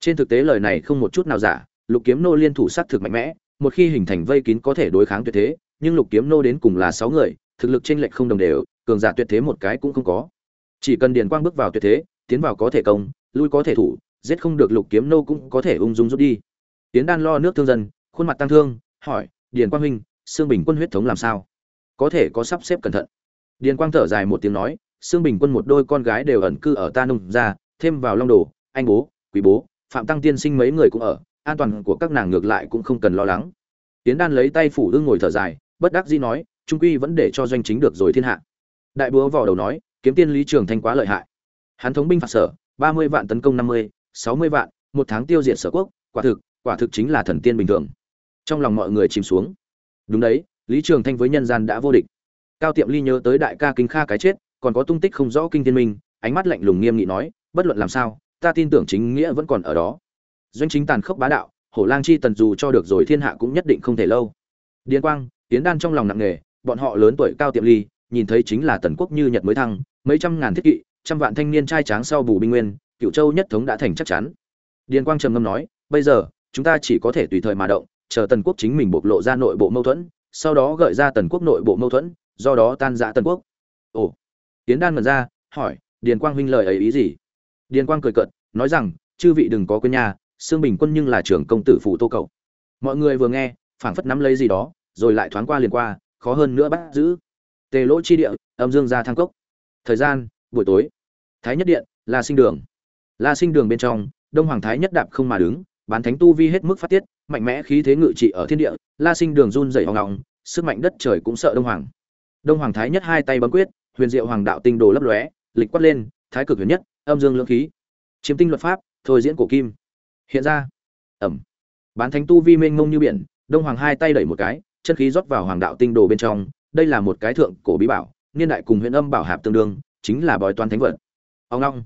Trên thực tế lời này không một chút nào giả, lục kiếm nô liên thủ sát thực mạnh mẽ, một khi hình thành vây kín có thể đối kháng tuyệt thế, nhưng lục kiếm nô đến cùng là sáu người, thực lực chênh lệch không đồng đều, cường giả tuyệt thế một cái cũng không có. Chỉ cần điền quang bước vào tuyệt thế, tiến vào có thể công, lui có thể thủ giết không được lục kiếm nô cũng có thể ung dung rút đi. Tiến đan lo nước thương dân, khuôn mặt tăng thương, hỏi, điền quang huynh xương bình quân huyết thống làm sao? Có thể có sắp xếp cẩn thận. Điền quang thở dài một tiếng nói xương bình quân một đôi con gái đều ẩn cư ở ta nông ra thêm vào long đồ, anh bố quý bố, phạm tăng tiên sinh mấy người cũng ở, an toàn của các nàng ngược lại cũng không cần lo lắng. Tiến đan lấy tay phủ ương ngồi thở dài, bất đắc dĩ nói, trung quy vẫn để cho doanh chính được rồi thiên hạ. Đại búa vò đầu nói, kiếm tiên lý trường thanh quá lợi hại. Hắn thống binh phạt sở, ba mươi vạn tấn công năm mươi sáu mươi vạn, một tháng tiêu diệt sở quốc, quả thực quả thực chính là thần tiên bình thường. Trong lòng mọi người chìm xuống. Đúng đấy, lý trường thanh với nhân gian đã vô địch. Cao tiệm ly nhớ tới đại ca kinh kha cái chết, còn có tung tích không rõ kinh thiên minh, ánh mắt lạnh lùng nghiêm nghị nói, bất luận làm sao, ta tin tưởng chính nghĩa vẫn còn ở đó. Doanh chính tàn khốc bá đạo, hổ lang chi tần dù cho được rồi thiên hạ cũng nhất định không thể lâu. Điền quang tiến đan trong lòng nặng nề, bọn họ lớn tuổi cao tiệm ly, nhìn thấy chính là tần quốc như nhật mới thăng, mấy trăm ngàn thiết kỵ, trăm vạn thanh niên trai tráng sau bù binh nguyên cựu châu nhất thống đã thành chắc chắn. Điền quang trầm ngâm nói, bây giờ, chúng ta chỉ có thể tùy thời mà động, chờ tần quốc chính mình bộc lộ ra nội bộ mâu thuẫn, sau đó gợi ra tần quốc nội bộ mâu thuẫn, do đó tan giã tần quốc. Ồ. Tiến đan ngẩn ra, hỏi, điền quang huynh lời ấy ý gì? Điền quang cười cợt, nói rằng, chư vị đừng có quên nhà xương bình quân nhưng là trưởng công tử phụ tô cầu. Mọi người vừa nghe, phảng phất nắm lấy gì đó, rồi lại thoáng qua liền qua, khó hơn nữa bắt giữ. Tề lỗ chi địa, âm dương ra thang cốc. Thời gian, buổi tối. Thái nhất điện, là sinh đường la sinh đường bên trong đông hoàng thái nhất đạp không mà đứng bán thánh tu vi hết mức phát tiết mạnh mẽ khí thế ngự trị ở thiên địa la sinh đường run rẩy ong ong, sức mạnh đất trời cũng sợ đông hoàng. Đông hoàng thái nhất hai tay bấm quyết huyền diệu hoàng đạo tinh đồ lấp lóe lịch quát lên thái cực huyền nhất âm dương lưỡng khí chiếm tinh luật pháp thôi diễn cổ kim. Hiện ra ẩm bán thánh tu vi mênh mông như biển đông hoàng hai tay đẩy một cái chân khí rót vào hoàng đạo tinh đồ bên trong đây là một cái thượng cổ bí bảo niên đại cùng huyền âm bảo hạp tương đương chính là bói toán thánh vật. Ông long.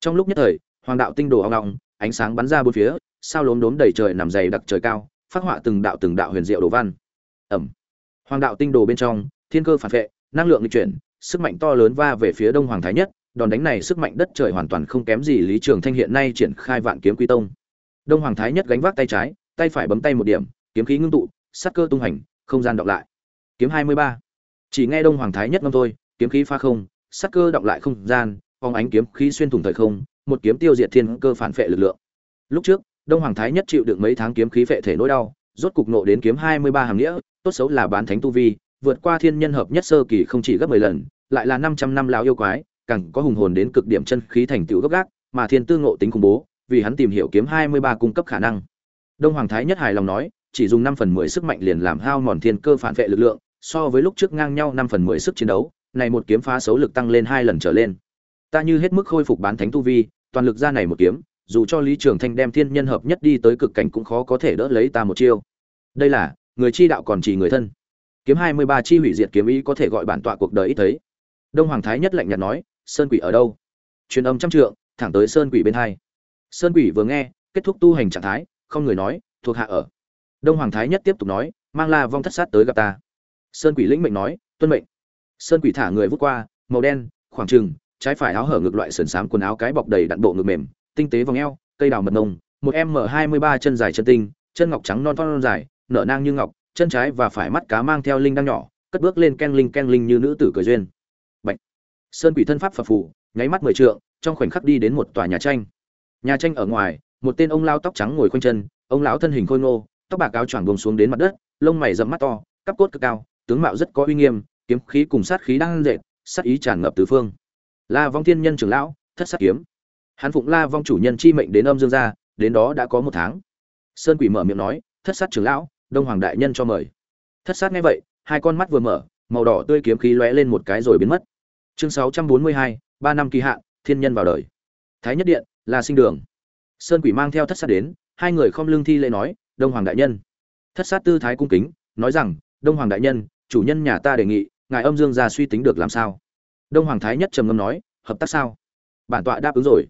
Trong lúc nhất thời hoàng đạo tinh đồ ông long ánh sáng bắn ra bốn phía, sao lốm đốm đầy trời nằm dày đặc trời cao, phát họa từng đạo từng đạo huyền diệu đồ văn. Ẩm hoàng đạo tinh đồ bên trong, thiên cơ phản vệ, năng lượng di chuyển, sức mạnh to lớn va về phía đông hoàng thái nhất, đòn đánh này sức mạnh đất trời hoàn toàn không kém gì lý trường thanh hiện nay triển khai vạn kiếm quy tông. Đông hoàng thái nhất gánh vác tay trái, tay phải bấm tay một điểm, kiếm khí ngưng tụ, sắc cơ tung hành, không gian đọc lại. Kiếm hai mươi ba. Chỉ nghe đông hoàng thái nhất ngâm thôi, kiếm khí pha không, sắc cơ đọc lại không gian, phóng ánh kiếm khí xuyên thủng thời không một kiếm tiêu diệt thiên cơ phản phệ lực lượng. Lúc trước, đông hoàng thái nhất chịu được mấy tháng kiếm khí phệ thể nỗi đau, rốt cục nộ đến kiếm hai mươi ba hàng nghĩa, tốt xấu là bán thánh tu vi, vượt qua thiên nhân hợp nhất sơ kỳ không chỉ gấp mười lần, lại là năm trăm năm lão yêu quái, càng có hùng hồn đến cực điểm chân khí thành tựu gấp gác mà thiên tư ngộ tính khủng bố, vì hắn tìm hiểu kiếm hai mươi ba cung cấp khả năng. Đông hoàng thái nhất hài lòng nói, chỉ dùng năm phần mười sức mạnh liền làm hao mòn thiên cơ phản vệ lực lượng, so với lúc trước ngang nhau năm phần mười sức chiến đấu, này một kiếm phá xấu lực tăng lên hai lần trở lên. Ta như hết mức khôi phục bán thánh tu vi toàn lực ra này một kiếm, dù cho lý trường thanh đem thiên nhân hợp nhất đi tới cực cảnh cũng khó có thể đỡ lấy ta một chiêu. Đây là, người chi đạo còn chỉ người thân. Kiếm hai mươi ba chi hủy diệt kiếm ý có thể gọi bản tọa cuộc đời ít thấy. Đông hoàng thái nhất lạnh nhạt nói, sơn quỷ ở đâu? Truyền âm trăm trượng, thẳng tới sơn quỷ bên hai. Sơn quỷ vừa nghe, kết thúc tu hành trạng thái, không người nói, thuộc hạ ở. Đông hoàng thái nhất tiếp tục nói, mang la vong thất sát tới gặp ta. Sơn quỷ lĩnh mệnh nói, tuân mệnh. Sơn quỷ thả người vút qua, màu đen, khoảng chừng trái phải áo hở ngực loại sườn xám quần áo cái bọc đầy đặn bộ ngực mềm, tinh tế vòng eo, cây đào mật nông, một m hai mươi ba chân dài chân tinh, chân ngọc trắng non non dài, nở nang như ngọc, chân trái và phải mắt cá mang theo linh đang nhỏ, cất bước lên ken linh ken linh như nữ tử cười duyên. Bạch. sơn quỷ thân pháp phập phù, nháy mắt mười trượng, trong khoảnh khắc đi đến một tòa nhà tranh. Nhà tranh ở ngoài, một tên ông lão tóc trắng ngồi khoanh chân, ông lão thân hình khôi ngô, tóc bạc áo choàng buông xuống đến mặt đất, lông mày rậm mắt to, cắp cốt cực cao, tướng mạo rất có uy nghiêm, kiếm khí cùng sát khí đang dệt, sát ý tràn ngập tứ phương la vong thiên nhân trưởng lão, thất sát kiếm. Hắn phụng la vong chủ nhân chi mệnh đến âm dương gia, đến đó đã có một tháng. Sơn quỷ mở miệng nói, thất sát trưởng lão, đông hoàng đại nhân cho mời. Thất sát nghe vậy, hai con mắt vừa mở, màu đỏ tươi kiếm khí lóe lên một cái rồi biến mất. Chương sáu trăm bốn mươi hai, ba năm kỳ hạn, thiên nhân vào đời. Thái nhất điện là sinh đường. Sơn quỷ mang theo thất sát đến, hai người không lương thi lễ nói, đông hoàng đại nhân. Thất sát tư thái cung kính, nói rằng, đông hoàng đại nhân, chủ nhân nhà ta đề nghị, ngài âm dương gia suy tính được làm sao? Đông hoàng thái nhất trầm ngâm nói, hợp tác sao? Bản tọa đáp ứng rồi.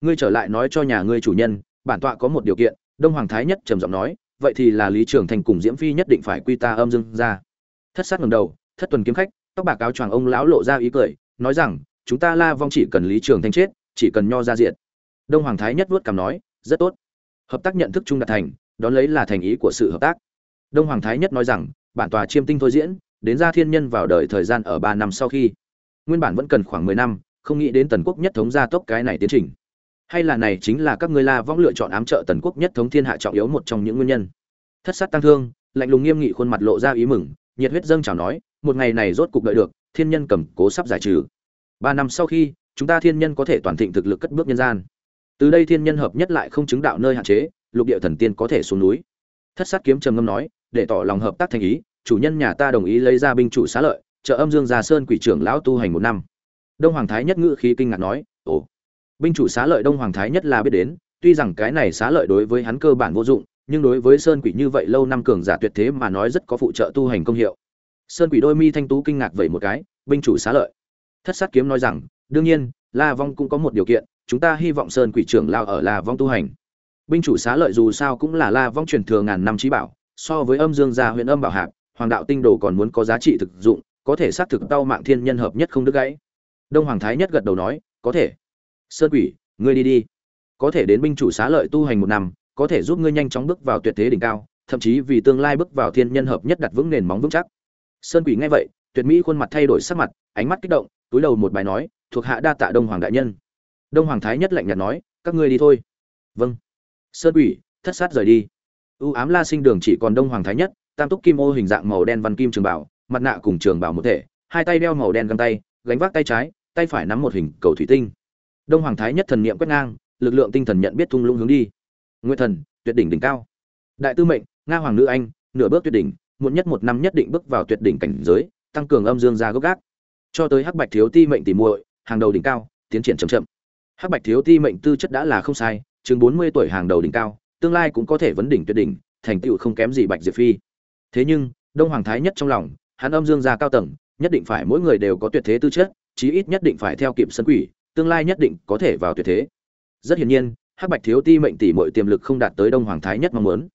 Ngươi trở lại nói cho nhà ngươi chủ nhân, bản tọa có một điều kiện. Đông hoàng thái nhất trầm giọng nói, vậy thì là lý trường thành cùng diễm phi nhất định phải quy ta âm dương ra. Thất sát ngầm đầu, thất tuần kiếm khách, tóc bạc áo choàng ông lão lộ ra ý cười, nói rằng, chúng ta la vong chỉ cần lý trường thanh chết, chỉ cần nho ra diện đông hoàng thái nhất vuốt cằm nói, rất tốt. Hợp tác nhận thức chung đạt thành, đón lấy là thành ý của sự hợp tác. Đông hoàng thái nhất nói rằng, bản tòa chiêm tinh thôi diễn, đến ra thiên nhân vào đời thời gian ở ba năm sau khi nguyên bản vẫn cần khoảng mười năm, không nghĩ đến tần quốc nhất thống gia tốc cái này tiến trình. Hay là này chính là các ngươi la vong lựa chọn ám trợ tần quốc nhất thống thiên hạ trọng yếu một trong những nguyên nhân. Thất sát tăng thương, lạnh lùng nghiêm nghị khuôn mặt lộ ra ý mừng, nhiệt huyết dâng chào nói, một ngày này rốt cục đợi được, thiên nhân cầm cố sắp giải trừ. Ba năm sau khi, chúng ta thiên nhân có thể toàn thịnh thực lực cất bước nhân gian. Từ đây thiên nhân hợp nhất lại không chứng đạo nơi hạn chế, lục địa thần tiên có thể xuống núi. Thất sát kiếm trầm ngâm nói, để tỏ lòng hợp tác thành ý, chủ nhân nhà ta đồng ý lấy ra binh chủ xá lợi trợ âm dương gia sơn quỷ trưởng lão tu hành một năm. Đông hoàng thái nhất ngữ khí kinh ngạc nói, ồ, binh chủ xá lợi đông hoàng thái nhất là biết đến, tuy rằng cái này xá lợi đối với hắn cơ bản vô dụng, nhưng đối với sơn quỷ như vậy lâu năm cường giả tuyệt thế mà nói rất có phụ trợ tu hành công hiệu. Sơn quỷ đôi mi thanh tú kinh ngạc vậy một cái, binh chủ xá lợi. Thất sát kiếm nói rằng, đương nhiên, la vong cũng có một điều kiện, chúng ta hy vọng sơn quỷ trưởng lao ở la vong tu hành. Binh chủ xá lợi dù sao cũng là la vong truyền thừa ngàn năm trí bảo, so với âm dương gia huyện âm bảo hạp, hoàng đạo tinh đồ còn muốn có giá trị thực dụng có thể xác thực tao mạng thiên nhân hợp nhất không đứt gãy. Đông hoàng thái nhất gật đầu nói, có thể. Sơn quỷ, ngươi đi đi. Có thể đến binh chủ xá lợi tu hành một năm, có thể giúp ngươi nhanh chóng bước vào tuyệt thế đỉnh cao, thậm chí vì tương lai bước vào thiên nhân hợp nhất đặt vững nền móng vững chắc. Sơn quỷ nghe vậy, tuyệt mỹ khuôn mặt thay đổi sắc mặt, ánh mắt kích động, túi đầu một bài nói, thuộc hạ đa tạ đông hoàng đại nhân. Đông hoàng thái nhất lạnh nhạt nói, các ngươi đi thôi. Vâng. Sơn quỷ, thất sát rời đi. Ưu ám la sinh đường chỉ còn đông hoàng thái nhất, tam túc kim ô hình dạng màu đen văn kim trường bảo mặt nạ cùng trường bảo một thể, hai tay đeo màu đen găng tay, gánh vác tay trái, tay phải nắm một hình cầu thủy tinh. Đông hoàng thái nhất thần niệm quét ngang, lực lượng tinh thần nhận biết thung lũng hướng đi. Nguyệt thần, tuyệt đỉnh đỉnh cao. Đại tư mệnh, nga hoàng nữ anh, nửa bước tuyệt đỉnh, muộn nhất một năm nhất định bước vào tuyệt đỉnh cảnh giới, tăng cường âm dương ra gốc gác. Cho tới hắc bạch thiếu ti mệnh tỉ muội, hàng đầu đỉnh cao, tiến triển chậm chậm. Hắc bạch thiếu ti mệnh tư chất đã là không sai, chừng bốn mươi tuổi hàng đầu đỉnh cao, tương lai cũng có thể vấn đỉnh tuyệt đỉnh, thành tựu không kém gì bạch diệp phi. Thế nhưng, đông hoàng thái nhất trong lòng hắn âm dương gia cao tầng, nhất định phải mỗi người đều có tuyệt thế tư chất, chí ít nhất định phải theo kịp sân quỷ, tương lai nhất định có thể vào tuyệt thế. Rất hiển nhiên, hắc bạch thiếu ti mệnh tỷ muội tiềm lực không đạt tới đông hoàng thái nhất mong muốn.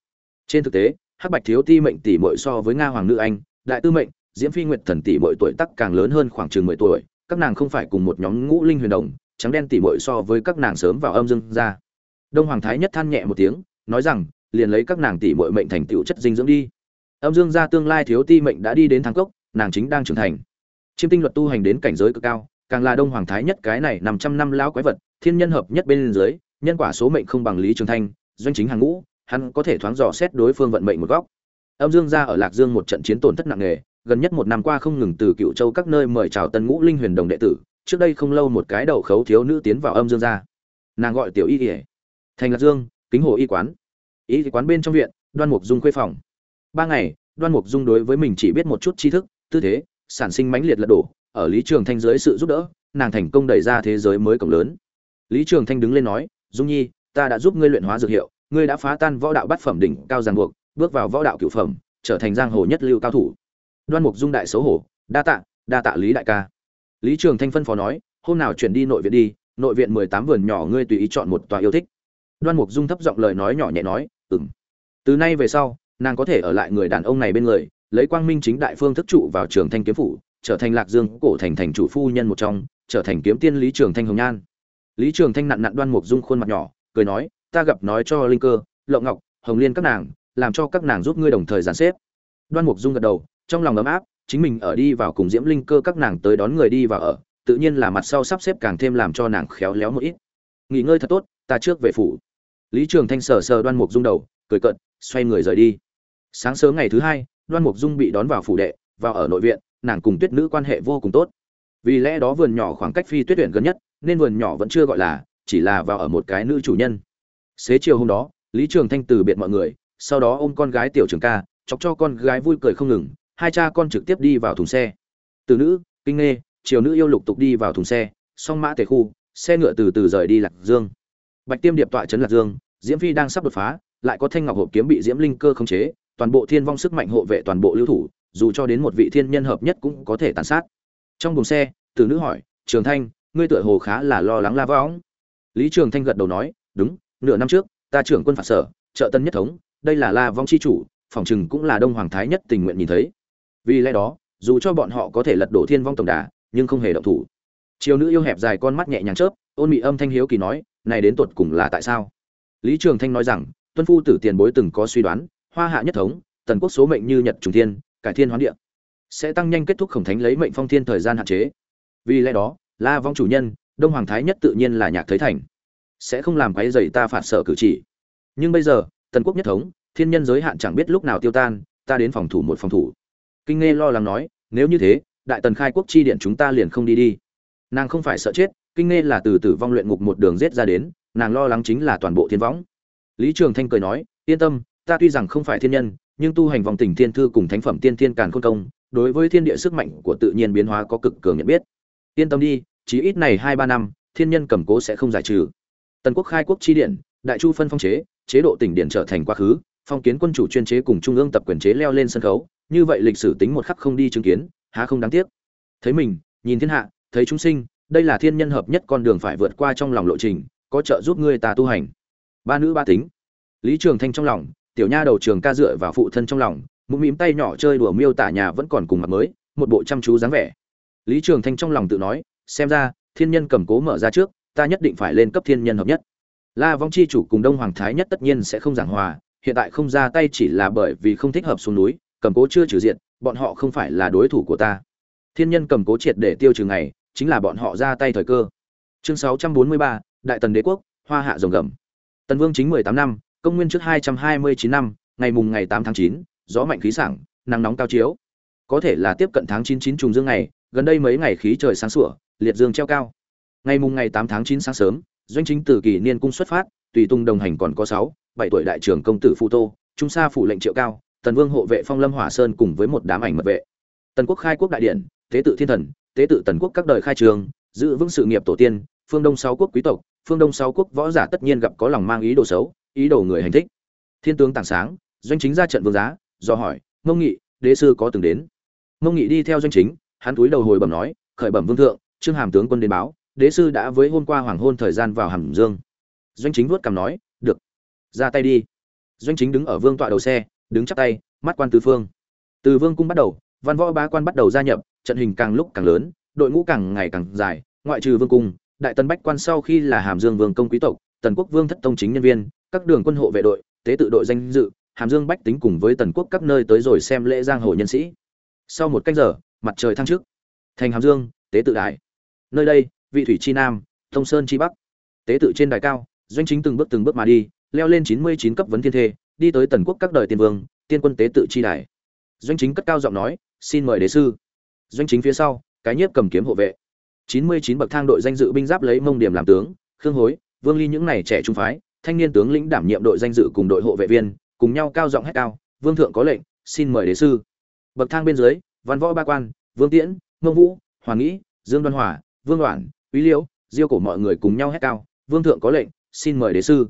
Trên thực tế, hắc bạch thiếu ti mệnh tỷ muội so với nga hoàng nữ anh, đại tư mệnh, diễm phi nguyệt thần tỷ muội tuổi tác càng lớn hơn khoảng chừng mười tuổi, các nàng không phải cùng một nhóm ngũ linh huyền đồng, trắng đen tỷ muội so với các nàng sớm vào âm dương gia. Đông hoàng thái nhất than nhẹ một tiếng, nói rằng, liền lấy các nàng tỷ muội mệnh thành tựu chất dinh dưỡng đi âm dương gia tương lai thiếu ti mệnh đã đi đến thang cốc, nàng chính đang trưởng thành. Chiêm tinh luật tu hành đến cảnh giới cực cao, càng là đông hoàng thái nhất cái này nằm trăm năm lão quái vật, thiên nhân hợp nhất bên dưới, nhân quả số mệnh không bằng lý trường thanh, doanh chính hàng ngũ, hắn có thể thoáng dò xét đối phương vận mệnh một góc. Âm dương gia ở lạc dương một trận chiến tổn thất nặng nề, gần nhất một năm qua không ngừng từ cựu châu các nơi mời chào tân ngũ linh huyền đồng đệ tử, trước đây không lâu một cái đầu khấu thiếu nữ tiến vào âm dương gia. Nàng gọi tiểu y ỉa thành lạc dương, kính hồ y quán. Y quán bên trong viện, đoan mục dung khuê phòng ba ngày, đoan mục dung đối với mình chỉ biết một chút tri thức, tư thế, sản sinh mãnh liệt lật đổ, ở lý trường thanh dưới sự giúp đỡ, nàng thành công đẩy ra thế giới mới cổng lớn. Lý trường thanh đứng lên nói, dung nhi, ta đã giúp ngươi luyện hóa dược hiệu, ngươi đã phá tan võ đạo bát phẩm đỉnh cao giang buộc, bước vào võ đạo cửu phẩm, trở thành giang hồ nhất lưu cao thủ. Đoan mục dung đại xấu hổ, đa tạ đa tạ lý đại ca. Lý trường thanh phân phó nói, hôm nào chuyển đi nội viện đi, nội viện mười tám vườn nhỏ ngươi tùy ý chọn một tòa yêu thích. Đoan mục dung thấp giọng lời nói nhỏ nhẹ nói ừng từ nay về sau nàng có thể ở lại người đàn ông này bên người, lấy quang minh chính đại phương thức trụ vào trường thanh kiếm phủ, trở thành lạc dương cổ thành thành chủ phu nhân một trong, trở thành kiếm tiên lý trường thanh hồng nhan. Lý trường thanh nặn nặn đoan mục dung khuôn mặt nhỏ, cười nói, ta gặp nói cho linh cơ lộ ngọc, hồng liên các nàng, làm cho các nàng giúp ngươi đồng thời giàn xếp. Đoan mục dung gật đầu, trong lòng ấm áp, chính mình ở đi vào cùng diễm linh cơ các nàng tới đón người đi vào ở, tự nhiên là mặt sau sắp xếp càng thêm làm cho nàng khéo léo một ít. Nghỉ ngơi thật tốt, ta trước về phủ. Lý trường thanh sờ sờ đoan mục dung đầu, cười cận xoay người rời đi. Sáng sớm ngày thứ hai, đoan mục dung bị đón vào phủ đệ, vào ở nội viện, nàng cùng tuyết nữ quan hệ vô cùng tốt. Vì lẽ đó vườn nhỏ khoảng cách phi tuyết tuyển gần nhất, nên vườn nhỏ vẫn chưa gọi là, chỉ là vào ở một cái nữ chủ nhân. Xế chiều hôm đó, lý trường thanh từ biệt mọi người, sau đó ôm con gái tiểu trường ca, chọc cho con gái vui cười không ngừng, hai cha con trực tiếp đi vào thùng xe. Từ nữ, kinh nghê, chiều nữ yêu lục tục đi vào thùng xe, song mã tề khu, xe ngựa từ từ rời đi lạc dương. Bạch tiêm điệp tọa trấn lạc dương, diễm phi đang sắp đột phá lại có thanh ngọc hộp kiếm bị diễm linh cơ khống chế, toàn bộ thiên vong sức mạnh hộ vệ toàn bộ lưu thủ, dù cho đến một vị thiên nhân hợp nhất cũng có thể tàn sát. Trong buồng xe từ nữ hỏi, trường thanh, ngươi tựa hồ khá là lo lắng la võng. Lý trường thanh gật đầu nói, đúng, nửa năm trước, ta trưởng quân phạt sở, trợ tân nhất thống, đây là la vong chi chủ, phòng chừng cũng là đông hoàng thái nhất tình nguyện nhìn thấy. Vì lẽ đó, dù cho bọn họ có thể lật đổ thiên vong tổng đà, nhưng không hề động thủ. Chiều nữ yêu hẹp dài con mắt nhẹ nhàng chớp, ôn mị âm thanh hiếu kỳ nói, này đến tột cùng là tại sao? Lý trường thanh nói rằng tuân phu tử tiền bối từng có suy đoán, hoa hạ nhất thống, tần quốc số mệnh như nhật trùng thiên, cải thiên hoán địa, sẽ tăng nhanh kết thúc khổng thánh lấy mệnh phong thiên thời gian hạn chế. Vì lẽ đó, la vong chủ nhân, đông hoàng thái nhất tự nhiên là nhạc thấy thành, sẽ không làm quái dày ta phạt sở cử chỉ. Nhưng bây giờ, tần quốc nhất thống, thiên nhân giới hạn chẳng biết lúc nào tiêu tan, ta đến phòng thủ một phòng thủ. Kinh nghe lo lắng nói, nếu như thế, đại tần khai quốc chi điện chúng ta liền không đi đi. Nàng không phải sợ chết, kinh nghe là từ tử vong luyện ngục một đường rết ra đến, nàng lo lắng chính là toàn bộ thiên võng lý trường thanh cười nói, yên tâm, ta tuy rằng không phải thiên nhân, nhưng tu hành vòng tình thiên thư cùng thánh phẩm tiên thiên càn khôn công, đối với thiên địa sức mạnh của tự nhiên biến hóa có cực cường nhận biết. Yên tâm đi, chí ít này hai ba năm, thiên nhân cầm cố sẽ không giải trừ. Tần quốc khai quốc chi điện, đại chu phân phong chế chế độ tỉnh điện trở thành quá khứ, phong kiến quân chủ chuyên chế cùng trung ương tập quyền chế leo lên sân khấu, như vậy lịch sử tính một khắc không đi chứng kiến, há không đáng tiếc. Thấy mình, nhìn thiên hạ, thấy chúng sinh, đây là thiên nhân hợp nhất con đường phải vượt qua trong lòng lộ trình, có trợ giúp ngươi ta tu hành ba nữ ba tính. Lý trường thanh trong lòng tiểu nha đầu trường ca dựa vào phụ thân trong lòng mũm mĩm tay nhỏ chơi đùa miêu tả nhà vẫn còn cùng mặt mới một bộ chăm chú dáng vẻ. Lý trường thanh trong lòng tự nói xem ra thiên nhân cầm cố mở ra trước ta nhất định phải lên cấp thiên nhân hợp nhất. La vong chi chủ cùng đông hoàng thái nhất tất nhiên sẽ không giảng hòa hiện tại không ra tay chỉ là bởi vì không thích hợp xuống núi cầm cố chưa trừ diện bọn họ không phải là đối thủ của ta. Thiên nhân cầm cố triệt để tiêu trừ ngày chính là bọn họ ra tay thời cơ. Chương 643, đại tần đế quốc hoa hạ rồng gầm tần vương chính 18 năm công nguyên trước 229 năm ngày mùng ngày 8 tháng 9, gió mạnh khí sảng nắng nóng cao chiếu. Có thể là tiếp cận tháng 99 trùng dương ngày gần đây mấy ngày khí trời sáng sủa liệt dương treo cao. Ngày mùng ngày 8 tháng 9 sáng sớm doanh chính từ kỳ niên cung xuất phát tùy tung đồng hành còn có 6, 7 tuổi đại trưởng công tử phụ tô trung sa phủ lệnh triệu cao tần vương hộ vệ phong lâm hỏa sơn cùng với một đám ảnh mật vệ. Tần quốc khai quốc đại điện tế tự thiên thần tế tự tần quốc các đời khai trường giữ vững sự nghiệp tổ tiên phương đông sáu quốc quý tộc phương đông sáu quốc võ giả tất nhiên gặp có lòng mang ý đồ xấu, ý đồ người hành thích. Thiên tướng tảng sáng, doanh chính ra trận vương giá, do hỏi, mông nghị, đế sư có từng đến? Mông nghị đi theo doanh chính, hắn túi đầu hồi bẩm nói, khởi bẩm vương thượng, trương hàm tướng quân đến báo, đế sư đã với hôm qua hoàng hôn thời gian vào hàm dương. Doanh chính vuốt cằm nói, được, ra tay đi. Doanh chính đứng ở vương tọa đầu xe, đứng chắp tay, mắt quan tứ phương. Từ vương cung bắt đầu, văn võ bá quan bắt đầu gia nhập, trận hình càng lúc càng lớn, đội ngũ càng ngày càng dài, ngoại trừ vương cung đại tần bách quan sau khi là hàm dương vương công quý tộc, tần quốc vương thất tông chính nhân viên, các đường quân hộ vệ đội, tế tự đội danh dự, hàm dương bách tính cùng với tần quốc các nơi tới rồi xem lễ giang hồ nhân sĩ. Sau một cách giờ, mặt trời thăng trước thành hàm dương, tế tự đại nơi đây, vị thủy chi nam, thông sơn chi bắc. Tế tự trên đài cao, doanh chính từng bước từng bước mà đi, leo lên chín mươi chín cấp vấn thiên thê, đi tới tần quốc các đời tiên vương, tiên quân tế tự chi đài. Doanh chính cất cao giọng nói, xin mời đế sư. Doanh chính phía sau, cái nhiếp cầm kiếm hộ vệ chín mươi chín bậc thang đội danh dự binh giáp lấy mông điểm làm tướng, khương hối, vương ly những này trẻ trung phái, thanh niên tướng lĩnh đảm nhiệm đội danh dự cùng đội hộ vệ viên, cùng nhau cao giọng hét cao, vương thượng có lệnh, xin mời đế sư. Bậc thang bên dưới, văn võ ba quan, vương tiễn, mông vũ, hoàng nghĩ, dương đoan hòa, vương đoản uy liễu, diêu cổ mọi người cùng nhau hét cao, vương thượng có lệnh, xin mời đế sư.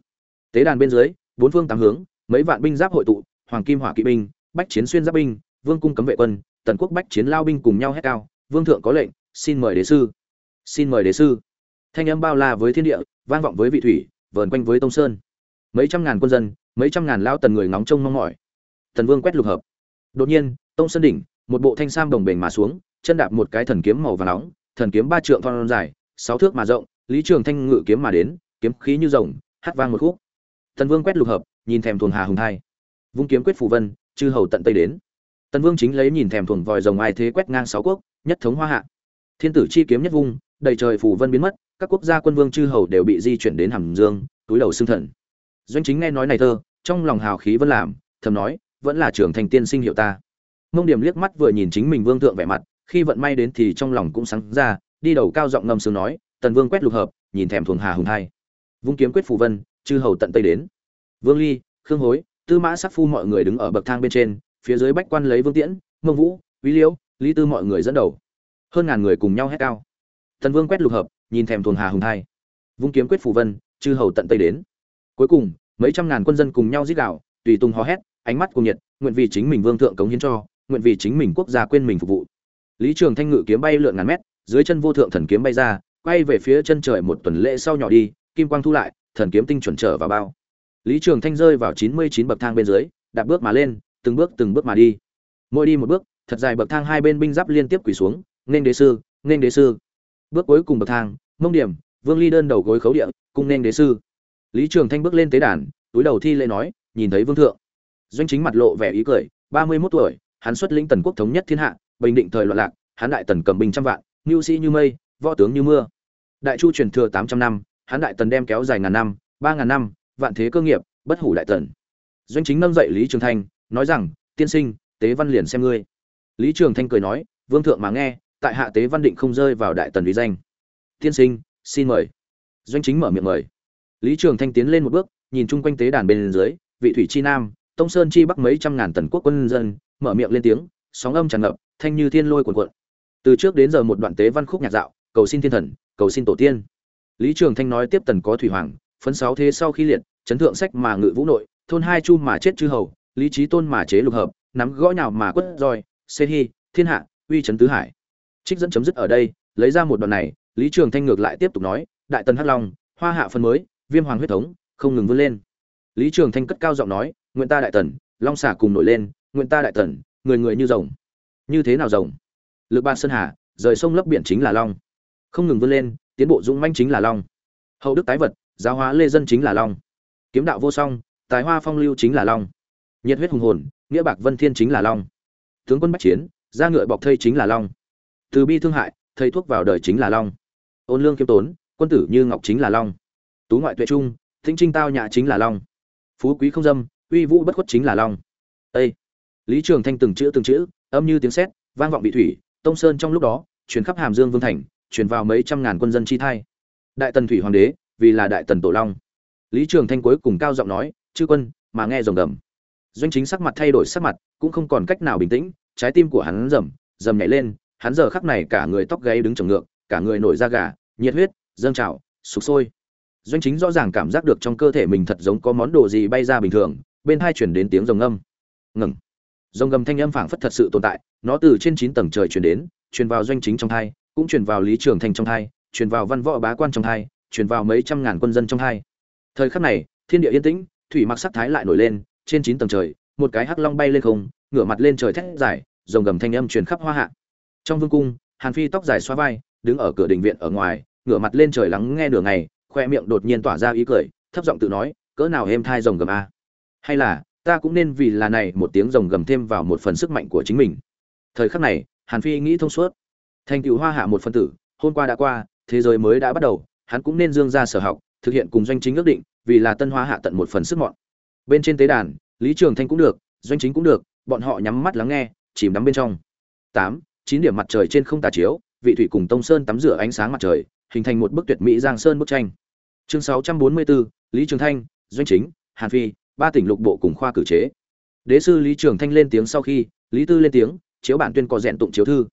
Tế đàn bên dưới, bốn phương tám hướng, mấy vạn binh giáp hội tụ, hoàng kim hỏa kỵ binh, bách chiến xuyên giáp binh, vương cung cấm vệ quân, tần quốc bách chiến lao binh cùng nhau hét cao, vương thượng có lệnh, xin mời đế sư xin mời đế sư. Thanh âm bao la với thiên địa, vang vọng với vị thủy, vờn quanh với tông sơn. Mấy trăm ngàn quân dân, mấy trăm ngàn lao tần người ngóng trông mong mỏi. Thần vương quét lục hợp. Đột nhiên, tông sơn đỉnh, một bộ thanh sam đồng bền mà xuống, chân đạp một cái thần kiếm màu vàng nóng, thần kiếm ba trượng thon dài, sáu thước mà rộng, lý trường thanh ngự kiếm mà đến, kiếm khí như rồng, hát vang một khúc. Thần vương quét lục hợp, nhìn thèm thuồng hà hùng hai vung kiếm quyết phù vân, chư hầu tận tây đến. Tần vương chính lấy nhìn thèm thuồng vòi rồng ai thế quét ngang sáu quốc, nhất thống hoa hạ thiên tử chi kiếm nhất vung, đầy trời phù vân biến mất, các quốc gia quân vương chư hầu đều bị di chuyển đến hàm dương, túi đầu xương thần. Doanh chính nghe nói này thơ, trong lòng hào khí vẫn làm, thầm nói, vẫn là trưởng thành tiên sinh hiệu ta. Mông điểm liếc mắt vừa nhìn chính mình vương thượng vẻ mặt, khi vận may đến thì trong lòng cũng sáng ra, đi đầu cao giọng ngâm sướng nói, tần vương quét lục hợp, nhìn thèm thuồng hà hùng hai vung kiếm quyết phù vân, chư hầu tận tây đến. Vương ly, khương hối, tư mã sắc phu mọi người đứng ở bậc thang bên trên, phía dưới bách quan lấy vương tiễn, mông vũ, quý liễu, lý tư mọi người dẫn đầu hơn ngàn người cùng nhau hét cao. Thần vương quét lục hợp, nhìn thèm thuồng hà hùng thai. Vung kiếm quyết phù vân, chư hầu tận tây đến. Cuối cùng, mấy trăm ngàn quân dân cùng nhau giết đạo tùy tung hò hét, ánh mắt cùng nhiệt, nguyện vì chính mình vương thượng cống hiến cho, nguyện vì chính mình quốc gia quên mình phục vụ. Lý trường thanh ngự kiếm bay lượn ngàn mét, dưới chân vô thượng thần kiếm bay ra, quay về phía chân trời một tuần lễ sau nhỏ đi, kim quang thu lại, thần kiếm tinh chuẩn trở vào bao. Lý trường thanh rơi vào chín mươi chín bậc thang bên dưới, đạp bước mà lên, từng bước từng bước mà đi. Mỗi đi một bước, thật dài bậc thang hai bên binh giáp liên tiếp quỳ xuống nên đế sư, nên đế sư. Bước cuối cùng bậc thang, mông điểm, vương ly đơn đầu gối khấu địa cung nên đế sư. Lý trường thanh bước lên tế đàn, túi đầu thi lễ nói, nhìn thấy vương thượng. Doanh chính mặt lộ vẻ ý cười, ba mươi mốt tuổi, hắn xuất lĩnh tần quốc thống nhất thiên hạ, bình định thời loạn lạc, hắn đại tần cầm binh trăm vạn nhu sĩ như mây, võ tướng như mưa. Đại chu truyền thừa tám trăm năm, hắn đại tần đem kéo dài ngàn năm, ba ngàn năm, vạn thế cơ nghiệp, bất hủ đại tần. Doanh chính nâng dậy lý trường thanh, nói rằng, tiên sinh, tế văn liền xem ngươi. Lý trường thanh cười nói, vương thượng mà nghe tại hạ tế văn định không rơi vào đại tần lý danh. Tiên sinh, xin mời. Doanh chính mở miệng mời. Lý trường thanh tiến lên một bước, nhìn chung quanh tế đàn bên dưới, vị thủy chi nam, tông sơn chi bắc mấy trăm ngàn tần quốc quân dân, mở miệng lên tiếng, sóng âm tràn ngập, thanh như thiên lôi cuồn cuộn. Từ trước đến giờ một đoạn tế văn khúc nhạc dạo, cầu xin thiên thần, cầu xin tổ tiên. Lý trường thanh nói tiếp tần có thủy hoàng, phấn sáu thế sau khi liệt, chấn thượng sách mà ngự vũ nội, thôn hai chu mà chết chư hầu, lý trí tôn mà chế lục hợp, nắm gõ nhào mà quất roi xê hy thiên hạ, uy chấn tứ hải trích dẫn chấm dứt ở đây, lấy ra một đoạn này, lý trường thanh ngược lại tiếp tục nói, đại tần hắc long, hoa hạ phân mới, viêm hoàng huyết thống, không ngừng vươn lên. Lý trường thanh cất cao giọng nói, nguyện ta đại tần, long xả cùng nổi lên, nguyện ta đại tần, người người như rồng. Như thế nào rồng? Lực ban sơn hà, rời sông lấp biển chính là long. Không ngừng vươn lên, tiến bộ dũng manh chính là long. Hậu đức tái vật, giáo hóa lê dân chính là long. Kiếm đạo vô song, tài hoa phong lưu chính là long. Nhiệt huyết hùng hồn, nghĩa bạc vân thiên chính là long. Tướng quân bách chiến ra ngựa bọc thây chính là long từ bi thương hại, thầy thuốc vào đời chính là long. Ôn lương kiêm tốn, quân tử như ngọc chính là long. Tú ngoại tuệ trung thinh trinh tao nhã chính là long. Phú quý không dâm, uy vũ bất khuất chính là long. Ê! lý trường thanh từng chữ từng chữ, âm như tiếng sét, vang vọng bị thủy, tông sơn trong lúc đó, truyền khắp hàm dương vương thành, truyền vào mấy trăm ngàn quân dân chi thai. Đại tần thủy hoàng đế, vì là đại tần tổ long. Lý trường thanh cuối cùng cao giọng nói, chư quân, mà nghe rồng gầm. Doanh chính sắc mặt thay đổi sắc mặt, cũng không còn cách nào bình tĩnh, trái tim của hắn rầm rầm nhảy lên hắn giờ khắc này cả người tóc gáy đứng trồng ngược, cả người nổi da gà, nhiệt huyết, dâng trào, sục sôi. Doanh chính rõ ràng cảm giác được trong cơ thể mình thật giống có món đồ gì bay ra bình thường, bên hai chuyển đến tiếng rồng âm ngừng. Rồng gầm thanh âm phảng phất thật sự tồn tại, nó từ trên chín tầng trời chuyển đến, truyền vào doanh chính trong thai, cũng truyền vào lý trường thanh trong thai, truyền vào văn võ bá quan trong thai, truyền vào mấy trăm ngàn quân dân trong thai. Thời khắc này, thiên địa yên tĩnh, thủy mặc sắc thái lại nổi lên, trên chín tầng trời, một cái hắc long bay lên không, ngửa mặt lên trời thét dài, rồng gầm thanh âm truyền khắp hoa hạ trong vương cung, hàn phi tóc dài xoa vai, đứng ở cửa đình viện ở ngoài, ngửa mặt lên trời lắng nghe nửa ngày khoe miệng đột nhiên tỏa ra ý cười, thấp giọng tự nói, cỡ nào êm thai rồng gầm a. Hay là, ta cũng nên vì là này một tiếng rồng gầm thêm vào một phần sức mạnh của chính mình. Thời khắc này, hàn phi nghĩ thông suốt. Thành cựu hoa hạ một phân tử, hôm qua đã qua, thế giới mới đã bắt đầu, hắn cũng nên dương ra sở học, thực hiện cùng doanh chính ước định, vì là tân hoa hạ tận một phần sức mọn. Bên trên tế đàn, lý trường thanh cũng được, doanh chính cũng được, bọn họ nhắm mắt lắng nghe, chìm đắm bên trong. Tám chín điểm mặt trời trên không tà chiếu, vị thủy cùng tông sơn tắm rửa ánh sáng mặt trời, hình thành một bức tuyệt mỹ giang sơn bức tranh. Chương sáu trăm bốn mươi bốn lý trường thanh, doanh chính, hàn phi, ba tỉnh lục bộ cùng khoa cử chế. Đế sư lý trường thanh lên tiếng sau khi, lý tư lên tiếng, chiếu bản tuyên có rèn tụng chiếu thư.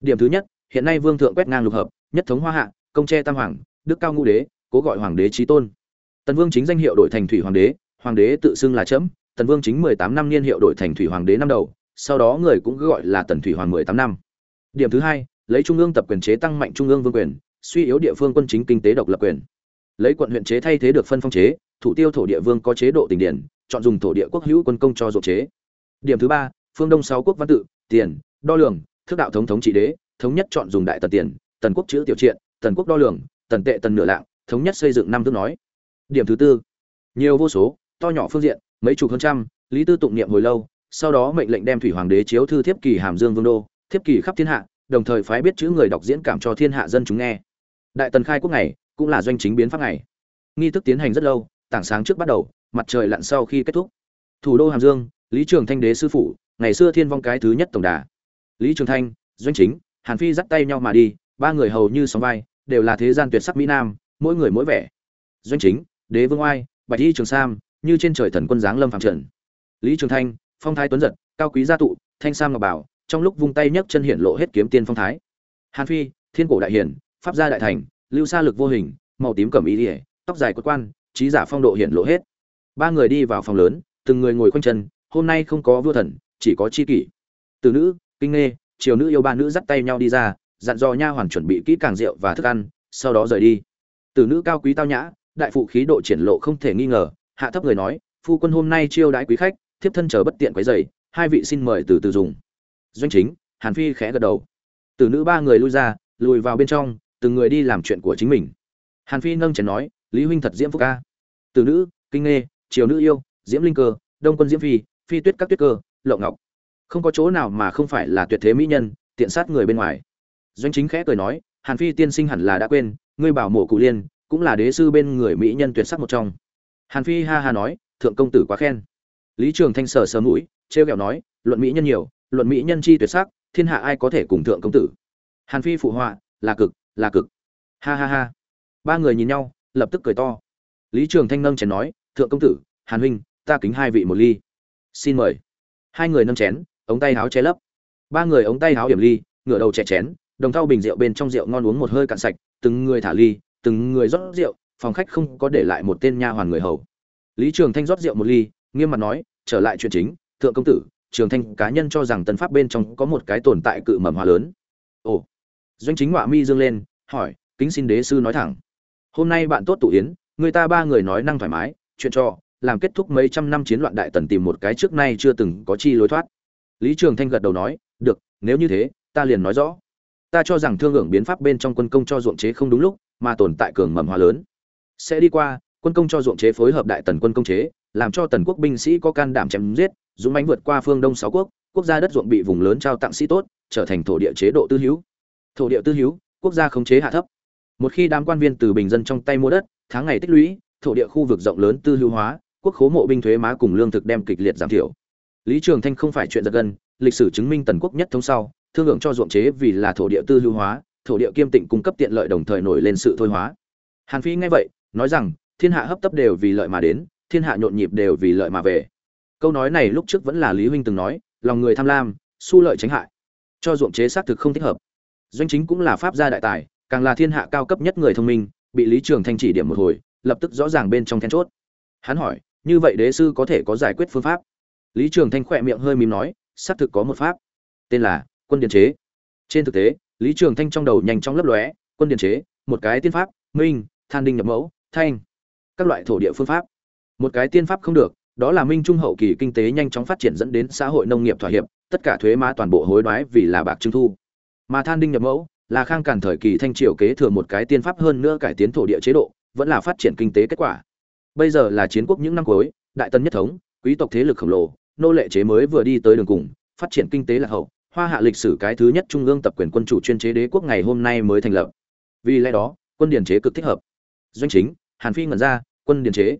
Điểm thứ nhất, hiện nay vương thượng quét ngang lục hợp, nhất thống hoa hạ, công tre tam hoàng, đức cao ngũ đế, cố gọi hoàng đế trí tôn. Tần vương chính danh hiệu đổi thành thủy hoàng đế hoàng đế tự xưng là chấm tần vương chính mười tám năm niên hiệu đổi thành thủy hoàng đế năm đầu, sau đó người cũng gọi là tần thủy hoàng mười tám năm điểm thứ hai, lấy trung ương tập quyền chế tăng mạnh trung ương vương quyền, suy yếu địa phương quân chính kinh tế độc lập quyền. Lấy quận huyện chế thay thế được phân phong chế, thủ tiêu thổ địa vương có chế độ tình điển, chọn dùng thổ địa quốc hữu quân công cho dụng chế. Điểm thứ ba, phương đông sáu quốc văn tự, tiền, đo lường, thức đạo thống thống trị đế, thống nhất chọn dùng đại tần tiền, tần quốc chữ tiểu triện, tần quốc đo lường, tần tệ tần nửa lạng, thống nhất xây dựng năm thước nói. Điểm thứ tư, nhiều vô số, to nhỏ phương diện, mấy chục hơn trăm, lý tư tụng niệm hồi lâu, sau đó mệnh lệnh đem thủy hoàng đế chiếu thư thiếp kỳ hàm dương vương đô thiếp kỳ khắp thiên hạ, đồng thời phái biết chữ người đọc diễn cảm cho thiên hạ dân chúng nghe. Đại tần khai quốc ngày cũng là doanh chính biến pháp ngày. Nghi thức tiến hành rất lâu, tảng sáng trước bắt đầu, mặt trời lặn sau khi kết thúc. Thủ đô hàm dương, lý trường thanh đế sư phụ, ngày xưa thiên vong cái thứ nhất tổng đà. Lý trường thanh, doanh chính, hàn phi dắt tay nhau mà đi, ba người hầu như sóng vai, đều là thế gian tuyệt sắc mỹ nam, mỗi người mỗi vẻ. Doanh chính, đế vương oai, bạch y trường sam, như trên trời thần quân giáng lâm phàm trần. Lý trường thanh, phong thái tuấn giật, cao quý gia tụ, thanh sam ngọc bảo trong lúc vung tay nhấc chân hiện lộ hết kiếm tiên phong thái. Hàn phi, thiên cổ đại hiển, pháp gia đại thành, lưu sa lực vô hình, màu tím cẩm ý ỉa tóc dài quất quan, trí giả phong độ hiện lộ hết. Ba người đi vào phòng lớn, từng người ngồi quanh chân, hôm nay không có vua thần, chỉ có chi kỷ. Từ nữ, kinh nghê, triều nữ yêu ba nữ dắt tay nhau đi ra, dặn dò nha hoàn chuẩn bị kỹ càng rượu và thức ăn, sau đó rời đi. Từ nữ cao quý tao nhã, đại phụ khí độ triển lộ không thể nghi ngờ, hạ thấp người nói, phu quân hôm nay chiêu đãi quý khách, thiếp thân chờ bất tiện quấy rầy, hai vị xin mời từ từ dùng doanh chính, hàn phi khẽ gật đầu. Từ nữ ba người lui ra, lùi vào bên trong, từng người đi làm chuyện của chính mình. Hàn phi nâng chén nói, lý huynh thật diễm phúc ca. Từ nữ, kinh nghê, triều nữ yêu, diễm linh cơ, đông quân diễm phi phi tuyết các tuyết cơ lộng ngọc. Không có chỗ nào mà không phải là tuyệt thế mỹ nhân, tiện sát người bên ngoài. Doanh chính khẽ cười nói, hàn phi tiên sinh hẳn là đã quên, ngươi bảo mộ cụ liên, cũng là đế sư bên người mỹ nhân tuyệt sắc một trong. Hàn phi ha ha nói, thượng công tử quá khen. Lý trường thanh sờ sờ mũi, trêu ghẹo nói, luận mỹ nhân nhiều luận mỹ nhân chi tuyệt sắc, thiên hạ ai có thể cùng thượng công tử? Hàn phi phụ họa, là cực là cực. Ha ha ha. Ba người nhìn nhau, lập tức cười to. Lý trường thanh nâng chén nói, thượng công tử, hàn huynh, ta kính hai vị một ly. Xin mời. Hai người nâng chén, ống tay áo che lấp. Ba người ống tay áo hiểm ly, ngửa đầu chè chén, đồng thau bình rượu bên trong rượu ngon uống một hơi cạn sạch, từng người thả ly, từng người rót rượu, phòng khách không có để lại một tên nha hoàn người hầu. Lý trường thanh rót rượu một ly, nghiêm mặt nói, trở lại chuyện chính, thượng công tử trường thanh cá nhân cho rằng tân pháp bên trong có một cái tồn tại cự mầm hóa lớn. Ồ. Doanh chính họa mi dương lên, hỏi, kính xin đế sư nói thẳng. Hôm nay bạn tốt tụ yến, người ta ba người nói năng thoải mái, chuyện cho làm kết thúc mấy trăm năm chiến loạn đại tần tìm một cái trước nay chưa từng có chi lối thoát. Lý trường thanh gật đầu nói, được, nếu như thế, ta liền nói rõ. Ta cho rằng thương hưởng biến pháp bên trong quân công cho ruộng chế không đúng lúc, mà tồn tại cường mầm hóa lớn. Sẽ đi qua, quân công cho ruộng chế phối hợp đại tần quân công chế làm cho tần quốc binh sĩ có can đảm chém giết, dũng mãnh vượt qua phương đông sáu quốc quốc gia đất ruộng bị vùng lớn trao tặng sĩ tốt, trở thành thổ địa chế độ tư hữu. Thổ địa tư hữu, quốc gia khống chế hạ thấp. Một khi đám quan viên từ bình dân trong tay mua đất, tháng ngày tích lũy, thổ địa khu vực rộng lớn tư hữu hóa, quốc khố mộ binh thuế má cùng lương thực đem kịch liệt giảm thiểu. Lý trường thanh không phải chuyện giật gân, lịch sử chứng minh tần quốc nhất thống sau, thương lượng cho ruộng chế vì là thổ địa tư hữu hóa, thổ địa kiêm tịnh cung cấp tiện lợi đồng thời nổi lên sự thôi hóa. Hàn phi nghe vậy, nói rằng, thiên hạ hấp tấp đều vì lợi mà đến thiên hạ nhộn nhịp đều vì lợi mà về. Câu nói này lúc trước vẫn là lý huynh từng nói, lòng người tham lam, su lợi tránh hại. Cho ruộng chế xác thực không thích hợp. Doanh chính cũng là pháp gia đại tài, càng là thiên hạ cao cấp nhất người thông minh, bị lý trường thanh chỉ điểm một hồi, lập tức rõ ràng bên trong then chốt. Hắn hỏi, như vậy đế sư có thể có giải quyết phương pháp? Lý trường thanh khỏe miệng hơi mím nói, xác thực có một pháp. Tên là quân điện chế. Trên thực tế, lý trường thanh trong đầu nhanh chóng lấp lóe, quân điện chế, một cái tiên pháp, minh, than đinh nhập mẫu, thanh. Các loại thổ địa phương pháp một cái tiên pháp không được, đó là minh trung hậu kỳ kinh tế nhanh chóng phát triển dẫn đến xã hội nông nghiệp thỏa hiệp, tất cả thuế má toàn bộ hối đoái vì là bạc trưng thu. Mà than đinh nhập mẫu, là khang càn thời kỳ thanh triều kế thừa một cái tiên pháp hơn nữa cải tiến thổ địa chế độ, vẫn là phát triển kinh tế kết quả. Bây giờ là chiến quốc những năm cuối, đại tân nhất thống, quý tộc thế lực khổng lồ, nô lệ chế mới vừa đi tới đường cùng, phát triển kinh tế là hậu, hoa hạ lịch sử cái thứ nhất trung ương tập quyền quân chủ chuyên chế đế quốc ngày hôm nay mới thành lập. Vì lẽ đó, quân điển chế cực thích hợp. Doanh chính, hàn phi ngẩn ra, quân điển chế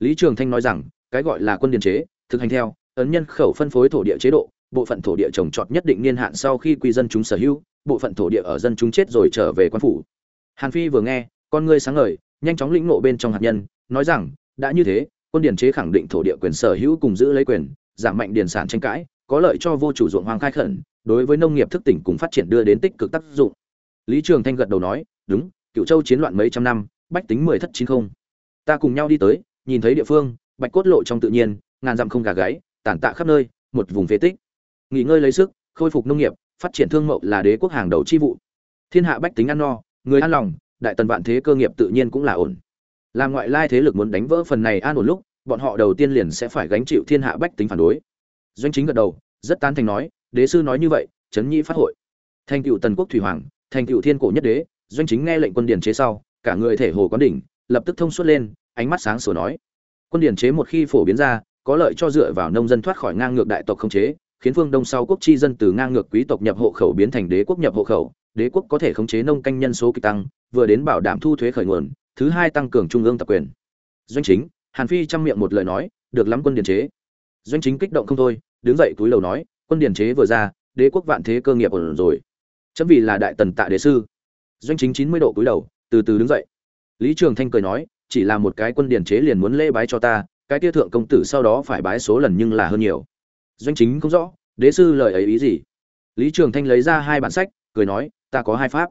lý trường thanh nói rằng, cái gọi là quân điển chế, thực hành theo, ấn nhân khẩu phân phối thổ địa chế độ, bộ phận thổ địa trồng trọt nhất định niên hạn sau khi quy dân chúng sở hữu, bộ phận thổ địa ở dân chúng chết rồi trở về quan phủ. Hàn phi vừa nghe, con ngươi sáng ngời, nhanh chóng lĩnh ngộ bên trong hạt nhân, nói rằng, đã như thế, quân điển chế khẳng định thổ địa quyền sở hữu cùng giữ lấy quyền, giảm mạnh điển sản tranh cãi, có lợi cho vô chủ ruộng hoang khai khẩn, đối với nông nghiệp thức tỉnh cùng phát triển đưa đến tích cực tác dụng. Lý trường thanh gật đầu nói, đúng cựu châu chiến loạn mấy trăm năm, bách tính mười thất chín không. Ta cùng nhau đi tới nhìn thấy địa phương, bạch cốt lộ trong tự nhiên, ngàn dặm không gà gáy, tàn tạ khắp nơi, một vùng phế tích. Nghỉ ngơi lấy sức, khôi phục nông nghiệp, phát triển thương mậu là đế quốc hàng đầu chi vụ. Thiên hạ bách tính ăn no, người an lòng, đại tần vạn thế cơ nghiệp tự nhiên cũng là ổn. Làm ngoại lai thế lực muốn đánh vỡ phần này an ổn lúc, bọn họ đầu tiên liền sẽ phải gánh chịu thiên hạ bách tính phản đối. Doanh chính gật đầu, rất tán thành nói, đế sư nói như vậy, chấn nhĩ phát hội. Thành cựu tần quốc thủy hoàng, thành cựu thiên cổ nhất đế, doanh chính nghe lệnh quân điển chế sau, cả người thể hồ quán đỉnh, lập tức thông suốt lên ánh mắt sáng sủa nói. Quân điển chế một khi phổ biến ra, có lợi cho dựa vào nông dân thoát khỏi ngang ngược đại tộc không chế, khiến phương đông sau quốc chi dân từ ngang ngược quý tộc nhập hộ khẩu biến thành đế quốc nhập hộ khẩu. Đế quốc có thể khống chế nông canh nhân số kỳ tăng, vừa đến bảo đảm thu thuế khởi nguồn, thứ hai tăng cường trung ương tập quyền. Doanh chính, hàn phi chăm miệng một lời nói, được lắm quân điển chế. Doanh chính kích động không thôi, đứng dậy túi lầu nói, quân điển chế vừa ra, đế quốc vạn thế cơ nghiệp ổn rồi. Chấm vì là đại tần tạ đế sư. Doanh chính chín mươi độ cúi đầu, từ từ đứng dậy. Lý trường thanh cười nói chỉ là một cái quân điển chế liền muốn lễ bái cho ta, cái tia thượng công tử sau đó phải bái số lần nhưng là hơn nhiều. Doanh chính không rõ, đế sư lời ấy ý gì? Lý trường thanh lấy ra hai bản sách, cười nói, ta có hai pháp.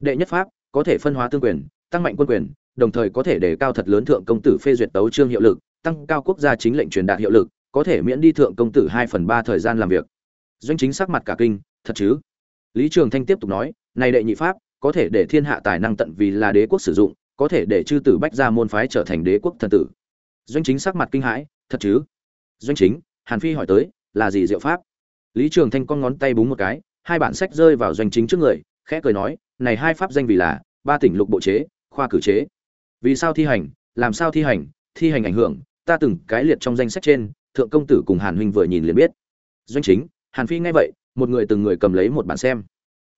Đệ nhất pháp, có thể phân hóa tương quyền, tăng mạnh quân quyền, đồng thời có thể đề cao thật lớn thượng công tử phê duyệt tấu trương hiệu lực, tăng cao quốc gia chính lệnh truyền đạt hiệu lực, có thể miễn đi thượng công tử hai phần ba thời gian làm việc. Doanh chính sắc mặt cả kinh, thật chứ? Lý trường thanh tiếp tục nói, này đệ nhị pháp, có thể để thiên hạ tài năng tận vì là đế quốc sử dụng có thể để chư tử bách gia môn phái trở thành đế quốc thần tử. Doanh chính sắc mặt kinh hãi, thật chứ? Doanh chính, hàn phi hỏi tới, là gì diệu pháp? Lý trường thanh con ngón tay búng một cái, hai bản sách rơi vào doanh chính trước người, khẽ cười nói, này hai pháp danh vì là, ba tỉnh lục bộ chế, khoa cử chế. Vì sao thi hành, làm sao thi hành thi hành ảnh hưởng, ta từng cái liệt trong danh sách trên, thượng công tử cùng hàn huynh vừa nhìn liền biết. Doanh chính, hàn phi nghe vậy, một người từng người cầm lấy một bản xem.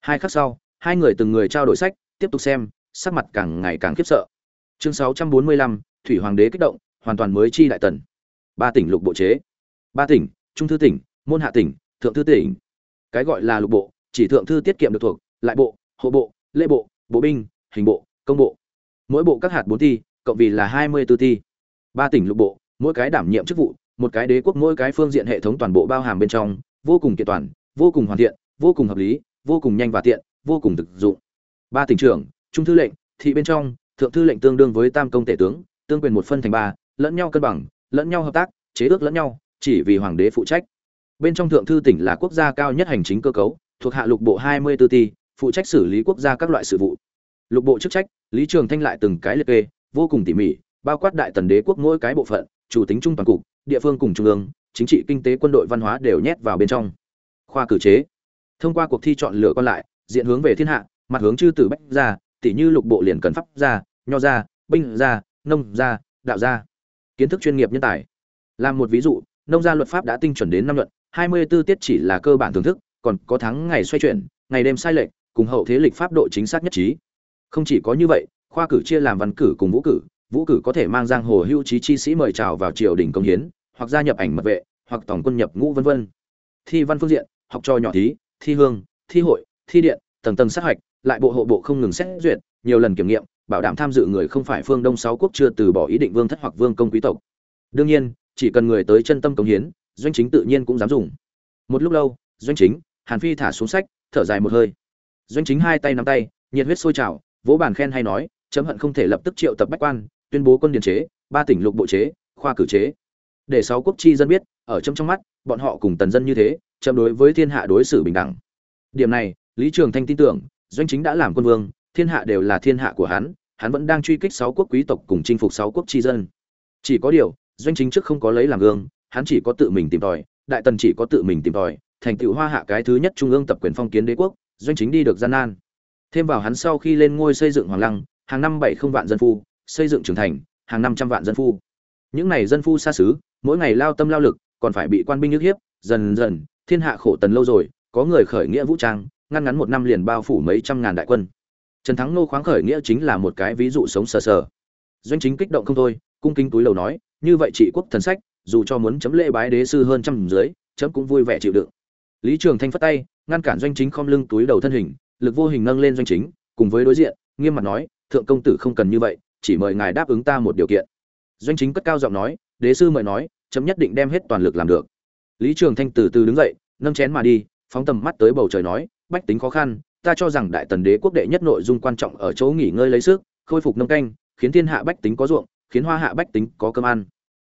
Hai khắc sau, hai người từng người trao đổi sách, tiếp tục xem sắc mặt càng ngày càng khiếp sợ. Chương 645, thủy hoàng đế kích động hoàn toàn mới chi đại tần. Ba tỉnh lục bộ chế. Ba tỉnh trung thư tỉnh môn hạ tỉnh thượng thư tỉnh. Cái gọi là lục bộ chỉ thượng thư tiết kiệm được thuộc lại bộ hộ bộ lễ bộ bộ binh hình bộ công bộ. Mỗi bộ các hạt bốn thi cộng vì là hai mươi 24 thi. Ba tỉnh lục bộ mỗi cái đảm nhiệm chức vụ một cái đế quốc mỗi cái phương diện hệ thống toàn bộ bao hàm bên trong vô cùng kiện toàn vô cùng hoàn thiện vô cùng hợp lý vô cùng nhanh và tiện vô cùng thực dụng. Ba tỉnh trưởng trung thư lệnh, thị bên trong, thượng thư lệnh tương đương với tam công tể tướng, tương quyền một phân thành ba, lẫn nhau cân bằng, lẫn nhau hợp tác, chế ước lẫn nhau, chỉ vì hoàng đế phụ trách. Bên trong thượng thư tỉnh là quốc gia cao nhất hành chính cơ cấu, thuộc hạ lục bộ hai mươi 24 ti, phụ trách xử lý quốc gia các loại sự vụ. Lục bộ chức trách, lý trường thanh lại từng cái liệt kê, vô cùng tỉ mỉ, bao quát đại tần đế quốc mỗi cái bộ phận, chủ tính trung toàn cục, địa phương cùng trung ương, chính trị, kinh tế, quân đội, văn hóa đều nhét vào bên trong. Khoa cử chế. Thông qua cuộc thi chọn lựa con lại, diện hướng về thiên hạ, mặt hướng chư tử bách ra tỉ như lục bộ liền cần pháp gia, nho gia, binh gia, nông gia, đạo gia, kiến thức chuyên nghiệp nhân tài. Làm một ví dụ nông gia luật pháp đã tinh chuẩn đến năm luận hai mươi 24 tiết chỉ là cơ bản thưởng thức còn có tháng ngày xoay chuyển ngày đêm sai lệch cùng hậu thế lịch pháp độ chính xác nhất trí. Không chỉ có như vậy khoa cử chia làm văn cử cùng vũ cử vũ cử có thể mang giang hồ hưu trí chi sĩ mời chào vào triều đình công hiến hoặc gia nhập ảnh mật vệ hoặc tổng quân nhập ngũ vân vân. Thi văn phương diện học trò nhỏ thí thi hương thi hội thi điện tầng tầng sát hạch lại bộ hộ bộ không ngừng xét duyệt, nhiều lần kiểm nghiệm, bảo đảm tham dự người không phải phương đông sáu quốc chưa từ bỏ ý định vương thất hoặc vương công quý tộc. Đương nhiên, chỉ cần người tới chân tâm công hiến, doanh chính tự nhiên cũng dám dùng. Một lúc lâu, doanh chính, hàn phi thả xuống sách, thở dài một hơi. Doanh chính hai tay nắm tay, nhiệt huyết sôi trào, vỗ bàn khen hay nói, chấm hận không thể lập tức triệu tập bách quan, tuyên bố quân điển chế, ba tỉnh lục bộ chế, khoa cử chế. Để sáu quốc chi dân biết, ở trong trong mắt, bọn họ cùng tần dân như thế, chấm đối với thiên hạ đối xử bình đẳng. Điểm này, lý trường thanh tin tưởng doanh chính đã làm quân vương, thiên hạ đều là thiên hạ của hắn hắn vẫn đang truy kích sáu quốc quý tộc cùng chinh phục sáu quốc tri dân. Chỉ có điều, doanh chính trước không có lấy làm gương, hắn chỉ có tự mình tìm tòi, đại tần chỉ có tự mình tìm tòi, thành tựu hoa hạ cái thứ nhất trung ương tập quyền phong kiến đế quốc, doanh chính đi được gian nan. Thêm vào hắn sau khi lên ngôi xây dựng hoàng lăng, hàng năm bảy không vạn dân phu, xây dựng trưởng thành, hàng năm trăm vạn dân phu. Những này dân phu xa xứ, mỗi ngày lao tâm lao lực, còn phải bị quan binh nhức hiếp, dần dần, thiên hạ khổ tần lâu rồi, có người khởi nghĩa vũ trang ngăn ngắn một năm liền bao phủ mấy trăm ngàn đại quân. Trần thắng nô khoáng khởi nghĩa chính là một cái ví dụ sống sờ sờ. Doanh chính kích động không thôi, cung kính túi lầu nói, như vậy trị quốc thần sách, dù cho muốn chấm lễ bái đế sư hơn trăm dưới, chấm cũng vui vẻ chịu đựng. Lý trường thanh phất tay, ngăn cản doanh chính khom lưng túi đầu thân hình, lực vô hình nâng lên doanh chính, cùng với đối diện, nghiêm mặt nói, thượng công tử không cần như vậy, chỉ mời ngài đáp ứng ta một điều kiện. Doanh chính cất cao giọng nói, đế sư mời nói, chấm nhất định đem hết toàn lực làm được. Lý trường thanh từ từ đứng dậy, nâng chén mà đi, phóng tầm mắt tới bầu trời nói bách tính khó khăn, ta cho rằng đại tần đế quốc đệ nhất nội dung quan trọng ở chỗ nghỉ ngơi lấy sức, khôi phục nông canh, khiến thiên hạ bách tính có ruộng, khiến hoa hạ bách tính có cơm ăn.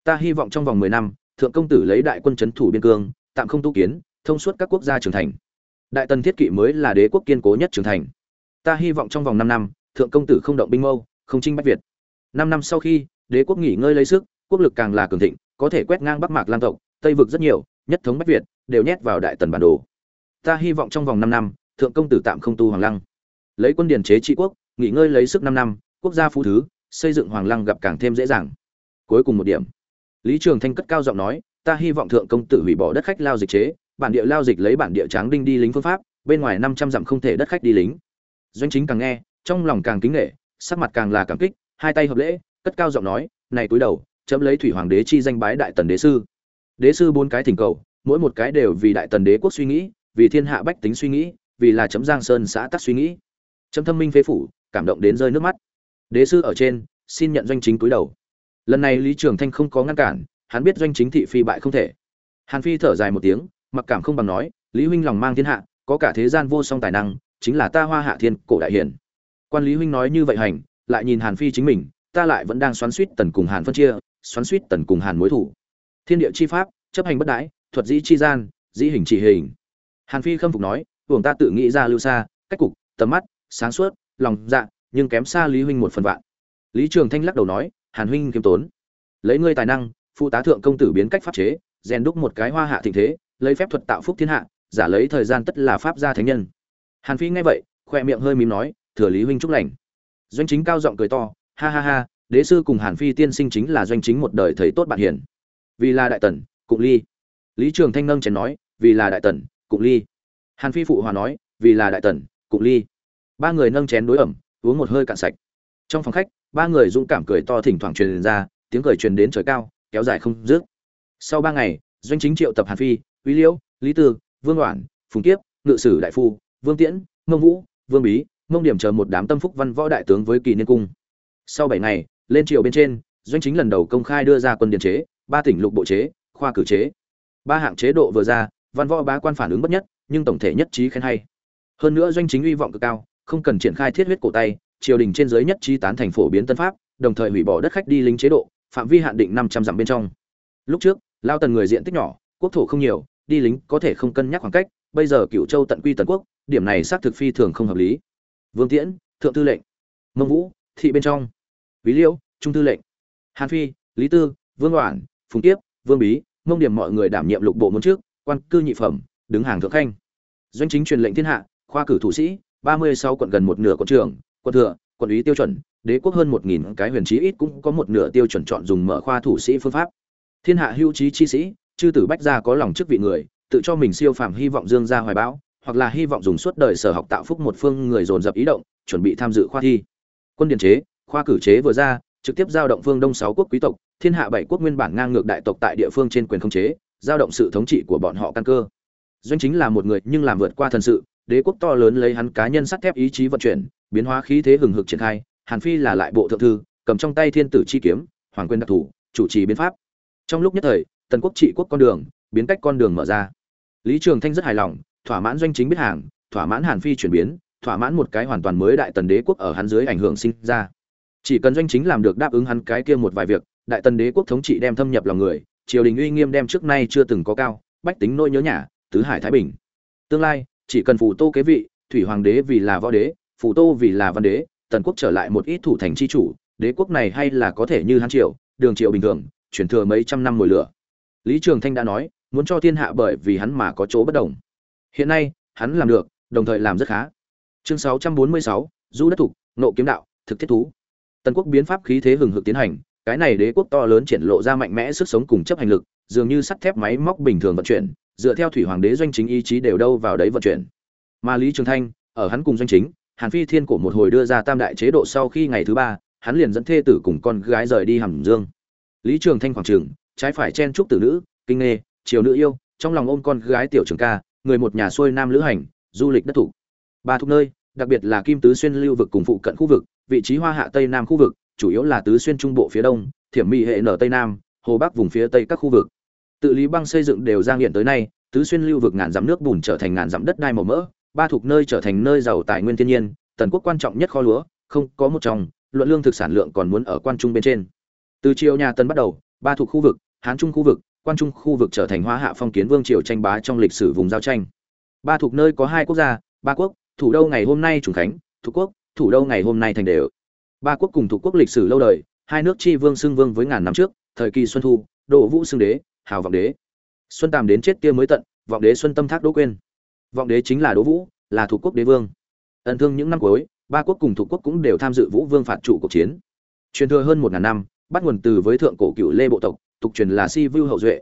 Ta hy vọng trong vòng mười năm, thượng công tử lấy đại quân chấn thủ biên cương, tạm không tu kiến, thông suốt các quốc gia trưởng thành. Đại tần thiết kỵ mới là đế quốc kiên cố nhất trưởng thành. Ta hy vọng trong vòng năm năm, thượng công tử không động binh mâu, không trinh bách việt. Năm năm sau khi, đế quốc nghỉ ngơi lấy sức, quốc lực càng là cường thịnh, có thể quét ngang bắc mạc lang tộc, tây vực rất nhiều, nhất thống bách việt, đều nhét vào đại tần bản đồ ta hy vọng trong vòng năm năm, thượng công tử tạm không tu hoàng lăng. Lấy quân điển chế trị quốc, nghỉ ngơi lấy sức năm năm, quốc gia phú thứ, xây dựng hoàng lăng gặp càng thêm dễ dàng. Cuối cùng một điểm. Lý trường thanh cất cao giọng nói, ta hy vọng thượng công tử hủy bỏ đất khách lao dịch chế, bản địa lao dịch lấy bản địa tráng đinh đi lính phương pháp, bên ngoài năm trăm dặm không thể đất khách đi lính. Doanh chính càng nghe, trong lòng càng kính nghệ sắc mặt càng là cảm kích, hai tay hợp lễ, cất cao giọng nói, này cúi đầu, chấm lấy thủy hoàng đế chi danh bái đại tần đế sư. Đế sư bốn cái thỉnh cầu, mỗi một cái đều vì đại tần đế quốc suy nghĩ vì thiên hạ bách tính suy nghĩ, vì là chấm giang sơn xã tắc suy nghĩ. Chấm thâm minh phế phủ, cảm động đến rơi nước mắt. Đế sư ở trên, xin nhận doanh chính cúi đầu. Lần này lý trường thanh không có ngăn cản, hắn biết doanh chính thị phi bại không thể. Hàn phi thở dài một tiếng, mặc cảm không bằng nói, lý huynh lòng mang thiên hạ, có cả thế gian vô song tài năng, chính là ta hoa hạ thiên cổ đại hiển. Quan lý huynh nói như vậy hành, lại nhìn hàn phi chính mình, ta lại vẫn đang xoắn suýt tần cùng hàn phân chia, xoắn suýt tần cùng hàn mối thủ. Thiên địa chi pháp, chấp hành bất đãi, thuật dĩ chi gian, dĩ hình chỉ hình hàn phi khâm phục nói hưởng ta tự nghĩ ra lưu xa cách cục, tầm mắt, sáng suốt, lòng dạ nhưng kém xa lý huynh một phần vạn. Lý trường thanh lắc đầu nói, hàn huynh kiêm tốn. Lấy ngươi tài năng, phụ tá thượng công tử biến cách pháp chế, rèn đúc một cái hoa hạ thịnh thế, lấy phép thuật tạo phúc thiên hạ, giả lấy thời gian tất là pháp gia thánh nhân. Hàn phi nghe vậy khoe miệng hơi mím nói, thừa lý huynh chúc lành. Doanh chính cao giọng cười to, ha ha ha, đế sư cùng hàn phi tiên sinh chính là doanh chính một đời thấy tốt bạn hiền. Vì là đại tần, cụng ly. Lý trường thanh nâng chén nói, vì là đại tần cụng ly. Hàn phi phụ hòa nói, vì là đại tần, cụng ly. Ba người nâng chén đối ẩm, uống một hơi cạn sạch. Trong phòng khách, ba người dũng cảm cười to thỉnh thoảng truyền ra, tiếng cười truyền đến trời cao, kéo dài không dứt. Sau ba ngày, doanh chính triệu tập hàn phi quý liễu, lý tư, vương đoản phùng kiếp, ngự sử đại phu, vương tiễn, mông vũ, vương bí, mông điểm chờ một đám tâm phúc văn võ đại tướng với kỳ niên cung. Sau bảy ngày, lên triều bên trên, doanh chính lần đầu công khai đưa ra quân điện chế, ba tỉnh lục bộ chế, khoa cử chế. Ba hạng chế độ vừa ra văn võ bá quan phản ứng bất nhất, nhưng tổng thể nhất trí khen hay. Hơn nữa doanh chính uy vọng cực cao, không cần triển khai thiết huyết cổ tay, triều đình trên dưới nhất trí tán thành phổ biến tân pháp, đồng thời hủy bỏ đất khách đi lính chế độ, phạm vi hạn định năm trăm dặm bên trong. Lúc trước, lao tần người diện tích nhỏ, quốc thổ không nhiều, đi lính có thể không cân nhắc khoảng cách, bây giờ cựu châu tận quy tần quốc, điểm này xác thực phi thường không hợp lý. Vương tiễn, thượng tư lệnh. Mông vũ, thị bên trong. Ví liêu, trung tư lệnh. Hàn phi, lý tư, vương oản, phùng tiếp vương bí, mông điểm mọi người đảm nhiệm lục bộ môn trước quan cư nhị phẩm, đứng hàng thượng khanh. Doanh chính truyền lệnh thiên hạ, khoa cử thủ sĩ, ba mươi sáu quận gần một nửa quận trưởng quận thừa, quận úy tiêu chuẩn, đế quốc hơn một nghìn cái huyền trí ít cũng có một nửa tiêu chuẩn chọn dùng mở khoa thủ sĩ phương pháp. Thiên hạ hữu trí chi sĩ, chư tử bách gia có lòng chức vị người, tự cho mình siêu phàm hy vọng dương gia hoài bão, hoặc là hy vọng dùng suốt đời sở học tạo phúc một phương người dồn dập ý động, chuẩn bị tham dự khoa thi. Quân điển chế, khoa cử chế vừa ra, trực tiếp giao động phương đông sáu quốc quý tộc, thiên hạ bảy quốc nguyên bản ngang ngược đại tộc tại địa phương trên quyền không chế giao động sự thống trị của bọn họ căn cơ. Doanh chính là một người nhưng làm vượt qua thần sự, đế quốc to lớn lấy hắn cá nhân sắt thép ý chí vận chuyển, biến hóa khí thế hừng hực triển khai, hàn phi là lại bộ thượng thư, cầm trong tay thiên tử chi kiếm, hoàng quyền đặc thủ, chủ trì biến pháp. Trong lúc nhất thời, tần quốc trị quốc con đường, biến cách con đường mở ra. Lý trường thanh rất hài lòng, thỏa mãn doanh chính biết hàng, thỏa mãn hàn phi chuyển biến, thỏa mãn một cái hoàn toàn mới đại tần đế quốc ở hắn dưới ảnh hưởng sinh ra. Chỉ cần doanh chính làm được đáp ứng hắn cái kia một vài việc, đại tần đế quốc thống trị đem thâm nhập lòng người triều đình uy nghiêm đem trước nay chưa từng có cao bách tính nỗi nhớ nhà tứ hải thái bình. Tương lai chỉ cần phù tô kế vị thủy hoàng đế vì là võ đế phù tô vì là văn đế tần quốc trở lại một ít thủ thành chi chủ đế quốc này hay là có thể như hán triều đường triều bình thường chuyển thừa mấy trăm năm mồi lửa. Lý trường thanh đã nói muốn cho thiên hạ bởi vì hắn mà có chỗ bất đồng. Hiện nay hắn làm được đồng thời làm rất khá. Chương 646, du đất thục nộ kiếm đạo thực thiết thú. Tần quốc biến pháp khí thế hừng hực tiến hành cái này đế quốc to lớn triển lộ ra mạnh mẽ sức sống cùng chấp hành lực, dường như sắt thép máy móc bình thường vận chuyển, dựa theo thủy hoàng đế doanh chính ý chí đều đâu vào đấy vận chuyển. Mà lý trường thanh, ở hắn cùng doanh chính, hàn phi thiên cổ một hồi đưa ra tam đại chế độ sau khi ngày thứ ba, hắn liền dẫn thê tử cùng con gái rời đi hàm dương. Lý trường thanh khoảng trường, trái phải chen trúc tử nữ, kinh nghê, triều nữ yêu, trong lòng ôm con gái tiểu trường ca, người một nhà xuôi nam lữ hành, du lịch đất thủ. Ba thuộc nơi, đặc biệt là kim tứ xuyên lưu vực cùng phụ cận khu vực, vị trí hoa hạ tây nam khu vực chủ yếu là tứ xuyên trung bộ phía đông, thiểm mỹ hệ nở tây nam, hồ bắc vùng phía tây các khu vực. Tự lý băng xây dựng đều giang hiện tới nay, tứ xuyên lưu vực ngàn dặm nước bùn trở thành ngàn dặm đất đai màu mỡ, ba thuộc nơi trở thành nơi giàu tài nguyên thiên nhiên, tần quốc quan trọng nhất kho lúa, không có một trong, luận lương thực sản lượng còn muốn ở quan trung bên trên. Từ triều nhà tần bắt đầu, ba thuộc khu vực, hán trung khu vực, quan trung khu vực trở thành hoa hạ phong kiến vương triều tranh bá trong lịch sử vùng giao tranh. Ba thuộc nơi có hai quốc gia, ba quốc, thủ đô ngày hôm nay trùng khánh, thủ quốc, thủ đô ngày hôm nay thành đều ba quốc cùng thủ quốc lịch sử lâu đời, hai nước chi vương xưng vương với ngàn năm trước, thời kỳ xuân thu, đỗ vũ xưng đế, hào vọng đế. Xuân tàm đến chết kia mới tận, vọng đế xuân tâm thác đỗ quên vọng đế chính là đỗ vũ, là thủ quốc đế vương. Ẩn thương những năm cuối, ba quốc cùng thủ quốc cũng đều tham dự vũ vương phạt chủ cuộc chiến. Truyền thừa hơn một ngàn năm, bắt nguồn từ với thượng cổ cựu lê bộ tộc, tục truyền là si vưu hậu duệ.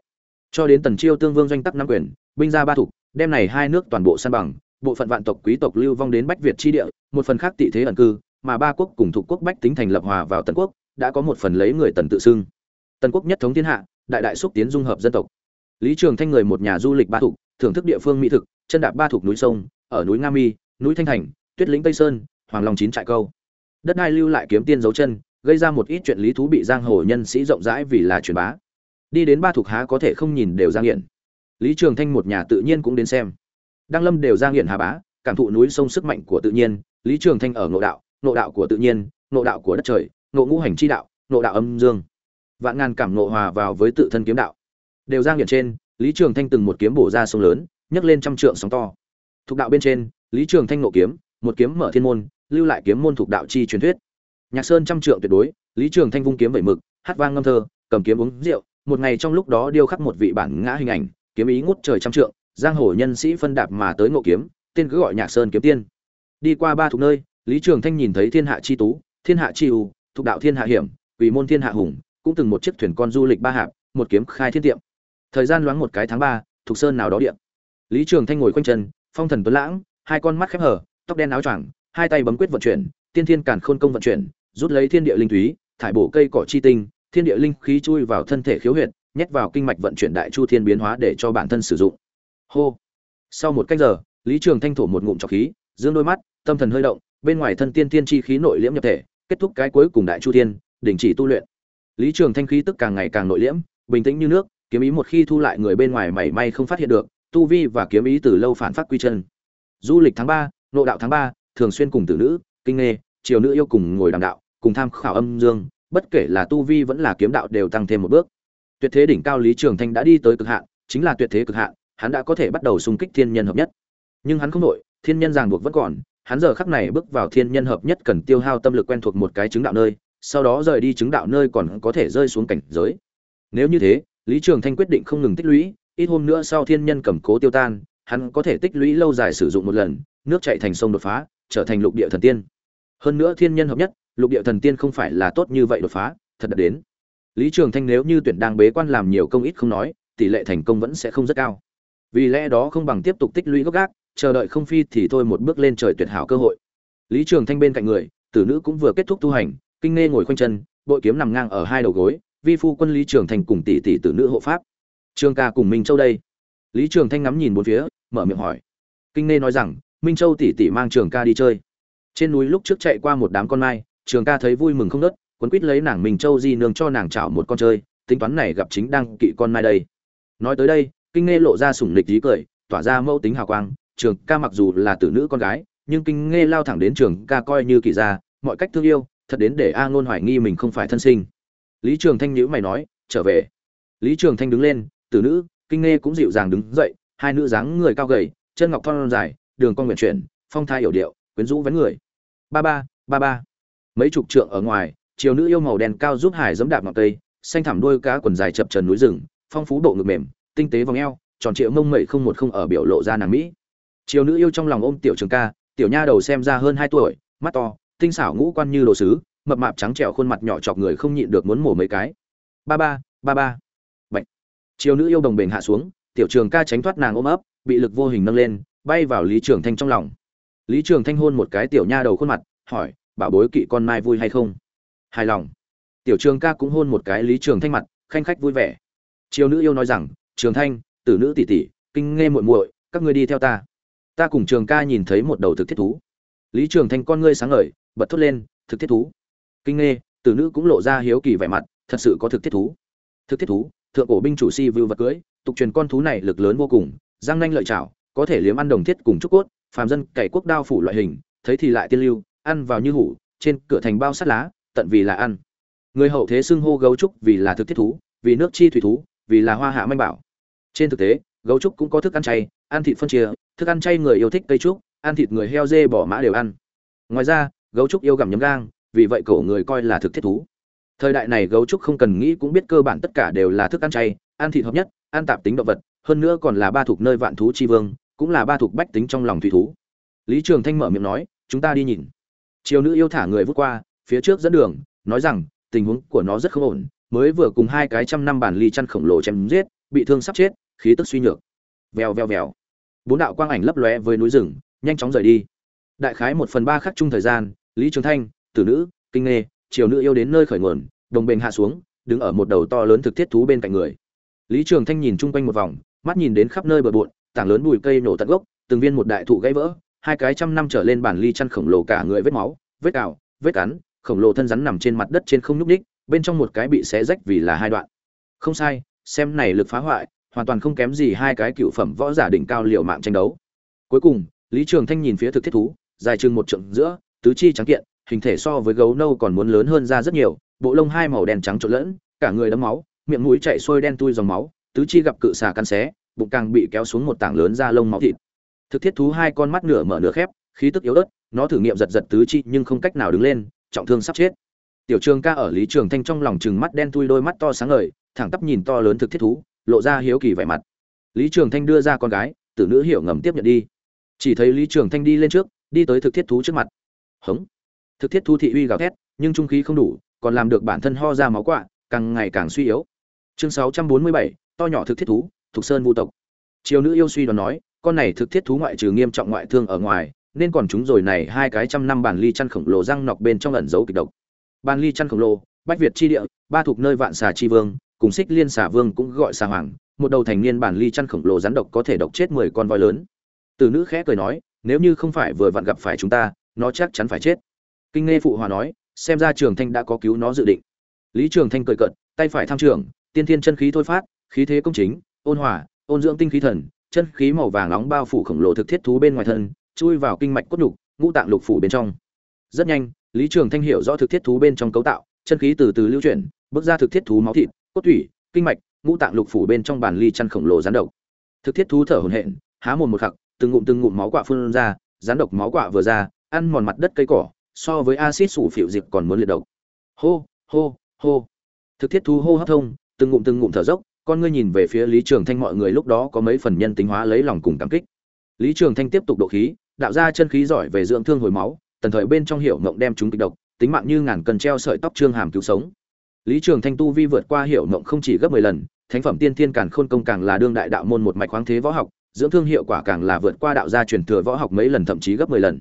Cho đến tần chiêu tương vương doanh tắc năm quyền, binh ra ba thục, đem này hai nước toàn bộ san bằng, bộ phận vạn tộc quý tộc lưu vong đến bách việt chi địa, một phần khác tị thế ẩn cư mà ba quốc cùng thuộc quốc bách tính thành lập hòa vào tần quốc, đã có một phần lấy người tần tự xưng. Tần quốc nhất thống thiên hạ, đại đại xúc tiến dung hợp dân tộc. Lý trường thanh người một nhà du lịch ba thục thưởng thức địa phương mỹ thực, chân đạp ba thục núi sông, ở núi nga mi, núi thanh thành, tuyết lĩnh tây sơn, hoàng long chín trại câu. Đất đai lưu lại kiếm tiên dấu chân, gây ra một ít chuyện lý thú bị giang hồ nhân sĩ rộng rãi vì là truyền bá. Đi đến ba thuộc há có thể không nhìn đều giang nghiện. Lý trường thanh một nhà tự nhiên cũng đến xem. Đăng lâm đều giang nghiện hà bá, cảm thụ núi sông sức mạnh của tự nhiên, lý trường thanh ở ngộ đạo nộ đạo của tự nhiên nộ đạo của đất trời nộ ngũ hành chi đạo nộ đạo âm dương. Vạn ngàn cảm nộ hòa vào với tự thân kiếm đạo. Đều giang nghiện trên, lý trường thanh từng một kiếm bổ ra sông lớn, nhấc lên trăm trượng sóng to. Thuộc đạo bên trên, lý trường thanh nộ kiếm, một kiếm mở thiên môn, lưu lại kiếm môn thuộc đạo chi truyền thuyết. Nhạc sơn trăm trượng tuyệt đối, lý trường thanh vung kiếm bảy mực, hát vang ngâm thơ, cầm kiếm uống rượu, một ngày trong lúc đó điêu khắc một vị bản ngã hình ảnh, kiếm ý ngút trời trăm trượng, giang hồ nhân sĩ phân đạp mà tới ngộ kiếm, tên cứ gọi nhạc sơn kiếm tiên. Đi qua ba thuộc nơi lý trường thanh nhìn thấy thiên hạ chi tú thiên hạ chi u thuộc đạo thiên hạ hiểm quỷ môn thiên hạ hùng cũng từng một chiếc thuyền con du lịch ba hạp một kiếm khai thiên tiệm. Thời gian loáng một cái tháng ba thuộc sơn nào đó điện lý trường thanh ngồi quanh chân phong thần tuấn lãng hai con mắt khép hở tóc đen áo choàng hai tay bấm quyết vận chuyển tiên thiên càn khôn công vận chuyển rút lấy thiên địa linh thúy, thải bổ cây cỏ chi tinh thiên địa linh khí chui vào thân thể khiếu huyệt nhét vào kinh mạch vận chuyển đại chu thiên biến hóa để cho bản thân sử dụng. Hô. Sau một cách giờ lý trường thanh thổ một ngụm trọc khí dương đôi mắt tâm thần hơi động bên ngoài thân tiên tiên chi khí nội liễm nhập thể, kết thúc cái cuối cùng đại chu thiên, đình chỉ tu luyện. Lý trường thanh khí tức càng ngày càng nội liễm, bình tĩnh như nước, kiếm ý một khi thu lại người bên ngoài mảy may không phát hiện được, tu vi và kiếm ý từ lâu phản phát quy chân. Du lịch tháng ba, nội đạo tháng ba, thường xuyên cùng tử nữ, kinh nghê, triều nữ yêu cùng ngồi đàm đạo, cùng tham khảo âm dương, bất kể là tu vi vẫn là kiếm đạo đều tăng thêm một bước. Tuyệt thế đỉnh cao lý trường thanh đã đi tới cực hạn, chính là tuyệt thế cực hạn, hắn đã có thể bắt đầu xung kích thiên nhân hợp nhất. Nhưng hắn không nổi, thiên nhân ràng buộc vẫn còn hắn giờ khắc này bước vào thiên nhân hợp nhất cần tiêu hao tâm lực quen thuộc một cái chứng đạo nơi, sau đó rời đi chứng đạo nơi còn có thể rơi xuống cảnh giới. Nếu như thế, lý trường thanh quyết định không ngừng tích lũy, ít hôm nữa sau thiên nhân cầm cố tiêu tan, hắn có thể tích lũy lâu dài sử dụng một lần, nước chảy thành sông đột phá, trở thành lục địa thần tiên. Hơn nữa thiên nhân hợp nhất, lục địa thần tiên không phải là tốt như vậy đột phá, thật đã đến. Lý trường thanh nếu như tuyển đang bế quan làm nhiều công ít không nói, tỷ lệ thành công vẫn sẽ không rất cao. Vì lẽ đó không bằng tiếp tục tích lũy gốc gác chờ đợi không phi thì thôi một bước lên trời tuyệt hảo cơ hội. Lý trường thanh bên cạnh người, tử nữ cũng vừa kết thúc tu hành, kinh nghe ngồi khoanh chân, bội kiếm nằm ngang ở hai đầu gối, vi phu quân lý trường thanh cùng tỷ tỷ tử nữ hộ pháp. Trương ca cùng minh châu đây. Lý trường thanh ngắm nhìn bốn phía, mở miệng hỏi. Kinh nghe nói rằng, minh châu tỷ tỷ mang trường ca đi chơi. Trên núi lúc trước chạy qua một đám con mai, trường ca thấy vui mừng không nớt quấn quýt lấy nàng minh châu di nương cho nàng chảo một con chơi, tính toán này gặp chính đang kỵ con mai đây. Nói tới đây, kinh nghe lộ ra sủng lịch ý cười, tỏa ra mẫu tính hào quang trường ca mặc dù là tử nữ con gái, nhưng kinh nghe lao thẳng đến trường ca coi như kỳ gia, mọi cách thương yêu, thật đến để a ngôn hoài nghi mình không phải thân sinh. Lý trường thanh nhữ mày nói, trở về. Lý trường thanh đứng lên, tử nữ, kinh nghe cũng dịu dàng đứng dậy, hai nữ dáng người cao gầy, chân ngọc thon dài, đường con nguyện chuyển, phong thai hiểu điệu, quyến rũ vấn người. Ba ba ba ba. Mấy chục trượng ở ngoài, chiều nữ yêu màu đen cao giúp hải giẫm đạp ngọc tây, xanh thẳm đuôi cá quần dài chập trần núi rừng, phong phú độ ngực mềm, tinh tế vòng eo, tròn trịa mông mẩy không một không ở biểu lộ ra nàng mỹ chiều nữ yêu trong lòng ôm tiểu trường ca, tiểu nha đầu xem ra hơn hai tuổi, mắt to, tinh xảo ngũ quan như đồ sứ, mập mạp trắng trẻo khuôn mặt nhỏ chọc người không nhịn được muốn mổ mấy cái. Ba ba ba ba. Bệnh chiều nữ yêu đồng bền hạ xuống, tiểu trường ca tránh thoát nàng ôm ấp, bị lực vô hình nâng lên, bay vào lý trường thanh trong lòng. Lý trường thanh hôn một cái tiểu nha đầu khuôn mặt, hỏi, bảo bối kỵ con mai vui hay không? Hài lòng. Tiểu trường ca cũng hôn một cái lý trường thanh mặt, khanh khách vui vẻ. Chiều nữ yêu nói rằng, trường thanh, tử nữ tỷ tỷ, kinh nghe muội muội, các ngươi đi theo ta ta cùng trường ca nhìn thấy một đầu thực thiết thú. Lý trường thanh con ngươi sáng ngời, bật thốt lên, thực thiết thú. Kinh nghe, tử nữ cũng lộ ra hiếu kỳ vẻ mặt, thật sự có thực thiết thú. Thực thiết thú, thượng cổ binh chủ si vưu vật cưới, tục truyền con thú này lực lớn vô cùng, răng nanh lợi chảo có thể liếm ăn đồng thiết cùng trúc cốt, phàm dân cày quốc đao phủ loại hình, thấy thì lại tiên lưu, ăn vào như hủ, trên cửa thành bao sắt lá, tận vì là ăn. Người hậu thế xưng hô gấu trúc vì là thực thiết thú, vì nước chi thủy thú, vì là hoa hạ manh bảo. Trên thực tế, gấu trúc cũng có thức ăn chay, ăn thịt phân chia thức ăn chay người yêu thích cây trúc, ăn thịt người heo dê bỏ mã đều ăn. Ngoài ra, gấu trúc yêu gặm nhấm gang, vì vậy cổ người coi là thực thiết thú. Thời đại này gấu trúc không cần nghĩ cũng biết cơ bản tất cả đều là thức ăn chay, ăn thịt hợp nhất, ăn tạp tính động vật, hơn nữa còn là ba thuộc nơi vạn thú chi vương, cũng là ba thuộc bách tính trong lòng thủy thú. Lý trường thanh mở miệng nói, chúng ta đi nhìn. Chiều nữ yêu thả người vút qua, phía trước dẫn đường, nói rằng, tình huống của nó rất không ổn, mới vừa cùng hai cái trăm năm bản ly chăn khổng lồ chém giết, bị thương sắp chết, khí tức suy nhược. Vèo vèo vèo bốn đạo quang ảnh lấp lóe với núi rừng, nhanh chóng rời đi. Đại khái một phần ba khắc chung thời gian, lý trường thanh, tử nữ, kinh nghê, triều nữ yêu đến nơi khởi nguồn, đồng bền hạ xuống, đứng ở một đầu to lớn thực thiết thú bên cạnh người. Lý trường thanh nhìn chung quanh một vòng, mắt nhìn đến khắp nơi bờ bộn, tảng lớn bụi cây nổ tận gốc, từng viên một đại thụ gãy vỡ, hai cái trăm năm trở lên bản ly chăn khổng lồ cả người vết máu, vết cào vết cắn, khổng lồ thân rắn nằm trên mặt đất trên không nhúc ních bên trong một cái bị xé rách vì là hai đoạn. Không sai, xem này lực phá hoại hoàn toàn không kém gì hai cái cựu phẩm võ giả đỉnh cao liều mạng tranh đấu. Cuối cùng, lý trường thanh nhìn phía thực thiết thú, dài chừng một trượng giữa, tứ chi trắng kiện, hình thể so với gấu nâu còn muốn lớn hơn ra rất nhiều, bộ lông hai màu đen trắng trộn lẫn, cả người đấm máu, miệng mũi chảy xuôi đen tui dòng máu, tứ chi gặp cự xà căn xé, bụng càng bị kéo xuống một tảng lớn da lông máu thịt. Thực thiết thú hai con mắt nửa mở nửa khép, khí tức yếu ớt, nó thử nghiệm giật giật tứ chi nhưng không cách nào đứng lên, trọng thương sắp chết. Tiểu trường ca ở lý trường thanh trong lòng chừng mắt đen tui đôi mắt to sáng ngời, thẳng tắp nhìn to lớn thực thiết thú lộ ra hiếu kỳ vẻ mặt. Lý trường thanh đưa ra con gái, tử nữ hiểu ngầm tiếp nhận đi. Chỉ thấy lý trường thanh đi lên trước, đi tới thực thiết thú trước mặt. Hống. Thực thiết thú thị uy gào thét, nhưng trung khí không đủ, còn làm được bản thân ho ra máu quạ, càng ngày càng suy yếu. Chương sáu trăm bốn mươi bảy, to nhỏ thực thiết thú thuộc sơn vu tộc. Triều nữ yêu suy đoán nói, con này thực thiết thú ngoại trừ nghiêm trọng ngoại thương ở ngoài, nên còn chúng rồi này hai cái trăm năm bản ly chăn khổng lồ răng nọc bên trong ẩn dấu kịch độc. Bản ly chăn khổng lồ, bách việt chi địa, ba thuộc nơi vạn xà chi vương cùng xích liên xà vương cũng gọi xà hoàng, một đầu thành niên bản ly chăn khổng lồ rắn độc có thể độc chết mười con voi lớn. Từ nữ khẽ cười nói, nếu như không phải vừa vặn gặp phải chúng ta, nó chắc chắn phải chết. Kinh nghe phụ hòa nói, xem ra trường thanh đã có cứu nó dự định. Lý trường thanh cười cận tay phải tham trường, tiên thiên chân khí thôi phát, khí thế công chính, ôn hòa, ôn dưỡng tinh khí thần, chân khí màu vàng nóng bao phủ khổng lồ thực thiết thú bên ngoài thân, chui vào kinh mạch cốt nhục, ngũ tạng lục phủ bên trong. Rất nhanh, lý trường thanh hiểu rõ thực thiết thú bên trong cấu tạo, chân khí từ từ lưu chuyển, bước ra thực thiết thú máu thịt cốt thủy, kinh mạch, ngũ tạng lục phủ bên trong bàn ly chăn khổng lồ rắn độc. Thực thiết thú thở hổn hển, há mồm một khặc từng ngụm từng ngụm máu quạ phun ra rắn độc máu quạ vừa ra, ăn mòn mặt đất cây cỏ, so với axit sủ phịu dịch còn muốn liệt độc. Hô hô hô. Thực thiết thú hô hấp thông, từng ngụm từng ngụm thở dốc, con ngươi nhìn về phía lý trường thanh mọi người lúc đó có mấy phần nhân tính hóa lấy lòng cùng cảm kích. Lý trường thanh tiếp tục độ khí, đạo ra chân khí giỏi về dưỡng thương hồi máu, tần thời bên trong hiểu mộng đem chúng kịch độc, tính mạng như ngàn cần treo sợi tóc trương hàm cứu sống lý trường thanh tu vi vượt qua hiểu mộng không chỉ gấp mười lần, thánh phẩm tiên thiên càn khôn công càng là đương đại đạo môn một mạch khoáng thế võ học, dưỡng thương hiệu quả càng là vượt qua đạo gia truyền thừa võ học mấy lần thậm chí gấp mười lần.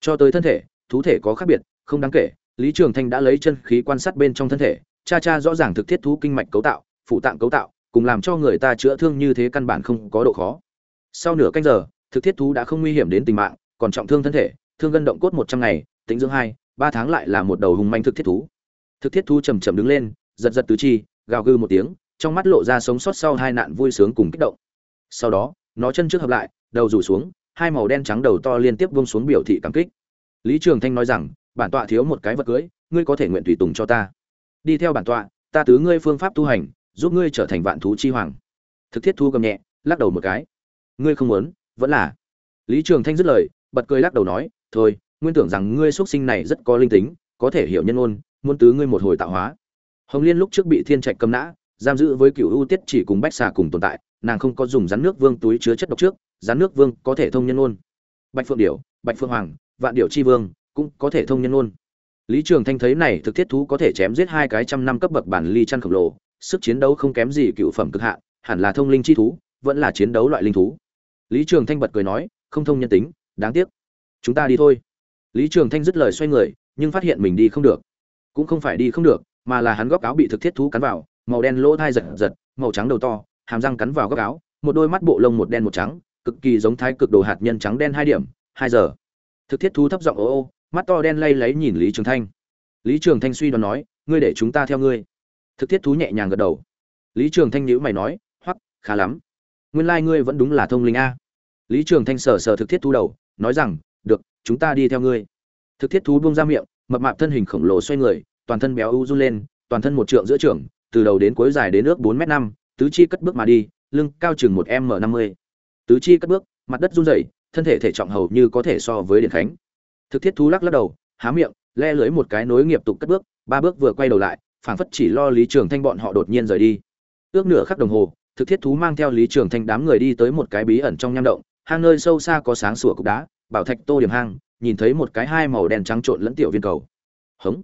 Cho tới thân thể, thú thể có khác biệt, không đáng kể, lý trường thanh đã lấy chân khí quan sát bên trong thân thể, cha cha rõ ràng thực thiết thú kinh mạch cấu tạo, phụ tạng cấu tạo, cùng làm cho người ta chữa thương như thế căn bản không có độ khó. Sau nửa canh giờ, thực thiết thú đã không nguy hiểm đến tính mạng, còn trọng thương thân thể, thương gân động cốt một trăm ngày tính dưỡng hai, ba tháng lại là một đầu hùng manh thực thiết thú thực thiết Thu chầm chầm đứng lên, giật giật tứ chi, gào gư một tiếng, trong mắt lộ ra sống sót sau hai nạn vui sướng cùng kích động. Sau đó, nó chân trước hợp lại, đầu rủ xuống, hai màu đen trắng đầu to liên tiếp buông xuống biểu thị cảm kích. Lý trường thanh nói rằng, bản tọa thiếu một cái vật cưới, ngươi có thể nguyện tùy tùng cho ta. Đi theo bản tọa, ta tứ ngươi phương pháp tu hành, giúp ngươi trở thành vạn thú chi hoàng. Thực thiết thu gầm nhẹ, lắc đầu một cái. Ngươi không muốn, vẫn là. Lý trường thanh dứt lời, bật cười lắc đầu nói, thôi, nguyên tưởng rằng ngươi xuất sinh này rất có linh tính, có thể hiểu nhân ôn muốn tứ ngươi một hồi tạo hóa. Hồng liên lúc trước bị thiên trạch cầm nã giam giữ với cựu ưu tiết chỉ cùng bách xà cùng tồn tại nàng không có dùng rắn nước vương túi chứa chất độc trước rắn nước vương có thể thông nhân ôn bạch phượng điểu bạch phượng hoàng vạn điểu chi vương cũng có thể thông nhân ôn lý trường thanh thấy này thực thiết thú có thể chém giết hai cái trăm năm cấp bậc bản ly chăn khổng lồ sức chiến đấu không kém gì cựu phẩm cực hạ, hẳn là thông linh chi thú vẫn là chiến đấu loại linh thú. Lý trường thanh bật cười nói không thông nhân tính đáng tiếc. Chúng ta đi thôi. Lý trường thanh dứt lời xoay người nhưng phát hiện mình đi không được cũng không phải đi không được, mà là hắn góc áo bị thực thiết thú cắn vào, màu đen lỗ thai giật giật, màu trắng đầu to, hàm răng cắn vào góc áo, một đôi mắt bộ lông một đen một trắng, cực kỳ giống thái cực đồ hạt nhân trắng đen hai điểm, hai giờ. Thực thiết thú thấp giọng ô ô, mắt to đen lay lấy nhìn lý trường thanh. Lý trường thanh suy đoán nói, ngươi để chúng ta theo ngươi. Thực thiết thú nhẹ nhàng gật đầu. Lý trường thanh nhữ mày nói, hoắc, khá lắm. Nguyên lai、like、ngươi vẫn đúng là thông linh a. Lý trường thanh sờ sờ thực thiết thú đầu, nói rằng, được, chúng ta đi theo ngươi. Thực thiết thú buông ra miệng mập mạp thân hình khổng lồ xoay người, toàn thân béo u run lên, toàn thân một trượng giữa trưởng từ đầu đến cuối dài đến nước bốn m năm, tứ chi cất bước mà đi, lưng cao chừng một m năm mươi. Tứ chi cất bước, mặt đất run rẩy, thân thể thể trọng hầu như có thể so với điện khánh. Thực thiết thú lắc lắc đầu, há miệng, le lưới một cái nối nghiệp tục cất bước, ba bước vừa quay đầu lại, phảng phất chỉ lo lý trường thanh bọn họ đột nhiên rời đi. Ước nửa khắc đồng hồ, thực thiết thú mang theo lý trường thanh đám người đi tới một cái bí ẩn trong nham động, hang nơi sâu xa có sáng sủa cục đá, bảo thạch tô điểm hang nhìn thấy một cái hai màu đen trắng trộn lẫn tiểu viên cầu. Hống.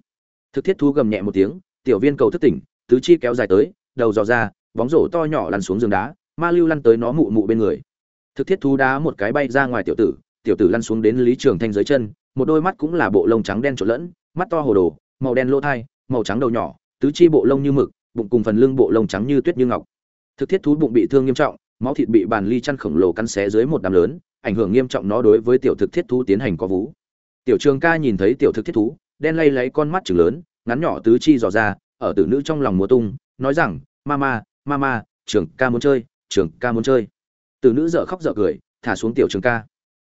Thực thiết thú gầm nhẹ một tiếng, tiểu viên cầu thức tỉnh, tứ chi kéo dài tới, đầu dò ra, bóng rổ to nhỏ lăn xuống giường đá, ma lưu lăn tới nó mụ mụ bên người. Thực thiết thú đá một cái bay ra ngoài tiểu tử tiểu tử lăn xuống đến lý trường thanh dưới chân, một đôi mắt cũng là bộ lông trắng đen trộn lẫn, mắt to hồ đồ, màu đen lỗ thai, màu trắng đầu nhỏ, tứ chi bộ lông như mực, bụng cùng phần lưng bộ lông trắng như tuyết như ngọc. Thực thiết thú bụng bị thương nghiêm trọng, máu thịt bị bàn ly chăn khổng lồ cắn xé dưới một đám lớn ảnh hưởng nghiêm trọng nó đối với tiểu thực thiết thú tiến hành có vú. Tiểu trường ca nhìn thấy tiểu thực thiết thú, đen lay lấy con mắt chừng lớn, ngắn nhỏ tứ chi dò ra, ở tử nữ trong lòng mùa tung, nói rằng, mama mama, trường ca muốn chơi, trường ca muốn chơi. Tử nữ dở khóc dở cười, thả xuống tiểu trường ca.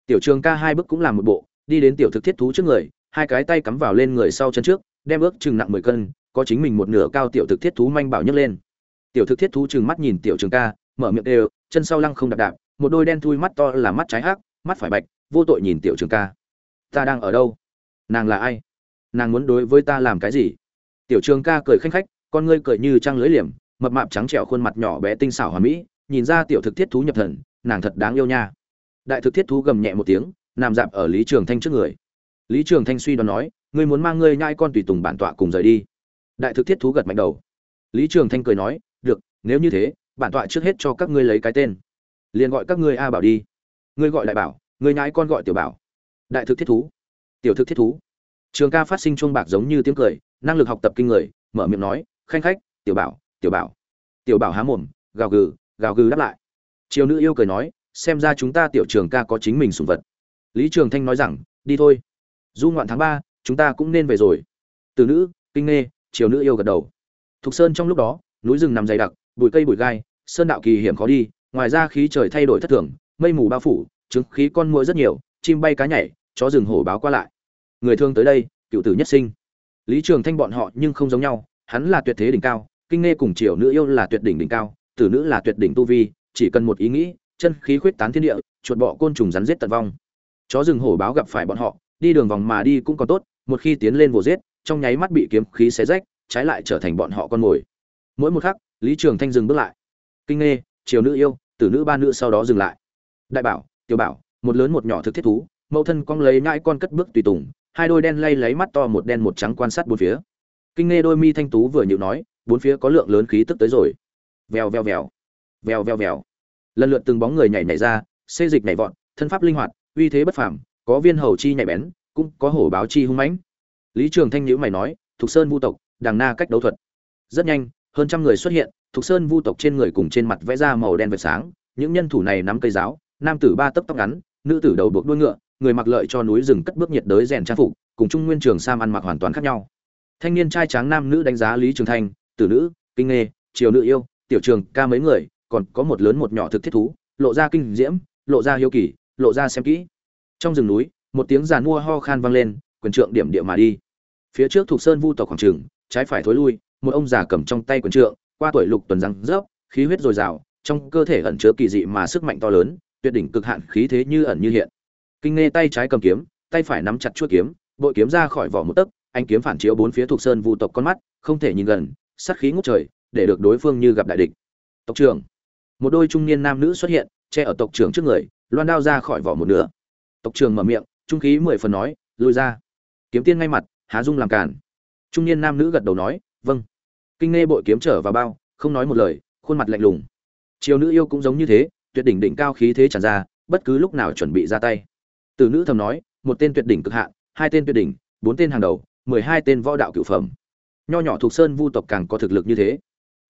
Tiểu trường ca hai bước cũng làm một bộ, đi đến tiểu thực thiết thú trước người, hai cái tay cắm vào lên người sau chân trước, đem ước chừng nặng mười cân, có chính mình một nửa cao tiểu thực thiết thú manh bảo nhấc lên. Tiểu thực thiết thú chừng mắt nhìn tiểu trường ca, mở miệng đều, chân sau lăng không đạp đạp một đôi đen thui mắt to là mắt trái hắc, mắt phải bạch, vô tội nhìn tiểu trường ca. Ta đang ở đâu? Nàng là ai? Nàng muốn đối với ta làm cái gì? Tiểu trường ca cười khanh khách, con ngươi cười như trăng lưới liềm, mập mạp trắng trẻo khuôn mặt nhỏ bé tinh xảo hòa mỹ, nhìn ra tiểu thực thiết thú nhập thần, nàng thật đáng yêu nha. Đại thực thiết thú gầm nhẹ một tiếng, nằm dạp ở lý trường thanh trước người. Lý trường thanh suy đoán nói, ngươi muốn mang ngươi nhai con tùy tùng bản tọa cùng rời đi. Đại thực thiết thú gật mạnh đầu. Lý trường thanh cười nói, được, nếu như thế, bản tọa trước hết cho các ngươi lấy cái tên liền gọi các ngươi a bảo đi. Ngươi gọi đại bảo, ngươi nhái con gọi tiểu bảo. Đại thực thiết thú. Tiểu thực thiết thú. Trường ca phát sinh chuông bạc giống như tiếng cười, năng lực học tập kinh người, mở miệng nói, khanh khách, tiểu bảo tiểu bảo. Tiểu bảo há mồm, gào gừ gào gừ đáp lại. Triều nữ yêu cười nói, xem ra chúng ta tiểu trường ca có chính mình sùng vật. Lý trường thanh nói rằng, đi thôi. Du ngoạn tháng ba, chúng ta cũng nên về rồi. Từ nữ, kinh nghê, triều nữ yêu gật đầu. Thục sơn trong lúc đó, núi rừng nằm dày đặc, bụi cây bụi gai, sơn đạo kỳ hiểm khó đi ngoài ra khí trời thay đổi thất thường, mây mù bao phủ, trứng khí con muỗi rất nhiều, chim bay cá nhảy, chó rừng hổ báo qua lại. Người thương tới đây, cựu tử nhất sinh. Lý trường thanh bọn họ nhưng không giống nhau, hắn là tuyệt thế đỉnh cao, kinh nghe cùng triều nữ yêu là tuyệt đỉnh đỉnh cao, tử nữ là tuyệt đỉnh tu vi, chỉ cần một ý nghĩ, chân khí khuyết tán thiên địa, chuột bọ côn trùng rắn giết tận vong. Chó rừng hổ báo gặp phải bọn họ, đi đường vòng mà đi cũng còn tốt, một khi tiến lên vồ giết, trong nháy mắt bị kiếm khí xé rách, trái lại trở thành bọn họ con mồi. Mỗi một khắc, lý trường thanh dừng bước lại. Kinh nghe triều nữ yêu tử nữ ba nữ sau đó dừng lại. Đại bảo, tiểu bảo, một lớn một nhỏ thực thiết thú, mẫu thân con lấy nhãi con cất bước tùy tùng, hai đôi đen lay lấy mắt to một đen một trắng quan sát bốn phía. Kinh nghe đôi mi thanh tú vừa nhịu nói, bốn phía có lượng lớn khí tức tới rồi. Vèo vèo vèo vèo vèo vèo. Lần lượt từng bóng người nhảy nhảy ra, xê dịch nhảy vọt, thân pháp linh hoạt, uy thế bất phàm, có viên hầu chi nhạy bén, cũng có hổ báo chi hung mãnh. Lý trường thanh nhữ mày nói, thục sơn vu tộc, đằng na cách đấu thuật. Rất nhanh hơn trăm người xuất hiện thục sơn vu tộc trên người cùng trên mặt vẽ ra màu đen vệt sáng. Những nhân thủ này nắm cây giáo, nam tử ba tấc tóc ngắn, nữ tử đầu buộc đuôi ngựa, người mặc lợi cho núi rừng cất bước nhiệt đới rèn trang phục, cùng trung nguyên trường sam ăn mặc hoàn toàn khác nhau. Thanh niên trai tráng nam nữ đánh giá lý trường thanh, tử nữ, kinh nghê, triều nữ yêu, tiểu trường, ca mấy người, còn có một lớn một nhỏ thực thiết thú, lộ ra kinh diễm, lộ ra hiếu kỳ, lộ ra xem kỹ. Trong rừng núi, một tiếng giàn mua ho khan vang lên, quyền trượng điểm địa mà đi. Phía trước thuộc sơn vu tộc khoảng trường, trái phải thối lui một ông già cầm trong tay quyền trượng, qua tuổi lục tuần răng rớp, khí huyết dồi dào, trong cơ thể ẩn chứa kỳ dị mà sức mạnh to lớn, tuyệt đỉnh cực hạn khí thế như ẩn như hiện. Kinh nghe tay trái cầm kiếm, tay phải nắm chặt chuôi kiếm, bội kiếm ra khỏi vỏ một tấc, anh kiếm phản chiếu bốn phía thuộc sơn vu tộc con mắt, không thể nhìn gần, sát khí ngút trời, để được đối phương như gặp đại địch. Tộc trưởng. Một đôi trung niên nam nữ xuất hiện, che ở tộc trưởng trước người, loan đao ra khỏi vỏ một nửa. Tộc trưởng mở miệng, trung khí mười phần nói lùi ra. Kiếm tiên ngay mặt, há dung làm cản trung niên nam nữ gật đầu nói vâng kinh nghe bội kiếm trở vào bao, không nói một lời, khuôn mặt lạnh lùng. Chiều nữ yêu cũng giống như thế, tuyệt đỉnh đỉnh cao khí thế tràn ra, bất cứ lúc nào chuẩn bị ra tay. Từ nữ thầm nói, một tên tuyệt đỉnh cực hạn, hai tên tuyệt đỉnh, bốn tên hàng đầu, mười hai tên võ đạo cửu phẩm. Nho nhỏ thuộc sơn vu tộc càng có thực lực như thế.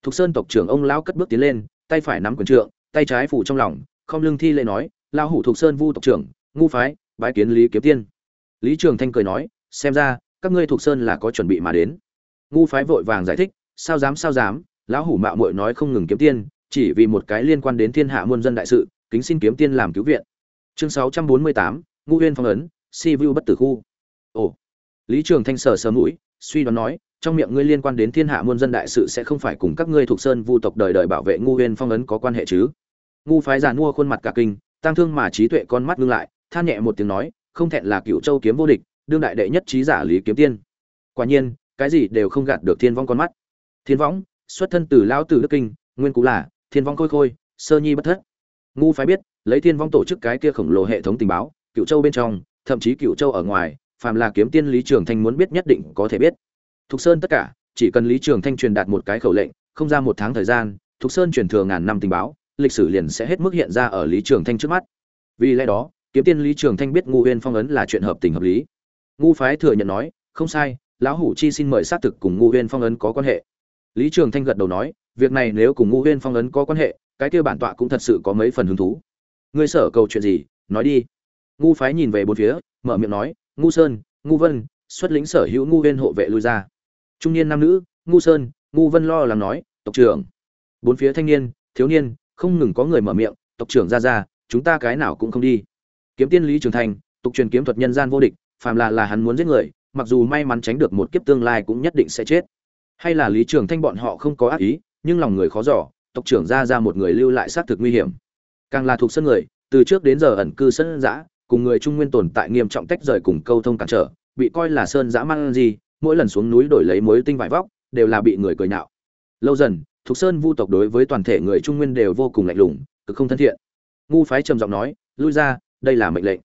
Thuộc sơn tộc trưởng ông lão cất bước tiến lên, tay phải nắm quyền trượng, tay trái phủ trong lòng, không lưng thi lễ nói, lão hủ thuộc sơn vu tộc trưởng, ngu phái, bái kiến lý kiếm tiên. Lý trường thanh cười nói, xem ra, các ngươi thuộc sơn là có chuẩn bị mà đến. Ngu phái vội vàng giải thích sao dám sao dám, lão hủ mạo muội nói không ngừng kiếm tiên, chỉ vì một cái liên quan đến thiên hạ muôn dân đại sự, kính xin kiếm tiên làm cứu viện. Chương sáu trăm bốn mươi tám huyên phong ấn, si vu bất tử khu. Ồ, lý trường thanh sờ sờ mũi, suy đoán nói, trong miệng ngươi liên quan đến thiên hạ muôn dân đại sự sẽ không phải cùng các ngươi thuộc sơn vu tộc đời đời bảo vệ ngu huyên phong ấn có quan hệ chứ? Ngu phái giàn mua khuôn mặt cả kinh tăng thương mà trí tuệ con mắt ngưng lại, than nhẹ một tiếng nói, không thẹn là cựu châu kiếm vô địch, đương đại đệ nhất trí giả lý kiếm tiên. Quả nhiên, cái gì đều không gạt được thiên vong con mắt thiên võng, xuất thân từ lão tử đức kinh, nguyên cú là thiên vong khôi khôi, sơ nhi bất thất. Ngu phái biết, lấy thiên vong tổ chức cái kia khổng lồ hệ thống tình báo cựu châu bên trong, thậm chí cựu châu ở ngoài, phàm là kiếm tiên lý trường thanh muốn biết nhất định có thể biết. Thục sơn tất cả, chỉ cần lý trường thanh truyền đạt một cái khẩu lệnh, không ra một tháng thời gian, thục sơn truyền thừa ngàn năm tình báo, lịch sử liền sẽ hết mức hiện ra ở lý trường thanh trước mắt. Vì lẽ đó, kiếm tiên lý trường thanh biết ngu huyên phong ấn là chuyện hợp tình hợp lý. Ngu phái thừa nhận nói, không sai, lão hủ chi xin mời xác thực cùng ngu huyên phong ấn có quan hệ lý trường thanh gật đầu nói, việc này nếu cùng ngu huyên phong ấn có quan hệ, cái kia bản tọa cũng thật sự có mấy phần hứng thú. Ngươi sở cầu chuyện gì, nói đi. Ngu phái nhìn về bốn phía, mở miệng nói ngu sơn ngu vân, xuất lĩnh sở hữu ngu huyên hộ vệ lui ra. Trung niên nam nữ ngu sơn ngu vân lo lắng nói, tộc trưởng. Bốn phía thanh niên, thiếu niên, không ngừng có người mở miệng, tộc trưởng ra ra, chúng ta cái nào cũng không đi. Kiếm tiên lý trường thành tục truyền kiếm thuật nhân gian vô địch, phàm là là hắn muốn giết người, mặc dù may mắn tránh được một kiếp tương lai cũng nhất định sẽ chết hay là lý trường thanh bọn họ không có ác ý, nhưng lòng người khó giỏ tộc trưởng ra ra một người lưu lại xác thực nguy hiểm. Càng là thuộc sân người, từ trước đến giờ ẩn cư sân giã cùng người trung nguyên tồn tại nghiêm trọng tách rời cùng câu thông cản trở, bị coi là sơn giã mang gì, mỗi lần xuống núi đổi lấy mối tinh vải vóc, đều là bị người cười nhạo. Lâu dần, thuộc sơn vu tộc đối với toàn thể người trung nguyên đều vô cùng lạnh lùng, cực không thân thiện. Ngu phái trầm giọng nói, lui ra, đây là mệnh lệnh.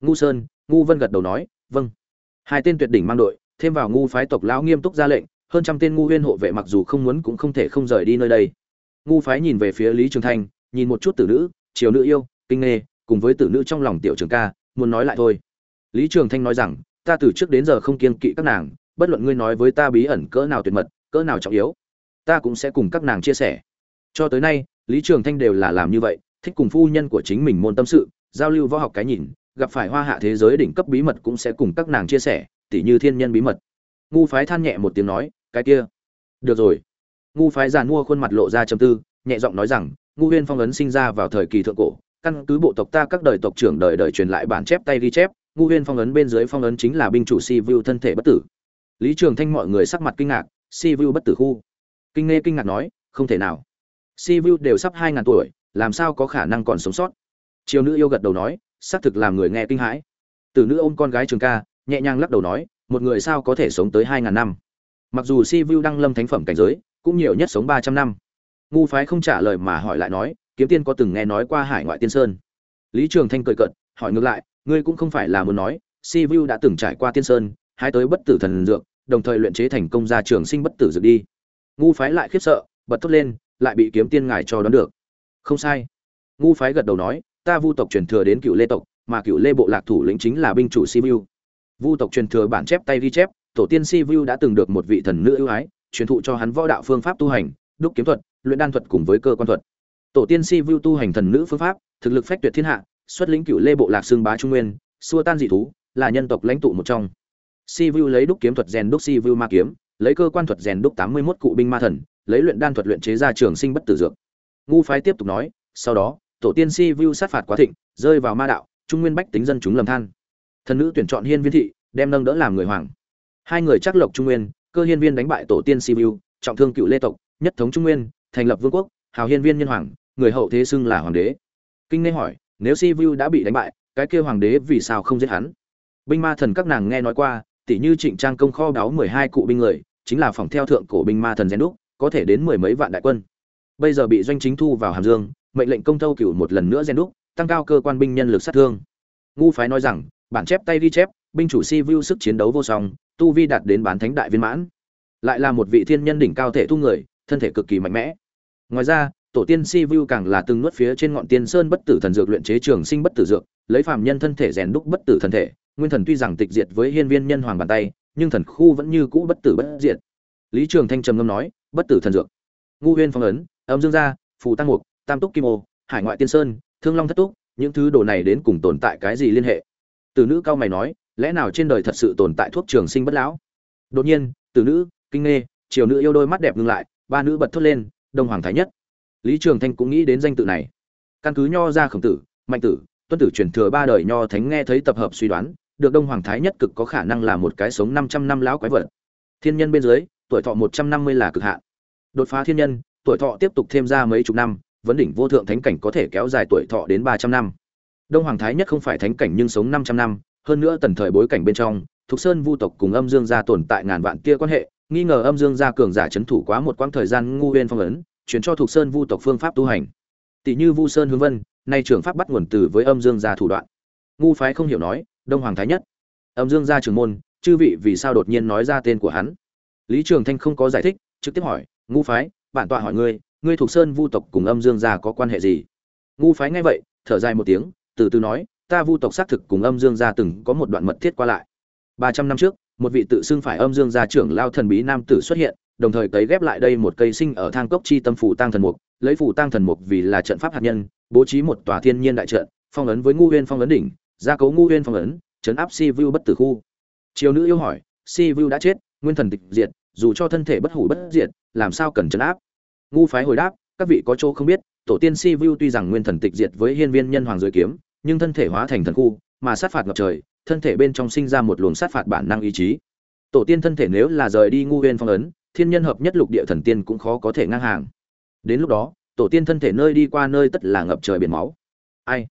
Ngu sơn, ngu vân gật đầu nói vâng. Hai tên tuyệt đỉnh mang đội, thêm vào ngu phái tộc lão nghiêm túc ra lệnh hơn trăm tên ngu huyên hộ vệ mặc dù không muốn cũng không thể không rời đi nơi đây. Ngu phái nhìn về phía lý trường thanh, nhìn một chút tử nữ triều nữ yêu, kinh nghê, cùng với tử nữ trong lòng tiểu trường ca, muốn nói lại thôi. Lý trường thanh nói rằng, ta từ trước đến giờ không kiên kỵ các nàng, bất luận ngươi nói với ta bí ẩn cỡ nào tuyệt mật, cỡ nào trọng yếu, ta cũng sẽ cùng các nàng chia sẻ. Cho tới nay, lý trường thanh đều là làm như vậy, thích cùng phu nhân của chính mình môn tâm sự, giao lưu võ học cái nhìn, gặp phải hoa hạ thế giới đỉnh cấp bí mật cũng sẽ cùng các nàng chia sẻ, tỉ như thiên nhân bí mật ngu phái than nhẹ một tiếng nói, cái kia, được rồi. Ngu phái giàn mua khuôn mặt lộ ra châm tư, nhẹ giọng nói rằng, ngu huyên phong ấn sinh ra vào thời kỳ thượng cổ, căn cứ bộ tộc ta các đời tộc trưởng đời đời truyền lại bản chép tay ghi chép, ngu huyên phong ấn bên dưới phong ấn chính là binh chủ si vu thân thể bất tử. Lý trường thanh mọi người sắc mặt kinh ngạc, si vu bất tử khu. Kinh nghe kinh ngạc nói, không thể nào. Si vu đều sắp hai ngàn tuổi, làm sao có khả năng còn sống sót? Triều nữ yêu gật đầu nói, xác thực làm người nghe kinh hãi. Từ nữ ôm con gái trường ca, nhẹ nhàng lắc đầu nói một người sao có thể sống tới hai ngàn năm? Mặc dù si vu đăng lâm thánh phẩm cảnh giới, cũng nhiều nhất sống ba trăm năm. Ngu phái không trả lời mà hỏi lại nói, kiếm tiên có từng nghe nói qua hải ngoại tiên sơn? Lý trường thanh cười cận hỏi ngược lại, ngươi cũng không phải là muốn nói, si vu đã từng trải qua tiên sơn, hái tới bất tử thần dược, đồng thời luyện chế thành công ra trường sinh bất tử dược đi. Ngu phái lại khiếp sợ, bật thốt lên, lại bị kiếm tiên ngài cho đoán được. Không sai. Ngu phái gật đầu nói, ta vu tộc truyền thừa đến cựu lê tộc, mà cựu lê bộ lạc thủ lĩnh chính là binh chủ si vu vu tộc truyền thừa bản chép tay ghi chép, tổ tiên si vu đã từng được một vị thần nữ ưu ái, truyền thụ cho hắn võ đạo phương pháp tu hành, đúc kiếm thuật, luyện đan thuật cùng với cơ quan thuật. Tổ tiên si vu tu hành thần nữ phương pháp, thực lực phách tuyệt thiên hạ, xuất lĩnh cựu lê bộ lạc xương bá trung nguyên, xua tan dị thú, là nhân tộc lãnh tụ một trong. Si vu lấy đúc kiếm thuật rèn đúc si vu ma kiếm, lấy cơ quan thuật rèn đúc tám mươi 81 cụ binh ma thần, lấy luyện đan thuật luyện chế ra trường sinh bất tử dược. Ngu phái tiếp tục nói, sau đó, tổ tiên si vu sát phạt quá thịnh, rơi vào ma đạo, trung nguyên bách tính dân chúng lầm than thần nữ tuyển chọn hiên viên thị, đem nâng đỡ làm người hoàng. Hai người chắc lộc trung nguyên, cơ hiên viên đánh bại tổ tiên si vu, trọng thương cựu lê tộc, nhất thống trung nguyên, thành lập vương quốc, hào hiên viên nhân hoàng, người hậu thế xưng là hoàng đế. Kinh nê hỏi, nếu si vu đã bị đánh bại, cái kia hoàng đế vì sao không giết hắn? Binh ma thần các nàng nghe nói qua tỷ như trịnh trang công kho đáo mười hai cụ binh người, chính là phòng theo thượng cổ binh ma thần gen đúc, có thể đến mười mấy vạn đại quân. Bây giờ bị doanh chính thu vào hàm dương, mệnh lệnh công thâu cửu một lần nữa gen đúc, tăng cao cơ quan binh nhân lực sát thương. Ngu phái nói rằng bản chép tay ghi chép, binh chủ si vu sức chiến đấu vô song, tu vi đạt đến bán thánh đại viên mãn. Lại là một vị thiên nhân đỉnh cao thể thu người, thân thể cực kỳ mạnh mẽ. Ngoài ra, tổ tiên si vu càng là từng nuốt phía trên ngọn tiên sơn bất tử thần dược luyện chế trường sinh bất tử dược, lấy phàm nhân thân thể rèn đúc bất tử thần thể. Nguyên thần tuy rằng tịch diệt với hiên viên nhân hoàng bàn tay, nhưng thần khu vẫn như cũ bất tử bất diệt. Lý trường thanh trầm ngâm nói, bất tử thần dược. Ngu huyên phong ấn, âm dương gia, phù tăng mục, tam túc kim ô, hải ngoại tiên sơn, thương long thất túc, những thứ đồ này đến cùng tồn tại cái gì liên hệ? Tử nữ cao mày nói lẽ nào trên đời thật sự tồn tại thuốc trường sinh bất lão? Đột nhiên tử nữ kinh nghe, triều nữ yêu đôi mắt đẹp ngưng lại ba nữ bật thốt lên đông hoàng thái nhất. Lý trường thanh cũng nghĩ đến danh tự này. Căn cứ nho ra khổng tử mạnh tử tuân tử truyền thừa ba đời nho thánh nghe thấy tập hợp suy đoán được đông hoàng thái nhất cực có khả năng là một cái sống 500 năm lão quái vật. Thiên nhân bên dưới tuổi thọ 150 là cực hạn. Đột phá thiên nhân tuổi thọ tiếp tục thêm ra mấy chục năm vấn đỉnh vô thượng thánh cảnh có thể kéo dài tuổi thọ đến 300 năm đông hoàng thái nhất không phải thánh cảnh nhưng sống 500 năm, hơn nữa tần thời bối cảnh bên trong, thục sơn vu tộc cùng âm dương gia tồn tại ngàn vạn kia quan hệ, nghi ngờ âm dương gia cường giả chấn thủ quá một quãng thời gian ngu huyên phong ấn, chuyển cho Thục sơn vu tộc phương pháp tu hành. Tỷ như vu sơn hướng vân, nay trưởng pháp bắt nguồn từ với âm dương gia thủ đoạn. Ngu phái không hiểu nói, đông hoàng thái nhất. Âm dương gia trưởng môn, chư vị vì sao đột nhiên nói ra tên của hắn? Lý trường thanh không có giải thích, trực tiếp hỏi, ngu phái, bản tọa hỏi ngươi ngươi thuộc sơn vu tộc cùng âm dương gia có quan hệ gì? Ngu phái nghe vậy, thở dài một tiếng từ từ nói, ta vu tộc xác thực cùng âm dương gia từng có một đoạn mật thiết qua lại. Ba trăm năm trước, một vị tự xưng phải âm dương gia trưởng lao thần bí nam tử xuất hiện, đồng thời tấy ghép lại đây một cây sinh ở thang cốc chi tâm phủ tăng thần mục, lấy phủ tăng thần mục vì là trận pháp hạt nhân, bố trí một tòa thiên nhiên đại trận, phong ấn với ngưu uyên phong ấn đỉnh, gia cố ngưu uyên phong ấn, chấn áp si vu bất tử khu. Triều nữ yêu hỏi, si vu đã chết, nguyên thần tịch diệt, dù cho thân thể bất hủ bất diệt, làm sao cần chấn áp? Ngu phái hồi đáp, các vị có chỗ không biết, tổ tiên si vu tuy rằng nguyên thần tịch diệt với hiên viên nhân hoàng dưới kiếm nhưng thân thể hóa thành thần khu, mà sát phạt ngập trời, thân thể bên trong sinh ra một luồng sát phạt bản năng ý chí. Tổ tiên thân thể nếu là rời đi ngu huyên phong ấn, thiên nhân hợp nhất lục địa thần tiên cũng khó có thể ngang hàng. Đến lúc đó, tổ tiên thân thể nơi đi qua nơi tất là ngập trời biển máu. Ai?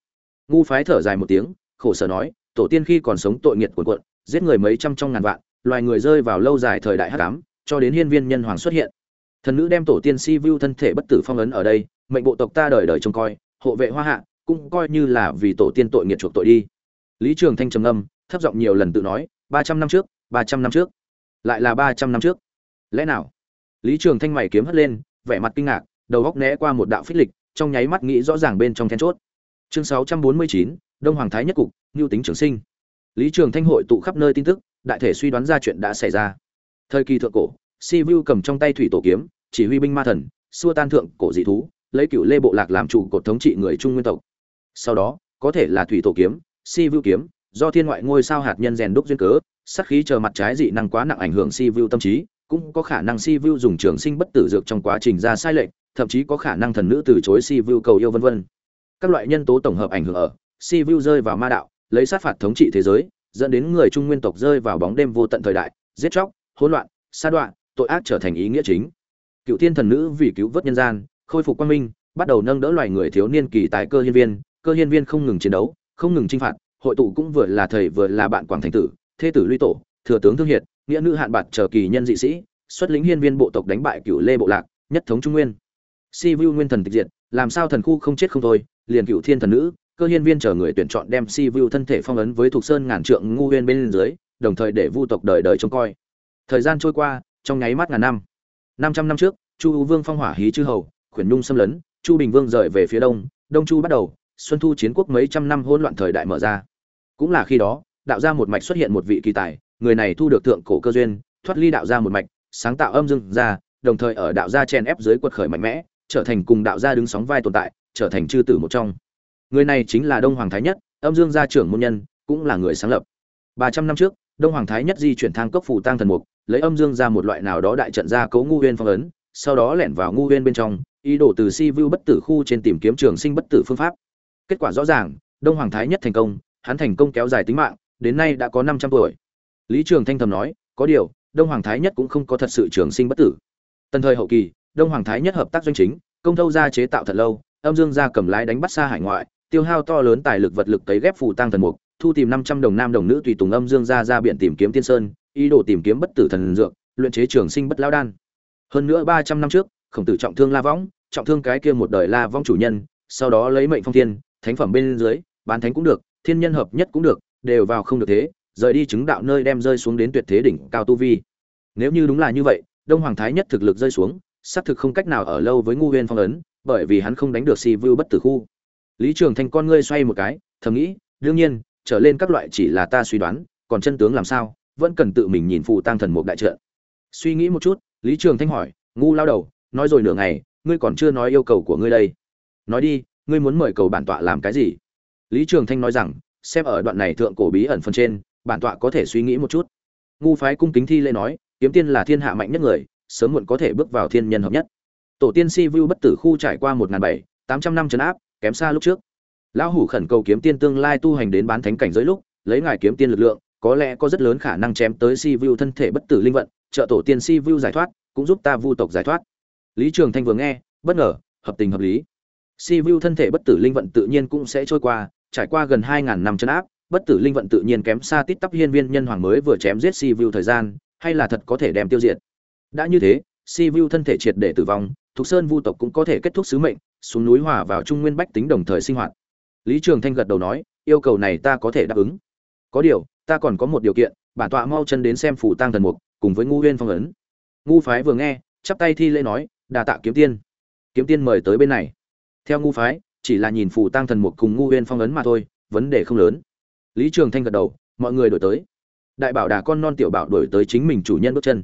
Ngu phái thở dài một tiếng, khổ sở nói, tổ tiên khi còn sống tội nghiệt cuộn cuộn, giết người mấy trăm trong ngàn vạn, loài người rơi vào lâu dài thời đại hắc ám, cho đến hiên viên nhân hoàng xuất hiện. Thần nữ đem tổ tiên si vu thân thể bất tử phong ấn ở đây, mệnh bộ tộc ta đời đời trông coi, hộ vệ hoa hạ cũng coi như là vì tổ tiên tội nghiệt chuộc tội đi. Lý trường thanh trầm âm thấp giọng nhiều lần tự nói, ba trăm năm trước, ba trăm năm trước. Lại là ba trăm năm trước. Lẽ nào? Lý trường thanh mày kiếm hất lên, vẻ mặt kinh ngạc, đầu góc né qua một đạo phích lịch, trong nháy mắt nghĩ rõ ràng bên trong then chốt. Chương sáu trăm bốn mươi chín, đông hoàng thái nhất cục ngưu tính trường sinh. Lý trường thanh hội tụ khắp nơi tin tức, đại thể suy đoán ra chuyện đã xảy ra. Thời kỳ thượng cổ, si vu cầm trong tay thủy tổ kiếm, chỉ huy binh ma thần, xua tan thượng cổ dị thú, lấy cựu lê bộ lạc làm chủ cột thống trị người trung nguyên tộc sau đó, có thể là thủy tổ kiếm, si vu kiếm, do thiên ngoại ngôi sao hạt nhân rèn đúc duyên cớ sắc khí chờ mặt trái dị năng quá nặng ảnh hưởng si vu tâm trí, cũng có khả năng si vu dùng trường sinh bất tử dược trong quá trình ra sai lệch, thậm chí có khả năng thần nữ từ chối si vu cầu yêu vân vân. Các loại nhân tố tổng hợp ảnh hưởng ở, si vu rơi vào ma đạo, lấy sát phạt thống trị thế giới, dẫn đến người trung nguyên tộc rơi vào bóng đêm vô tận thời đại, giết chóc, hỗn loạn, sa đoạn tội ác trở thành ý nghĩa chính. Cựu thiên thần nữ vì cứu vớt nhân gian, khôi phục quang minh, bắt đầu nâng đỡ loài người thiếu niên kỳ tài cơ hiên viên cơ hiên viên không ngừng chiến đấu, không ngừng chinh phạt, hội tụ cũng vừa là thầy vừa là bạn quảng thành tử, thê tử luy tổ, thừa tướng thương hiệt, nghĩa nữ hạn bạc chờ kỳ nhân dị sĩ, xuất lĩnh hiên viên bộ tộc đánh bại cựu lê bộ lạc, nhất thống trung nguyên. Si vu nguyên thần tịch diệt, làm sao thần khu không chết không thôi, liền cựu thiên thần nữ, cơ hiên viên chờ người tuyển chọn đem si vu thân thể phong ấn với thuộc sơn ngàn trượng ngu huyên bên dưới, đồng thời để vu tộc đời đời trông coi. Thời gian trôi qua, trong nháy mắt ngàn năm. Năm trăm năm trước, chu u vương phong hỏa hí chư hầu, khuyển nhung xâm lấn, chu bình vương rời về phía đông đông chu bắt đầu xuân thu chiến quốc mấy trăm năm hỗn loạn thời đại mở ra. Cũng là khi đó, đạo gia một mạch xuất hiện một vị kỳ tài, người này thu được thượng cổ cơ duyên, thoát ly đạo gia một mạch, sáng tạo âm dương gia đồng thời ở đạo gia chen ép dưới quật khởi mạnh mẽ, trở thành cùng đạo gia đứng sóng vai tồn tại, trở thành chư tử một trong. Người này chính là đông hoàng thái nhất, âm dương gia trưởng môn nhân, cũng là người sáng lập. Ba trăm năm trước, đông hoàng thái nhất di chuyển thang cốc phủ tăng thần mục, lấy âm dương ra một loại nào đó đại trận ra cấu ngu huyên phong ấn, sau đó lẻn vào ngu huyên bên trong, ý đồ từ si vu bất tử khu trên tìm kiếm trường sinh bất tử phương pháp kết quả rõ ràng, đông hoàng thái nhất thành công, hắn thành công kéo dài tính mạng, đến nay đã có năm trăm tuổi. Lý trường thanh thầm nói, có điều, đông hoàng thái nhất cũng không có thật sự trường sinh bất tử. Tần thời hậu kỳ, đông hoàng thái nhất hợp tác doanh chính, công thâu gia chế tạo thật lâu, âm dương gia cầm lái đánh bắt xa hải ngoại, tiêu hao to lớn tài lực vật lực cấy ghép phù tăng thần mục, thu tìm năm trăm đồng nam đồng nữ tùy tùng âm dương gia ra biển tìm kiếm tiên sơn, ý đồ tìm kiếm bất tử thần dược, luyện chế trường sinh bất lão đan. Hơn nữa ba trăm năm trước, khổng tử trọng thương la võng, trọng thương cái kia một đời la vong chủ nhân, sau đó lấy mệnh phong thiên thánh phẩm bên dưới, bán thánh cũng được, thiên nhân hợp nhất cũng được, đều vào không được thế, rời đi chứng đạo nơi đem rơi xuống đến tuyệt thế đỉnh cao tu vi. Nếu như đúng là như vậy, đông hoàng thái nhất thực lực rơi xuống, xác thực không cách nào ở lâu với ngu huyên phong ấn, bởi vì hắn không đánh được si vu bất tử khu. Lý trường thanh con ngươi xoay một cái, thầm nghĩ, đương nhiên, trở lên các loại chỉ là ta suy đoán, còn chân tướng làm sao, vẫn cần tự mình nhìn phụ tăng thần một đại trợ suy nghĩ một chút, lý trường thanh hỏi, ngu lao đầu, nói rồi nửa ngày, ngươi còn chưa nói yêu cầu của ngươi đây. Nói đi ngươi muốn mời cầu bản tọa làm cái gì? Lý trường thanh nói rằng, xem ở đoạn này thượng cổ bí ẩn phần trên, bản tọa có thể suy nghĩ một chút. Ngu phái cung kính thi lễ nói, kiếm tiên là thiên hạ mạnh nhất người, sớm muộn có thể bước vào thiên nhân hợp nhất. Tổ tiên si vu bất tử khu trải qua một n bảy, tám trăm năm trấn áp, kém xa lúc trước. Lão hủ khẩn cầu kiếm tiên tương lai tu hành đến bán thánh cảnh giới lúc, lấy ngài kiếm tiên lực lượng, có lẽ có rất lớn khả năng chém tới si vu thân thể bất tử linh vận, trợ tổ tiên si vu giải thoát, cũng giúp ta vu tộc giải thoát. Lý trường thanh vừa nghe, bất ngờ, hợp tình hợp lý si vu thân thể bất tử linh vận tự nhiên cũng sẽ trôi qua, trải qua gần hai ngàn năm chấn áp, bất tử linh vận tự nhiên kém xa tít tắp hiên viên nhân hoàng mới vừa chém giết si vu thời gian, hay là thật có thể đem tiêu diệt. Đã như thế, si vu thân thể triệt để tử vong thục sơn vu tộc cũng có thể kết thúc sứ mệnh, xuống núi hòa vào trung nguyên bách tính đồng thời sinh hoạt. Lý trường thanh gật đầu nói, yêu cầu này ta có thể đáp ứng. Có điều, ta còn có một điều kiện, bản tọa mau chân đến xem phủ tăng thần mục, cùng với ngu huyên phong ấn. Ngu phái vừa nghe, chắp tay thi lễ nói đà tạ kiếm tiên. Kiếm tiên mời tới bên này theo ngu phái, chỉ là nhìn phù tăng thần mục cùng ngu huyên phong ấn mà thôi, vấn đề không lớn. Lý trường thanh gật đầu, mọi người đổi tới. Đại bảo đà con non tiểu bảo đổi tới chính mình chủ nhân bước chân.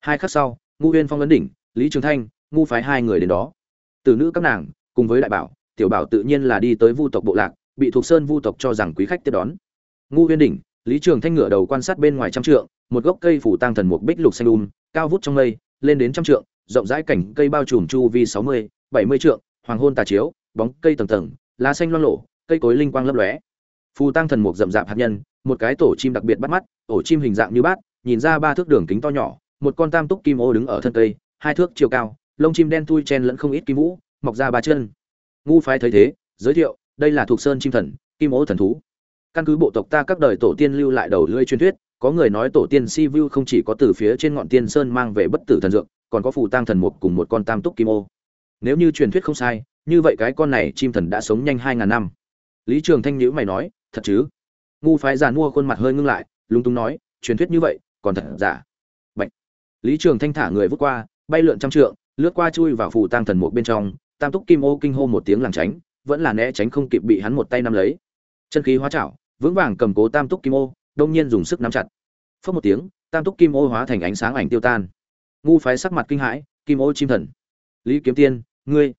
Hai khắc sau, ngu huyên phong ấn đỉnh, lý trường thanh, ngu phái hai người đến đó. Từ nữ các nàng, cùng với đại bảo, tiểu bảo tự nhiên là đi tới vu tộc bộ lạc, bị thuộc sơn vu tộc cho rằng quý khách tiếp đón. Ngu huyên đỉnh, lý trường thanh ngửa đầu quan sát bên ngoài trăm trượng, một gốc cây phủ tăng thần mục bích lục xanh um cao vút trong mây, lên đến trăm trượng, rộng rãi cảnh cây bao trùm chu vi sáu mươi, bảy mươi trượng hoàng hôn tà chiếu, bóng cây tầng tầng, lá xanh loang lổ, cây cối linh quang lấp lóe. Phù tăng thần mục rậm rạp hạt nhân, một cái tổ chim đặc biệt bắt mắt ổ chim hình dạng như bát, nhìn ra ba thước đường kính to nhỏ, một con tam túc kim ô đứng ở thân cây, hai thước chiều cao, lông chim đen thui chen lẫn không ít kim vũ, mọc ra ba chân. Ngu phái thấy thế, giới thiệu, đây là thuộc sơn chim thần, kim ô thần thú. Căn cứ bộ tộc ta các đời tổ tiên lưu lại đầu lưỡi truyền thuyết, có người nói tổ tiên si vu không chỉ có từ phía trên ngọn tiên sơn mang về bất tử thần dược, còn có phù tang thần mục cùng một con tam túc kim ô nếu như truyền thuyết không sai, như vậy cái con này chim thần đã sống nhanh hai ngàn năm. Lý trường thanh nhữ mày nói, thật chứ? Ngu phái giàn mua khuôn mặt hơi ngưng lại, lúng túng nói, truyền thuyết như vậy, còn thật giả? Bạch. lý trường thanh thả người vút qua, bay lượn trăm trượng, lướt qua chui vào phù tang thần mục bên trong, tam túc kim ô kinh hô một tiếng làng tránh, vẫn là né tránh không kịp bị hắn một tay nắm lấy. Chân khí hóa chảo vững vàng cầm cố tam túc kim ô, đông nhiên dùng sức nắm chặt. Phớt một tiếng, tam túc kim ô hóa thành ánh sáng ảnh tiêu tan. Ngu phái sắc mặt kinh hãi, kim ô chim thần lý kiếm tiên, ngươi.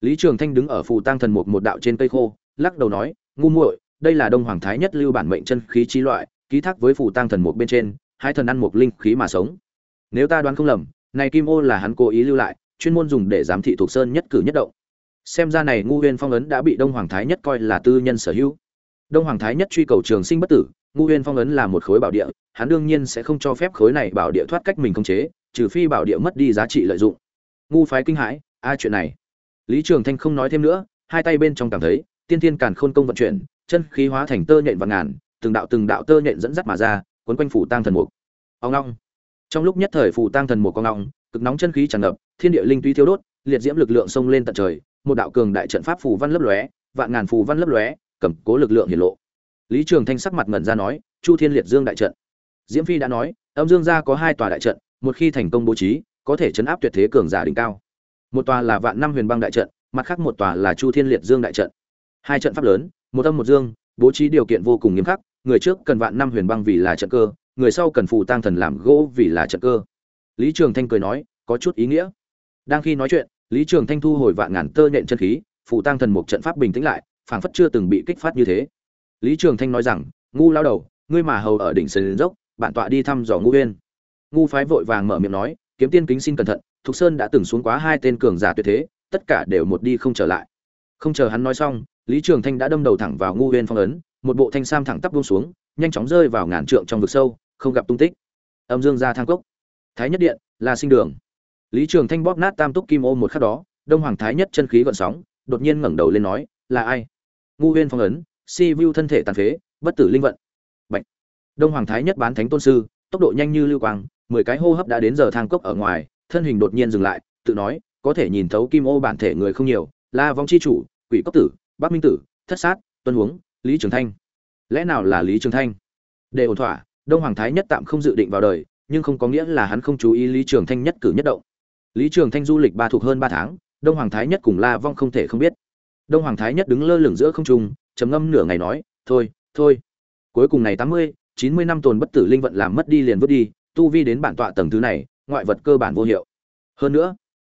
Lý trường thanh đứng ở phù tăng thần một một đạo trên cây khô, lắc đầu nói, ngu muội, đây là đông hoàng thái nhất lưu bản mệnh chân khí chi loại, ký thác với phù tăng thần một bên trên, hai thần ăn một linh khí mà sống. Nếu ta đoán không lầm, này kim ô là hắn cố ý lưu lại, chuyên môn dùng để giám thị thuộc sơn nhất cử nhất động. Xem ra này ngu huyên phong ấn đã bị đông hoàng thái nhất coi là tư nhân sở hữu. Đông hoàng thái nhất truy cầu trường sinh bất tử, ngu huyên phong ấn là một khối bảo địa, hắn đương nhiên sẽ không cho phép khối này bảo địa thoát cách mình khống chế, trừ phi bảo địa mất đi giá trị lợi dụng ngu phái kinh hãi ai à, chuyện này. Lý trường thanh không nói thêm nữa, hai tay bên trong cảm thấy, tiên tiên càn khôn công vận chuyển, chân khí hóa thành tơ nhện và ngàn, từng đạo từng đạo tơ nhện dẫn dắt mà ra, quấn quanh phủ tang thần mục. Ông long trong lúc nhất thời phủ tang thần mục con long cực nóng chân khí tràn ngập, thiên địa linh tuy thiêu đốt, liệt diễm lực lượng xông lên tận trời, một đạo cường đại trận pháp phù văn lấp lóe, vạn ngàn phù văn lấp lóe, cầm cố lực lượng hiển lộ. Lý trường thanh sắc mặt ngẩn ra nói, chu thiên liệt dương đại trận. Diễm phi đã nói, âm dương gia có hai tòa đại trận, một khi thành công bố trí có thể chấn áp tuyệt thế cường giả đỉnh cao. Một tòa là vạn năm huyền băng đại trận, mặt khác một tòa là chu thiên liệt dương đại trận. Hai trận pháp lớn, một âm một dương, bố trí điều kiện vô cùng nghiêm khắc, người trước cần vạn năm huyền băng vì là trận cơ, người sau cần phù tăng thần làm gỗ vì là trận cơ. Lý trường thanh cười nói, có chút ý nghĩa. Đang khi nói chuyện, lý trường thanh thu hồi vạn ngàn tơ nhện chân khí, phù tăng thần một trận pháp bình tĩnh lại, phảng phất chưa từng bị kích phát như thế. Lý trường thanh nói rằng, ngu lao đầu, ngươi mà hầu ở đỉnh sơn dốc bạn tọa đi thăm dò ngu uyên. Ngu phái vội vàng mở miệng nói kiếm tiên kính xin cẩn thận, thục sơn đã từng xuống quá hai tên cường giả tuyệt thế, tất cả đều một đi không trở lại. Không chờ hắn nói xong, lý trường thanh đã đâm đầu thẳng vào ngu uyên phong ấn, một bộ thanh sam thẳng tắp buông xuống, nhanh chóng rơi vào ngàn trượng trong vực sâu, không gặp tung tích. Âm dương ra thang cốc. Thái nhất điện, là sinh đường. Lý trường thanh bóp nát tam túc kim ô một khắc đó, đông hoàng thái nhất chân khí gợn sóng, đột nhiên ngẩng đầu lên nói, là ai? Ngu huyên phong ấn, si vu thân thể tàn phế, bất tử linh vận. Bạch. đông hoàng thái nhất bán thánh tôn sư, tốc độ nhanh như lưu quang mười cái hô hấp đã đến giờ thang cốc ở ngoài, thân hình đột nhiên dừng lại, tự nói, có thể nhìn thấu kim ô bản thể người không nhiều, la vong chi chủ, quỷ cốc tử, bắc minh tử, thất sát, tuân huống, lý trường thanh. Lẽ nào là lý trường thanh? Để ổn thỏa, đông hoàng thái nhất tạm không dự định vào đời, nhưng không có nghĩa là hắn không chú ý lý trường thanh nhất cử nhất động. Lý trường thanh du lịch ba thuộc hơn ba tháng, đông hoàng thái nhất cùng la vong không thể không biết. Đông hoàng thái nhất đứng lơ lửng giữa không trung, trầm ngâm nửa ngày nói, thôi thôi, cuối cùng này tám mươi, chín mươi năm tồn bất tử linh vận làm mất đi liền vứt đi tu vi đến bản tọa tầng thứ này, ngoại vật cơ bản vô hiệu. Hơn nữa,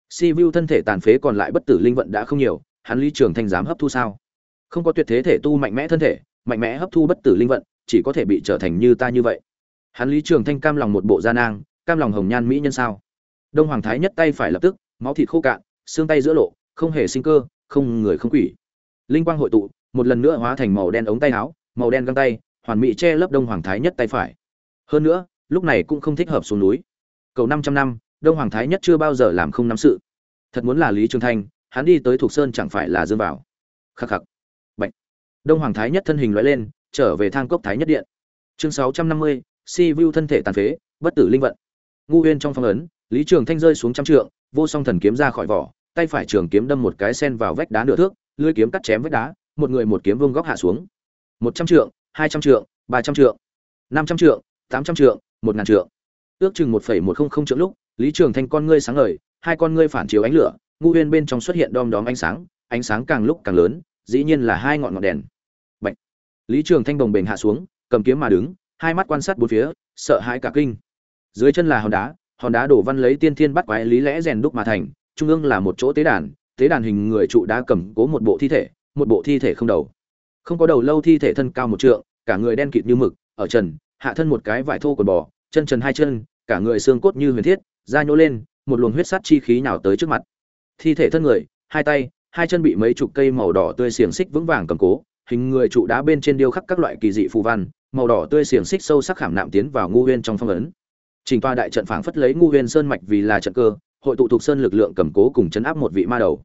si vu thân thể tàn phế còn lại bất tử linh vận đã không nhiều, hắn lý trường thanh dám hấp thu sao? Không có tuyệt thế thể tu mạnh mẽ thân thể, mạnh mẽ hấp thu bất tử linh vận, chỉ có thể bị trở thành như ta như vậy. Hắn lý trường thanh cam lòng một bộ da nang, cam lòng hồng nhan mỹ nhân sao? Đông hoàng thái nhất tay phải lập tức, máu thịt khô cạn, xương tay giữa lộ, không hề sinh cơ, không người không quỷ. Linh quang hội tụ, một lần nữa hóa thành màu đen ống tay áo, màu đen găng tay, hoàn mỹ che lấp đông hoàng thái nhất tay phải. Hơn nữa lúc này cũng không thích hợp xuống núi. Cầu năm trăm năm, đông hoàng thái nhất chưa bao giờ làm không nắm sự. Thật muốn là lý trường thanh, hắn đi tới thuộc sơn chẳng phải là dương vào. Khắc khắc. Bệnh đông hoàng thái nhất thân hình loại lên, trở về thang cốc thái nhất điện. Chương sáu trăm năm mươi, si vu thân thể tàn phế, bất tử linh vận. Ngu huyên trong phong ấn, lý trường thanh rơi xuống trăm trượng, vô song thần kiếm ra khỏi vỏ, tay phải trường kiếm đâm một cái sen vào vách đá nửa thước, lưỡi kiếm cắt chém vách đá, một người một kiếm vương góc hạ xuống. Một trăm trượng, hai trăm trượng, ba trăm trượng, năm trăm trượng, tám trăm trượng một ngàn trượng. Ước chừng một phẩy một không không trượng lúc, lý trường thanh con ngươi sáng ngời, hai con ngươi phản chiếu ánh lửa, ngu huyên bên trong xuất hiện đom đóm ánh sáng ánh sáng càng lúc càng lớn, dĩ nhiên là hai ngọn ngọn đèn. Bạch. lý trường thanh đồng bền hạ xuống, cầm kiếm mà đứng, hai mắt quan sát bốn phía, sợ hãi cả kinh. Dưới chân là hòn đá hòn đá đổ văn lấy tiên thiên bắt quái lý lẽ rèn đúc mà thành, trung ương là một chỗ tế đàn tế đàn hình người trụ đá cầm cố một bộ thi thể, một bộ thi thể không đầu. Không có đầu lâu thi thể thân cao một trượng, cả người đen kịt như mực, ở trần hạ thân một cái vải thô quần bò, chân trần hai chân, cả người xương cốt như huyền thiết, da nhô lên, một luồng huyết sắt chi khí nào tới trước mặt. Thi thể thân người, hai tay, hai chân bị mấy chục cây màu đỏ tươi xiềng xích vững vàng cầm cố, hình người trụ đá bên trên điêu khắc các loại kỳ dị phù văn, màu đỏ tươi xiềng xích sâu sắc khảm nạm tiến vào ngu huyên trong phong ấn. Trình toa đại trận phảng phất lấy ngu huyên sơn mạch vì là trận cơ, hội tụ thuộc sơn lực lượng cầm cố cùng chấn áp một vị ma đầu.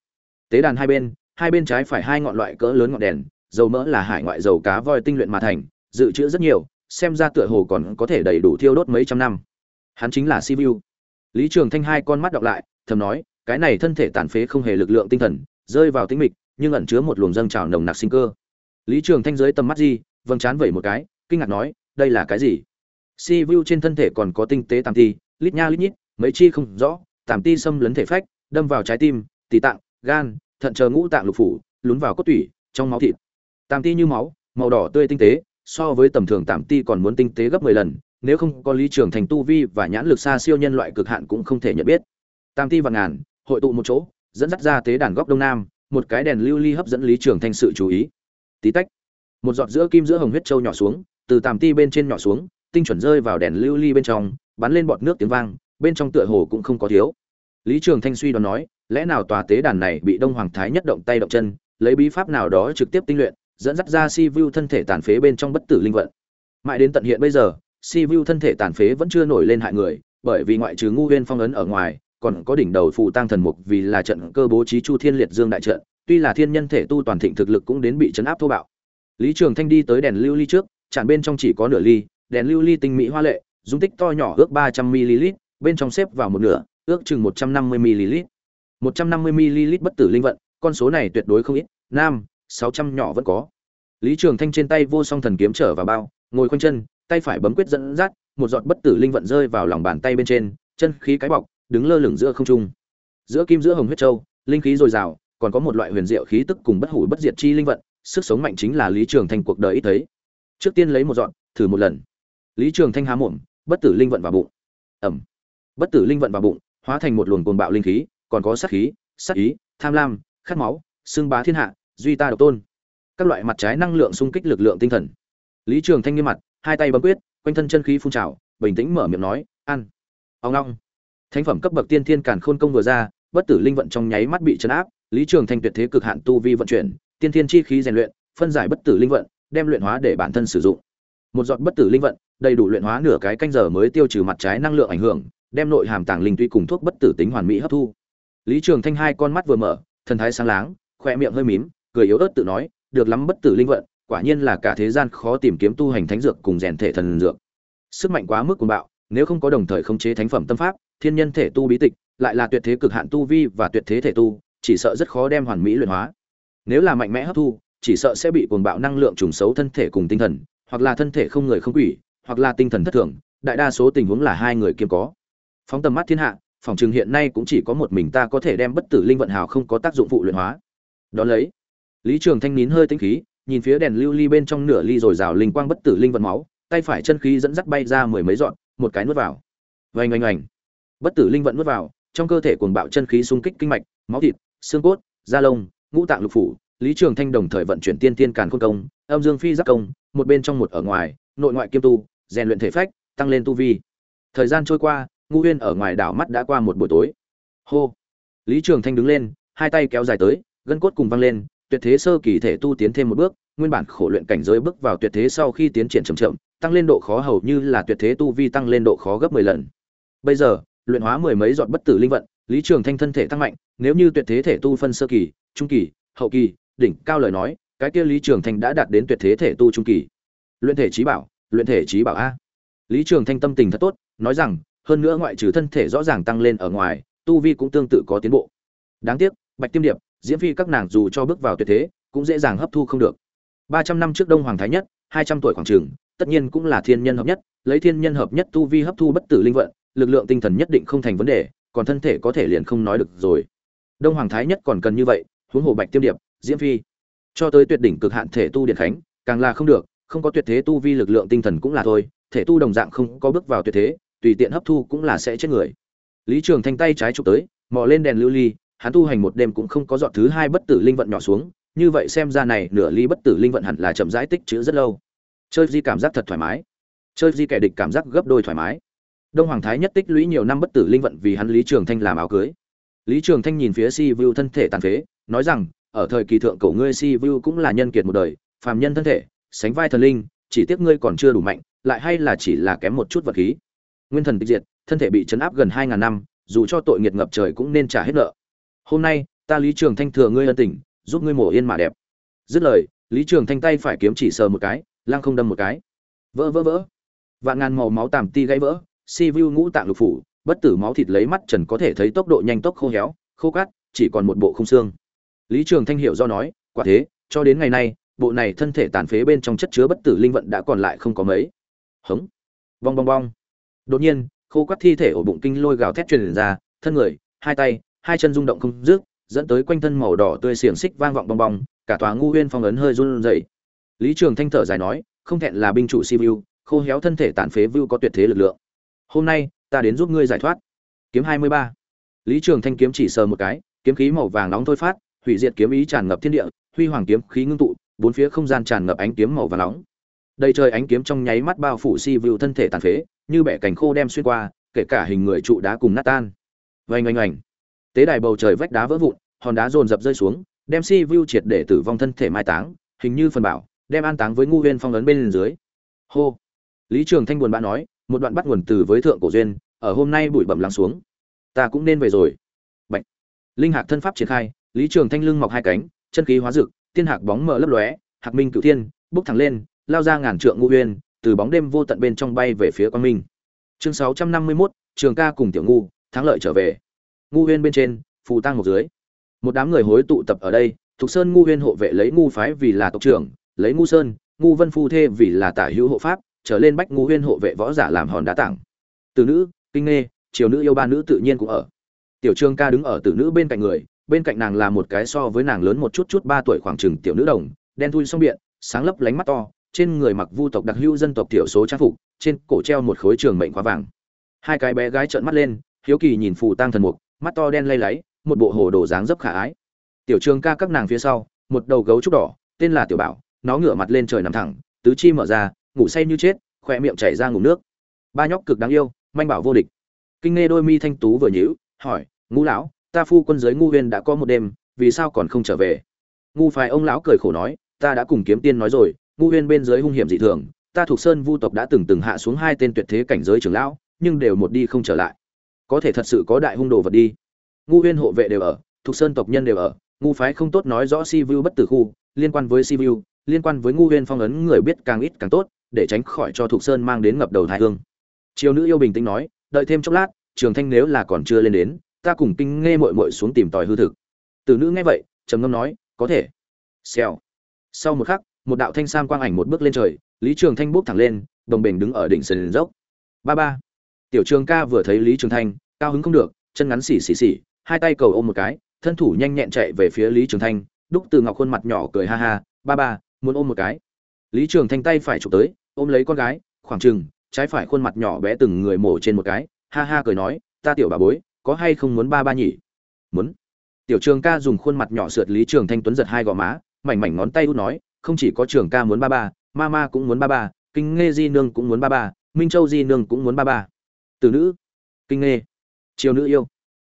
Tế đàn hai bên hai bên trái phải hai ngọn loại cỡ lớn ngọn đèn, dầu mỡ là hải ngoại dầu cá voi tinh luyện mà thành, dự trữ rất nhiều xem ra tựa hồ còn có thể đầy đủ thiêu đốt mấy trăm năm. Hắn chính là sivu lý trường thanh hai con mắt đọc lại, thầm nói, cái này thân thể tàn phế không hề lực lượng tinh thần, rơi vào tĩnh mịch, nhưng ẩn chứa một luồng dâng trào nồng nặc sinh cơ. Lý trường thanh dưới tầm mắt gì vâng chán vẩy một cái, kinh ngạc nói, đây là cái gì? Si vu trên thân thể còn có tinh tế tàm ti, lít nha lít nhít, mấy chi không rõ, tàm ti xâm lấn thể phách, đâm vào trái tim, tỳ tạng, gan, thận chờ ngũ tạng lục phủ, lún vào cốt tủy, trong máu thịt. Tàm ti như máu, màu đỏ tươi tinh tế so với tầm thường tạm ti còn muốn tinh tế gấp mười lần, nếu không có lý trường thành tu vi và nhãn lực xa siêu nhân loại cực hạn cũng không thể nhận biết. Tam ti và ngàn, hội tụ một chỗ, dẫn dắt ra tế đàn góc đông nam, một cái đèn lưu ly hấp dẫn lý trường thanh sự chú ý. Tí tách, một giọt giữa kim giữa hồng huyết châu nhỏ xuống, từ tạm ti bên trên nhỏ xuống, tinh chuẩn rơi vào đèn lưu ly bên trong, bắn lên bọt nước tiếng vang, bên trong tựa hồ cũng không có thiếu. Lý trường thanh suy đoán nói, lẽ nào tòa tế đàn này bị đông hoàng thái nhất động tay động chân, lấy bí pháp nào đó trực tiếp tinh luyện dẫn dắt ra si vu thân thể tàn phế bên trong bất tử linh vận. Mãi đến tận hiện bây giờ si vu thân thể tàn phế vẫn chưa nổi lên hại người, bởi vì ngoại trừ ngu huyên phong ấn ở ngoài, còn có đỉnh đầu phụ tăng thần mục vì là trận cơ bố trí chu thiên liệt dương đại trận, tuy là thiên nhân thể tu toàn thịnh thực lực cũng đến bị chấn áp thô bạo. Lý trường thanh đi tới đèn lưu ly trước, chản bên trong chỉ có nửa ly, đèn lưu ly tinh mỹ hoa lệ, dung tích to nhỏ ước ba trăm ml, bên trong xếp vào một nửa, ước chừng một trăm năm mươi ml. một trăm năm mươi ml bất tử linh vận, con số này tuyệt đối không ít, nam sáu trăm nhỏ vẫn có. Lý trường thanh trên tay vô song thần kiếm trở vào bao, ngồi khoanh chân, tay phải bấm quyết dẫn dắt, một giọt bất tử linh vận rơi vào lòng bàn tay bên trên, chân khí cái bọc, đứng lơ lửng giữa không trung. Giữa kim giữa hồng huyết châu, linh khí dồi dào, còn có một loại huyền diệu khí tức cùng bất hủ bất diệt chi linh vận, sức sống mạnh chính là lý trường thanh cuộc đời ít thấy. Trước tiên lấy một dọn thử một lần. Lý trường thanh há mồm, bất tử linh vận vào bụng. Ẩm. Bất tử linh vận vào bụng, hóa thành một luồng cuồng bạo linh khí, còn có sát khí, sát ý, tham lam, khát máu, xương bá thiên hạ duy ta độc tôn. Các loại mặt trái năng lượng xung kích lực lượng tinh thần. Lý trường thanh nghiêm mặt, hai tay bấm quyết, quanh thân chân khí phun trào, bình tĩnh mở miệng nói, ăn. Ông long thánh phẩm cấp bậc tiên thiên càn khôn công vừa ra, bất tử linh vận trong nháy mắt bị chấn áp, lý trường thanh tuyệt thế cực hạn tu vi vận chuyển, tiên thiên chi khí rèn luyện, phân giải bất tử linh vận, đem luyện hóa để bản thân sử dụng. Một giọt bất tử linh vận, đầy đủ luyện hóa nửa cái canh giờ mới tiêu trừ mặt trái năng lượng ảnh hưởng, đem nội hàm tàng linh tuy cùng thuốc bất tử tính hoàn mỹ hấp thu. Lý trường thanh hai con mắt vừa mở, thần thái sáng láng khoe miệng hơi mím cười yếu ớt tự nói, được lắm bất tử linh vận, quả nhiên là cả thế gian khó tìm kiếm tu hành thánh dược cùng rèn thể thần dược. Sức mạnh quá mức cuồng bạo, nếu không có đồng thời khống chế thánh phẩm tâm pháp, thiên nhân thể tu bí tịch, lại là tuyệt thế cực hạn tu vi và tuyệt thế thể tu, chỉ sợ rất khó đem hoàn mỹ luyện hóa. Nếu là mạnh mẽ hấp thu, chỉ sợ sẽ bị cuồng bạo năng lượng trùng xấu thân thể cùng tinh thần, hoặc là thân thể không người không quỷ, hoặc là tinh thần thất thường, đại đa số tình huống là hai người kiêm có. Phóng tầm mắt thiên hạ, phòng trường hiện nay cũng chỉ có một mình ta có thể đem bất tử linh vận hào không có tác dụng phụ luyện hóa. Đó lấy lý trường thanh nín hơi tĩnh khí, nhìn phía đèn lưu ly bên trong nửa ly rồi rào linh quang bất tử linh vận máu, tay phải chân khí dẫn dắt bay ra mười mấy dọn một cái nuốt vào. Vành oanh oanh. Bất tử linh vận nuốt vào, trong cơ thể cuồng bạo chân khí xung kích kinh mạch, máu thịt, xương cốt, da lông, ngũ tạng lục phủ. Lý trường thanh đồng thời vận chuyển tiên tiên càn khôn công, âm dương phi giáp công, một bên trong một ở ngoài, nội ngoại kiêm tu, rèn luyện thể phách, tăng lên tu vi. Thời gian trôi qua, Ngô huyên ở ngoài đảo mắt đã qua một buổi tối. Hô. Lý trường thanh đứng lên, hai tay kéo dài tới, gân cốt cùng văng lên tuyệt thế sơ kỳ thể tu tiến thêm một bước, nguyên bản khổ luyện cảnh giới bước vào tuyệt thế sau khi tiến triển chậm chậm, tăng lên độ khó hầu như là tuyệt thế tu vi tăng lên độ khó gấp mười lần. Bây giờ, luyện hóa mười mấy giọt bất tử linh vận, lý trường thanh thân thể tăng mạnh, nếu như tuyệt thế thể tu phân sơ kỳ, trung kỳ, hậu kỳ, đỉnh, cao lời nói, cái kia lý trường thanh đã đạt đến tuyệt thế thể tu trung kỳ. Luyện thể trí bảo, luyện thể trí bảo a. Lý trường thanh tâm tình thật tốt, nói rằng, hơn nữa ngoại trừ thân thể rõ ràng tăng lên ở ngoài, tu vi cũng tương tự có tiến bộ. Đáng tiếc, bạch tiêm điệp diễm phi các nàng dù cho bước vào tuyệt thế, cũng dễ dàng hấp thu không được. Ba trăm năm trước đông hoàng thái nhất, hai trăm tuổi khoảng trường tất nhiên cũng là thiên nhân hợp nhất, lấy thiên nhân hợp nhất tu vi hấp thu bất tử linh vận, lực lượng tinh thần nhất định không thành vấn đề, còn thân thể có thể liền không nói được rồi. Đông hoàng thái nhất còn cần như vậy, huống hồ bạch tiêm điệp, diễm phi, cho tới tuyệt đỉnh cực hạn thể tu điện khánh, càng là không được, không có tuyệt thế tu vi lực lượng tinh thần cũng là thôi, thể tu đồng dạng không có bước vào tuyệt thế, tùy tiện hấp thu cũng là sẽ chết người. Lý trường thanh tay trái chụp tới, mò lên đèn lưu ly hắn tu hành một đêm cũng không có dọn thứ hai bất tử linh vận nhỏ xuống, như vậy xem ra này nửa ly bất tử linh vận hẳn là chậm rãi tích chữ rất lâu. Chơi di cảm giác thật thoải mái. Chơi di kẻ địch cảm giác gấp đôi thoải mái. Đông hoàng thái nhất tích lũy nhiều năm bất tử linh vận vì hắn lý trường thanh làm áo cưới. Lý trường thanh nhìn phía si vu thân thể tàn phế, nói rằng, ở thời kỳ thượng cổ ngươi si vu cũng là nhân kiệt một đời, phàm nhân thân thể, sánh vai thần linh, chỉ tiếc ngươi còn chưa đủ mạnh, lại hay là chỉ là kém một chút vật khí. Nguyên thần tịch diệt, thân thể bị chấn áp gần hai ngàn năm, dù cho tội nghiệt ngập trời cũng nên trả hết nợ hôm nay, ta lý trường thanh thừa ngươi ân tình, giúp ngươi mổ yên mà đẹp. Dứt lời, lý trường thanh tay phải kiếm chỉ sờ một cái, lăng không đâm một cái. Vỡ vỡ vỡ. Vạn ngàn màu máu tàm ti gãy vỡ, si vu ngũ tạng lục phủ, bất tử máu thịt lấy mắt trần có thể thấy tốc độ nhanh tốc khô héo, khô cát, chỉ còn một bộ không xương. Lý trường thanh hiểu do nói, quả thế, cho đến ngày nay, bộ này thân thể tàn phế bên trong chất chứa bất tử linh vận đã còn lại không có mấy. Hống. Bong bong bong. Đột nhiên, khô quắt thi thể ổ bụng kinh lôi gào thét truyền ra, thân người, hai tay hai chân rung động không dứt, dẫn tới quanh thân màu đỏ tươi xiềng xích vang vọng bong bong, cả tòa ngu huyên phong ấn hơi run rẩy. Lý trường thanh thở dài nói, không thẹn là binh chủ si vu, khô héo thân thể tàn phế vu có tuyệt thế lực lượng. Hôm nay, ta đến giúp ngươi giải thoát. Kiếm hai mươi ba. Lý trường thanh kiếm chỉ sờ một cái, kiếm khí màu vàng nóng thôi phát, hủy diệt kiếm ý tràn ngập thiên địa, huy hoàng kiếm khí ngưng tụ, bốn phía không gian tràn ngập ánh kiếm màu vàng nóng. Đầy trời ánh kiếm trong nháy mắt bao phủ si vu thân thể tàn phế, như bẻ cành khô đem xuyên qua, kể cả hình người trụ đá cùng nát tan. Vành oanh oanh tế đài bầu trời vách đá vỡ vụn hòn đá dồn dập rơi xuống đem si vu triệt để tử vong thân thể mai táng hình như phần bảo đem an táng với ngu huyên phong ấn bên dưới. Hô. Lý trường thanh buồn bã nói một đoạn bắt nguồn từ với thượng cổ duyên ở hôm nay bụi bẩm lắng xuống. Ta cũng nên về rồi. Bạch. linh hạc thân pháp triển khai lý trường thanh lưng mọc hai cánh chân khí hóa dực tiên hạc bóng mở lấp lóe hạc minh cửu thiên bước thẳng lên lao ra ngàn trượng ngu huyên từ bóng đêm vô tận bên trong bay về phía quan minh. Chương sáu trăm năm mươi 651, trường ca cùng tiểu ngu thắng lợi trở về ngu huyên bên trên, phù tăng một dưới. Một đám người hối tụ tập ở đây, thục sơn ngu huyên hộ vệ lấy ngu phái vì là tộc trưởng, lấy ngu sơn, ngu vân phu thê vì là tả hữu hộ pháp, trở lên bách ngu huyên hộ vệ võ giả làm hòn đá tảng. Từ nữ, kinh nghê, triều nữ yêu ba nữ tự nhiên cũng ở. Tiểu trương ca đứng ở tử nữ bên cạnh người, bên cạnh nàng là một cái so với nàng lớn một chút chút ba tuổi khoảng chừng tiểu nữ đồng, đen thui song biện, sáng lấp lánh mắt to, trên người mặc vu tộc đặc hữu dân tộc thiểu số trang phục, trên cổ treo một khối trường mệnh khóa vàng. Hai cái bé gái trợn mắt lên, hiếu kỳ nhìn phù tăng thần mục mắt to đen lay láy, một bộ hồ đồ dáng dấp khả ái. Tiểu trường ca các nàng phía sau, một đầu gấu trúc đỏ, tên là tiểu bảo, nó ngửa mặt lên trời nằm thẳng, tứ chi mở ra, ngủ say như chết, khỏe miệng chảy ra ngủ nước. Ba nhóc cực đáng yêu, manh bảo vô địch. Kinh nghe đôi mi thanh tú vừa nhíu, hỏi, ngũ lão, ta phu quân giới ngu huyên đã có một đêm, vì sao còn không trở về? Ngu phải ông lão cười khổ nói, ta đã cùng kiếm tiên nói rồi, ngu huyên bên dưới hung hiểm dị thường, ta thuộc sơn vu tộc đã từng từng hạ xuống hai tên tuyệt thế cảnh giới trưởng lão, nhưng đều một đi không trở lại có thể thật sự có đại hung đồ vật đi. Ngu huyên hộ vệ đều ở, thuộc sơn tộc nhân đều ở, ngu phái không tốt nói rõ si vu bất tử khu, liên quan với si vu, liên quan với ngu huyên phong ấn người biết càng ít càng tốt, để tránh khỏi cho thuộc sơn mang đến ngập đầu thái hương. Triều nữ yêu bình tĩnh nói, đợi thêm chốc lát, trường thanh nếu là còn chưa lên đến, ta cùng kinh nghe mội mội xuống tìm tòi hư thực. Từ nữ nghe vậy, trầm ngâm nói, có thể. Xèo. Sau một khắc, một đạo thanh sam quang ảnh một bước lên trời, lý trường thanh bước thẳng lên, đồng bình đứng ở đỉnh sườn dốc. Ba ba tiểu trường ca vừa thấy lý trường thanh, cao hứng không được, chân ngắn xỉ xỉ xỉ hai tay cầu ôm một cái, thân thủ nhanh nhẹn chạy về phía lý trường thanh, đúc từ ngọc khuôn mặt nhỏ cười ha ha, ba ba, muốn ôm một cái. Lý trường thanh tay phải chụp tới, ôm lấy con gái, khoảng chừng, trái phải khuôn mặt nhỏ bé từng người mổ trên một cái, ha ha cười nói, ta tiểu bà bối, có hay không muốn ba ba nhỉ? Muốn. Tiểu trường ca dùng khuôn mặt nhỏ sượt lý trường thanh tuấn giật hai gò má, mảnh mảnh ngón tay út nói, không chỉ có trường ca muốn ba ba, ma ma cũng muốn ba ba, kinh nghe di nương cũng muốn ba ba, minh châu di nương cũng muốn ba ba từ nữ. Kinh nghe triều nữ yêu.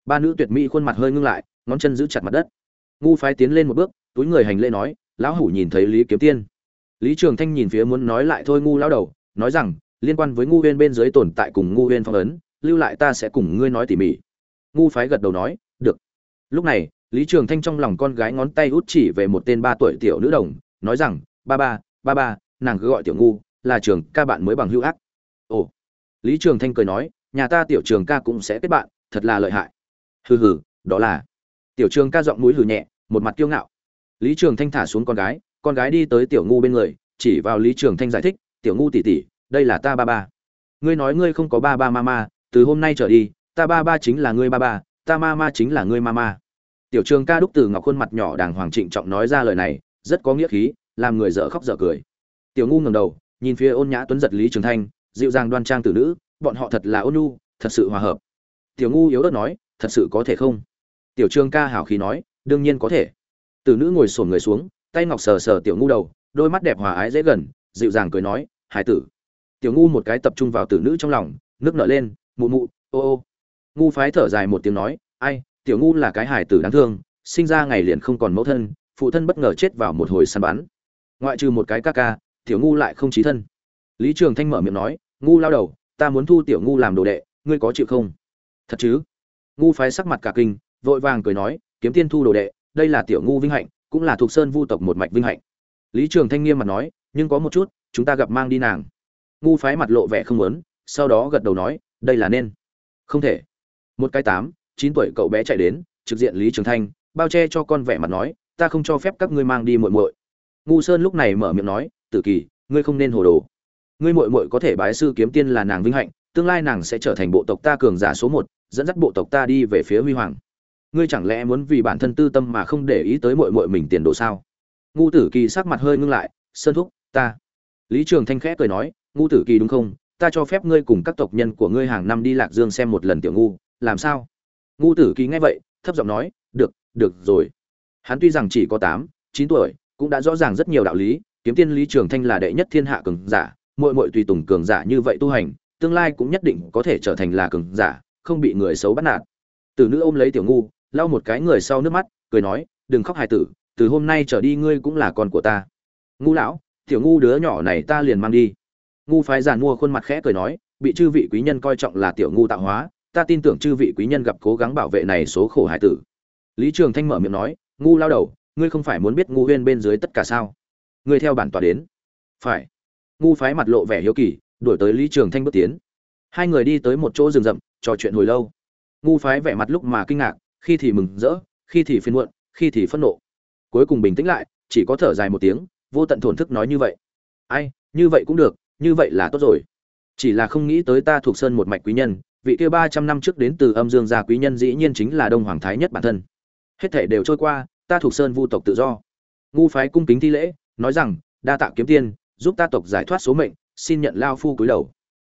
Ba nữ tuyệt mỹ khuôn mặt hơi ngưng lại, ngón chân giữ chặt mặt đất. Ngu phái tiến lên một bước, túi người hành lễ nói, lão hủ nhìn thấy lý kiếm tiên. Lý trường thanh nhìn phía muốn nói lại thôi ngu lão đầu, nói rằng, liên quan với ngu huyên bên dưới tồn tại cùng ngu huyên phong ấn, lưu lại ta sẽ cùng ngươi nói tỉ mỉ. Ngu phái gật đầu nói, được. Lúc này, lý trường thanh trong lòng con gái ngón tay út chỉ về một tên ba tuổi tiểu nữ đồng, nói rằng, ba ba ba ba, nàng cứ gọi tiểu ngu, là trường ca bạn mới bằng hữu ác. Ồ lý trường thanh cười nói, nhà ta tiểu trường ca cũng sẽ kết bạn, thật là lợi hại. Hừ hừ, đó là. Tiểu trường ca giọng mũi hừ nhẹ, một mặt kiêu ngạo. Lý trường thanh thả xuống con gái con gái đi tới tiểu ngu bên người, chỉ vào lý trường thanh giải thích, tiểu ngu tỉ tỉ đây là ta ba ba. Ngươi nói ngươi không có ba ba ma ma, từ hôm nay trở đi, ta ba ba chính là ngươi ba ba, ta ma ma chính là ngươi ma ma. Tiểu trường ca đúc từ ngọc khuôn mặt nhỏ đàng hoàng trịnh trọng nói ra lời này, rất có nghĩa khí, làm người dở khóc dở cười. Tiểu ngu ngầm đầu, nhìn phía ôn nhã tuấn giật lý trường thanh dịu dàng đoan trang tử nữ, bọn họ thật là ôn nhu, thật sự hòa hợp. Tiểu ngu yếu ớt nói, thật sự có thể không? Tiểu trương ca hảo khí nói, đương nhiên có thể. Tử nữ ngồi sổn người xuống, tay ngọc sờ sờ tiểu ngu đầu, đôi mắt đẹp hòa ái dễ gần, dịu dàng cười nói, hải tử. Tiểu ngu một cái tập trung vào tử nữ trong lòng, nước nở lên, mụ mụ, ô ô. Ngu phái thở dài một tiếng nói, ai, tiểu ngu là cái hải tử đáng thương, sinh ra ngày liền không còn mẫu thân, phụ thân bất ngờ chết vào một hồi săn bắn. Ngoại trừ một cái ca ca, tiểu ngu lại không trí thân lý trường thanh mở miệng nói, ngu lao đầu, ta muốn thu tiểu ngu làm đồ đệ, ngươi có chịu không? Thật chứ? Ngu phái sắc mặt cả kinh, vội vàng cười nói, kiếm tiên thu đồ đệ, đây là tiểu ngu vinh hạnh, cũng là thuộc sơn vu tộc một mạch vinh hạnh. Lý trường thanh nghiêm mặt nói, nhưng có một chút, chúng ta gặp mang đi nàng. Ngu phái mặt lộ vẻ không muốn, sau đó gật đầu nói, đây là nên. Không thể. Một cái tám, chín tuổi cậu bé chạy đến, trực diện lý trường thanh, bao che cho con vẻ mặt nói, ta không cho phép các ngươi mang đi muội muội. Ngu sơn lúc này mở miệng nói, tử kỳ, ngươi không nên hồ đồ ngươi muội muội có thể bái sư kiếm tiên là nàng vinh hạnh, tương lai nàng sẽ trở thành bộ tộc ta cường giả số một, dẫn dắt bộ tộc ta đi về phía huy hoàng. Ngươi chẳng lẽ muốn vì bản thân tư tâm mà không để ý tới muội muội mình tiền đồ sao? Ngu tử kỳ sắc mặt hơi ngưng lại, sơn thúc, ta. Lý trường thanh khẽ cười nói, ngu tử kỳ đúng không? Ta cho phép ngươi cùng các tộc nhân của ngươi hàng năm đi lạc dương xem một lần tiểu ngu, làm sao? Ngu tử kỳ nghe vậy, thấp giọng nói, được được rồi. Hắn tuy rằng chỉ có tám, chín tuổi, cũng đã rõ ràng rất nhiều đạo lý, kiếm tiên lý trường thanh là đệ nhất thiên hạ cường giả muội muội tùy tùng cường giả như vậy tu hành, tương lai cũng nhất định có thể trở thành là cường giả, không bị người xấu bắt nạt. Tử nữ ôm lấy tiểu ngu, lau một cái người sau nước mắt, cười nói, đừng khóc, hài tử, từ hôm nay trở đi ngươi cũng là con của ta. Ngu lão, tiểu ngu đứa nhỏ này ta liền mang đi. Ngu phái giàn mua khuôn mặt khẽ cười nói, bị chư vị quý nhân coi trọng là tiểu ngu tạo hóa, ta tin tưởng chư vị quý nhân gặp cố gắng bảo vệ này số khổ hài tử. Lý trường thanh mở miệng nói, ngu lao đầu, ngươi không phải muốn biết ngu huyên bên dưới tất cả sao? Ngươi theo bản tòa đến. Phải ngu phái mặt lộ vẻ hiếu kỳ, đuổi tới lý trường thanh bước tiến. Hai người đi tới một chỗ rừng rậm, trò chuyện hồi lâu. Ngu phái vẻ mặt lúc mà kinh ngạc, khi thì mừng rỡ, khi thì phiền muộn, khi thì phẫn nộ. Cuối cùng bình tĩnh lại, chỉ có thở dài một tiếng, vô tận thổn thức nói như vậy. Ai, như vậy cũng được, như vậy là tốt rồi. Chỉ là không nghĩ tới ta thuộc sơn một mạch quý nhân, vị kia ba trăm năm trước đến từ âm dương gia quý nhân dĩ nhiên chính là đông hoàng thái nhất bản thân. Hết thể đều trôi qua, ta thuộc sơn vu tộc tự do. Ngu phái cung kính thi lễ, nói rằng, đa tạ kiếm tiên giúp ta tộc giải thoát số mệnh, xin nhận lao phu cúi đầu.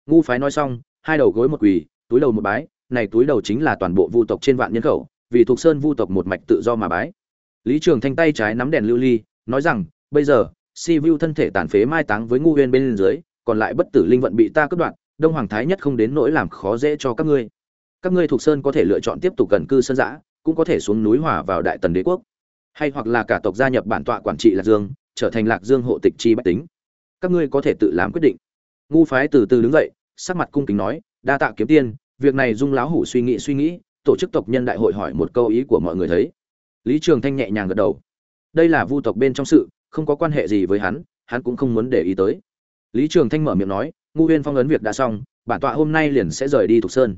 Ngu phái nói xong, hai đầu gối một quỳ, túi đầu một bái, này túi đầu chính là toàn bộ vu tộc trên vạn nhân khẩu, vì thuộc sơn vu tộc một mạch tự do mà bái. Lý trường thanh tay trái nắm đèn lưu ly, nói rằng, bây giờ, si vu thân thể tàn phế mai táng với ngu huyên bên dưới, còn lại bất tử linh vận bị ta cướp đoạt, đông hoàng thái nhất không đến nỗi làm khó dễ cho các ngươi. Các ngươi thuộc sơn có thể lựa chọn tiếp tục gần cư sơn giã, cũng có thể xuống núi hòa vào đại tần đế quốc. Hay hoặc là cả tộc gia nhập bản tọa quản trị lạc dương, trở thành lạc dương hộ tịch chi bách tính các ngươi có thể tự làm quyết định. Ngu phái từ từ đứng dậy, sắc mặt cung kính nói, đa tạ kiếm tiên, việc này dung lão hủ suy nghĩ suy nghĩ, tổ chức tộc nhân đại hội hỏi một câu ý của mọi người thấy. Lý trường thanh nhẹ nhàng gật đầu. Đây là vu tộc bên trong sự, không có quan hệ gì với hắn hắn cũng không muốn để ý tới. Lý trường thanh mở miệng nói, ngu huyên phong ấn việc đã xong, bản tọa hôm nay liền sẽ rời đi thục sơn.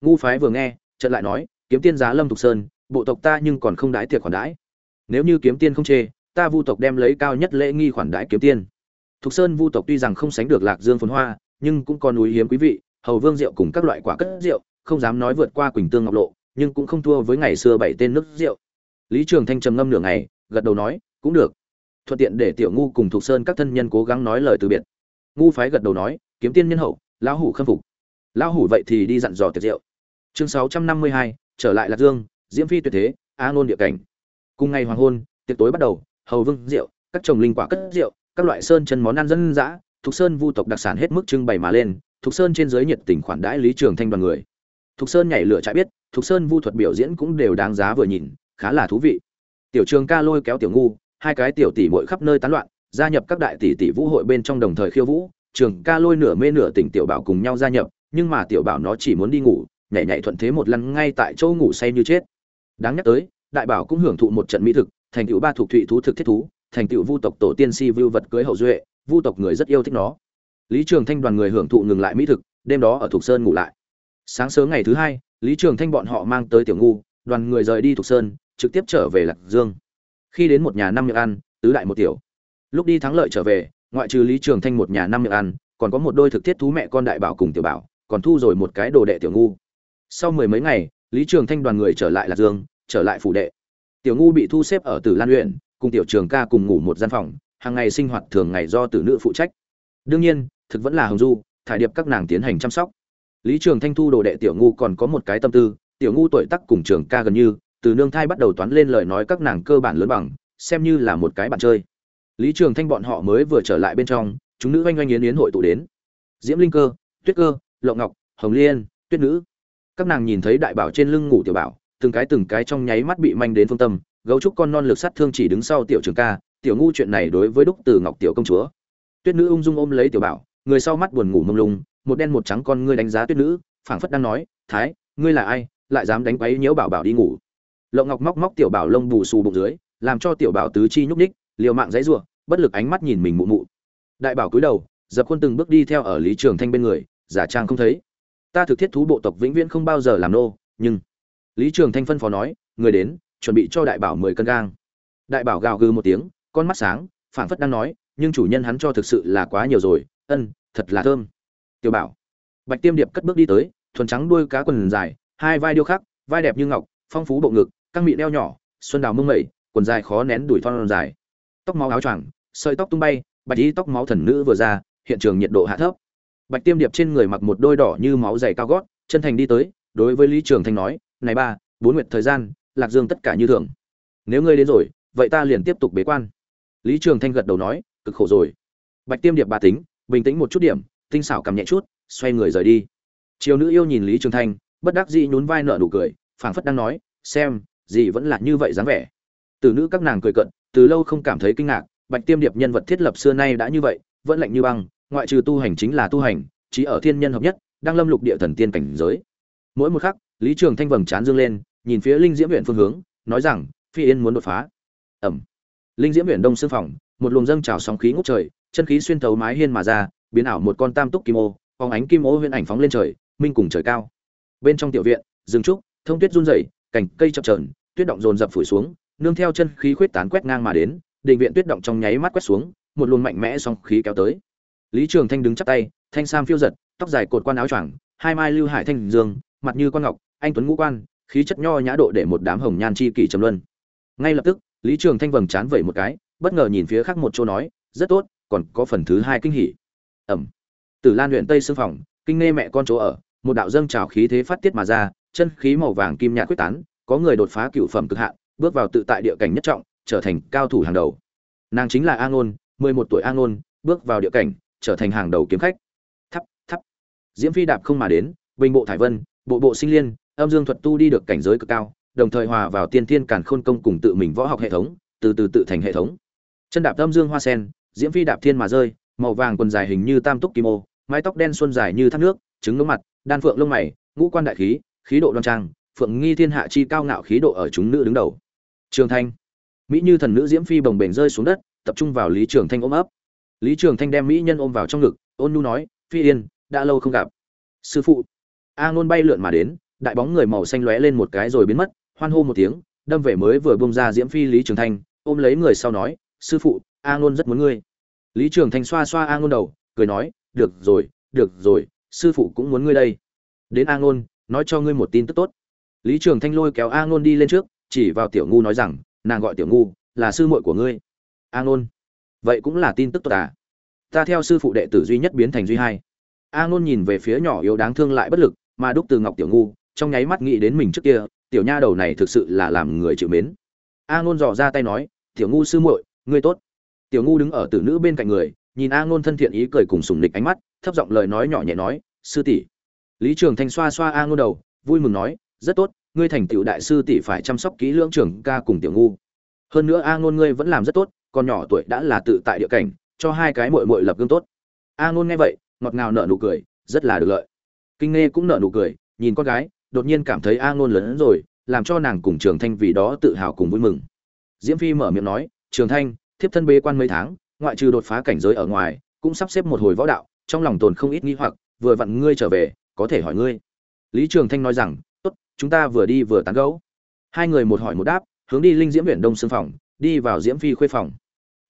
Ngu phái vừa nghe trận lại nói, kiếm tiên giá lâm thục sơn, bộ tộc ta nhưng còn không đái tiệc khoản đãi. Nếu như kiếm tiên không chê, ta vu tộc đem lấy cao nhất lễ nghi khoản đãi kiếm tiên thục sơn vu tộc tuy rằng không sánh được lạc dương phồn hoa, nhưng cũng còn núi hiếm quý vị, hầu vương rượu cùng các loại quả cất rượu, không dám nói vượt qua quỳnh tương ngọc lộ, nhưng cũng không thua với ngày xưa bảy tên nước rượu. Lý trường thanh trầm ngâm nửa ngày, gật đầu nói, cũng được. Thuận tiện để tiểu ngu cùng thục sơn các thân nhân cố gắng nói lời từ biệt. Ngu phái gật đầu nói, kiếm tiên nhân hậu, lão hủ khâm phục. Lão hủ vậy thì đi dặn dò tiệc rượu. Chương sáu trăm năm mươi hai, trở lại lạc dương, diễm phi tuyệt thế, a ngôn địa cảnh. Cùng ngày hoàng hôn, tiệc tối bắt đầu, hầu vương rượu, các trồng linh quả cất rượu các loại sơn chân món ăn dân dã thục sơn vu tộc đặc sản hết mức trưng bày mà lên thục sơn trên dưới nhiệt tình khoản đãi lý trường thanh đoàn người. Thục sơn nhảy lửa trại biết thục sơn vu thuật biểu diễn cũng đều đáng giá vừa nhìn, khá là thú vị. Tiểu trường ca lôi kéo tiểu ngu, hai cái tiểu tỷ muội khắp nơi tán loạn, gia nhập các đại tỷ tỷ vũ hội bên trong đồng thời khiêu vũ. Trường ca lôi nửa mê nửa tỉnh tiểu bảo cùng nhau gia nhập, nhưng mà tiểu bảo nó chỉ muốn đi ngủ, nhảy nhảy thuận thế một lần ngay tại chỗ ngủ say như chết. Đáng nhắc tới, đại bảo cũng hưởng thụ một trận mỹ thực, thành tựu ba thuộc thụy thú thực thiết thú thành tựu vu tộc tổ tiên si vưu vật cưới hậu duệ, vu tộc người rất yêu thích nó. Lý trường thanh đoàn người hưởng thụ ngừng lại mỹ thực, đêm đó ở thục sơn ngủ lại. Sáng sớm ngày thứ hai, lý trường thanh bọn họ mang tới tiểu ngu, đoàn người rời đi thục sơn, trực tiếp trở về lạc dương. Khi đến một nhà năm miệng ăn, tứ đại một tiểu. Lúc đi thắng lợi trở về, ngoại trừ lý trường thanh một nhà năm miệng ăn, còn có một đôi thực thiết thú mẹ con đại bảo cùng tiểu bảo, còn thu rồi một cái đồ đệ tiểu ngu. Sau mười mấy ngày, lý trường thanh đoàn người trở lại lạc dương, trở lại phủ đệ. Tiểu ngu bị thu xếp ở tử lan huyện cùng tiểu trường ca cùng ngủ một gian phòng, hàng ngày sinh hoạt thường ngày do tử nữ phụ trách. Đương nhiên, thực vẫn là hồng du, thải điệp các nàng tiến hành chăm sóc. Lý trường thanh thu đồ đệ tiểu ngu còn có một cái tâm tư, tiểu ngu tuổi tác cùng trường ca gần như, từ nương thai bắt đầu toán lên lời nói các nàng cơ bản lớn bằng, xem như là một cái bạn chơi. Lý trường thanh bọn họ mới vừa trở lại bên trong, chúng nữ oanh oanh yến yến hội tụ đến. Diễm linh cơ, tuyết cơ, lộng ngọc, hồng liên, tuyết nữ. Các nàng nhìn thấy đại bảo trên lưng ngủ tiểu bảo, từng cái từng cái trong nháy mắt bị manh đến phương tâm gấu trúc con non lực sát thương chỉ đứng sau tiểu trường ca, tiểu ngu chuyện này đối với đúc từ ngọc tiểu công chúa. Tuyết nữ ung dung ôm lấy tiểu bảo, người sau mắt buồn ngủ mông lung, một đen một trắng con ngươi đánh giá tuyết nữ, phảng phất đang nói, thái, ngươi là ai? Lại dám đánh quấy nhiễu bảo bảo đi ngủ. Lộng ngọc móc móc tiểu bảo lông bù xù bụng dưới, làm cho tiểu bảo tứ chi nhúc ních liều mạng dãy rủa, bất lực ánh mắt nhìn mình mụ mụ. Đại bảo cúi đầu, dập khuôn từng bước đi theo ở lý trường thanh bên người, giả trang không thấy. Ta thực thiết thú bộ tộc vĩnh viễn không bao giờ làm nô, nhưng lý trường thanh phân phó nói, người đến chuẩn bị cho đại bảo mười cân gang. Đại bảo gào gừ một tiếng, con mắt sáng, phảng phất đang nói, nhưng chủ nhân hắn cho thực sự là quá nhiều rồi, ân, thật là thơm. Tiểu bảo. Bạch tiêm điệp cất bước đi tới, thuần trắng đuôi cá quần dài, hai vai điêu khắc, vai đẹp như ngọc, phong phú bộ ngực, căng mị đeo nhỏ, xuân đào mông mẩy, quần dài khó nén đuổi thon dài. Tóc máu áo choàng, sợi tóc tung bay, bạch y tóc máu thần nữ vừa ra, hiện trường nhiệt độ hạ thấp. Bạch tiêm điệp trên người mặc một đôi đỏ như máu dày cao gót, chân thành đi tới, đối với lý trường thanh nói, này ba, bốn nguyệt thời gian lạc dương tất cả như thường. Nếu ngươi đến rồi, vậy ta liền tiếp tục bế quan. Lý trường thanh gật đầu nói, cực khổ rồi. Bạch tiêm điệp bà tính, bình tĩnh một chút điểm, tinh xảo cầm nhẹ chút, xoay người rời đi. Chiều nữ yêu nhìn lý trường thanh, bất đắc dĩ nhún vai nở nụ cười, phảng phất đang nói, xem, gì vẫn là như vậy dáng vẻ. Từ nữ các nàng cười cận, từ lâu không cảm thấy kinh ngạc, bạch tiêm điệp nhân vật thiết lập xưa nay đã như vậy, vẫn lạnh như băng, ngoại trừ tu hành chính là tu hành, chỉ ở thiên nhân hợp nhất, đang lâm lục địa thần tiên cảnh giới. Mỗi một khắc, lý trường thanh vầng trán dương lên nhìn phía linh diễm huyện phương hướng, nói rằng, phi yên muốn đột phá. Ẩm. Linh diễm huyện đông xương phòng, một luồng dâng trào sóng khí ngút trời, chân khí xuyên thấu mái hiên mà ra, biến ảo một con tam túc kim ô, phóng ánh kim ô huyễn ảnh phóng lên trời, minh cùng trời cao. Bên trong tiểu viện, rừng trúc, thông tuyết run rẩy, cành cây chập chờn, tuyết động dồn dập phủi xuống, nương theo chân khí khuyết tán quét ngang mà đến, định viện tuyết động trong nháy mắt quét xuống, một luồng mạnh mẽ song khí kéo tới. Lý trường thanh đứng chắp tay, thanh sam phiêu giật, tóc dài cột quan áo choàng, hai mai lưu hải thanh dương, mặt như quan ngọc, anh tuấn ngũ quan khí chất nho nhã độ để một đám hồng nhan chi kỷ trầm luân. Ngay lập tức, lý trường thanh vầng chán vẩy một cái, bất ngờ nhìn phía khác một chỗ nói, rất tốt, còn có phần thứ hai kinh hỉ. Ẩm. Tử lan huyện tây xương phòng, kinh nghe mẹ con chỗ ở, một đạo dâng trào khí thế phát tiết mà ra, chân khí màu vàng kim nhạt quyết tán, có người đột phá cựu phẩm cực hạn, bước vào tự tại địa cảnh nhất trọng, trở thành cao thủ hàng đầu. Nàng chính là a ngôn mười một tuổi a ngôn bước vào địa cảnh, trở thành hàng đầu kiếm khách. Thắp thắp diễm phi đạp không mà đến, bình bộ thải vân, bộ bộ sinh liên âm dương thuật tu đi được cảnh giới cực cao, đồng thời hòa vào tiên thiên càn khôn công cùng tự mình võ học hệ thống, từ từ tự thành hệ thống. Chân đạp âm dương hoa sen, diễm phi đạp thiên mà rơi, màu vàng quần dài hình như tam túc kim ô, mái tóc đen xuân dài như thác nước, trứng ngưỡng mặt, đan phượng lông mày, ngũ quan đại khí khí độ đoan trang, phượng nghi thiên hạ chi cao ngạo khí độ ở chúng nữ đứng đầu. Trường thanh, mỹ như thần nữ diễm phi bồng bềnh rơi xuống đất, tập trung vào lý trường thanh ôm ấp. Lý trường thanh đem mỹ nhân ôm vào trong ngực, ôn nhu nói, phi yên, đã lâu không gặp. Sư phụ. A ngôn bay lượn mà đến đại bóng người màu xanh lóe lên một cái rồi biến mất, hoan hô một tiếng, đâm về mới vừa bông ra diễm phi, lý trường thanh, ôm lấy người sau nói, sư phụ, a ngôn rất muốn ngươi. Lý trường thanh xoa xoa a ngôn đầu, cười nói, được rồi được rồi, sư phụ cũng muốn ngươi đây. Đến a ngôn, nói cho ngươi một tin tức tốt. Lý trường thanh lôi kéo a ngôn đi lên trước, chỉ vào tiểu ngu nói rằng, nàng gọi tiểu ngu, là sư muội của ngươi. A ngôn, vậy cũng là tin tức tốt à? Ta theo sư phụ đệ tử duy nhất biến thành duy hai. A ngôn nhìn về phía nhỏ yếu đáng thương lại bất lực, mà đúc từ ngọc tiểu ngu trong nháy mắt nghĩ đến mình trước kia, tiểu nha đầu này thực sự là làm người chịu mến. A ngôn dò ra tay nói, tiểu ngu sư muội, ngươi tốt. Tiểu ngu đứng ở tử nữ bên cạnh người, nhìn a ngôn thân thiện ý cười cùng sùng nịch ánh mắt, thấp giọng lời nói nhỏ nhẹ nói, sư tỷ. Lý trường thanh xoa xoa a ngôn đầu, vui mừng nói, rất tốt, ngươi thành tựu đại sư tỷ phải chăm sóc kỹ lưỡng trưởng ca cùng tiểu ngu. Hơn nữa a ngôn ngươi vẫn làm rất tốt, còn nhỏ tuổi đã là tự tại địa cảnh, cho hai cái muội muội lập gương tốt. A ngôn nghe vậy, ngọt ngào nở nụ cười, rất là được lợi. Kinh nghe cũng nở nụ cười, nhìn con gái đột nhiên cảm thấy a ngôn lớn rồi, làm cho nàng cùng trường thanh vì đó tự hào cùng vui mừng. Diễm phi mở miệng nói, trường thanh, thiếp thân bế quan mấy tháng, ngoại trừ đột phá cảnh giới ở ngoài, cũng sắp xếp một hồi võ đạo, trong lòng tồn không ít nghi hoặc, vừa vặn ngươi trở về, có thể hỏi ngươi. Lý trường thanh nói rằng, tốt, chúng ta vừa đi vừa tán gẫu. Hai người một hỏi một đáp, hướng đi linh diễm huyện đông xương phòng, đi vào diễm phi khuê phòng.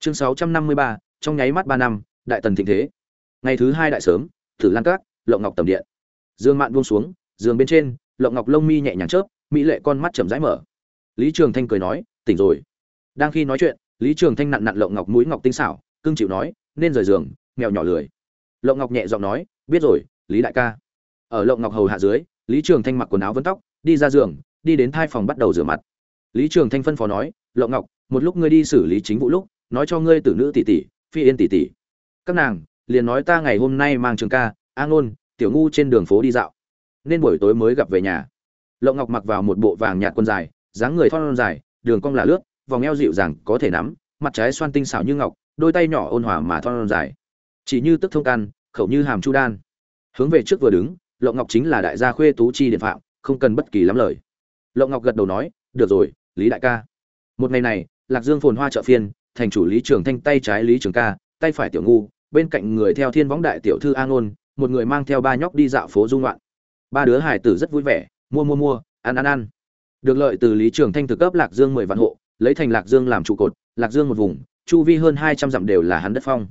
Chương sáu trăm năm mươi ba, trong nháy mắt ba năm, đại tần thịnh thế. Ngày thứ hai đại sớm, tử lan các, lộng ngọc tầm điện. Dương mạn buông xuống, giường bên trên lộng ngọc lông mi nhẹ nhàng chớp, mỹ lệ con mắt chậm rãi mở. Lý trường thanh cười nói, tỉnh rồi. Đang khi nói chuyện, lý trường thanh nặn nặn lộng ngọc mũi ngọc tinh xảo, cưng chịu nói, nên rời giường, mèo nhỏ lười. Lộng ngọc nhẹ giọng nói, biết rồi, lý đại ca. Ở lộng ngọc hầu hạ dưới, lý trường thanh mặc quần áo vấn tóc, đi ra giường, đi đến thai phòng bắt đầu rửa mặt. Lý trường thanh phân phó nói, lộng ngọc, một lúc ngươi đi xử lý chính vụ lúc, nói cho ngươi tử nữ tỷ tỷ, phi yên tỷ tỷ. Các nàng, liền nói ta ngày hôm nay mang trường ca an ôn tiểu ngu trên đường phố đi dạo nên buổi tối mới gặp về nhà. Lộng ngọc mặc vào một bộ vàng nhạt quần dài, dáng người thon dài, đường cong là lướt, vòng eo dịu dàng, có thể nắm, mặt trái xoan tinh xảo như ngọc, đôi tay nhỏ ôn hòa mà thon dài. Chỉ như tức thông căn khẩu như hàm chu đan. Hướng về trước vừa đứng, lộng ngọc chính là đại gia khuê tú chi điện phạm, không cần bất kỳ lắm lời. Lộng ngọc gật đầu nói, được rồi, lý đại ca. Một ngày này, lạc dương phồn hoa chợ phiên, thành chủ lý trường thanh tay trái lý trường ca, tay phải tiểu ngu, bên cạnh người theo thiên võng đại tiểu thư an ôn, một người mang theo ba nhóc đi dạo phố dung loạn ba đứa hải tử rất vui vẻ, mua mua mua, ăn ăn ăn. Được lợi từ lý trường thanh thực cấp lạc dương mười vạn hộ, lấy thành lạc dương làm trụ cột, lạc dương một vùng, chu vi hơn hai trăm dặm đều là hắn đất phong.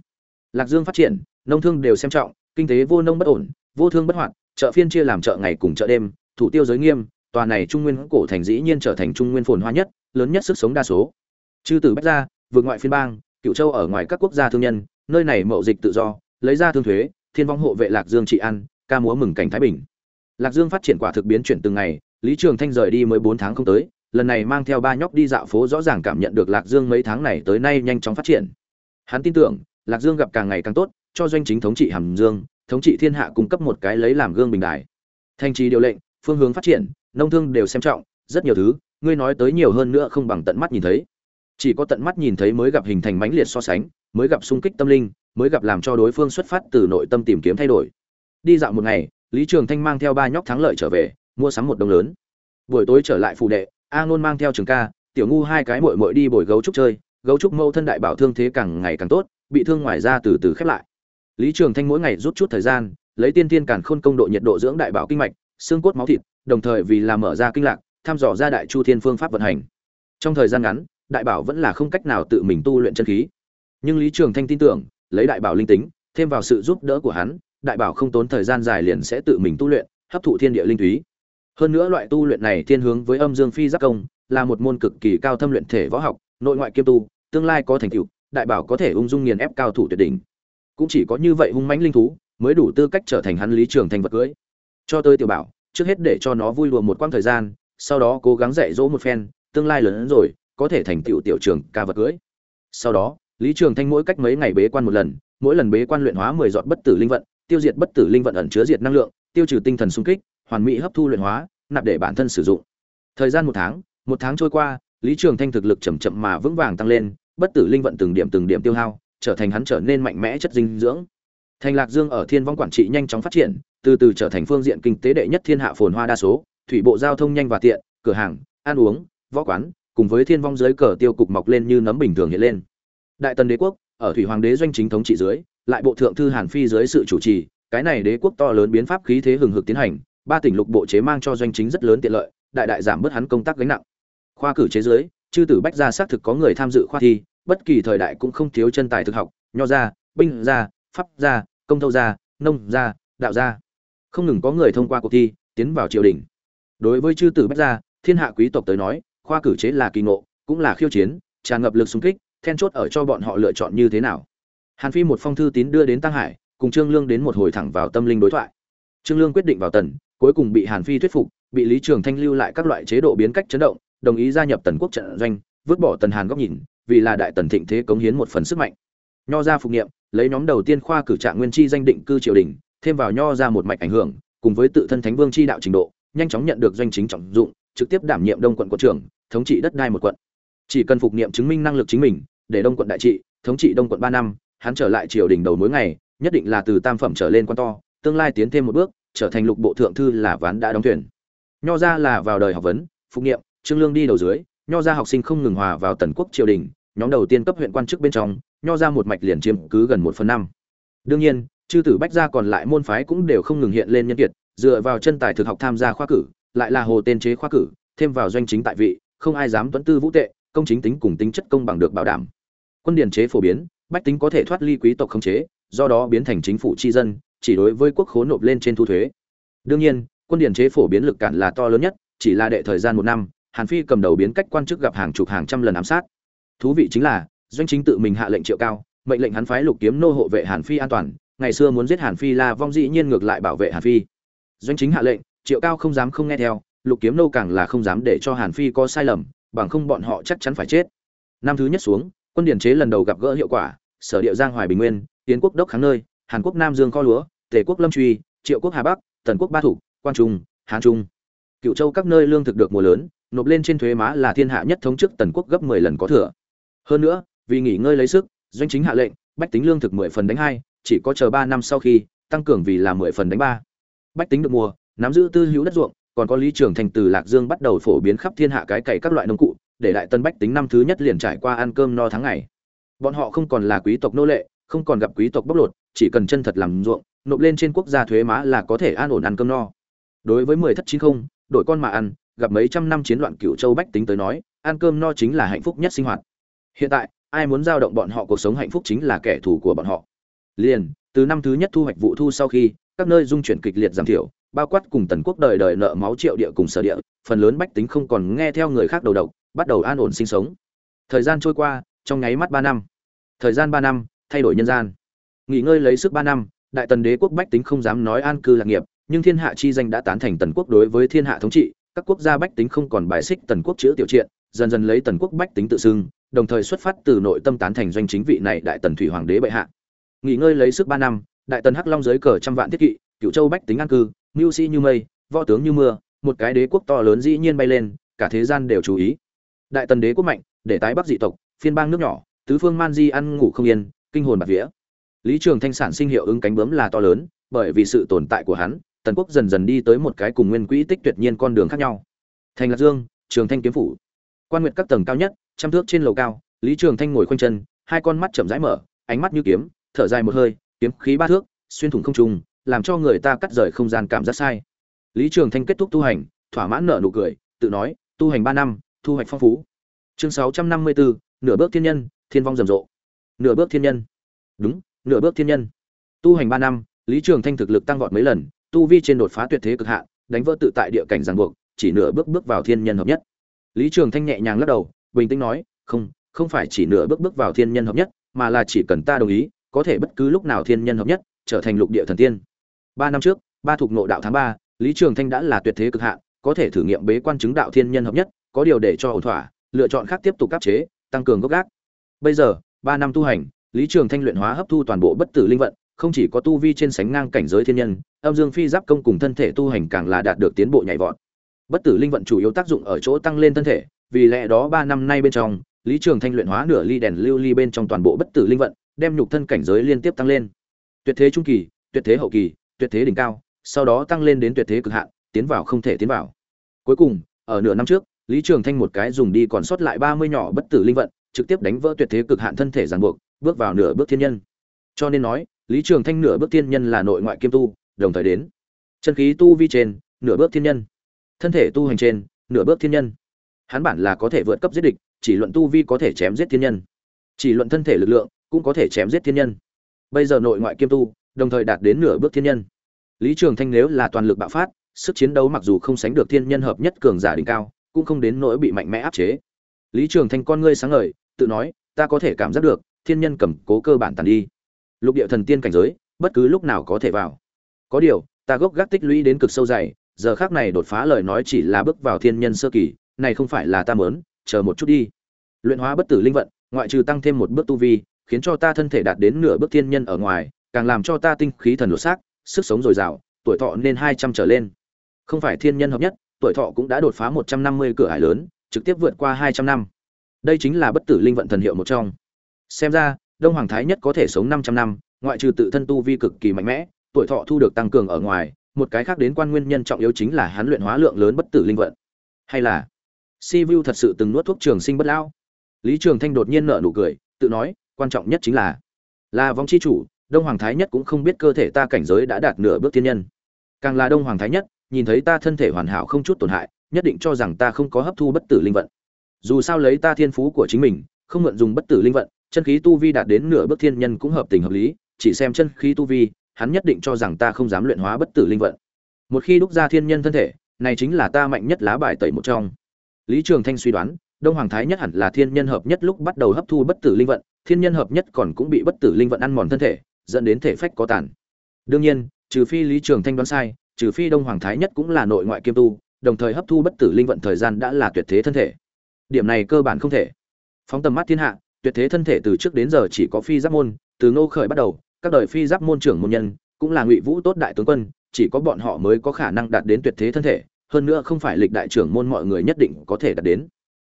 Lạc dương phát triển, nông thương đều xem trọng, kinh tế vô nông bất ổn, vô thương bất hoạt chợ phiên chia làm chợ ngày cùng chợ đêm, thủ tiêu giới nghiêm, tòa này trung nguyên cổ thành dĩ nhiên trở thành trung nguyên phồn hoa nhất, lớn nhất sức sống đa số. Chư tử bách gia, vượt ngoại phiên bang cựu châu ở ngoài các quốc gia thương nhân, nơi này mậu dịch tự do, lấy ra thương thuế, thiên vong hộ vệ lạc dương trị an, ca múa mừng cảnh thái bình lạc dương phát triển quả thực biến chuyển từng ngày, lý trường thanh rời đi mới bốn tháng không tới, lần này mang theo ba nhóc đi dạo phố rõ ràng cảm nhận được lạc dương mấy tháng này tới nay nhanh chóng phát triển. Hắn tin tưởng, lạc dương gặp càng ngày càng tốt, cho doanh chính thống trị hàm dương, thống trị thiên hạ cung cấp một cái lấy làm gương bình đài. Thanh trì điều lệnh, phương hướng phát triển, nông thương đều xem trọng, rất nhiều thứ, ngươi nói tới nhiều hơn nữa không bằng tận mắt nhìn thấy. Chỉ có tận mắt nhìn thấy mới gặp hình thành mãnh liệt so sánh, mới gặp xung kích tâm linh, mới gặp làm cho đối phương xuất phát từ nội tâm tìm kiếm thay đổi. Đi dạo một ngày lý trường thanh mang theo ba nhóc thắng lợi trở về, mua sắm một đồng lớn. Buổi tối trở lại phụ đệ, a ngôn mang theo trường ca, tiểu ngu hai cái mội mội đi bồi gấu trúc chơi, gấu trúc mâu thân đại bảo thương thế càng ngày càng tốt, bị thương ngoài ra từ từ khép lại. Lý trường thanh mỗi ngày rút chút thời gian, lấy tiên tiên càn khôn công độ nhiệt độ dưỡng đại bảo kinh mạch, xương cốt máu thịt, đồng thời vì làm mở ra kinh lạc, thăm dò ra đại chu thiên phương pháp vận hành. Trong thời gian ngắn, đại bảo vẫn là không cách nào tự mình tu luyện chân khí. Nhưng lý trường thanh tin tưởng, lấy đại bảo linh tính, thêm vào sự giúp đỡ của hắn đại bảo không tốn thời gian dài liền sẽ tự mình tu luyện, hấp thụ thiên địa linh túy. Hơn nữa loại tu luyện này thiên hướng với âm dương phi giác công, là một môn cực kỳ cao thâm luyện thể võ học, nội ngoại kiêm tu, tương lai có thành tựu, đại bảo có thể ung dung nghiền ép cao thủ tuyệt đỉnh. Cũng chỉ có như vậy hung mãnh linh thú, mới đủ tư cách trở thành hắn lý trường thành vật cưới. Cho tới tiểu bảo, trước hết để cho nó vui lùa một quãng thời gian, sau đó cố gắng dạy dỗ một phen, tương lai lớn hơn rồi, có thể thành tựu tiểu trường ca vật cưới. Sau đó, lý trường thanh mỗi cách mấy ngày bế quan một lần, mỗi lần bế quan luyện hóa mười giọt bất tử linh vận tiêu diệt bất tử linh vận ẩn chứa diệt năng lượng, tiêu trừ tinh thần sung kích, hoàn mỹ hấp thu luyện hóa, nạp để bản thân sử dụng. Thời gian một tháng một tháng trôi qua, lý trường thanh thực lực chậm chậm mà vững vàng tăng lên, bất tử linh vận từng điểm từng điểm tiêu hao, trở thành hắn trở nên mạnh mẽ chất dinh dưỡng. Thành lạc dương ở thiên vong quản trị nhanh chóng phát triển, từ từ trở thành phương diện kinh tế đệ nhất thiên hạ phồn hoa đa số, thủy bộ giao thông nhanh và tiện, cửa hàng, ăn uống, võ quán, cùng với thiên vong dưới cờ tiêu cục mọc lên như nấm bình thường hiện lên. Đại tần đế quốc, ở thủy hoàng đế doanh chính thống trị dưới lại bộ thượng thư hàn phi dưới sự chủ trì, cái này đế quốc to lớn biến pháp khí thế hừng hực tiến hành, ba tỉnh lục bộ chế mang cho doanh chính rất lớn tiện lợi, đại đại giảm bớt hắn công tác gánh nặng. Khoa cử chế dưới chư tử bách gia xác thực có người tham dự khoa thi, bất kỳ thời đại cũng không thiếu chân tài thực học, nho gia, binh gia, pháp gia, công thâu gia, nông gia, đạo gia. Không ngừng có người thông qua cuộc thi, tiến vào triều đình. Đối với chư tử bách gia, thiên hạ quý tộc tới nói, khoa cử chế là kỳ ngộ, cũng là khiêu chiến, tràn ngập lực xung kích, then chốt ở cho bọn họ lựa chọn như thế nào hàn phi một phong thư tín đưa đến tăng hải, cùng trương lương đến một hồi thẳng vào tâm linh đối thoại. Trương lương quyết định vào tần, cuối cùng bị hàn phi thuyết phục, bị lý trường thanh lưu lại các loại chế độ biến cách chấn động, đồng ý gia nhập tần quốc trận doanh, vứt bỏ tần hàn góc nhìn, vì là đại tần thịnh thế cống hiến một phần sức mạnh. Nho ra phục nghiệm lấy nhóm đầu tiên khoa cử trạng nguyên chi danh định cư triều đình, thêm vào nho ra một mạch ảnh hưởng, cùng với tự thân thánh vương chi đạo trình độ, nhanh chóng nhận được doanh chính trọng dụng, trực tiếp đảm nhiệm đông quận quận trưởng, thống trị đất đai một quận. Chỉ cần phục nghiệm chứng minh năng lực chính mình, để đông quận đại trị, thống trị đông quận ba năm hắn trở lại triều đình đầu mối ngày, nhất định là từ tam phẩm trở lên quan to, tương lai tiến thêm một bước, trở thành lục bộ thượng thư là ván đã đóng thuyền. Nho ra là vào đời học vấn, phục nghiệm, trương lương đi đầu dưới, nho ra học sinh không ngừng hòa vào tần quốc triều đình, nhóm đầu tiên cấp huyện quan chức bên trong, nho ra một mạch liền chiếm cứ gần một phần năm. Đương nhiên, chư tử bách gia còn lại môn phái cũng đều không ngừng hiện lên nhân kiệt, dựa vào chân tài thực học tham gia khoa cử, lại là hồ tên chế khoa cử, thêm vào doanh chính tại vị, không ai dám tuấn tư vũ tệ, công chính tính cùng tính chất công bằng được bảo đảm. Quân điển chế phổ biến bách tính có thể thoát ly quý tộc khống chế, do đó biến thành chính phủ tri dân, chỉ đối với quốc khố nộp lên trên thu thuế. Đương nhiên, quân điển chế phổ biến lực cản là to lớn nhất, chỉ là đệ thời gian một năm, hàn phi cầm đầu biến cách quan chức gặp hàng chục hàng trăm lần ám sát. Thú vị chính là, doanh chính tự mình hạ lệnh triệu cao, mệnh lệnh hắn phái lục kiếm nô hộ vệ hàn phi an toàn, ngày xưa muốn giết hàn phi là vong dĩ nhiên ngược lại bảo vệ hàn phi. Doanh chính hạ lệnh, triệu cao không dám không nghe theo, lục kiếm nô càng là không dám để cho hàn phi có sai lầm, bằng không bọn họ chắc chắn phải chết. Năm thứ nhất xuống, quân điển chế lần đầu gặp gỡ hiệu quả sở địa giang hoài bình nguyên tiến quốc đốc kháng nơi, hàn quốc nam dương kho lúa, tề quốc lâm truy, triệu quốc hà bắc, tần quốc ba thủ quan trung, Hán trung. Cựu châu các nơi lương thực được mùa lớn, nộp lên trên thuế má là thiên hạ nhất thống chức tần quốc gấp 10 lần có thừa. Hơn nữa, vì nghỉ ngơi lấy sức, doanh chính hạ lệnh, bách tính lương thực 10 phần đánh hai, chỉ có chờ 3 năm sau khi, tăng cường vì là 10 phần đánh ba. Bách tính được mùa, nắm giữ tư hữu đất ruộng, còn có lý trường thành từ lạc dương bắt đầu phổ biến khắp thiên hạ cái cày các loại nông cụ, để đại tân bách tính năm thứ nhất liền trải qua ăn cơm no tháng ngày bọn họ không còn là quý tộc nô lệ, không còn gặp quý tộc bóc lột, chỉ cần chân thật làm ruộng, nộp lên trên quốc gia thuế má là có thể an ổn ăn cơm no. Đối với mười thất chín không, đổi con mà ăn, gặp mấy trăm năm chiến loạn cựu châu bách tính tới nói, ăn cơm no chính là hạnh phúc nhất sinh hoạt. Hiện tại, ai muốn giao động bọn họ cuộc sống hạnh phúc chính là kẻ thù của bọn họ. Liền, từ năm thứ nhất thu hoạch vụ thu sau khi, các nơi dung chuyển kịch liệt giảm thiểu, bao quát cùng tần quốc đời đời nợ máu triệu địa cùng sở địa, phần lớn bách tính không còn nghe theo người khác đầu độc, bắt đầu an ổn sinh sống. Thời gian trôi qua, trong nháy mắt ba năm thời gian ba năm, thay đổi nhân gian. Nghỉ ngơi lấy sức ba năm, đại tần đế quốc bách tính không dám nói an cư lạc nghiệp, nhưng thiên hạ chi danh đã tán thành tần quốc đối với thiên hạ thống trị, các quốc gia bách tính không còn bài xích tần quốc chữ tiểu triện, dần dần lấy tần quốc bách tính tự xưng, đồng thời xuất phát từ nội tâm tán thành doanh chính vị này đại tần thủy hoàng đế bệ hạ. Nghỉ ngơi lấy sức ba năm, đại tần hắc long dưới cờ trăm vạn thiết kỵ cựu châu bách tính an cư mưu sĩ như mây, võ tướng như mưa, một cái đế quốc to lớn dĩ nhiên bay lên, cả thế gian đều chú ý. Đại tần đế quốc mạnh, để tái bắc dị tộc, phiên bang nước nhỏ tứ phương man di ăn ngủ không yên, kinh hồn bạt vía. Lý trường thanh sản sinh hiệu ứng cánh bướm là to lớn, bởi vì sự tồn tại của hắn, tần quốc dần dần đi tới một cái cùng nguyên quỹ tích tuyệt nhiên con đường khác nhau. Thành lạc dương, trường thanh kiếm phủ. Quan nguyệt các tầng cao nhất, trăm thước trên lầu cao, lý trường thanh ngồi khoanh chân, hai con mắt chậm rãi mở, ánh mắt như kiếm, thở dài một hơi, kiếm khí ba thước, xuyên thủng không trung, làm cho người ta cắt rời không gian cảm giác sai. Lý trường thanh kết thúc tu hành, thỏa mãn nở nụ cười, tự nói, tu hành ba năm, thu hoạch phong phú. Chương sáu trăm năm mươi bốn nửa bước thiên nhân thiên vong rầm rộ. Nửa bước thiên nhân. Đúng, nửa bước thiên nhân. Tu hành ba năm, lý trường thanh thực lực tăng vọt mấy lần, tu vi trên đột phá tuyệt thế cực hạn, đánh vỡ tự tại địa cảnh ràng buộc, chỉ nửa bước bước vào thiên nhân hợp nhất. Lý trường thanh nhẹ nhàng lắc đầu, bình tĩnh nói, không không phải chỉ nửa bước bước vào thiên nhân hợp nhất, mà là chỉ cần ta đồng ý, có thể bất cứ lúc nào thiên nhân hợp nhất, trở thành lục địa thần tiên. Ba năm trước, ba thuộc nội đạo tháng ba, lý trường thanh đã là tuyệt thế cực hạn, có thể thử nghiệm bế quan chứng đạo thiên nhân hợp nhất, có điều để cho ổn thỏa, lựa chọn khác tiếp tục áp chế, tăng cường gốc gác bây giờ, ba năm tu hành, lý trường thanh luyện hóa hấp thu toàn bộ bất tử linh vận, không chỉ có tu vi trên sánh ngang cảnh giới thiên nhân, âm dương phi giáp công cùng thân thể tu hành càng là đạt được tiến bộ nhảy vọt. Bất tử linh vận chủ yếu tác dụng ở chỗ tăng lên thân thể, vì lẽ đó ba năm nay bên trong, lý trường thanh luyện hóa nửa ly đèn lưu ly bên trong toàn bộ bất tử linh vận, đem nhục thân cảnh giới liên tiếp tăng lên. Tuyệt thế trung kỳ, tuyệt thế hậu kỳ, tuyệt thế đỉnh cao, sau đó tăng lên đến tuyệt thế cực hạn, tiến vào không thể tiến vào. Cuối cùng, ở nửa năm trước, lý trường thanh một cái dùng đi còn sót lại ba mươi nhỏ bất tử linh vận trực tiếp đánh vỡ tuyệt thế cực hạn thân thể ràng buộc, bước vào nửa bước thiên nhân. Cho nên nói, lý trường thanh nửa bước thiên nhân là nội ngoại kiêm tu, đồng thời đến. Chân khí tu vi trên, nửa bước thiên nhân. Thân thể tu hành trên, nửa bước thiên nhân. Hắn bản là có thể vượt cấp giết địch, chỉ luận tu vi có thể chém giết thiên nhân. Chỉ luận thân thể lực lượng, cũng có thể chém giết thiên nhân. Bây giờ nội ngoại kiêm tu, đồng thời đạt đến nửa bước thiên nhân. Lý trường thanh nếu là toàn lực bạo phát, sức chiến đấu mặc dù không sánh được thiên nhân hợp nhất cường giả đỉnh cao, cũng không đến nỗi bị mạnh mẽ áp chế. Lý trường thanh con ngươi sáng ngời tự nói, ta có thể cảm giác được, thiên nhân cầm cố cơ bản tàn đi. Lục địa thần tiên cảnh giới, bất cứ lúc nào có thể vào. Có điều, ta gốc gác tích lũy đến cực sâu dày, giờ khác này đột phá lời nói chỉ là bước vào thiên nhân sơ kỳ, này không phải là ta mớn chờ một chút đi. Luyện hóa bất tử linh vận, ngoại trừ tăng thêm một bước tu vi, khiến cho ta thân thể đạt đến nửa bước thiên nhân ở ngoài, càng làm cho ta tinh khí thần lột xác, sức sống dồi dào, tuổi thọ nên hai trăm trở lên. Không phải thiên nhân hợp nhất, tuổi thọ cũng đã đột phá một trăm năm mươi cửa hải lớn, trực tiếp vượt qua hai trăm năm đây chính là bất tử linh vận thần hiệu một trong. Xem ra, đông hoàng thái nhất có thể sống 500 năm, ngoại trừ tự thân tu vi cực kỳ mạnh mẽ, tuổi thọ thu được tăng cường ở ngoài, một cái khác đến quan nguyên nhân trọng yếu chính là hắn luyện hóa lượng lớn bất tử linh vận. Hay là, si vu thật sự từng nuốt thuốc trường sinh bất lão. Lý trường thanh đột nhiên nở nụ cười, tự nói, quan trọng nhất chính là là vong chi chủ, đông hoàng thái nhất cũng không biết cơ thể ta cảnh giới đã đạt nửa bước thiên nhân. Càng là đông hoàng thái nhất, nhìn thấy ta thân thể hoàn hảo không chút tổn hại, nhất định cho rằng ta không có hấp thu bất tử linh vận dù sao lấy ta thiên phú của chính mình, không mượn dùng bất tử linh vận, chân khí tu vi đạt đến nửa bước thiên nhân cũng hợp tình hợp lý, chỉ xem chân khí tu vi, hắn nhất định cho rằng ta không dám luyện hóa bất tử linh vận. Một khi đúc ra thiên nhân thân thể, này chính là ta mạnh nhất lá bài tẩy một trong. Lý trường thanh suy đoán, đông hoàng thái nhất hẳn là thiên nhân hợp nhất lúc bắt đầu hấp thu bất tử linh vận, thiên nhân hợp nhất còn cũng bị bất tử linh vận ăn mòn thân thể, dẫn đến thể phách có tàn. Đương nhiên, trừ phi lý trường thanh đoán sai, trừ phi đông hoàng thái nhất cũng là nội ngoại kiêm tu, đồng thời hấp thu bất tử linh vận thời gian đã là tuyệt thế thân thể điểm này cơ bản không thể. Phóng tầm mắt thiên hạ, tuyệt thế thân thể từ trước đến giờ chỉ có phi giáp môn, từ ngô khởi bắt đầu, các đời phi giáp môn trưởng môn nhân, cũng là ngụy vũ tốt đại tướng quân, chỉ có bọn họ mới có khả năng đạt đến tuyệt thế thân thể, hơn nữa không phải lịch đại trưởng môn mọi người nhất định có thể đạt đến.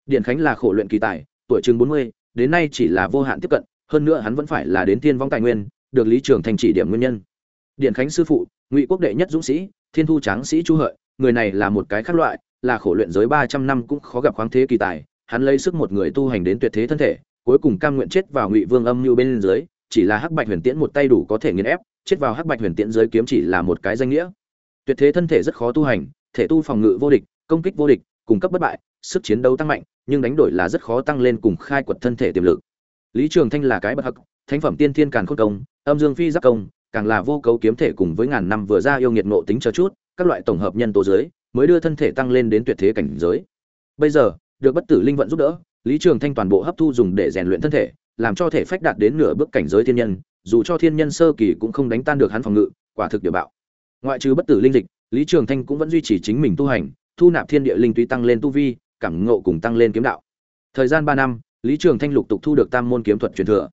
Điện khánh là khổ luyện kỳ tài, tuổi chừng bốn mươi, đến nay chỉ là vô hạn tiếp cận, hơn nữa hắn vẫn phải là đến thiên vong tài nguyên, được lý trường thành chỉ điểm nguyên nhân. Điện khánh sư phụ, ngụy quốc đệ nhất dũng sĩ, thiên thu tráng sĩ chu hợi người này là một cái khác loại, là khổ luyện giới ba trăm năm cũng khó gặp khoáng thế kỳ tài, hắn lấy sức một người tu hành đến tuyệt thế thân thể, cuối cùng cam nguyện chết vào ngụy vương âm như bên dưới, chỉ là hắc bạch huyền tiễn một tay đủ có thể nghiền ép, chết vào hắc bạch huyền tiễn dưới kiếm chỉ là một cái danh nghĩa. Tuyệt thế thân thể rất khó tu hành, thể tu phòng ngự vô địch, công kích vô địch, cung cấp bất bại, sức chiến đấu tăng mạnh, nhưng đánh đổi là rất khó tăng lên cùng khai quật thân thể tiềm lực. Lý trường thanh là cái bất hắc, thánh phẩm tiên thiên càn khôn công, âm dương phi giáp công càng là vô cấu kiếm thể cùng với ngàn năm vừa ra yêu nghiệt nộ tính cho chút, các loại tổng hợp nhân tố dưới mới đưa thân thể tăng lên đến tuyệt thế cảnh giới. Bây giờ, được bất tử linh vận giúp đỡ, lý trường thanh toàn bộ hấp thu dùng để rèn luyện thân thể, làm cho thể phách đạt đến nửa bước cảnh giới thiên nhân, dù cho thiên nhân sơ kỳ cũng không đánh tan được hắn phòng ngự, quả thực địa bạo. Ngoại trừ bất tử linh dịch, lý trường thanh cũng vẫn duy trì chính mình tu hành, thu nạp thiên địa linh túy tăng lên tu vi, cảm ngộ cùng tăng lên kiếm đạo. Thời gian ba năm, lý trường thanh lục tục thu được tam môn kiếm thuật truyền thừa.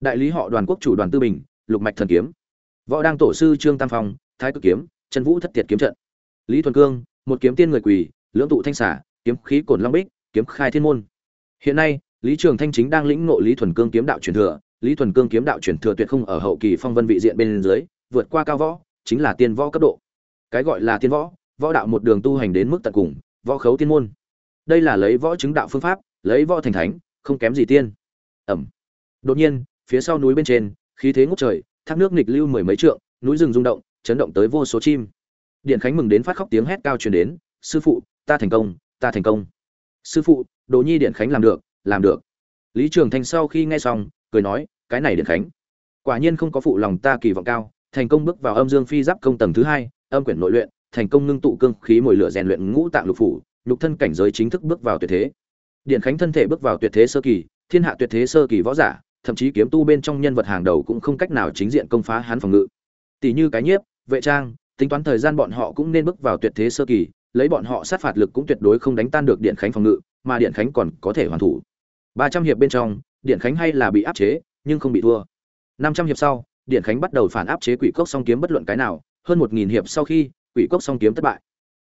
Đại lý họ đoàn quốc chủ đoàn tư bình, lục mạch thần kiếm võ đang tổ sư trương tam phong, thái cực kiếm trần vũ thất tiệt kiếm trận. Lý thuần cương, một kiếm tiên người quỳ, lưỡng tụ thanh xả kiếm khí cồn long bích, kiếm khai thiên môn. Hiện nay, lý trường thanh chính đang lĩnh ngộ lý thuần cương kiếm đạo truyền thừa. Lý thuần cương kiếm đạo truyền thừa tuyệt không ở hậu kỳ phong vân vị diện bên dưới, vượt qua cao võ, chính là tiên võ cấp độ. Cái gọi là tiên võ võ đạo một đường tu hành đến mức tận cùng, võ khấu tiên môn. Đây là lấy võ chứng đạo phương pháp, lấy võ thành thánh, không kém gì tiên. Ẩm. Đột nhiên, phía sau núi bên trên, khí thế ngút trời thác nước nghịch lưu mười mấy trượng, núi rừng rung động, chấn động tới vô số chim. Điện khánh mừng đến phát khóc tiếng hét cao truyền đến, sư phụ, ta thành công, ta thành công. Sư phụ, đồ nhi điện khánh làm được làm được. Lý trường thanh sau khi nghe xong, cười nói, cái này điện khánh, quả nhiên không có phụ lòng ta kỳ vọng cao, thành công bước vào âm dương phi giáp công tầng thứ hai, âm quyển nội luyện, thành công ngưng tụ cương khí mồi lửa rèn luyện ngũ tạng lục phủ, nhục thân cảnh giới chính thức bước vào tuyệt thế. Điện khánh thân thể bước vào tuyệt thế sơ kỳ, thiên hạ tuyệt thế sơ kỳ võ giả thậm chí kiếm tu bên trong nhân vật hàng đầu cũng không cách nào chính diện công phá hắn phòng ngự. Tỷ như cái nhiếp, vệ trang, tính toán thời gian bọn họ cũng nên bước vào tuyệt thế sơ kỳ, lấy bọn họ sát phạt lực cũng tuyệt đối không đánh tan được điện khánh phòng ngự, mà điện khánh còn có thể hoàn thủ. Ba trăm hiệp bên trong, điện khánh hay là bị áp chế, nhưng không bị thua. Năm trăm hiệp sau, điện khánh bắt đầu phản áp chế quỷ cốc song kiếm bất luận cái nào, hơn một nghìn hiệp sau khi, quỷ cốc song kiếm thất bại.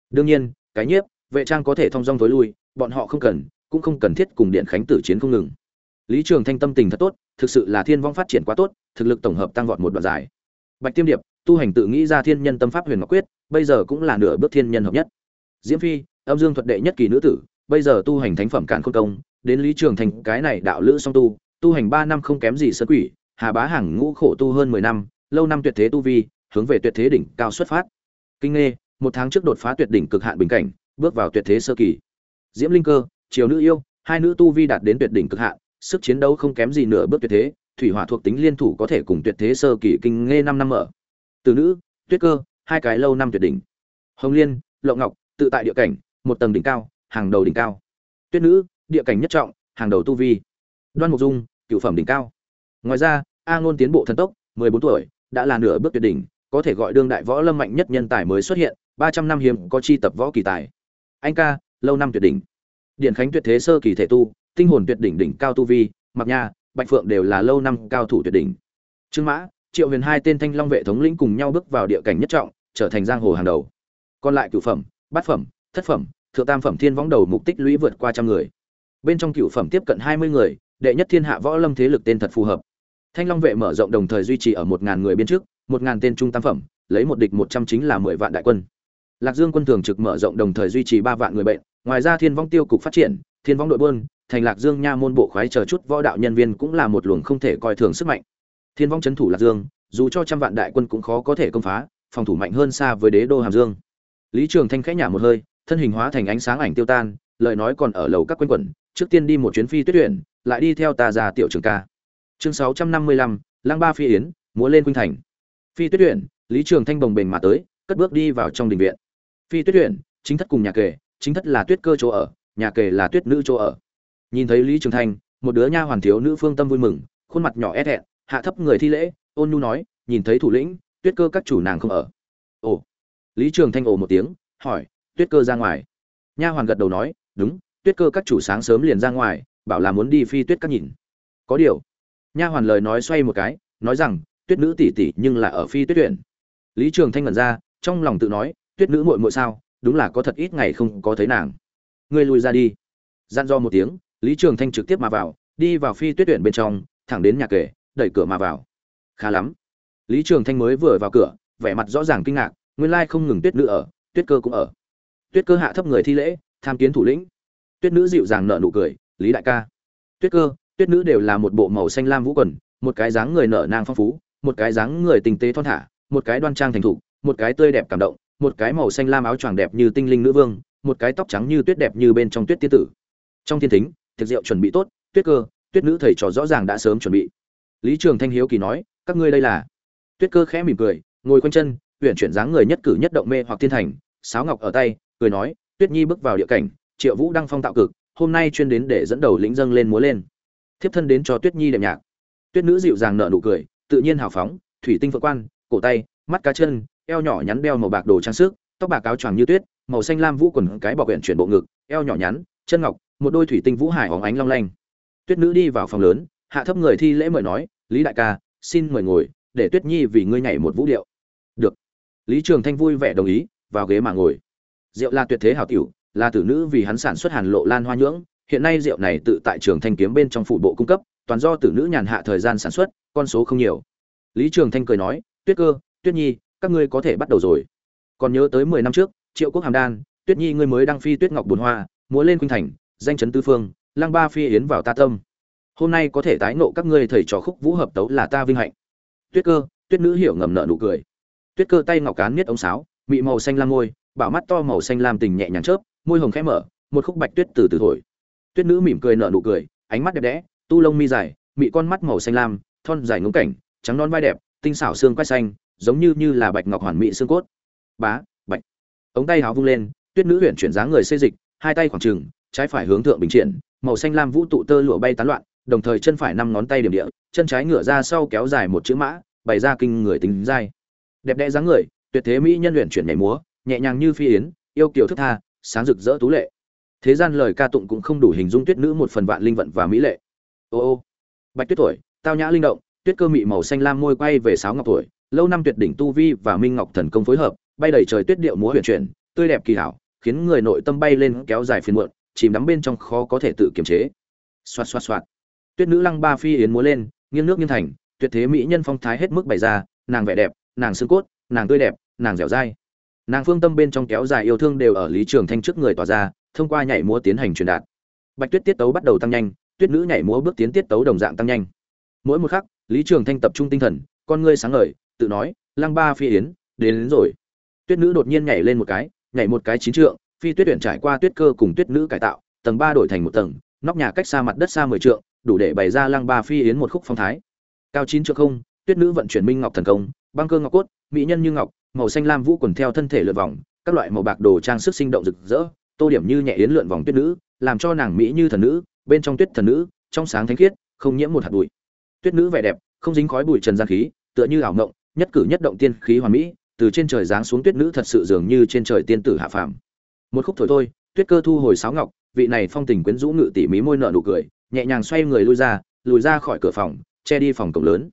Đương nhiên, cái nhiếp, vệ trang có thể thông dong tối lui, bọn họ không cần, cũng không cần thiết cùng điện khánh tử chiến không ngừng lý trường thanh tâm tình thật tốt thực sự là thiên vong phát triển quá tốt thực lực tổng hợp tăng vọt một đoạn dài. Bạch tiêm điệp tu hành tự nghĩ ra thiên nhân tâm pháp huyền ngọc quyết bây giờ cũng là nửa bước thiên nhân hợp nhất. Diễm phi âm dương thuật đệ nhất kỳ nữ tử bây giờ tu hành thánh phẩm cản khôn công đến lý trường thành cái này đạo lữ song tu tu hành ba năm không kém gì sơn quỷ hà bá hàng ngũ khổ tu hơn mười năm lâu năm tuyệt thế tu vi hướng về tuyệt thế đỉnh cao xuất phát. Kinh nghe, một tháng trước đột phá tuyệt đỉnh cực hạn bình cảnh bước vào tuyệt thế sơ kỳ. Diễm linh cơ triều nữ yêu hai nữ tu vi đạt đến tuyệt đỉnh cực hạn sức chiến đấu không kém gì nửa bước tuyệt thế, thủy hỏa thuộc tính liên thủ có thể cùng tuyệt thế sơ kỳ kinh nghe năm năm mở. Từ nữ, tuyết cơ, hai cái lâu năm tuyệt đỉnh. Hồng liên, lộng ngọc, tự tại địa cảnh, một tầng đỉnh cao, hàng đầu đỉnh cao. Tuyết nữ, địa cảnh nhất trọng, hàng đầu tu vi. Đoan mục dung, cựu phẩm đỉnh cao. Ngoài ra, a ngôn tiến bộ thần tốc, mười bốn tuổi, đã là nửa bước tuyệt đỉnh, có thể gọi đương đại võ lâm mạnh nhất nhân tài mới xuất hiện, ba trăm năm hiếm có chi tập võ kỳ tài. Anh ca, lâu năm tuyệt đỉnh. Điện khánh tuyệt thế sơ kỳ thể tu tinh hồn tuyệt đỉnh đỉnh cao tu vi mặc nha, bạch phượng đều là lâu năm cao thủ tuyệt đỉnh. Trương mã, triệu huyền hai tên thanh long vệ thống lĩnh cùng nhau bước vào địa cảnh nhất trọng, trở thành giang hồ hàng đầu. Còn lại cửu phẩm, bát phẩm, thất phẩm, thượng tam phẩm thiên võng đầu mục tích lũy vượt qua trăm người. Bên trong cửu phẩm tiếp cận hai mươi người, đệ nhất thiên hạ võ lâm thế lực tên thật phù hợp. Thanh long vệ mở rộng đồng thời duy trì ở một ngàn người biên trước, một ngàn tên trung tam phẩm, lấy một địch một trăm chính là mười vạn đại quân. Lạc dương quân thường trực mở rộng đồng thời duy trì ba vạn người bệnh, ngoài ra thiên vong tiêu cục phát triển, thiên vong đội buôn thành lạc dương nha môn bộ khoái chờ chút võ đạo nhân viên cũng là một luồng không thể coi thường sức mạnh. Thiên vong trấn thủ lạc dương, dù cho trăm vạn đại quân cũng khó có thể công phá, phòng thủ mạnh hơn xa với đế đô hàm dương. Lý trường thanh khẽ nhả một hơi, thân hình hóa thành ánh sáng ảnh tiêu tan, lời nói còn ở lầu các quanh quẩn, trước tiên đi một chuyến phi tuyết tuyển, lại đi theo ta ra tiểu trường ca. Chương sáu trăm năm mươi lăm lang ba phi yến, múa lên khuynh thành. Phi tuyết tuyển, lý trường thanh bồng bềnh mà tới, cất bước đi vào trong đình viện. Phi tuyết tuyển, chính thất cùng nhà kề, chính thất là tuyết cơ chỗ ở, nhà kề là tuyết nữ chỗ ở nhìn thấy lý trường thanh một đứa nha hoàn thiếu nữ phương tâm vui mừng, khuôn mặt nhỏ é thẹn, hạ thấp người thi lễ, ôn nhu nói, nhìn thấy thủ lĩnh, tuyết cơ các chủ nàng không ở. Ồ. Lý trường thanh ồ một tiếng, hỏi, tuyết cơ ra ngoài? Nha hoàn gật đầu nói, đúng, tuyết cơ các chủ sáng sớm liền ra ngoài, bảo là muốn đi phi tuyết các nhìn. Có điều. Nha hoàn lời nói xoay một cái, nói rằng, tuyết nữ tỷ tỷ nhưng là ở phi tuyết tuyển lý trường thanh ngẩn ra, trong lòng tự nói, tuyết nữ muội muội sao, đúng là có thật ít ngày không có thấy nàng. Ngươi lùi ra đi. Gian do một tiếng lý trường thanh trực tiếp mà vào, đi vào phi tuyết tuyển bên trong, thẳng đến nhà kể, đẩy cửa mà vào. Khá lắm. Lý trường thanh mới vừa vào cửa, vẻ mặt rõ ràng kinh ngạc, nguyên lai không ngừng tuyết nữ ở, tuyết cơ cũng ở. Tuyết cơ hạ thấp người thi lễ, tham kiến thủ lĩnh. Tuyết nữ dịu dàng nở nụ cười, lý đại ca. Tuyết cơ, tuyết nữ đều là một bộ màu xanh lam vũ quần, một cái dáng người nở nang phong phú, một cái dáng người tinh tế thon thả, một cái đoan trang thành thục, một cái tươi đẹp cảm động, một cái màu xanh lam áo choàng đẹp như tinh linh nữ vương, một cái tóc trắng như tuyết đẹp như bên trong tuyết tiên tử. Trong thiên thính tiệc rượu chuẩn bị tốt, tuyết cơ, tuyết nữ thầy trò rõ ràng đã sớm chuẩn bị. Lý trường thanh hiếu kỳ nói, các ngươi đây là? Tuyết cơ khẽ mỉm cười, ngồi quanh chân huyện chuyển dáng người nhất cử nhất động mê hoặc thiên thành, sáo ngọc ở tay, cười nói, tuyết nhi bước vào địa cảnh, triệu vũ đăng phong tạo cực, hôm nay chuyên đến để dẫn đầu lĩnh dâng lên múa lên. Thiếp thân đến cho tuyết nhi đệm nhạc. Tuyết nữ dịu dàng nở nụ cười, tự nhiên hào phóng, thủy tinh phượng quan, cổ tay, mắt cá chân, eo nhỏ nhắn đeo màu bạc đồ trang sức, tóc bạc áo choàng như tuyết, màu xanh lam vũ quần cái bọc huyện chuyển bộ ngực, eo nhỏ nhắn, chân ngọc một đôi thủy tinh vũ hải óng ánh long lanh. Tuyết nữ đi vào phòng lớn, hạ thấp người thi lễ mời nói, lý đại ca, xin mời ngồi, để tuyết nhi vì ngươi nhảy một vũ điệu. Được. Lý trường thanh vui vẻ đồng ý, vào ghế mà ngồi. Rượu là tuyệt thế hảo tiểu, là tử nữ vì hắn sản xuất hàn lộ lan hoa nhưỡng, hiện nay rượu này tự tại trường thanh kiếm bên trong phụ bộ cung cấp, toàn do tử nữ nhàn hạ thời gian sản xuất, con số không nhiều. Lý trường thanh cười nói, tuyết cơ, tuyết nhi, các ngươi có thể bắt đầu rồi. Còn nhớ tới mười năm trước, triệu quốc hàm đan, tuyết nhi ngươi mới đăng phi tuyết ngọc bồn hoa, múa lên khuynh thành danh chấn tư phương, lang ba phi yến vào ta tâm. Hôm nay có thể tái nộ các ngươi thầy trò khúc vũ hợp tấu là ta vinh hạnh. Tuyết cơ, tuyết nữ hiểu ngầm nợ nụ cười. Tuyết cơ tay ngọc cán niết ống sáo, mị màu xanh lam môi bảo mắt to màu xanh lam tình nhẹ nhàng chớp, môi hồng khẽ mở, một khúc bạch tuyết từ từ thổi. Tuyết nữ mỉm cười nợ nụ cười, ánh mắt đẹp đẽ, tu lông mi dài, mị con mắt màu xanh lam, thon dài ngống cảnh, trắng non vai đẹp, tinh xảo xương quai xanh, giống như như là bạch ngọc hoàn mỹ xương cốt. Bá, bạch. Ống tay háo vung lên, tuyết nữ huyện chuyển dáng người xây dịch, hai tay khoảng trừng trái phải hướng thượng bình triển, màu xanh lam vũ tụ tơ lụa bay tán loạn, đồng thời chân phải năm ngón tay điểm địa, chân trái ngửa ra sau kéo dài một chữ mã, bày ra kinh người tính dai. Đẹp đẽ dáng người, tuyệt thế mỹ nhân luyện chuyển nhảy múa, nhẹ nhàng như phi yến, yêu kiều thức tha, sáng rực rỡ tú lệ. Thế gian lời ca tụng cũng không đủ hình dung tuyết nữ một phần vạn linh vận và mỹ lệ. Ô ô, bạch tuyết tuổi, tao nhã linh động, tuyết cơ mị màu xanh lam môi quay về sáo ngọc tuổi, lâu năm tuyệt đỉnh tu vi và minh ngọc thần công phối hợp, bay đầy trời tuyết điệu múa huyền chuyển, tươi đẹp kỳ hảo, khiến người nội tâm bay lên kéo dài phiền muộn chìm đắm bên trong khó có thể tự kiềm chế. Xoạt xoạt xoạt. Tuyết nữ lăng ba phi yến múa lên nghiêng nước nghiêng thành tuyệt thế mỹ nhân phong thái hết mức bày ra nàng vẻ đẹp nàng xương cốt nàng tươi đẹp nàng dẻo dai. Nàng phương tâm bên trong kéo dài yêu thương đều ở lý trường thanh trước người tỏa ra thông qua nhảy múa tiến hành truyền đạt. Bạch tuyết tiết tấu bắt đầu tăng nhanh tuyết nữ nhảy múa bước tiến tiết tấu đồng dạng tăng nhanh. Mỗi một khắc lý trường thanh tập trung tinh thần con ngươi sáng ngời tự nói lăng ba phi yến đến, đến rồi. Tuyết nữ đột nhiên nhảy lên một cái nhảy một cái chín trượng phi tuyết huyện trải qua tuyết cơ cùng tuyết nữ cải tạo, tầng ba đổi thành một tầng, nóc nhà cách xa mặt đất xa mười trượng, đủ để bày ra lăng ba phi yến một khúc phong thái. Cao chín trượng không, tuyết nữ vận chuyển minh ngọc thần công, băng cơ ngọc cốt, mỹ nhân như ngọc, màu xanh lam vũ quần theo thân thể lượn vòng, các loại màu bạc đồ trang sức sinh động rực rỡ, tô điểm như nhẹ yến lượn vòng tuyết nữ, làm cho nàng mỹ như thần nữ, bên trong tuyết thần nữ, trong sáng thánh khiết, không nhiễm một hạt bụi. Tuyết nữ vẻ đẹp, không dính khói bụi trần gian khí, tựa như ảo ngộng nhất cử nhất động tiên khí hoàn mỹ, từ trên trời giáng xuống tuyết nữ thật sự dường như trên trời tiên tử hạ phàm một khúc thổi thôi, tuyết cơ thu hồi sáo ngọc, vị này phong tình quyến rũ ngự tỉ mí môi nợ nụ cười, nhẹ nhàng xoay người lui ra, lùi ra khỏi cửa phòng, che đi phòng cổng lớn.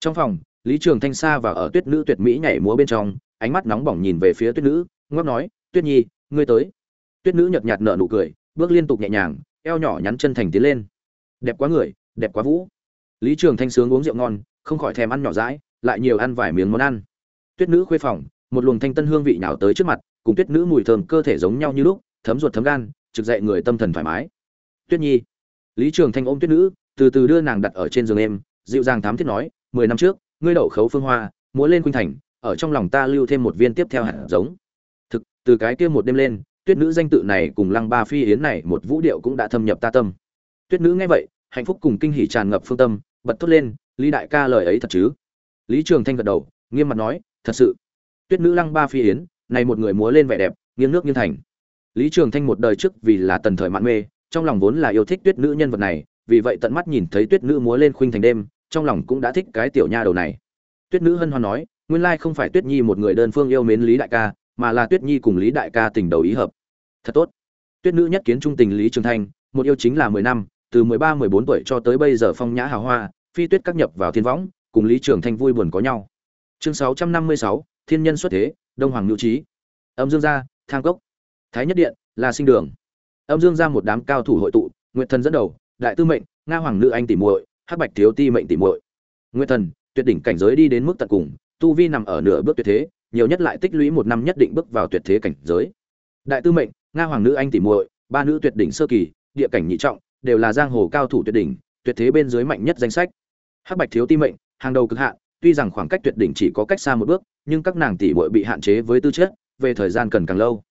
Trong phòng, lý trường thanh Sa và ở tuyết nữ tuyệt mỹ nhảy múa bên trong, ánh mắt nóng bỏng nhìn về phía tuyết nữ ngóc nói, tuyết nhi, ngươi tới. Tuyết nữ nhợt nhạt nở nụ cười, bước liên tục nhẹ nhàng, eo nhỏ nhắn chân thành tiến lên. Đẹp quá người, đẹp quá vũ. Lý trường thanh sướng uống rượu ngon, không khỏi thèm ăn nhỏ rãi lại nhiều ăn vài miếng món ăn. Tuyết nữ khuê phòng, một luồng thanh tân hương vị nhào tới trước mặt cùng tuyết nữ mùi thơm cơ thể giống nhau như lúc, thấm ruột thấm gan, trực dậy người tâm thần thoải mái. Tuyết nhi, lý trường thanh ôm tuyết nữ, từ từ đưa nàng đặt ở trên giường em dịu dàng thám thiết nói, mười năm trước, ngươi đậu khấu phương hoa, múa lên khuynh thành, ở trong lòng ta lưu thêm một viên tiếp theo hạt giống. Thực, từ cái kia một đêm lên, tuyết nữ danh tự này cùng lăng ba phi yến này một vũ điệu cũng đã thâm nhập ta tâm. Tuyết nữ nghe vậy, hạnh phúc cùng kinh hỉ tràn ngập phương tâm, bật thốt lên, lý đại ca lời ấy thật chứ? Lý trường thanh gật đầu, nghiêm mặt nói, thật sự. Tuyết nữ lăng ba phi yến này một người múa lên vẻ đẹp, nghiêng nước nghiêng thành. Lý trường thanh một đời trước vì là tần thời mạn mê, trong lòng vốn là yêu thích tuyết nữ nhân vật này, vì vậy tận mắt nhìn thấy tuyết nữ múa lên khuynh thành đêm, trong lòng cũng đã thích cái tiểu nha đầu này. Tuyết nữ hân hoan nói, nguyên lai không phải tuyết nhi một người đơn phương yêu mến lý đại ca, mà là tuyết nhi cùng lý đại ca tình đầu ý hợp. Thật tốt. Tuyết nữ nhất kiến trung tình lý trường thanh, một yêu chính là mười năm, từ mười ba, mười bốn tuổi cho tới bây giờ phong nhã hào hoa, phi tuyết các nhập vào thiên võng, cùng lý trường thanh vui buồn có nhau. Chương sáu trăm năm mươi sáu, thiên nhân xuất thế đông hoàng nhu trí. Âm dương gia, thang cốc. Thái nhất điện là sinh đường. Âm dương gia một đám cao thủ hội tụ, nguyệt thần dẫn đầu, đại tư mệnh, nga hoàng nữ anh tỷ muội, hắc bạch thiếu ti mệnh tỷ muội. Nguyệt thần, tuyệt đỉnh cảnh giới đi đến mức tận cùng, tu vi nằm ở nửa bước tuyệt thế, nhiều nhất lại tích lũy một năm nhất định bước vào tuyệt thế cảnh giới. Đại tư mệnh, nga hoàng nữ anh tỷ muội, ba nữ tuyệt đỉnh sơ kỳ, địa cảnh nhị trọng, đều là giang hồ cao thủ tuyệt đỉnh, tuyệt thế bên dưới mạnh nhất danh sách. Hắc bạch thiếu ti mệnh, hàng đầu cực hạn, tuy rằng khoảng cách tuyệt đỉnh chỉ có cách xa một bước nhưng các nàng tỷ muội bị hạn chế với tư chất, về thời gian cần càng lâu.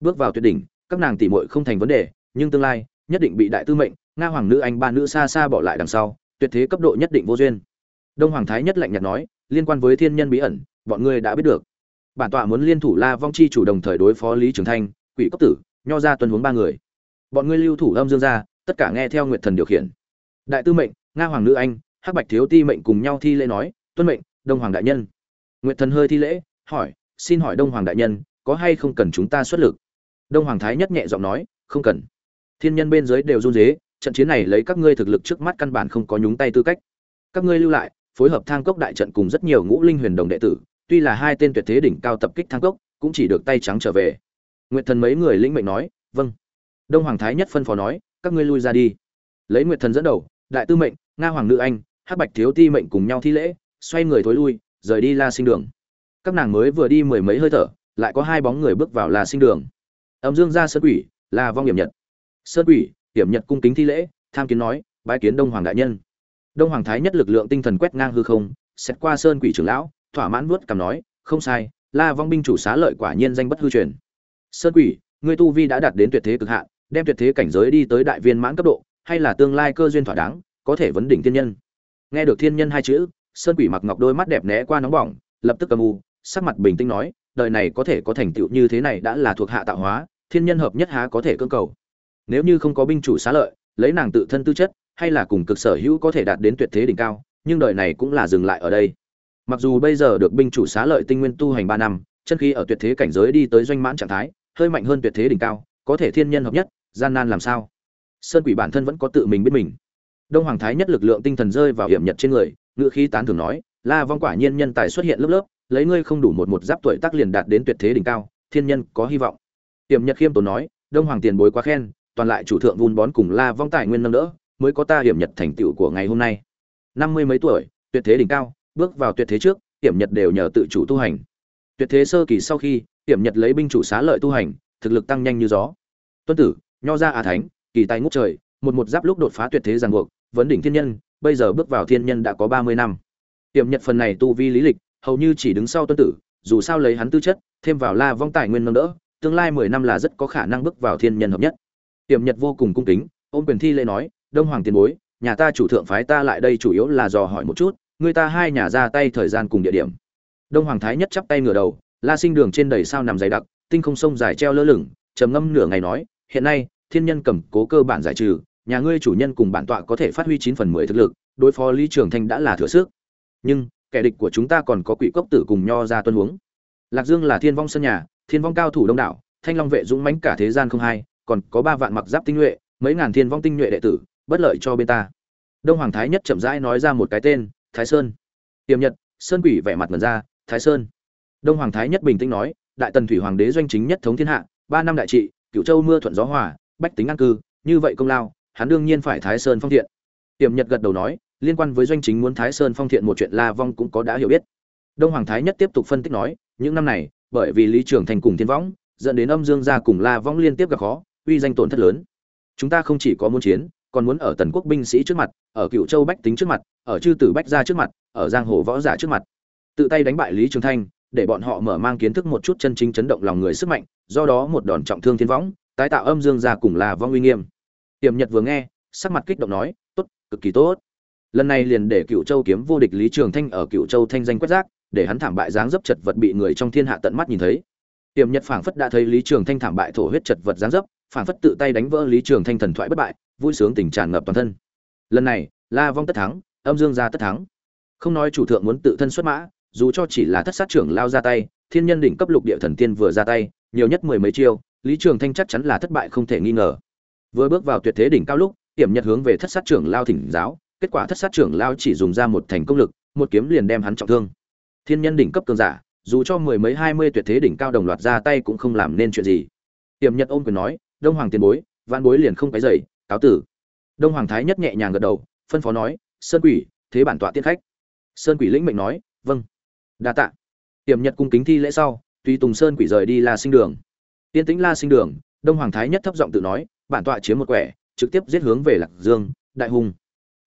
Bước vào tuyệt đỉnh, các nàng tỷ muội không thành vấn đề, nhưng tương lai, nhất định bị đại tư mệnh, nga hoàng nữ anh ba nữ xa xa bỏ lại đằng sau, tuyệt thế cấp độ nhất định vô duyên. Đông hoàng thái nhất lạnh nhạt nói, liên quan với thiên nhân bí ẩn, bọn ngươi đã biết được. Bản tọa muốn liên thủ la vong chi chủ đồng thời đối phó lý trường thanh, quỷ cấp tử, nho ra tuân huống ba người. Bọn ngươi lưu thủ âm dương gia, tất cả nghe theo nguyệt thần điều khiển. Đại tư mệnh, nga hoàng nữ anh, hắc bạch thiếu ti mệnh cùng nhau thi lễ nói, tuân mệnh, đông hoàng đại nhân nguyệt thần hơi thi lễ, hỏi, xin hỏi đông hoàng đại nhân, có hay không cần chúng ta xuất lực? Đông hoàng thái nhất nhẹ giọng nói, không cần. Thiên nhân bên dưới đều run rế, trận chiến này lấy các ngươi thực lực trước mắt căn bản không có nhúng tay tư cách. Các ngươi lưu lại, phối hợp thang cốc đại trận cùng rất nhiều ngũ linh huyền đồng đệ tử, tuy là hai tên tuyệt thế đỉnh cao tập kích thang cốc, cũng chỉ được tay trắng trở về. Nguyệt thần mấy người lĩnh mệnh nói vâng. Đông hoàng thái nhất phân phó nói, các ngươi lui ra đi. Lấy nguyệt thần dẫn đầu, đại tư mệnh, nga hoàng nữ anh, hắc bạch thiếu ti mệnh cùng nhau thi lễ, xoay người thối lui rời đi la sinh đường. Các nàng mới vừa đi mười mấy hơi thở, lại có hai bóng người bước vào la sinh đường. Âm dương ra sơn quỷ là vong hiểm nhật. Sơn quỷ, hiểm nhật cung kính thi lễ, tham kiến nói, bái kiến đông hoàng đại nhân. Đông hoàng thái nhất lực lượng tinh thần quét ngang hư không, xét qua sơn quỷ trưởng lão, thỏa mãn vuốt cằm nói, không sai, la vong binh chủ xá lợi quả nhiên danh bất hư truyền. Sơn quỷ, ngươi tu vi đã đạt đến tuyệt thế cực hạn, đem tuyệt thế cảnh giới đi tới đại viên mãn cấp độ, hay là tương lai cơ duyên thỏa đáng, có thể vấn đỉnh thiên nhân? Nghe được thiên nhân hai chữ sơn quỷ mặc ngọc đôi mắt đẹp né qua nóng bỏng, lập tức cầm u, sắc mặt bình tĩnh nói, đời này có thể có thành tựu như thế này đã là thuộc hạ tạo hóa, thiên nhân hợp nhất há có thể cưỡng cầu. Nếu như không có binh chủ xá lợi, lấy nàng tự thân tư chất, hay là cùng cực sở hữu có thể đạt đến tuyệt thế đỉnh cao, nhưng đời này cũng là dừng lại ở đây. Mặc dù bây giờ được binh chủ xá lợi tinh nguyên tu hành ba năm, chân khí ở tuyệt thế cảnh giới đi tới doanh mãn trạng thái, hơi mạnh hơn tuyệt thế đỉnh cao, có thể thiên nhân hợp nhất, gian nan làm sao? Sơn quỷ bản thân vẫn có tự mình biết mình. Đông hoàng thái nhất lực lượng tinh thần rơi vào hiểm nhật trên người ngựa khí tán thường nói, la vong quả nhiên nhân tài xuất hiện lớp lớp, lấy ngươi không đủ một một giáp tuổi tác liền đạt đến tuyệt thế đỉnh cao, thiên nhân có hy vọng. Tiềm nhật khiêm tốn nói, đông hoàng tiền bối quá khen, toàn lại chủ thượng vun bón cùng la vong tài nguyên nâng đỡ, mới có ta hiểm nhật thành tựu của ngày hôm nay. Năm mươi mấy tuổi, tuyệt thế đỉnh cao, bước vào tuyệt thế trước, hiểm nhật đều nhờ tự chủ tu hành. Tuyệt thế sơ kỳ sau khi, hiểm nhật lấy binh chủ xá lợi tu hành, thực lực tăng nhanh như gió. Tuân tử, nho ra à thánh, kỳ tài ngút trời, một một giáp lúc đột phá tuyệt thế ràng buộc, vấn đỉnh thiên nhân bây giờ bước vào thiên nhân đã có ba mươi năm. Tiệm nhật phần này tu vi lý lịch, hầu như chỉ đứng sau tuân tử, dù sao lấy hắn tư chất, thêm vào la vong tài nguyên nâng đỡ, tương lai mười năm là rất có khả năng bước vào thiên nhân hợp nhất. Tiệm nhật vô cùng cung kính, ôm quyền thi lễ nói, đông hoàng tiền bối, nhà ta chủ thượng phái ta lại đây chủ yếu là dò hỏi một chút, người ta hai nhà ra tay thời gian cùng địa điểm. Đông hoàng thái nhất chắp tay ngửa đầu, la sinh đường trên đầy sao nằm dày đặc, tinh không sông dài treo lơ lửng, trầm ngâm nửa ngày nói, hiện nay, thiên nhân cầm cố cơ bản giải trừ nhà ngươi chủ nhân cùng bản tọa có thể phát huy chín phần mười thực lực, đối phó lý trường thanh đã là thừa sức. Nhưng, kẻ địch của chúng ta còn có quỷ cốc tử cùng nho gia tuân huống. Lạc dương là thiên vong sân nhà, thiên vong cao thủ đông đảo, thanh long vệ dũng mãnh cả thế gian không hai, còn có ba vạn mặc giáp tinh nhuệ, mấy ngàn thiên vong tinh nhuệ đệ tử, bất lợi cho bên ta. Đông hoàng thái nhất chậm rãi nói ra một cái tên, thái sơn. Tiềm nhật, sơn quỷ vẻ mặt mẩn ra, thái sơn. Đông hoàng thái nhất bình tĩnh nói, đại tần thủy hoàng đế doanh chính nhất thống thiên hạ, ba năm đại trị cựu châu mưa thuận gió hòa, bách tính an cư, như vậy công lao hắn đương nhiên phải thái sơn phong thiện. Tiềm nhật gật đầu nói, liên quan với doanh chính muốn thái sơn phong thiện một chuyện la vong cũng có đã hiểu biết. Đông hoàng thái nhất tiếp tục phân tích nói, những năm này, bởi vì lý trường thành cùng thiên võng, dẫn đến âm dương gia cùng la vong liên tiếp gặp khó, uy danh tổn thất lớn. Chúng ta không chỉ có muốn chiến, còn muốn ở tần quốc binh sĩ trước mặt, ở cựu châu bách tính trước mặt, ở chư tử bách gia trước mặt, ở giang hồ võ giả trước mặt. Tự tay đánh bại lý trường thanh để bọn họ mở mang kiến thức một chút chân chính chấn động lòng người sức mạnh, do đó một đòn trọng thương thiên võng, tái tạo âm dương gia cùng La vong uy nghiêm tiềm nhật vừa nghe, sắc mặt kích động nói, tốt, cực kỳ tốt. Lần này liền để cựu châu kiếm vô địch lý trường thanh ở cựu châu thanh danh quét rác, để hắn thảm bại dáng dấp chật vật bị người trong thiên hạ tận mắt nhìn thấy. Tiềm nhật phảng phất đã thấy lý trường thanh thảm bại thổ huyết chật vật dáng dấp, phảng phất tự tay đánh vỡ lý trường thanh thần thoại bất bại, vui sướng tình tràn ngập toàn thân. Lần này, la vong tất thắng, âm dương gia tất thắng. Không nói chủ thượng muốn tự thân xuất mã, dù cho chỉ là thất sát trưởng lao ra tay, thiên nhân đỉnh cấp lục địa thần tiên vừa ra tay, nhiều nhất mười mấy chiêu, lý trường thanh chắc chắn là thất bại không thể nghi ngờ vừa bước vào tuyệt thế đỉnh cao lúc hiểm nhật hướng về thất sát trưởng lao thỉnh giáo. Kết quả thất sát trưởng lao chỉ dùng ra một thành công lực, một kiếm liền đem hắn trọng thương. Thiên nhân đỉnh cấp cường giả, dù cho mười mấy hai mươi tuyệt thế đỉnh cao đồng loạt ra tay cũng không làm nên chuyện gì. Hiểm nhật ôm quyền nói, đông hoàng tiền bối. Văn bối liền không cái dày cáo tử. Đông hoàng thái nhất nhẹ nhàng gật đầu, phân phó nói, sơn quỷ, thế bản tọa tiết khách. Sơn quỷ lĩnh mệnh nói vâng. Đa tạ. Hiểm nhật cung kính thi lễ sau tùy tùng sơn quỷ rời đi la sinh đường. Tiên tĩnh la sinh đường, đông hoàng thái nhất thấp giọng tự nói bản tọa chiếm một quẻ, trực tiếp giết hướng về lạc dương, đại hùng.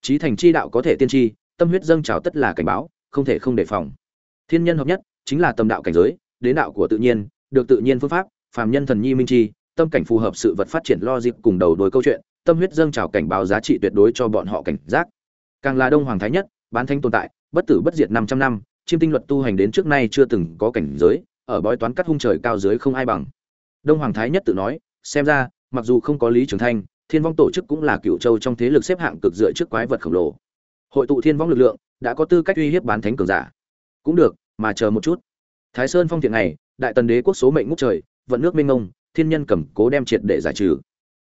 Trí thành chi đạo có thể tiên tri, tâm huyết dâng trào tất là cảnh báo, không thể không đề phòng. Thiên nhân hợp nhất, chính là tâm đạo cảnh giới, đến đạo của tự nhiên, được tự nhiên phương pháp, phàm nhân thần nhi minh chi, tâm cảnh phù hợp sự vật phát triển logic cùng đầu đuôi câu chuyện, tâm huyết dâng trào cảnh báo giá trị tuyệt đối cho bọn họ cảnh giác. Càng là đông hoàng thái nhất, bán thanh tồn tại, bất tử bất diệt 500 năm chiêm tinh luật tu hành đến trước nay chưa từng có cảnh giới, ở bói toán cắt hung trời cao dưới không ai bằng. Đông hoàng thái nhất tự nói, xem ra mặc dù không có lý trường thanh, thiên vong tổ chức cũng là cựu châu trong thế lực xếp hạng cực dựa trước quái vật khổng lồ. Hội tụ thiên vong lực lượng, đã có tư cách uy hiếp bán thánh cường giả. Cũng được, mà chờ một chút. Thái sơn phong thiện này, đại tần đế quốc số mệnh ngút trời, vận nước minh ngông thiên nhân cầm cố đem triệt để giải trừ.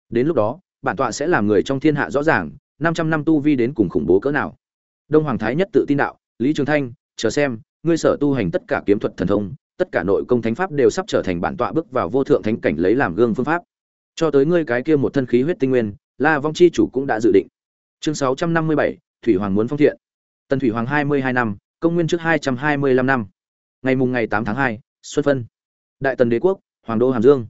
Đến lúc đó, bản tọa sẽ làm người trong thiên hạ rõ ràng 500 năm tu vi đến cùng khủng bố cỡ nào. Đông hoàng thái nhất tự tin đạo, lý trường thanh, chờ xem, ngươi sở tu hành tất cả kiếm thuật thần thông, tất cả nội công thánh pháp đều sắp trở thành bản tọa bước vào vô thượng thánh cảnh lấy làm gương phương pháp cho tới ngươi cái kia một thân khí huyết tinh nguyên la vong chi chủ cũng đã dự định. Chương sáu trăm năm mươi bảy thủy hoàng muốn phong thiện. Tần thủy hoàng hai mươi hai năm công nguyên trước hai trăm hai mươi lăm năm. Ngày mùng ngày 8 tháng 2, xuân phân. Đại tần đế quốc hoàng đô hàm dương.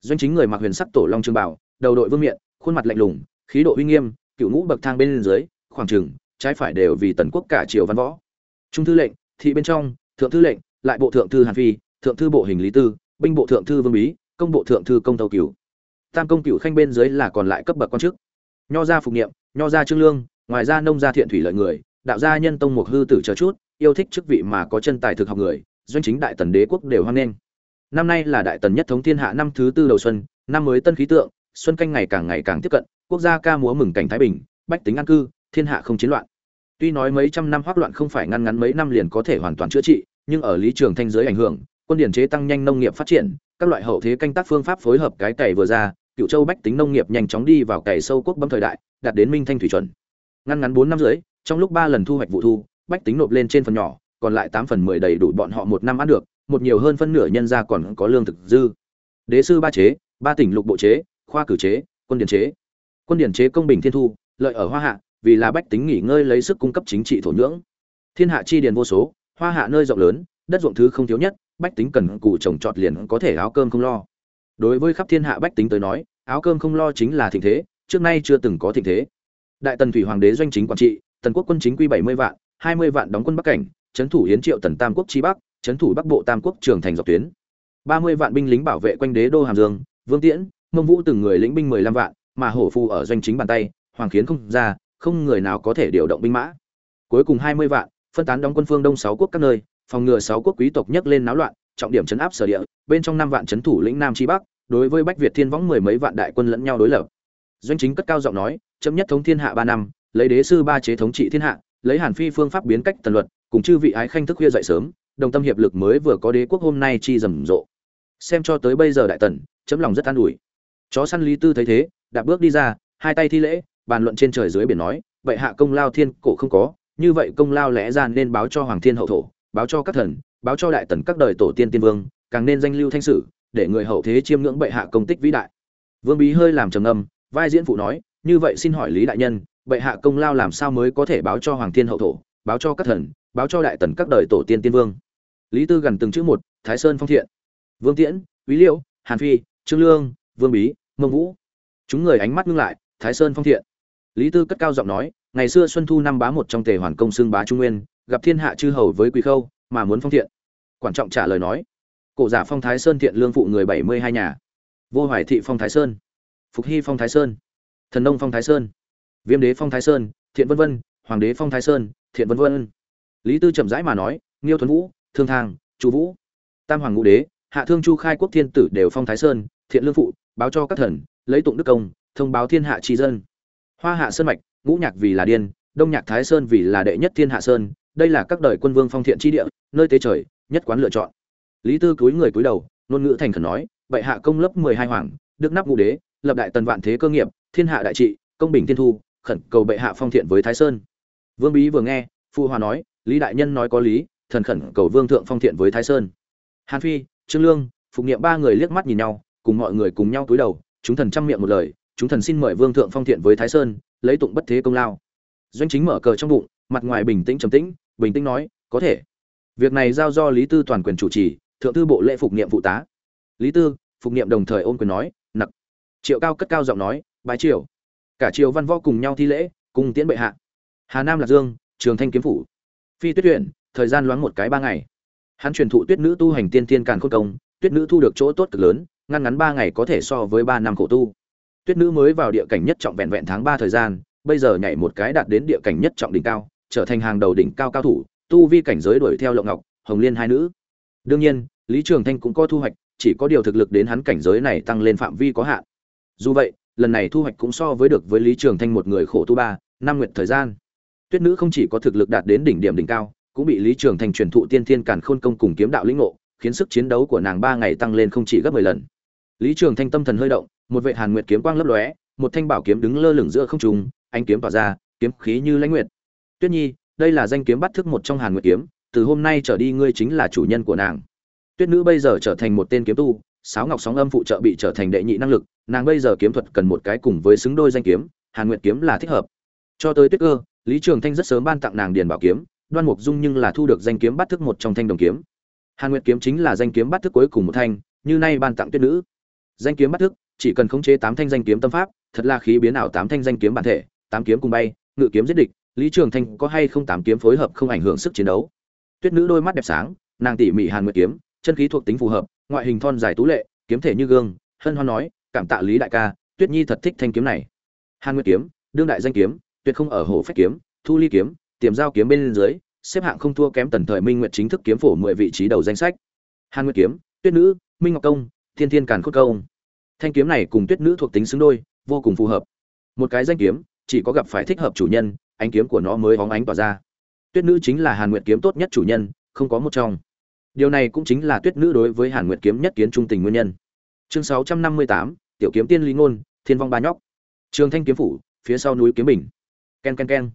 Doanh chính người mặc huyền sắc tổ long trường bảo đầu đội vương miện khuôn mặt lạnh lùng khí độ uy nghiêm cựu ngũ bậc thang bên dưới khoảng chừng trái phải đều vì tần quốc cả triều văn võ. Trung thư lệnh thị bên trong thượng thư lệnh lại bộ thượng thư hàn phi thượng thư bộ hình lý tư binh bộ thượng thư vương bí công bộ thượng thư công đầu cửu tam công cửu khanh bên dưới là còn lại cấp bậc quan chức. Nho gia phục nghiệm nho gia trương lương, ngoài ra nông gia thiện thủy lợi người, đạo gia nhân tông mục hư tử chờ chút, yêu thích chức vị mà có chân tài thực học người, doanh chính đại tần đế quốc đều hoan nghênh. Năm nay là đại tần nhất thống thiên hạ năm thứ tư đầu xuân, năm mới tân khí tượng, xuân canh ngày càng ngày càng tiếp cận, quốc gia ca múa mừng cảnh thái bình, bách tính an cư, thiên hạ không chiến loạn. Tuy nói mấy trăm năm hoác loạn không phải ngăn ngắn mấy năm liền có thể hoàn toàn chữa trị, nhưng ở lý trường thanh giới ảnh hưởng, quân điển chế tăng nhanh nông nghiệp phát triển, các loại hậu thế canh tác phương pháp phối hợp cái cày vừa ra cựu châu bách tính nông nghiệp nhanh chóng đi vào cày sâu quốc bấm thời đại, đạt đến minh thanh thủy chuẩn. Ngăn ngắn bốn năm dưới trong lúc ba lần thu hoạch vụ thu, bách tính nộp lên trên phần nhỏ, còn lại tám phần mười đầy đủ bọn họ một năm ăn được, một nhiều hơn phân nửa nhân ra còn có lương thực dư. Đế sư ba chế, ba tỉnh lục bộ chế, khoa cử chế, quân điển chế. Quân điển chế công bình thiên thu, lợi ở hoa hạ, vì là bách tính nghỉ ngơi lấy sức cung cấp chính trị thổ nhưỡng. Thiên hạ chi điền vô số, hoa hạ nơi rộng lớn, đất ruộng thứ không thiếu nhất, bách tính cần cù trồng trọt liền có thể áo cơm không lo. Đối với khắp thiên hạ bách tính tới nói áo cơm không lo chính là thịnh thế, trước nay chưa từng có thịnh thế. Đại tần thủy hoàng đế doanh chính quản trị, tần quốc quân chính quy bảy mươi vạn, hai mươi vạn đóng quân bắc cảnh trấn thủ hiến triệu tần tam quốc chi bắc trấn thủ bắc bộ tam quốc trường thành dọc tuyến. Ba mươi vạn binh lính bảo vệ quanh đế đô hàm dương, vương tiễn, mông vũ từng người lĩnh binh mười lăm vạn, mà hổ phù ở doanh chính bàn tay, hoàng khiến không ra, không người nào có thể điều động binh mã. Cuối cùng hai mươi vạn, phân tán đóng quân phương đông sáu quốc các nơi, phòng ngừa sáu quốc quý tộc nhấc lên náo loạn, trọng điểm chấn áp sở địa, bên trong năm vạn chấn thủ lĩnh nam chi bắc đối với bách việt thiên võng mười mấy vạn đại quân lẫn nhau đối lập. Doanh chính cất cao giọng nói, chấm nhất thống thiên hạ ba năm, lấy đế sư ba chế thống trị thiên hạ, lấy hàn phi phương pháp biến cách tần luật, cùng chư vị ái khanh thức khuya dậy sớm, đồng tâm hiệp lực mới vừa có đế quốc hôm nay chi rầm rộ. Xem cho tới bây giờ đại tần, chấm lòng rất an ủi. Chó săn lý tư thấy thế, đạp bước đi ra, hai tay thi lễ, bàn luận trên trời dưới biển nói vậy hạ công lao thiên cổ không có, như vậy công lao lẽ ra nên báo cho hoàng thiên hậu thổ, báo cho các thần, báo cho đại tần các đời tổ tiên tiên vương, càng nên danh lưu thanh sử để người hậu thế chiêm ngưỡng bệ hạ công tích vĩ đại. Vương bí hơi làm trầm âm vai diễn phụ nói, như vậy xin hỏi lý đại nhân, bệ hạ công lao làm sao mới có thể báo cho hoàng thiên hậu thổ, báo cho các thần, báo cho đại tần các đời tổ tiên tiên vương? Lý tư gần từng chữ một, thái sơn phong thiện, vương tiễn, quý liễu, hàn phi, trương lương, vương bí, mông vũ. Chúng người ánh mắt ngưng lại, thái sơn phong thiện. Lý tư cất cao giọng nói, ngày xưa xuân thu năm bá một trong tề hoàn công xưng bá trung nguyên, gặp thiên hạ chư hầu với quý khâu, mà muốn phong thiện. Quan trọng trả lời nói cổ giả phong thái sơn thiện lương phụ người bảy mươi hai nhà. Vô hoài thị phong thái sơn. Phục hy phong thái sơn. Thần nông phong thái sơn. Viêm đế phong thái sơn. Thiện vân vân. Hoàng đế phong thái sơn. Thiện vân vân. Lý tư chậm rãi mà nói, nghiêu thuấn vũ, thương thang, chu vũ, tam hoàng ngũ đế, hạ thương chu khai quốc thiên tử đều phong thái sơn, thiện lương phụ, báo cho các thần, lấy tụng đức công, thông báo thiên hạ tri dân. Hoa hạ sơn mạch, ngũ nhạc vì là điên, đông nhạc thái sơn vì là đệ nhất thiên hạ sơn, đây là các đời quân vương phong thiện tri địa, nơi tế trời, nhất quán lựa chọn lý tư cúi người cúi đầu, ngôn ngữ thành khẩn nói, bệ hạ công lớp mười hai hoàng, đức nắp ngũ đế, lập đại tần vạn thế cơ nghiệp, thiên hạ đại trị, công bình thiên thu, khẩn cầu bệ hạ phong thiện với thái sơn. Vương bí vừa nghe phụ hòa nói, lý đại nhân nói có lý, thần khẩn cầu vương thượng phong thiện với thái sơn. Hàn phi, trương lương, phục nghiệm ba người liếc mắt nhìn nhau, cùng mọi người cùng nhau cúi đầu, chúng thần chăm miệng một lời, chúng thần xin mời vương thượng phong thiện với thái sơn, lấy tụng bất thế công lao. Doanh chính mở cờ trong bụng, mặt ngoài bình tĩnh trầm tĩnh, bình tĩnh nói, có thể. Việc này giao do lý tư toàn quyền chủ trì thượng thư bộ lễ phục niệm phụ tá. Lý tư, phục niệm đồng thời ôm quyền nói, nặc. Triệu cao cất cao giọng nói, bái triều. Cả triều văn võ cùng nhau thi lễ, cùng tiễn bệ hạ. Hà nam lạc dương, trường thanh kiếm phủ. Phi tuyết huyện thời gian loáng một cái ba ngày. Hắn truyền thụ tuyết nữ tu hành tiên tiên càn khôn công, tuyết nữ thu được chỗ tốt cực lớn, ngăn ngắn ba ngày có thể so với ba năm khổ tu. Tuyết nữ mới vào địa cảnh nhất trọng vẹn vẹn tháng ba thời gian, bây giờ nhảy một cái đạt đến địa cảnh nhất trọng đỉnh cao, trở thành hàng đầu đỉnh cao cao thủ, tu vi cảnh giới đuổi theo lộng ngọc, hồng liên hai nữ đương nhiên, lý trường thanh cũng có thu hoạch, chỉ có điều thực lực đến hắn cảnh giới này tăng lên phạm vi có hạn. Dù vậy, lần này thu hoạch cũng so với được với lý trường thanh một người khổ tu ba, năm nguyện thời gian. Tuyết nữ không chỉ có thực lực đạt đến đỉnh điểm đỉnh cao, cũng bị lý trường thanh truyền thụ tiên thiên càn khôn công cùng kiếm đạo lĩnh ngộ, khiến sức chiến đấu của nàng ba ngày tăng lên không chỉ gấp mười lần. Lý trường thanh tâm thần hơi động, một vệ hàn nguyệt kiếm quang lấp lóe, một thanh bảo kiếm đứng lơ lửng giữa không trung anh kiếm tỏa ra, kiếm khí như lãnh nguyệt. Tuyết nhi, đây là danh kiếm bắt thức một trong hàn nguyệt kiếm từ hôm nay trở đi ngươi chính là chủ nhân của nàng. Tuyết nữ bây giờ trở thành một tên kiếm tu, sáo ngọc sóng âm phụ trợ bị trở thành đệ nhị năng lực, nàng bây giờ kiếm thuật cần một cái cùng với xứng đôi danh kiếm, hàn nguyệt kiếm là thích hợp. Cho tới tuyết cơ, lý trường thanh rất sớm ban tặng nàng điền bảo kiếm, đoan mục dung nhưng là thu được danh kiếm bắt thức một trong thanh đồng kiếm. Hàn nguyệt kiếm chính là danh kiếm bắt thức cuối cùng một thanh, như nay ban tặng tuyết nữ. Danh kiếm bắt thức, chỉ cần khống chế tám thanh danh kiếm tâm pháp, thật là khí biến ảo tám thanh danh kiếm bản thể, tám kiếm cùng bay, ngự kiếm giết địch, lý trường thanh có hay không tám kiếm phối hợp không ảnh hưởng sức chiến đấu tuyết nữ đôi mắt đẹp sáng, nàng tỉ mỉ hàn nguyệt kiếm, chân khí thuộc tính phù hợp, ngoại hình thon dài tú lệ, kiếm thể như gương, hân hoan nói, cảm tạ lý đại ca, tuyết nhi thật thích thanh kiếm này. Hàn nguyệt kiếm, đương đại danh kiếm, tuyệt không ở hồ phách kiếm, thu ly kiếm, tiềm giao kiếm bên dưới, xếp hạng không thua kém tần thời minh nguyệt chính thức kiếm phổ mười vị trí đầu danh sách. Hàn nguyệt kiếm, tuyết nữ, minh ngọc công, thiên thiên càn khôn công. Thanh kiếm này cùng tuyết nữ thuộc tính xứng đôi, vô cùng phù hợp. Một cái danh kiếm, chỉ có gặp phải thích hợp chủ nhân, ánh kiếm của nó mới hóng ánh tỏa ra tuyết nữ chính là hàn nguyệt kiếm tốt nhất chủ nhân, không có một trong. Điều này cũng chính là tuyết nữ đối với hàn nguyệt kiếm nhất kiến trung tình nguyên nhân. Chương sáu trăm năm mươi tám, tiểu kiếm tiên lý ngôn, thiên vong ba nhóc. Trường thanh kiếm phủ, phía sau núi kiếm bình. Ken ken ken.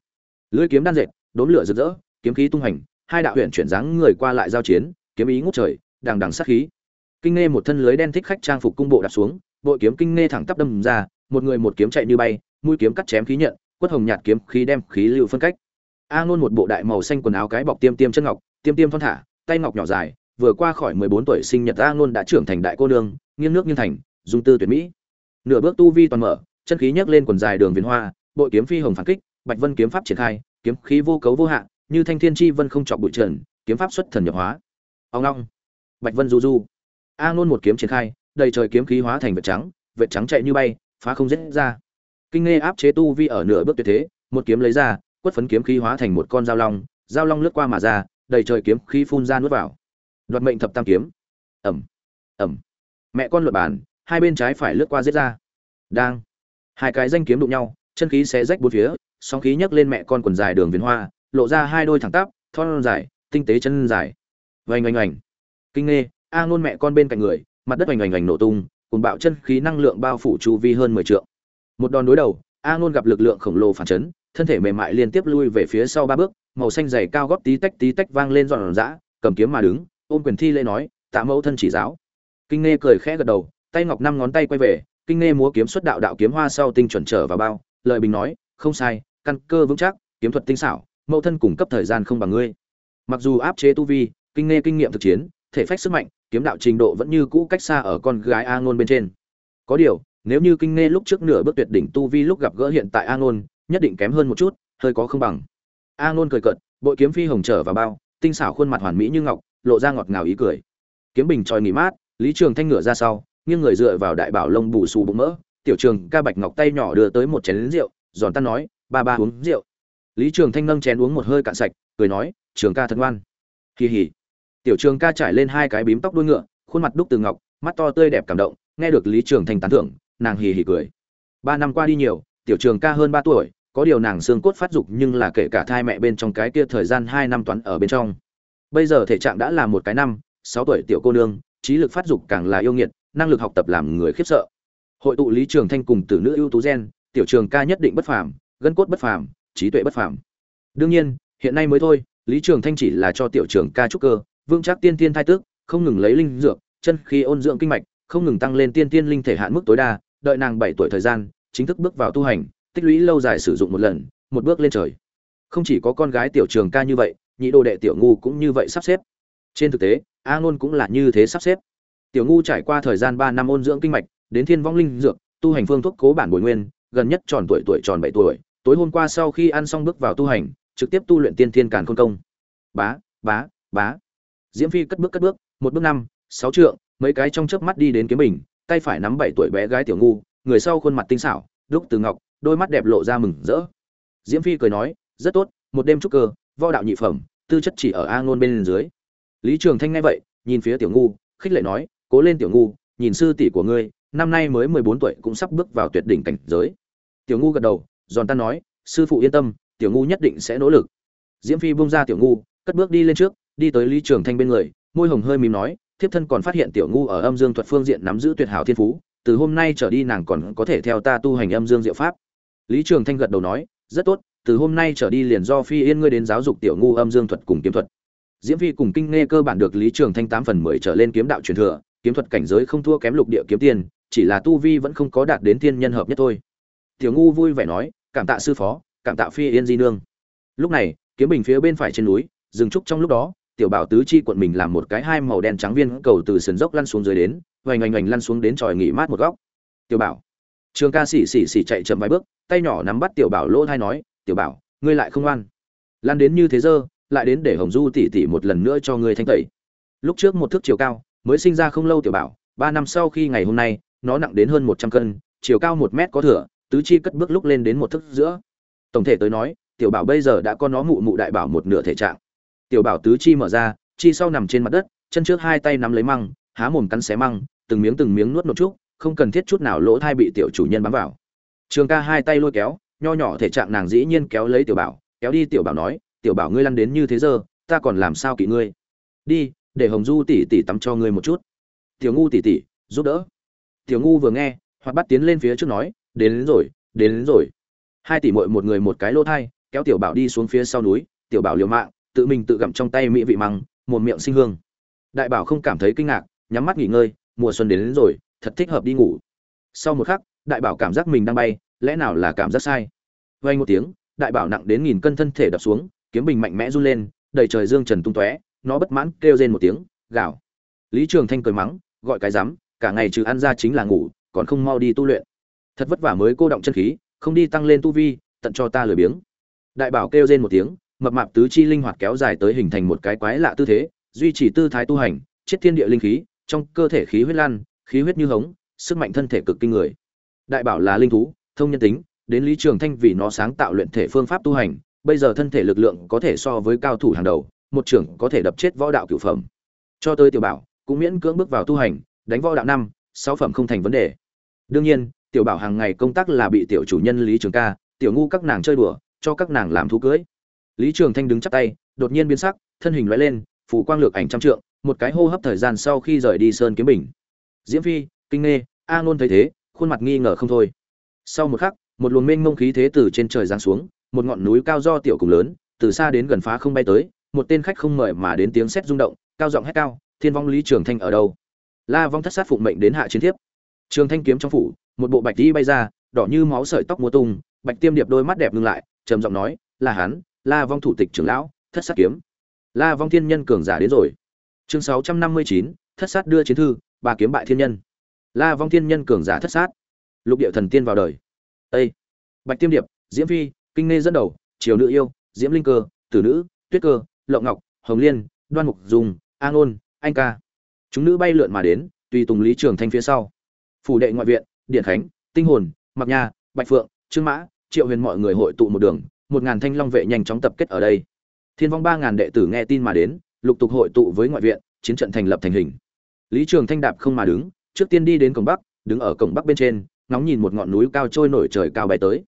Lưỡi kiếm đan dệt đốn lửa rực rỡ, kiếm khí tung hành, hai đạo huyện chuyển dáng người qua lại giao chiến, kiếm ý ngút trời, đằng đằng sát khí. Kinh nghe một thân lưới đen thích khách trang phục cung bộ đặt xuống, bội kiếm kinh nghe thẳng tắp đâm ra, một người một kiếm chạy như bay, mũi kiếm cắt chém khí nhận, quất hồng nhạt kiếm khí đem khí lưu phân cách a ngôn một bộ đại màu xanh quần áo cái bọc tiêm tiêm chân ngọc, tiêm tiêm thon thả, tay ngọc nhỏ dài, vừa qua khỏi mười bốn tuổi sinh nhật a ngôn đã trưởng thành đại cô nương, nghiêng nước nghiêng thành dung tư tuyệt mỹ. Nửa bước tu vi toàn mở, chân khí nhấc lên quần dài đường viền hoa, bội kiếm phi hồng phản kích, bạch vân kiếm pháp triển khai, kiếm khí vô cấu vô hạn như thanh thiên chi vân không chọc bụi trần, kiếm pháp xuất thần nhập hóa. Ông long. Bạch vân du du. A ngôn một kiếm triển khai, đầy trời kiếm khí hóa thành vệt trắng vệt trắng chạy như bay, phá không dễ ra. Kinh nghe áp chế tu vi ở nửa bước tuyệt thế, một kiếm lấy ra quất phấn kiếm khí hóa thành một con dao long dao long lướt qua mà ra đầy trời kiếm khí phun ra nuốt vào. Đoạt mệnh thập tam kiếm. Ầm, ầm, mẹ con luật bàn hai bên trái phải lướt qua giết ra. Đang. Hai cái danh kiếm đụng nhau chân khí xé rách bốn phía sóng khí nhấc lên mẹ con quần dài đường viền hoa lộ ra hai đôi thẳng tắp thon dài tinh tế chân dài. Vành oanh oanh. Kinh nghe a ngôn mẹ con bên cạnh người mặt đất oanh oanh oanh nổ tung cùng bạo chân khí năng lượng bao phủ chu vi hơn mười trượng. Một đòn đối đầu a ngôn gặp lực lượng khổng lồ phản chấn thân thể mềm mại liên tiếp lui về phía sau ba bước, màu xanh dày cao góp tí tách tí tách vang lên dọn dã cầm kiếm mà đứng, ôm quyền thi lễ nói, tạ mẫu thân chỉ giáo. Kinh nghe cười khẽ gật đầu, tay ngọc năm ngón tay quay về, kinh nghe múa kiếm xuất đạo đạo kiếm hoa sau tinh chuẩn trở vào bao, lời bình nói, không sai, căn cơ vững chắc, kiếm thuật tinh xảo, mẫu thân cung cấp thời gian không bằng ngươi. Mặc dù áp chế tu vi, kinh nghe kinh nghiệm thực chiến, thể phách sức mạnh, kiếm đạo trình độ vẫn như cũ cách xa ở con gái a ngôn bên trên. Có điều, nếu như kinh nghe lúc trước nửa bước tuyệt đỉnh tu vi lúc gặp gỡ hiện tại a ngôn nhất định kém hơn một chút, hơi có không bằng. A ngôn cười cợt, bội kiếm phi hồng trở vào bao, tinh xảo khuôn mặt hoàn mỹ như ngọc, lộ ra ngọt ngào ý cười. Kiếm bình tròi nghỉ mát, lý trường thanh ngửa ra sau, nghiêng người dựa vào đại bảo lông bù xù bụng mỡ. Tiểu trường, ca bạch ngọc tay nhỏ đưa tới một chén rượu, giòn tan nói, ba ba uống rượu. Lý trường thanh nâng chén uống một hơi cạn sạch, cười nói, trường ca thật ngoan. Kỳ hỉ tiểu trường ca trải lên hai cái bím tóc đuôi ngựa, khuôn mặt đúc từ ngọc, mắt to tươi đẹp cảm động, nghe được lý trường thanh tán thưởng, nàng hì hì cười. Ba năm qua đi nhiều tiểu trường ca hơn ba tuổi, có điều nàng xương cốt phát dục nhưng là kể cả thai mẹ bên trong cái kia thời gian hai năm toán ở bên trong. Bây giờ thể trạng đã là một cái năm, sáu tuổi tiểu cô nương, trí lực phát dục càng là yêu nghiệt, năng lực học tập làm người khiếp sợ. Hội tụ lý trường thanh cùng tử nữ ưu tú gen, tiểu trường ca nhất định bất phàm, gân cốt bất phàm, trí tuệ bất phàm. Đương nhiên, hiện nay mới thôi, lý trường thanh chỉ là cho tiểu trường ca trúc cơ, vững chắc tiên tiên thai tước, không ngừng lấy linh dược, chân khí ôn dưỡng kinh mạch, không ngừng tăng lên tiên tiên linh thể hạn mức tối đa, đợi nàng bảy tuổi thời gian chính thức bước vào tu hành, tích lũy lâu dài sử dụng một lần, một bước lên trời. Không chỉ có con gái tiểu trường ca như vậy, nhị đồ đệ tiểu ngu cũng như vậy sắp xếp. Trên thực tế, a ngôn cũng là như thế sắp xếp. Tiểu ngu trải qua thời gian ba năm ôn dưỡng kinh mạch, đến thiên vong linh dược, tu hành phương thuốc cố bản bồi nguyên, gần nhất tròn tuổi tuổi tròn bảy tuổi, tối hôm qua sau khi ăn xong bước vào tu hành, trực tiếp tu luyện tiên thiên càn khôn công. Bá bá bá. Diễm phi cất bước cất bước, một bước năm, sáu trượng, mấy cái trong chớp mắt đi đến kiếm bình, tay phải nắm bảy tuổi bé gái tiểu ngu người sau khuôn mặt tinh xảo, đúc từ ngọc, đôi mắt đẹp lộ ra mừng rỡ. Diễm phi cười nói, rất tốt, một đêm trúc cơ, võ đạo nhị phẩm, tư chất chỉ ở a ngôn bên dưới. Lý trường thanh nghe vậy, nhìn phía tiểu ngu, khích lệ nói, cố lên tiểu ngu, nhìn sư tỷ của ngươi, năm nay mới mười bốn tuổi cũng sắp bước vào tuyệt đỉnh cảnh giới. Tiểu ngu gật đầu, giòn tan nói, sư phụ yên tâm, tiểu ngu nhất định sẽ nỗ lực. Diễm phi bung ra tiểu ngu, cất bước đi lên trước, đi tới lý trường thanh bên người, môi hồng hơi mím nói, thiếp thân còn phát hiện tiểu ngu ở âm dương thuật phương diện nắm giữ tuyệt hảo thiên phú từ hôm nay trở đi nàng còn có thể theo ta tu hành âm dương diệu pháp. Lý trường thanh gật đầu nói, rất tốt, từ hôm nay trở đi liền do phi yên ngươi đến giáo dục tiểu ngu âm dương thuật cùng kiếm thuật. Diễm phi cùng kinh nghe cơ bản được lý trường thanh tám phần mười trở lên kiếm đạo truyền thừa, kiếm thuật cảnh giới không thua kém lục địa kiếm tiên chỉ là tu vi vẫn không có đạt đến thiên nhân hợp nhất thôi. Tiểu ngu vui vẻ nói, cảm tạ sư phó, cảm tạ phi yên di nương. Lúc này, kiếm bình phía bên phải trên núi dừng trúc trong lúc đó, tiểu bảo tứ chi quận mình làm một cái hai màu đen trắng viên cầu từ sườn dốc lăn xuống dưới đến vành oành oành lăn xuống đến tròi nghỉ mát một góc. Tiểu bảo. Trường ca xỉ xỉ xỉ chạy chậm vài bước, tay nhỏ nắm bắt tiểu bảo lỗ thai nói, tiểu bảo, ngươi lại không oan lăn đến như thế dơ, lại đến để hồng du tỉ tỉ một lần nữa cho ngươi thanh tẩy. Lúc trước một thước chiều cao, mới sinh ra không lâu tiểu bảo, ba năm sau khi ngày hôm nay, nó nặng đến hơn một trăm cân, chiều cao một mét có thửa tứ chi cất bước lúc lên đến một thước giữa. Tổng thể tới nói, tiểu bảo bây giờ đã có nó mụ mụ đại bảo một nửa thể trạng. Tiểu bảo tứ chi mở ra, chi sau nằm trên mặt đất, chân trước hai tay nắm lấy măng, há mồm cắn xé măng từng miếng từng miếng nuốt một chút không cần thiết chút nào lỗ thai bị tiểu chủ nhân bám vào. Trường ca hai tay lôi kéo nho nhỏ thể trạng nàng dĩ nhiên kéo lấy tiểu bảo kéo đi tiểu bảo nói tiểu bảo ngươi lăn đến như thế giờ ta còn làm sao kỵ ngươi? Đi để hồng du tỉ tỉ tắm cho ngươi một chút. Tiểu ngu tỉ tỉ giúp đỡ. Tiểu ngu vừa nghe hoạt bắt tiến lên phía trước nói đến, đến rồi đến, đến rồi. Hai tỷ muội một người một cái lỗ thai kéo tiểu bảo đi xuống phía sau núi tiểu bảo liều mạng tự mình tự gặm trong tay mỹ vị măng một miệng sinh hương. Đại bảo không cảm thấy kinh ngạc nhắm mắt nghỉ ngơi mùa xuân đến, đến rồi thật thích hợp đi ngủ. Sau một khắc đại bảo cảm giác mình đang bay lẽ nào là cảm giác sai? Vay một tiếng đại bảo nặng đến nghìn cân thân thể đập xuống kiếm bình mạnh mẽ run lên đầy trời dương trần tung tóe nó bất mãn kêu rên một tiếng gào. Lý trường thanh cười mắng gọi cái rắm cả ngày trừ ăn ra chính là ngủ còn không mau đi tu luyện. Thật vất vả mới cô động chân khí không đi tăng lên tu vi tận cho ta lười biếng. Đại bảo kêu rên một tiếng mập mạp tứ chi linh hoạt kéo dài tới hình thành một cái quái lạ tư thế duy trì tư thái tu hành chết thiên địa linh khí trong cơ thể khí huyết lan, khí huyết như hống, sức mạnh thân thể cực kinh người. Đại bảo là linh thú, thông nhân tính, đến lý trường thanh vì nó sáng tạo luyện thể phương pháp tu hành, bây giờ thân thể lực lượng có thể so với cao thủ hàng đầu, một trưởng có thể đập chết võ đạo cửu phẩm. Cho tới tiểu bảo, cũng miễn cưỡng bước vào tu hành, đánh võ đạo năm, sáu phẩm không thành vấn đề. Đương nhiên, tiểu bảo hàng ngày công tác là bị tiểu chủ nhân lý trường ca, tiểu ngu các nàng chơi đùa, cho các nàng làm thú cưới. Lý trường thanh đứng chắp tay, đột nhiên biến sắc, thân hình lóe lên phủ quang lược ảnh trăm trượng một cái hô hấp thời gian sau khi rời đi sơn kiếm bình. Diễm phi kinh Nê, a ngôn thấy thế khuôn mặt nghi ngờ không thôi. Sau một khắc một luồng mênh mông khí thế từ trên trời giáng xuống một ngọn núi cao do tiểu cùng lớn từ xa đến gần phá không bay tới một tên khách không mời mà đến tiếng sét rung động cao giọng hét cao thiên vong lý trường thanh ở đâu? La vong thất sát phụng mệnh đến hạ chiến thiếp. Trường thanh kiếm trong phủ một bộ bạch đi bay ra đỏ như máu sợi tóc múa tung bạch tiêm điệp đôi mắt đẹp ngưng lại trầm giọng nói là hắn la vong thủ tịch trưởng lão thất sát kiếm la vong thiên nhân cường giả đến rồi. Chương sáu trăm năm mươi chín thất sát đưa chiến thư bà kiếm bại thiên nhân. La vong thiên nhân cường giả thất sát. Lục địa thần tiên vào đời. Ê! bạch tiêm điệp diễm phi kinh nê dẫn đầu triều nữ yêu diễm linh cơ tử nữ tuyết cơ lộng ngọc hồng liên đoan mục Dung, An ngôn anh ca. Chúng nữ bay lượn mà đến tùy tùng lý trường thanh phía sau. Phủ đệ ngoại viện điện khánh tinh hồn mặc nha bạch phượng trương mã triệu huyền mọi người hội tụ một đường một ngàn thanh long vệ nhanh chóng tập kết ở đây thiên vong ba ngàn đệ tử nghe tin mà đến, lục tục hội tụ với ngoại viện, chiến trận thành lập thành hình. Lý trường thanh đạp không mà đứng, trước tiên đi đến cổng bắc, đứng ở cổng bắc bên trên, ngóng nhìn một ngọn núi cao trôi nổi trời cao bay tới.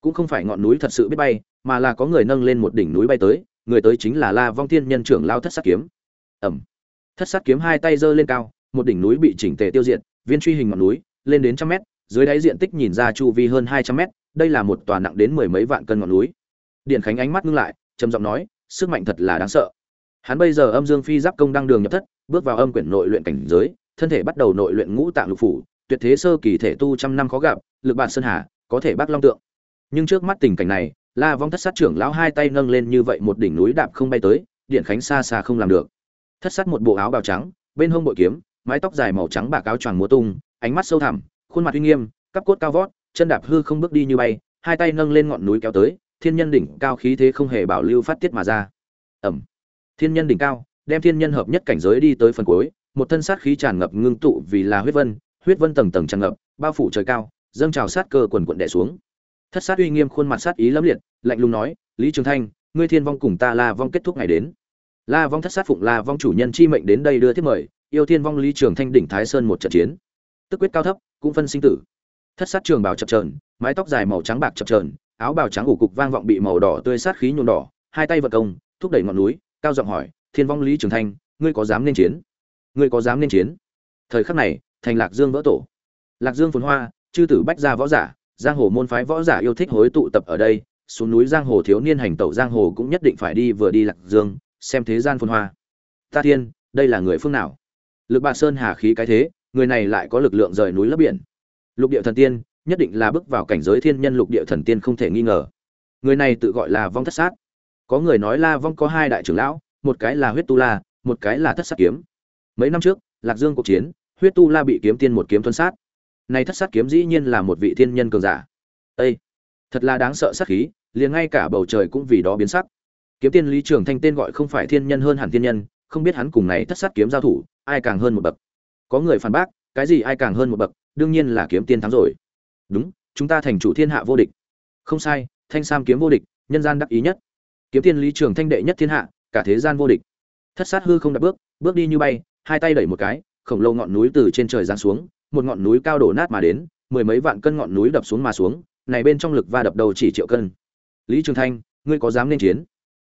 Cũng không phải ngọn núi thật sự biết bay, mà là có người nâng lên một đỉnh núi bay tới, người tới chính là la vong thiên nhân trưởng lao thất sát kiếm. Ẩm thất sát kiếm hai tay giơ lên cao, một đỉnh núi bị chỉnh tề tiêu diệt, viên truy hình ngọn núi, lên đến trăm mét, dưới đáy diện tích nhìn ra chu vi hơn hai trăm mét, đây là một tòa nặng đến mười mấy vạn cân ngọn núi. Điện khánh ánh mắt ngưng lại, trầm giọng nói sức mạnh thật là đáng sợ. Hắn bây giờ âm dương phi giáp công đăng đường nhập thất, bước vào âm quyển nội luyện cảnh giới, thân thể bắt đầu nội luyện ngũ tạng lục phủ, tuyệt thế sơ kỳ thể tu trăm năm khó gặp, lực bản sơn hà, có thể bác long tượng. Nhưng trước mắt tình cảnh này, la vong thất sát trưởng lão hai tay nâng lên như vậy một đỉnh núi đạp không bay tới, điện khánh xa xa không làm được. Thất sát một bộ áo bào trắng, bên hông bội kiếm, mái tóc dài màu trắng bạc áo choàng múa tung, ánh mắt sâu thẳm, khuôn mặt uy nghiêm, cắp cốt cao vót, chân đạp hư không bước đi như bay, hai tay nâng lên ngọn núi kéo tới thiên nhân đỉnh cao khí thế không hề bảo lưu phát tiết mà ra. Ẩm. Thiên nhân đỉnh cao đem thiên nhân hợp nhất cảnh giới đi tới phần cuối một thân sát khí tràn ngập ngưng tụ vì là huyết vân huyết vân tầng tầng tràn ngập bao phủ trời cao dâng trào sát cơ quần quần đè xuống. Thất sát uy nghiêm khuôn mặt sát ý lẫm liệt lạnh lùng nói lý trường thanh ngươi thiên vong cùng ta la vong kết thúc ngày đến. La vong thất sát phụng la vong chủ nhân chi mệnh đến đây đưa thiết mời yêu thiên vong lý trường thanh đỉnh thái sơn một trận chiến. Tức quyết cao thấp cũng phân sinh tử. Thất sát trường bào chập chờn, mái tóc dài màu trắng bạc chập chờn, áo bào trắng ủ cục vang vọng bị màu đỏ tươi sát khí nhuộm đỏ, hai tay vật công, thúc đẩy ngọn núi, cao giọng hỏi, thiên vong lý trường thanh, ngươi có dám nên chiến? Ngươi có dám nên chiến? Thời khắc này, thành lạc dương vỡ tổ. Lạc dương phồn hoa, chư tử bách gia võ giả, giang hồ môn phái võ giả yêu thích hối tụ tập ở đây, xuống núi giang hồ thiếu niên hành tẩu giang hồ cũng nhất định phải đi vừa đi lạc dương, xem thế gian phồn hoa. Ta thiên, đây là người phương nào? Lực bạc sơn hà khí cái thế, người này lại có lực lượng rời núi lấp biển. Lục địa thần tiên nhất định là bước vào cảnh giới thiên nhân lục địa thần tiên không thể nghi ngờ. Người này tự gọi là vong thất sát. Có người nói la vong có hai đại trưởng lão, một cái là huyết tu la, một cái là thất sát kiếm. Mấy năm trước, lạc dương cuộc chiến, huyết tu la bị kiếm tiên một kiếm tuân sát. Nay thất sát kiếm dĩ nhiên là một vị thiên nhân cường giả. Ê! thật là đáng sợ sát khí, liền ngay cả bầu trời cũng vì đó biến sắc. Kiếm tiên lý trường thanh tên gọi không phải thiên nhân hơn hẳn thiên nhân, không biết hắn cùng này thất sát kiếm giao thủ, ai càng hơn một bậc. Có người phản bác, cái gì ai càng hơn một bậc, đương nhiên là kiếm tiên thắng rồi đúng, chúng ta thành chủ thiên hạ vô địch. Không sai, thanh sam kiếm vô địch, nhân gian đắc ý nhất. Kiếm tiên lý trường thanh đệ nhất thiên hạ, cả thế gian vô địch. Thất sát hư không đặt bước bước đi như bay, hai tay đẩy một cái, khổng lồ ngọn núi từ trên trời giáng xuống, một ngọn núi cao đổ nát mà đến, mười mấy vạn cân ngọn núi đập xuống mà xuống, này bên trong lực va đập đầu chỉ triệu cân. Lý trường thanh, ngươi có dám nên chiến?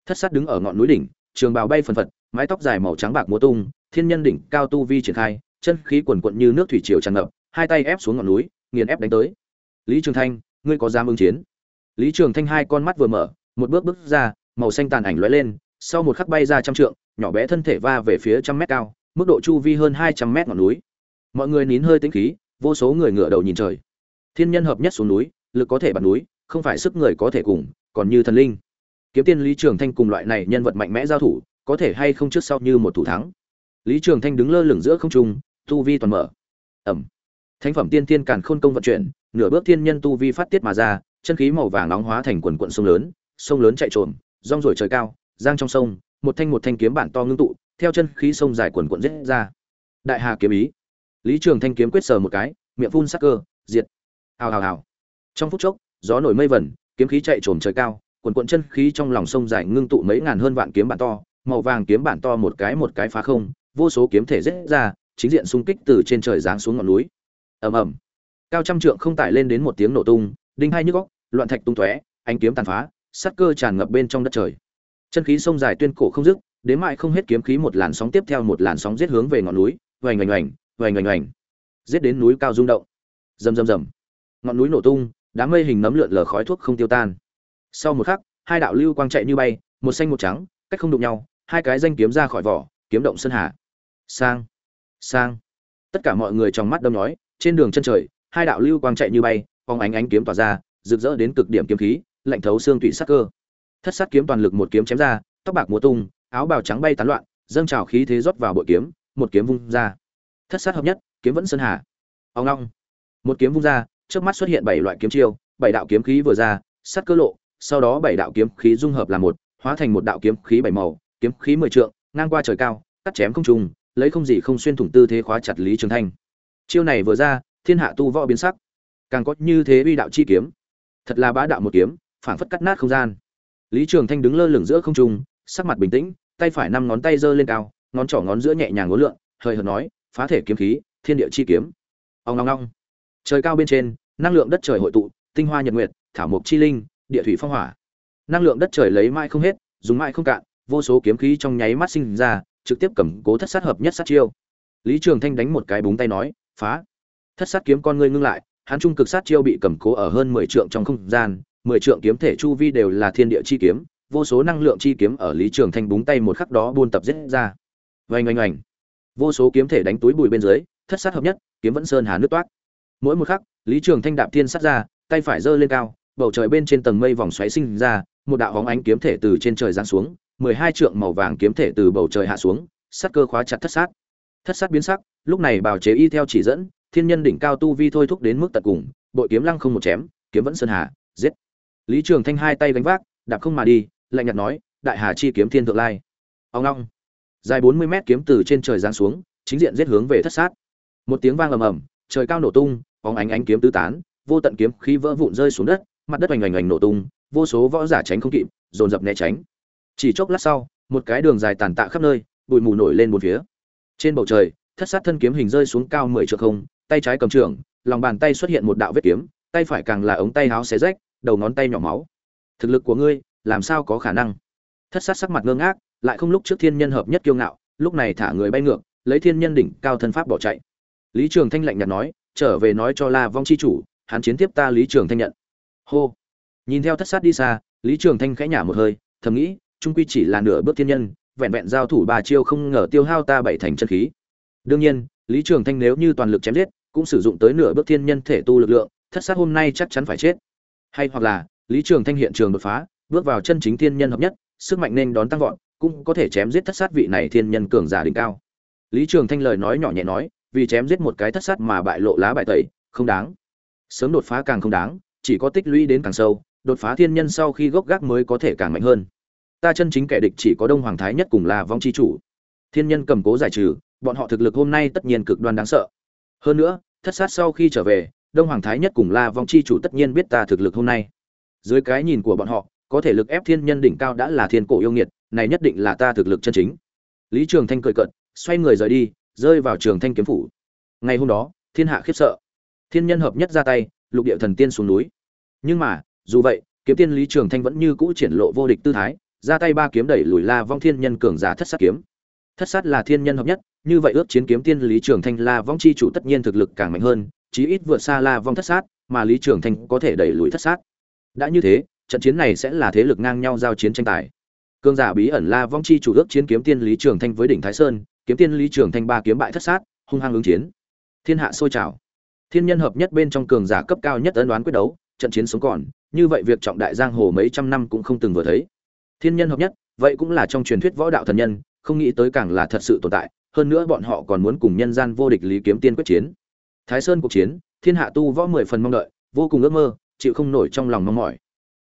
Thất sát đứng ở ngọn núi đỉnh, trường bào bay phần phật, mái tóc dài màu trắng bạc múa tung, thiên nhân đỉnh cao tu vi triển khai, chân khí quần quận như nước thủy triều tràn ngập, hai tay ép xuống ngọn núi, nghiền ép đánh tới lý trường thanh, ngươi có dám ứng chiến? Lý trường thanh hai con mắt vừa mở, một bước bước ra, màu xanh tàn ảnh lóe lên, sau một khắc bay ra trăm trượng, nhỏ bé thân thể va về phía trăm mét cao, mức độ chu vi hơn hai trăm mét ngọn núi. Mọi người nín hơi tĩnh khí, vô số người ngửa đầu nhìn trời. Thiên nhân hợp nhất xuống núi, lực có thể bật núi, không phải sức người có thể cùng, còn như thần linh. Kiếm tiên lý trường thanh cùng loại này nhân vật mạnh mẽ giao thủ, có thể hay không trước sau như một thủ thắng. Lý trường thanh đứng lơ lửng giữa không trung, tu vi toàn mở. Ẩm. Thánh phẩm tiên tiên càn khôn công vận chuyển nửa bước thiên nhân tu vi phát tiết mà ra chân khí màu vàng nóng hóa thành quần quần sông lớn sông lớn chạy trồm, rong rồi trời cao giang trong sông một thanh một thanh kiếm bản to ngưng tụ theo chân khí sông dài quần quần giết ra. Đại hà kiếm ý. Lý trường thanh kiếm quyết sờ một cái miệng phun sắc cơ diệt. Hào hào hào. Trong phút chốc gió nổi mây vẩn kiếm khí chạy trồm trời cao quần quần chân khí trong lòng sông dài ngưng tụ mấy ngàn hơn vạn kiếm bản to màu vàng kiếm bản to một cái một cái phá không vô số kiếm thể rết ra chính diện xung kích từ trên trời giáng xuống ngọn núi. Ầm ầm cao trăm trượng không tải lên đến một tiếng nổ tung, đinh hai nhức góc loạn thạch tung tóe, ánh kiếm tàn phá, sắt cơ tràn ngập bên trong đất trời. Chân khí sông dài tuyên cổ không dứt, đến mãi không hết kiếm khí một làn sóng tiếp theo một làn sóng giết hướng về ngọn núi vành oành oành vành oành oành. Giết đến núi cao rung động. Rầm rầm rầm. Ngọn núi nổ tung, đám mây hình nấm lượn lờ khói thuốc không tiêu tan. Sau một khắc, hai đạo lưu quang chạy như bay, một xanh một trắng, cách không đụng nhau, hai cái danh kiếm ra khỏi vỏ, kiếm động sơn hà. Sang sang. Tất cả mọi người trong mắt đâm nói, trên đường chân trời hai đạo lưu quang chạy như bay, phóng ánh ánh kiếm tỏa ra, rực rỡ đến cực điểm kiếm khí, lạnh thấu xương tủy sắc cơ. Thất sát kiếm toàn lực một kiếm chém ra, tóc bạc múa tung, áo bào trắng bay tán loạn, dâng trào khí thế rót vào bội kiếm, một kiếm vung ra. Thất sát hợp nhất, kiếm vẫn sơn hà. Ông long một kiếm vung ra trước mắt xuất hiện bảy loại kiếm chiêu, bảy đạo kiếm khí vừa ra sắt cơ lộ, sau đó bảy đạo kiếm khí dung hợp là một, hóa thành một đạo kiếm khí bảy màu, kiếm khí mười trượng, ngang qua trời cao, cắt chém không trùng, lấy không gì không xuyên thủng tư thế khóa chặt lý trường thanh. Chiêu này vừa ra thiên hạ tu võ biến sắc. Càng có như thế uy đạo chi kiếm. Thật là bá đạo một kiếm, phảng phất cắt nát không gian. Lý trường thanh đứng lơ lửng giữa không trung, sắc mặt bình tĩnh, tay phải năm ngón tay giơ lên cao, ngón trỏ ngón giữa nhẹ nhàng ngốn lượn, hơi hợt nói, phá thể kiếm khí, thiên địa chi kiếm. Ông long long trời cao bên trên, năng lượng đất trời hội tụ, tinh hoa nhật nguyệt, thảo mộc chi linh, địa thủy phong hỏa. Năng lượng đất trời lấy mãi không hết, dùng mãi không cạn, vô số kiếm khí trong nháy mắt sinh ra, trực tiếp cầm cố thất sát hợp nhất sát chiêu. Lý trường thanh đánh một cái búng tay nói, phá thất sát kiếm con ngươi ngưng lại, hắn trung cực sát chiêu bị cầm cố ở hơn mười trượng trong không gian, mười trượng kiếm thể chu vi đều là thiên địa chi kiếm, vô số năng lượng chi kiếm ở lý trường thanh búng tay một khắc đó buôn tập giết ra. Vành oanh oanh. Vô số kiếm thể đánh túi bụi bên dưới, thất sát hợp nhất, kiếm vẫn sơn hà nước toát mỗi một khắc, lý trường thanh đạp thiên sát ra, tay phải giơ lên cao, bầu trời bên trên tầng mây vòng xoáy sinh ra, một đạo hóng ánh kiếm thể từ trên trời giáng xuống, mười hai trượng màu vàng kiếm thể từ bầu trời hạ xuống, sát cơ khóa chặt thất sát. Thất sát biến sắc, lúc này bào chế y theo chỉ dẫn thiên nhân đỉnh cao tu vi thôi thúc đến mức tận cùng, bội kiếm lăng không một chém, kiếm vẫn sơn hà, giết. Lý trường thanh hai tay gánh vác, đạp không mà đi, lạnh nhạt nói, đại hà chi kiếm thiên thượng lai. Ông long dài bốn mươi mét kiếm từ trên trời giáng xuống, chính diện giết hướng về thất sát. Một tiếng vang ầm ầm, trời cao nổ tung, bóng ánh ánh kiếm tứ tán, vô tận kiếm khí vỡ vụn rơi xuống đất, mặt đất oành oành oành nổ tung, vô số võ giả tránh không kịp, dồn dập né tránh. Chỉ chốc lát sau, một cái đường dài tàn tạ khắp nơi, bụi mù nổi lên một phía. Trên bầu trời, thất sát thân kiếm hình rơi xuống cao mười trượng không tay trái cầm trường, lòng bàn tay xuất hiện một đạo vết kiếm, tay phải càng là ống tay áo xé rách, đầu ngón tay nhỏ máu. Thực lực của ngươi, làm sao có khả năng? Thất sát sắc mặt ngơ ngác, lại không lúc trước thiên nhân hợp nhất kiêu ngạo, lúc này thả người bay ngược, lấy thiên nhân đỉnh cao thân pháp bỏ chạy. Lý trường thanh lạnh nhạt nói, trở về nói cho la vong chi chủ, hắn chiến tiếp ta lý trường thanh nhận. Hô. Nhìn theo thất sát đi xa, lý trường thanh khẽ nhả một hơi, thầm nghĩ trung quy chỉ là nửa bước thiên nhân, vẹn vẹn giao thủ ba chiêu không ngờ tiêu hao ta bảy thành chân khí. Đương nhiên, lý trường thanh nếu như toàn lực chém giết cũng sử dụng tới nửa bước thiên nhân thể tu lực lượng, thất sát hôm nay chắc chắn phải chết. Hay hoặc là, lý trường thanh hiện trường đột phá, bước vào chân chính thiên nhân hợp nhất, sức mạnh nên đón tăng vọt, cũng có thể chém giết thất sát vị này thiên nhân cường giả đỉnh cao. Lý trường thanh lời nói nhỏ nhẹ nói, vì chém giết một cái thất sát mà bại lộ lá bại tẩy, không đáng. Sớm đột phá càng không đáng, chỉ có tích lũy đến càng sâu, đột phá thiên nhân sau khi gốc gác mới có thể càng mạnh hơn. Ta chân chính kẻ địch chỉ có đông hoàng thái nhất cùng là vong chi chủ. Thiên nhân cầm cố giải trừ, bọn họ thực lực hôm nay tất nhiên cực đoan đáng sợ. Hơn nữa thất sát sau khi trở về, đông hoàng thái nhất cùng la vong chi chủ tất nhiên biết ta thực lực hôm nay. Dưới cái nhìn của bọn họ, có thể lực ép thiên nhân đỉnh cao đã là thiên cổ yêu nghiệt, này nhất định là ta thực lực chân chính. Lý trường thanh cười cận xoay người rời đi, rơi vào trường thanh kiếm phủ. Ngày hôm đó, thiên hạ khiếp sợ. Thiên nhân hợp nhất ra tay, lục địa thần tiên xuống núi. Nhưng mà, dù vậy, kiếm tiên lý trường thanh vẫn như cũ triển lộ vô địch tư thái, ra tay ba kiếm đẩy lùi la vong thiên nhân cường giả thất sát kiếm. Thất sát là thiên nhân hợp nhất như vậy ước chiến kiếm tiên lý trường thanh la vong chi chủ tất nhiên thực lực càng mạnh hơn, chí ít vượt xa la vong thất sát, mà lý trường thanh có thể đẩy lùi thất sát. Đã như thế, trận chiến này sẽ là thế lực ngang nhau giao chiến tranh tài. Cương giả bí ẩn la vong chi chủ ước chiến kiếm tiên lý trường thanh với đỉnh thái sơn, kiếm tiên lý trường thanh ba kiếm bại thất sát, hung hăng ứng chiến. Thiên hạ sôi trào. Thiên nhân hợp nhất bên trong cường giả cấp cao nhất ấn đoán quyết đấu, trận chiến sống còn, như vậy việc trọng đại giang hồ mấy trăm năm cũng không từng vừa thấy. Thiên nhân hợp nhất, vậy cũng là trong truyền thuyết võ đạo thần nhân, không nghĩ tới càng là thật sự tồn tại hơn nữa bọn họ còn muốn cùng nhân gian vô địch lý kiếm tiên quyết chiến. Thái sơn cuộc chiến, thiên hạ tu võ mười phần mong đợi, vô cùng ước mơ, chịu không nổi trong lòng mong mỏi.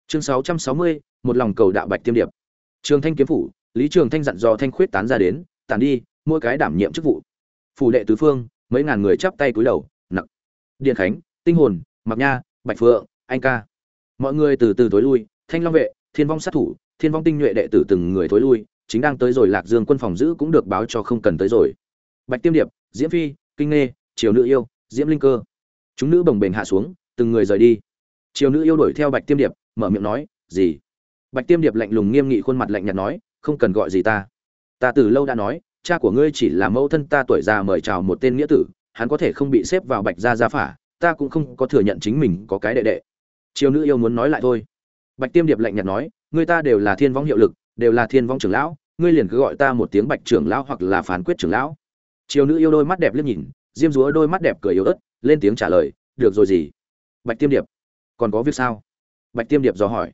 Chương sáu trăm sáu mươi, một lòng cầu đạo bạch tiêm điệp. Trường thanh kiếm phủ, lý trường thanh dặn dò thanh khuyết tán ra đến tàn đi, mỗi cái đảm nhiệm chức vụ. Phủ đệ tứ phương, mấy ngàn người chắp tay cúi đầu nặng điện khánh, tinh hồn mặc nha, bạch phượng, anh ca. Mọi người từ từ tối lui, thanh long vệ, thiên vong sát thủ, thiên vong tinh nhuệ đệ tử từng người tối lui chính đang tới rồi lạc dương quân phòng giữ cũng được báo cho không cần tới rồi. Bạch tiêm điệp, diễm phi, kinh nghê, triều nữ yêu, diễm linh cơ. Chúng nữ bồng bềnh hạ xuống, từng người rời đi. Triều nữ yêu đuổi theo bạch tiêm điệp, mở miệng nói, gì? Bạch tiêm điệp lạnh lùng nghiêm nghị khuôn mặt lạnh nhạt nói, không cần gọi gì ta. Ta từ lâu đã nói, cha của ngươi chỉ là mẫu thân ta tuổi già mời chào một tên nghĩa tử, hắn có thể không bị xếp vào bạch gia gia phả, ta cũng không có thừa nhận chính mình có cái đệ đệ. Triều nữ yêu muốn nói lại thôi. Bạch tiêm điệp lạnh nhạt nói, người ta đều là thiên vong hiệu lực đều là thiên vong trưởng lão, ngươi liền cứ gọi ta một tiếng bạch trưởng lão hoặc là phán quyết trưởng lão. Chiều nữ yêu đôi mắt đẹp liếc nhìn, diêm dúa đôi mắt đẹp cười yếu ớt, lên tiếng trả lời, được rồi gì? Bạch tiêm điệp, còn có việc sao? Bạch tiêm điệp dò hỏi.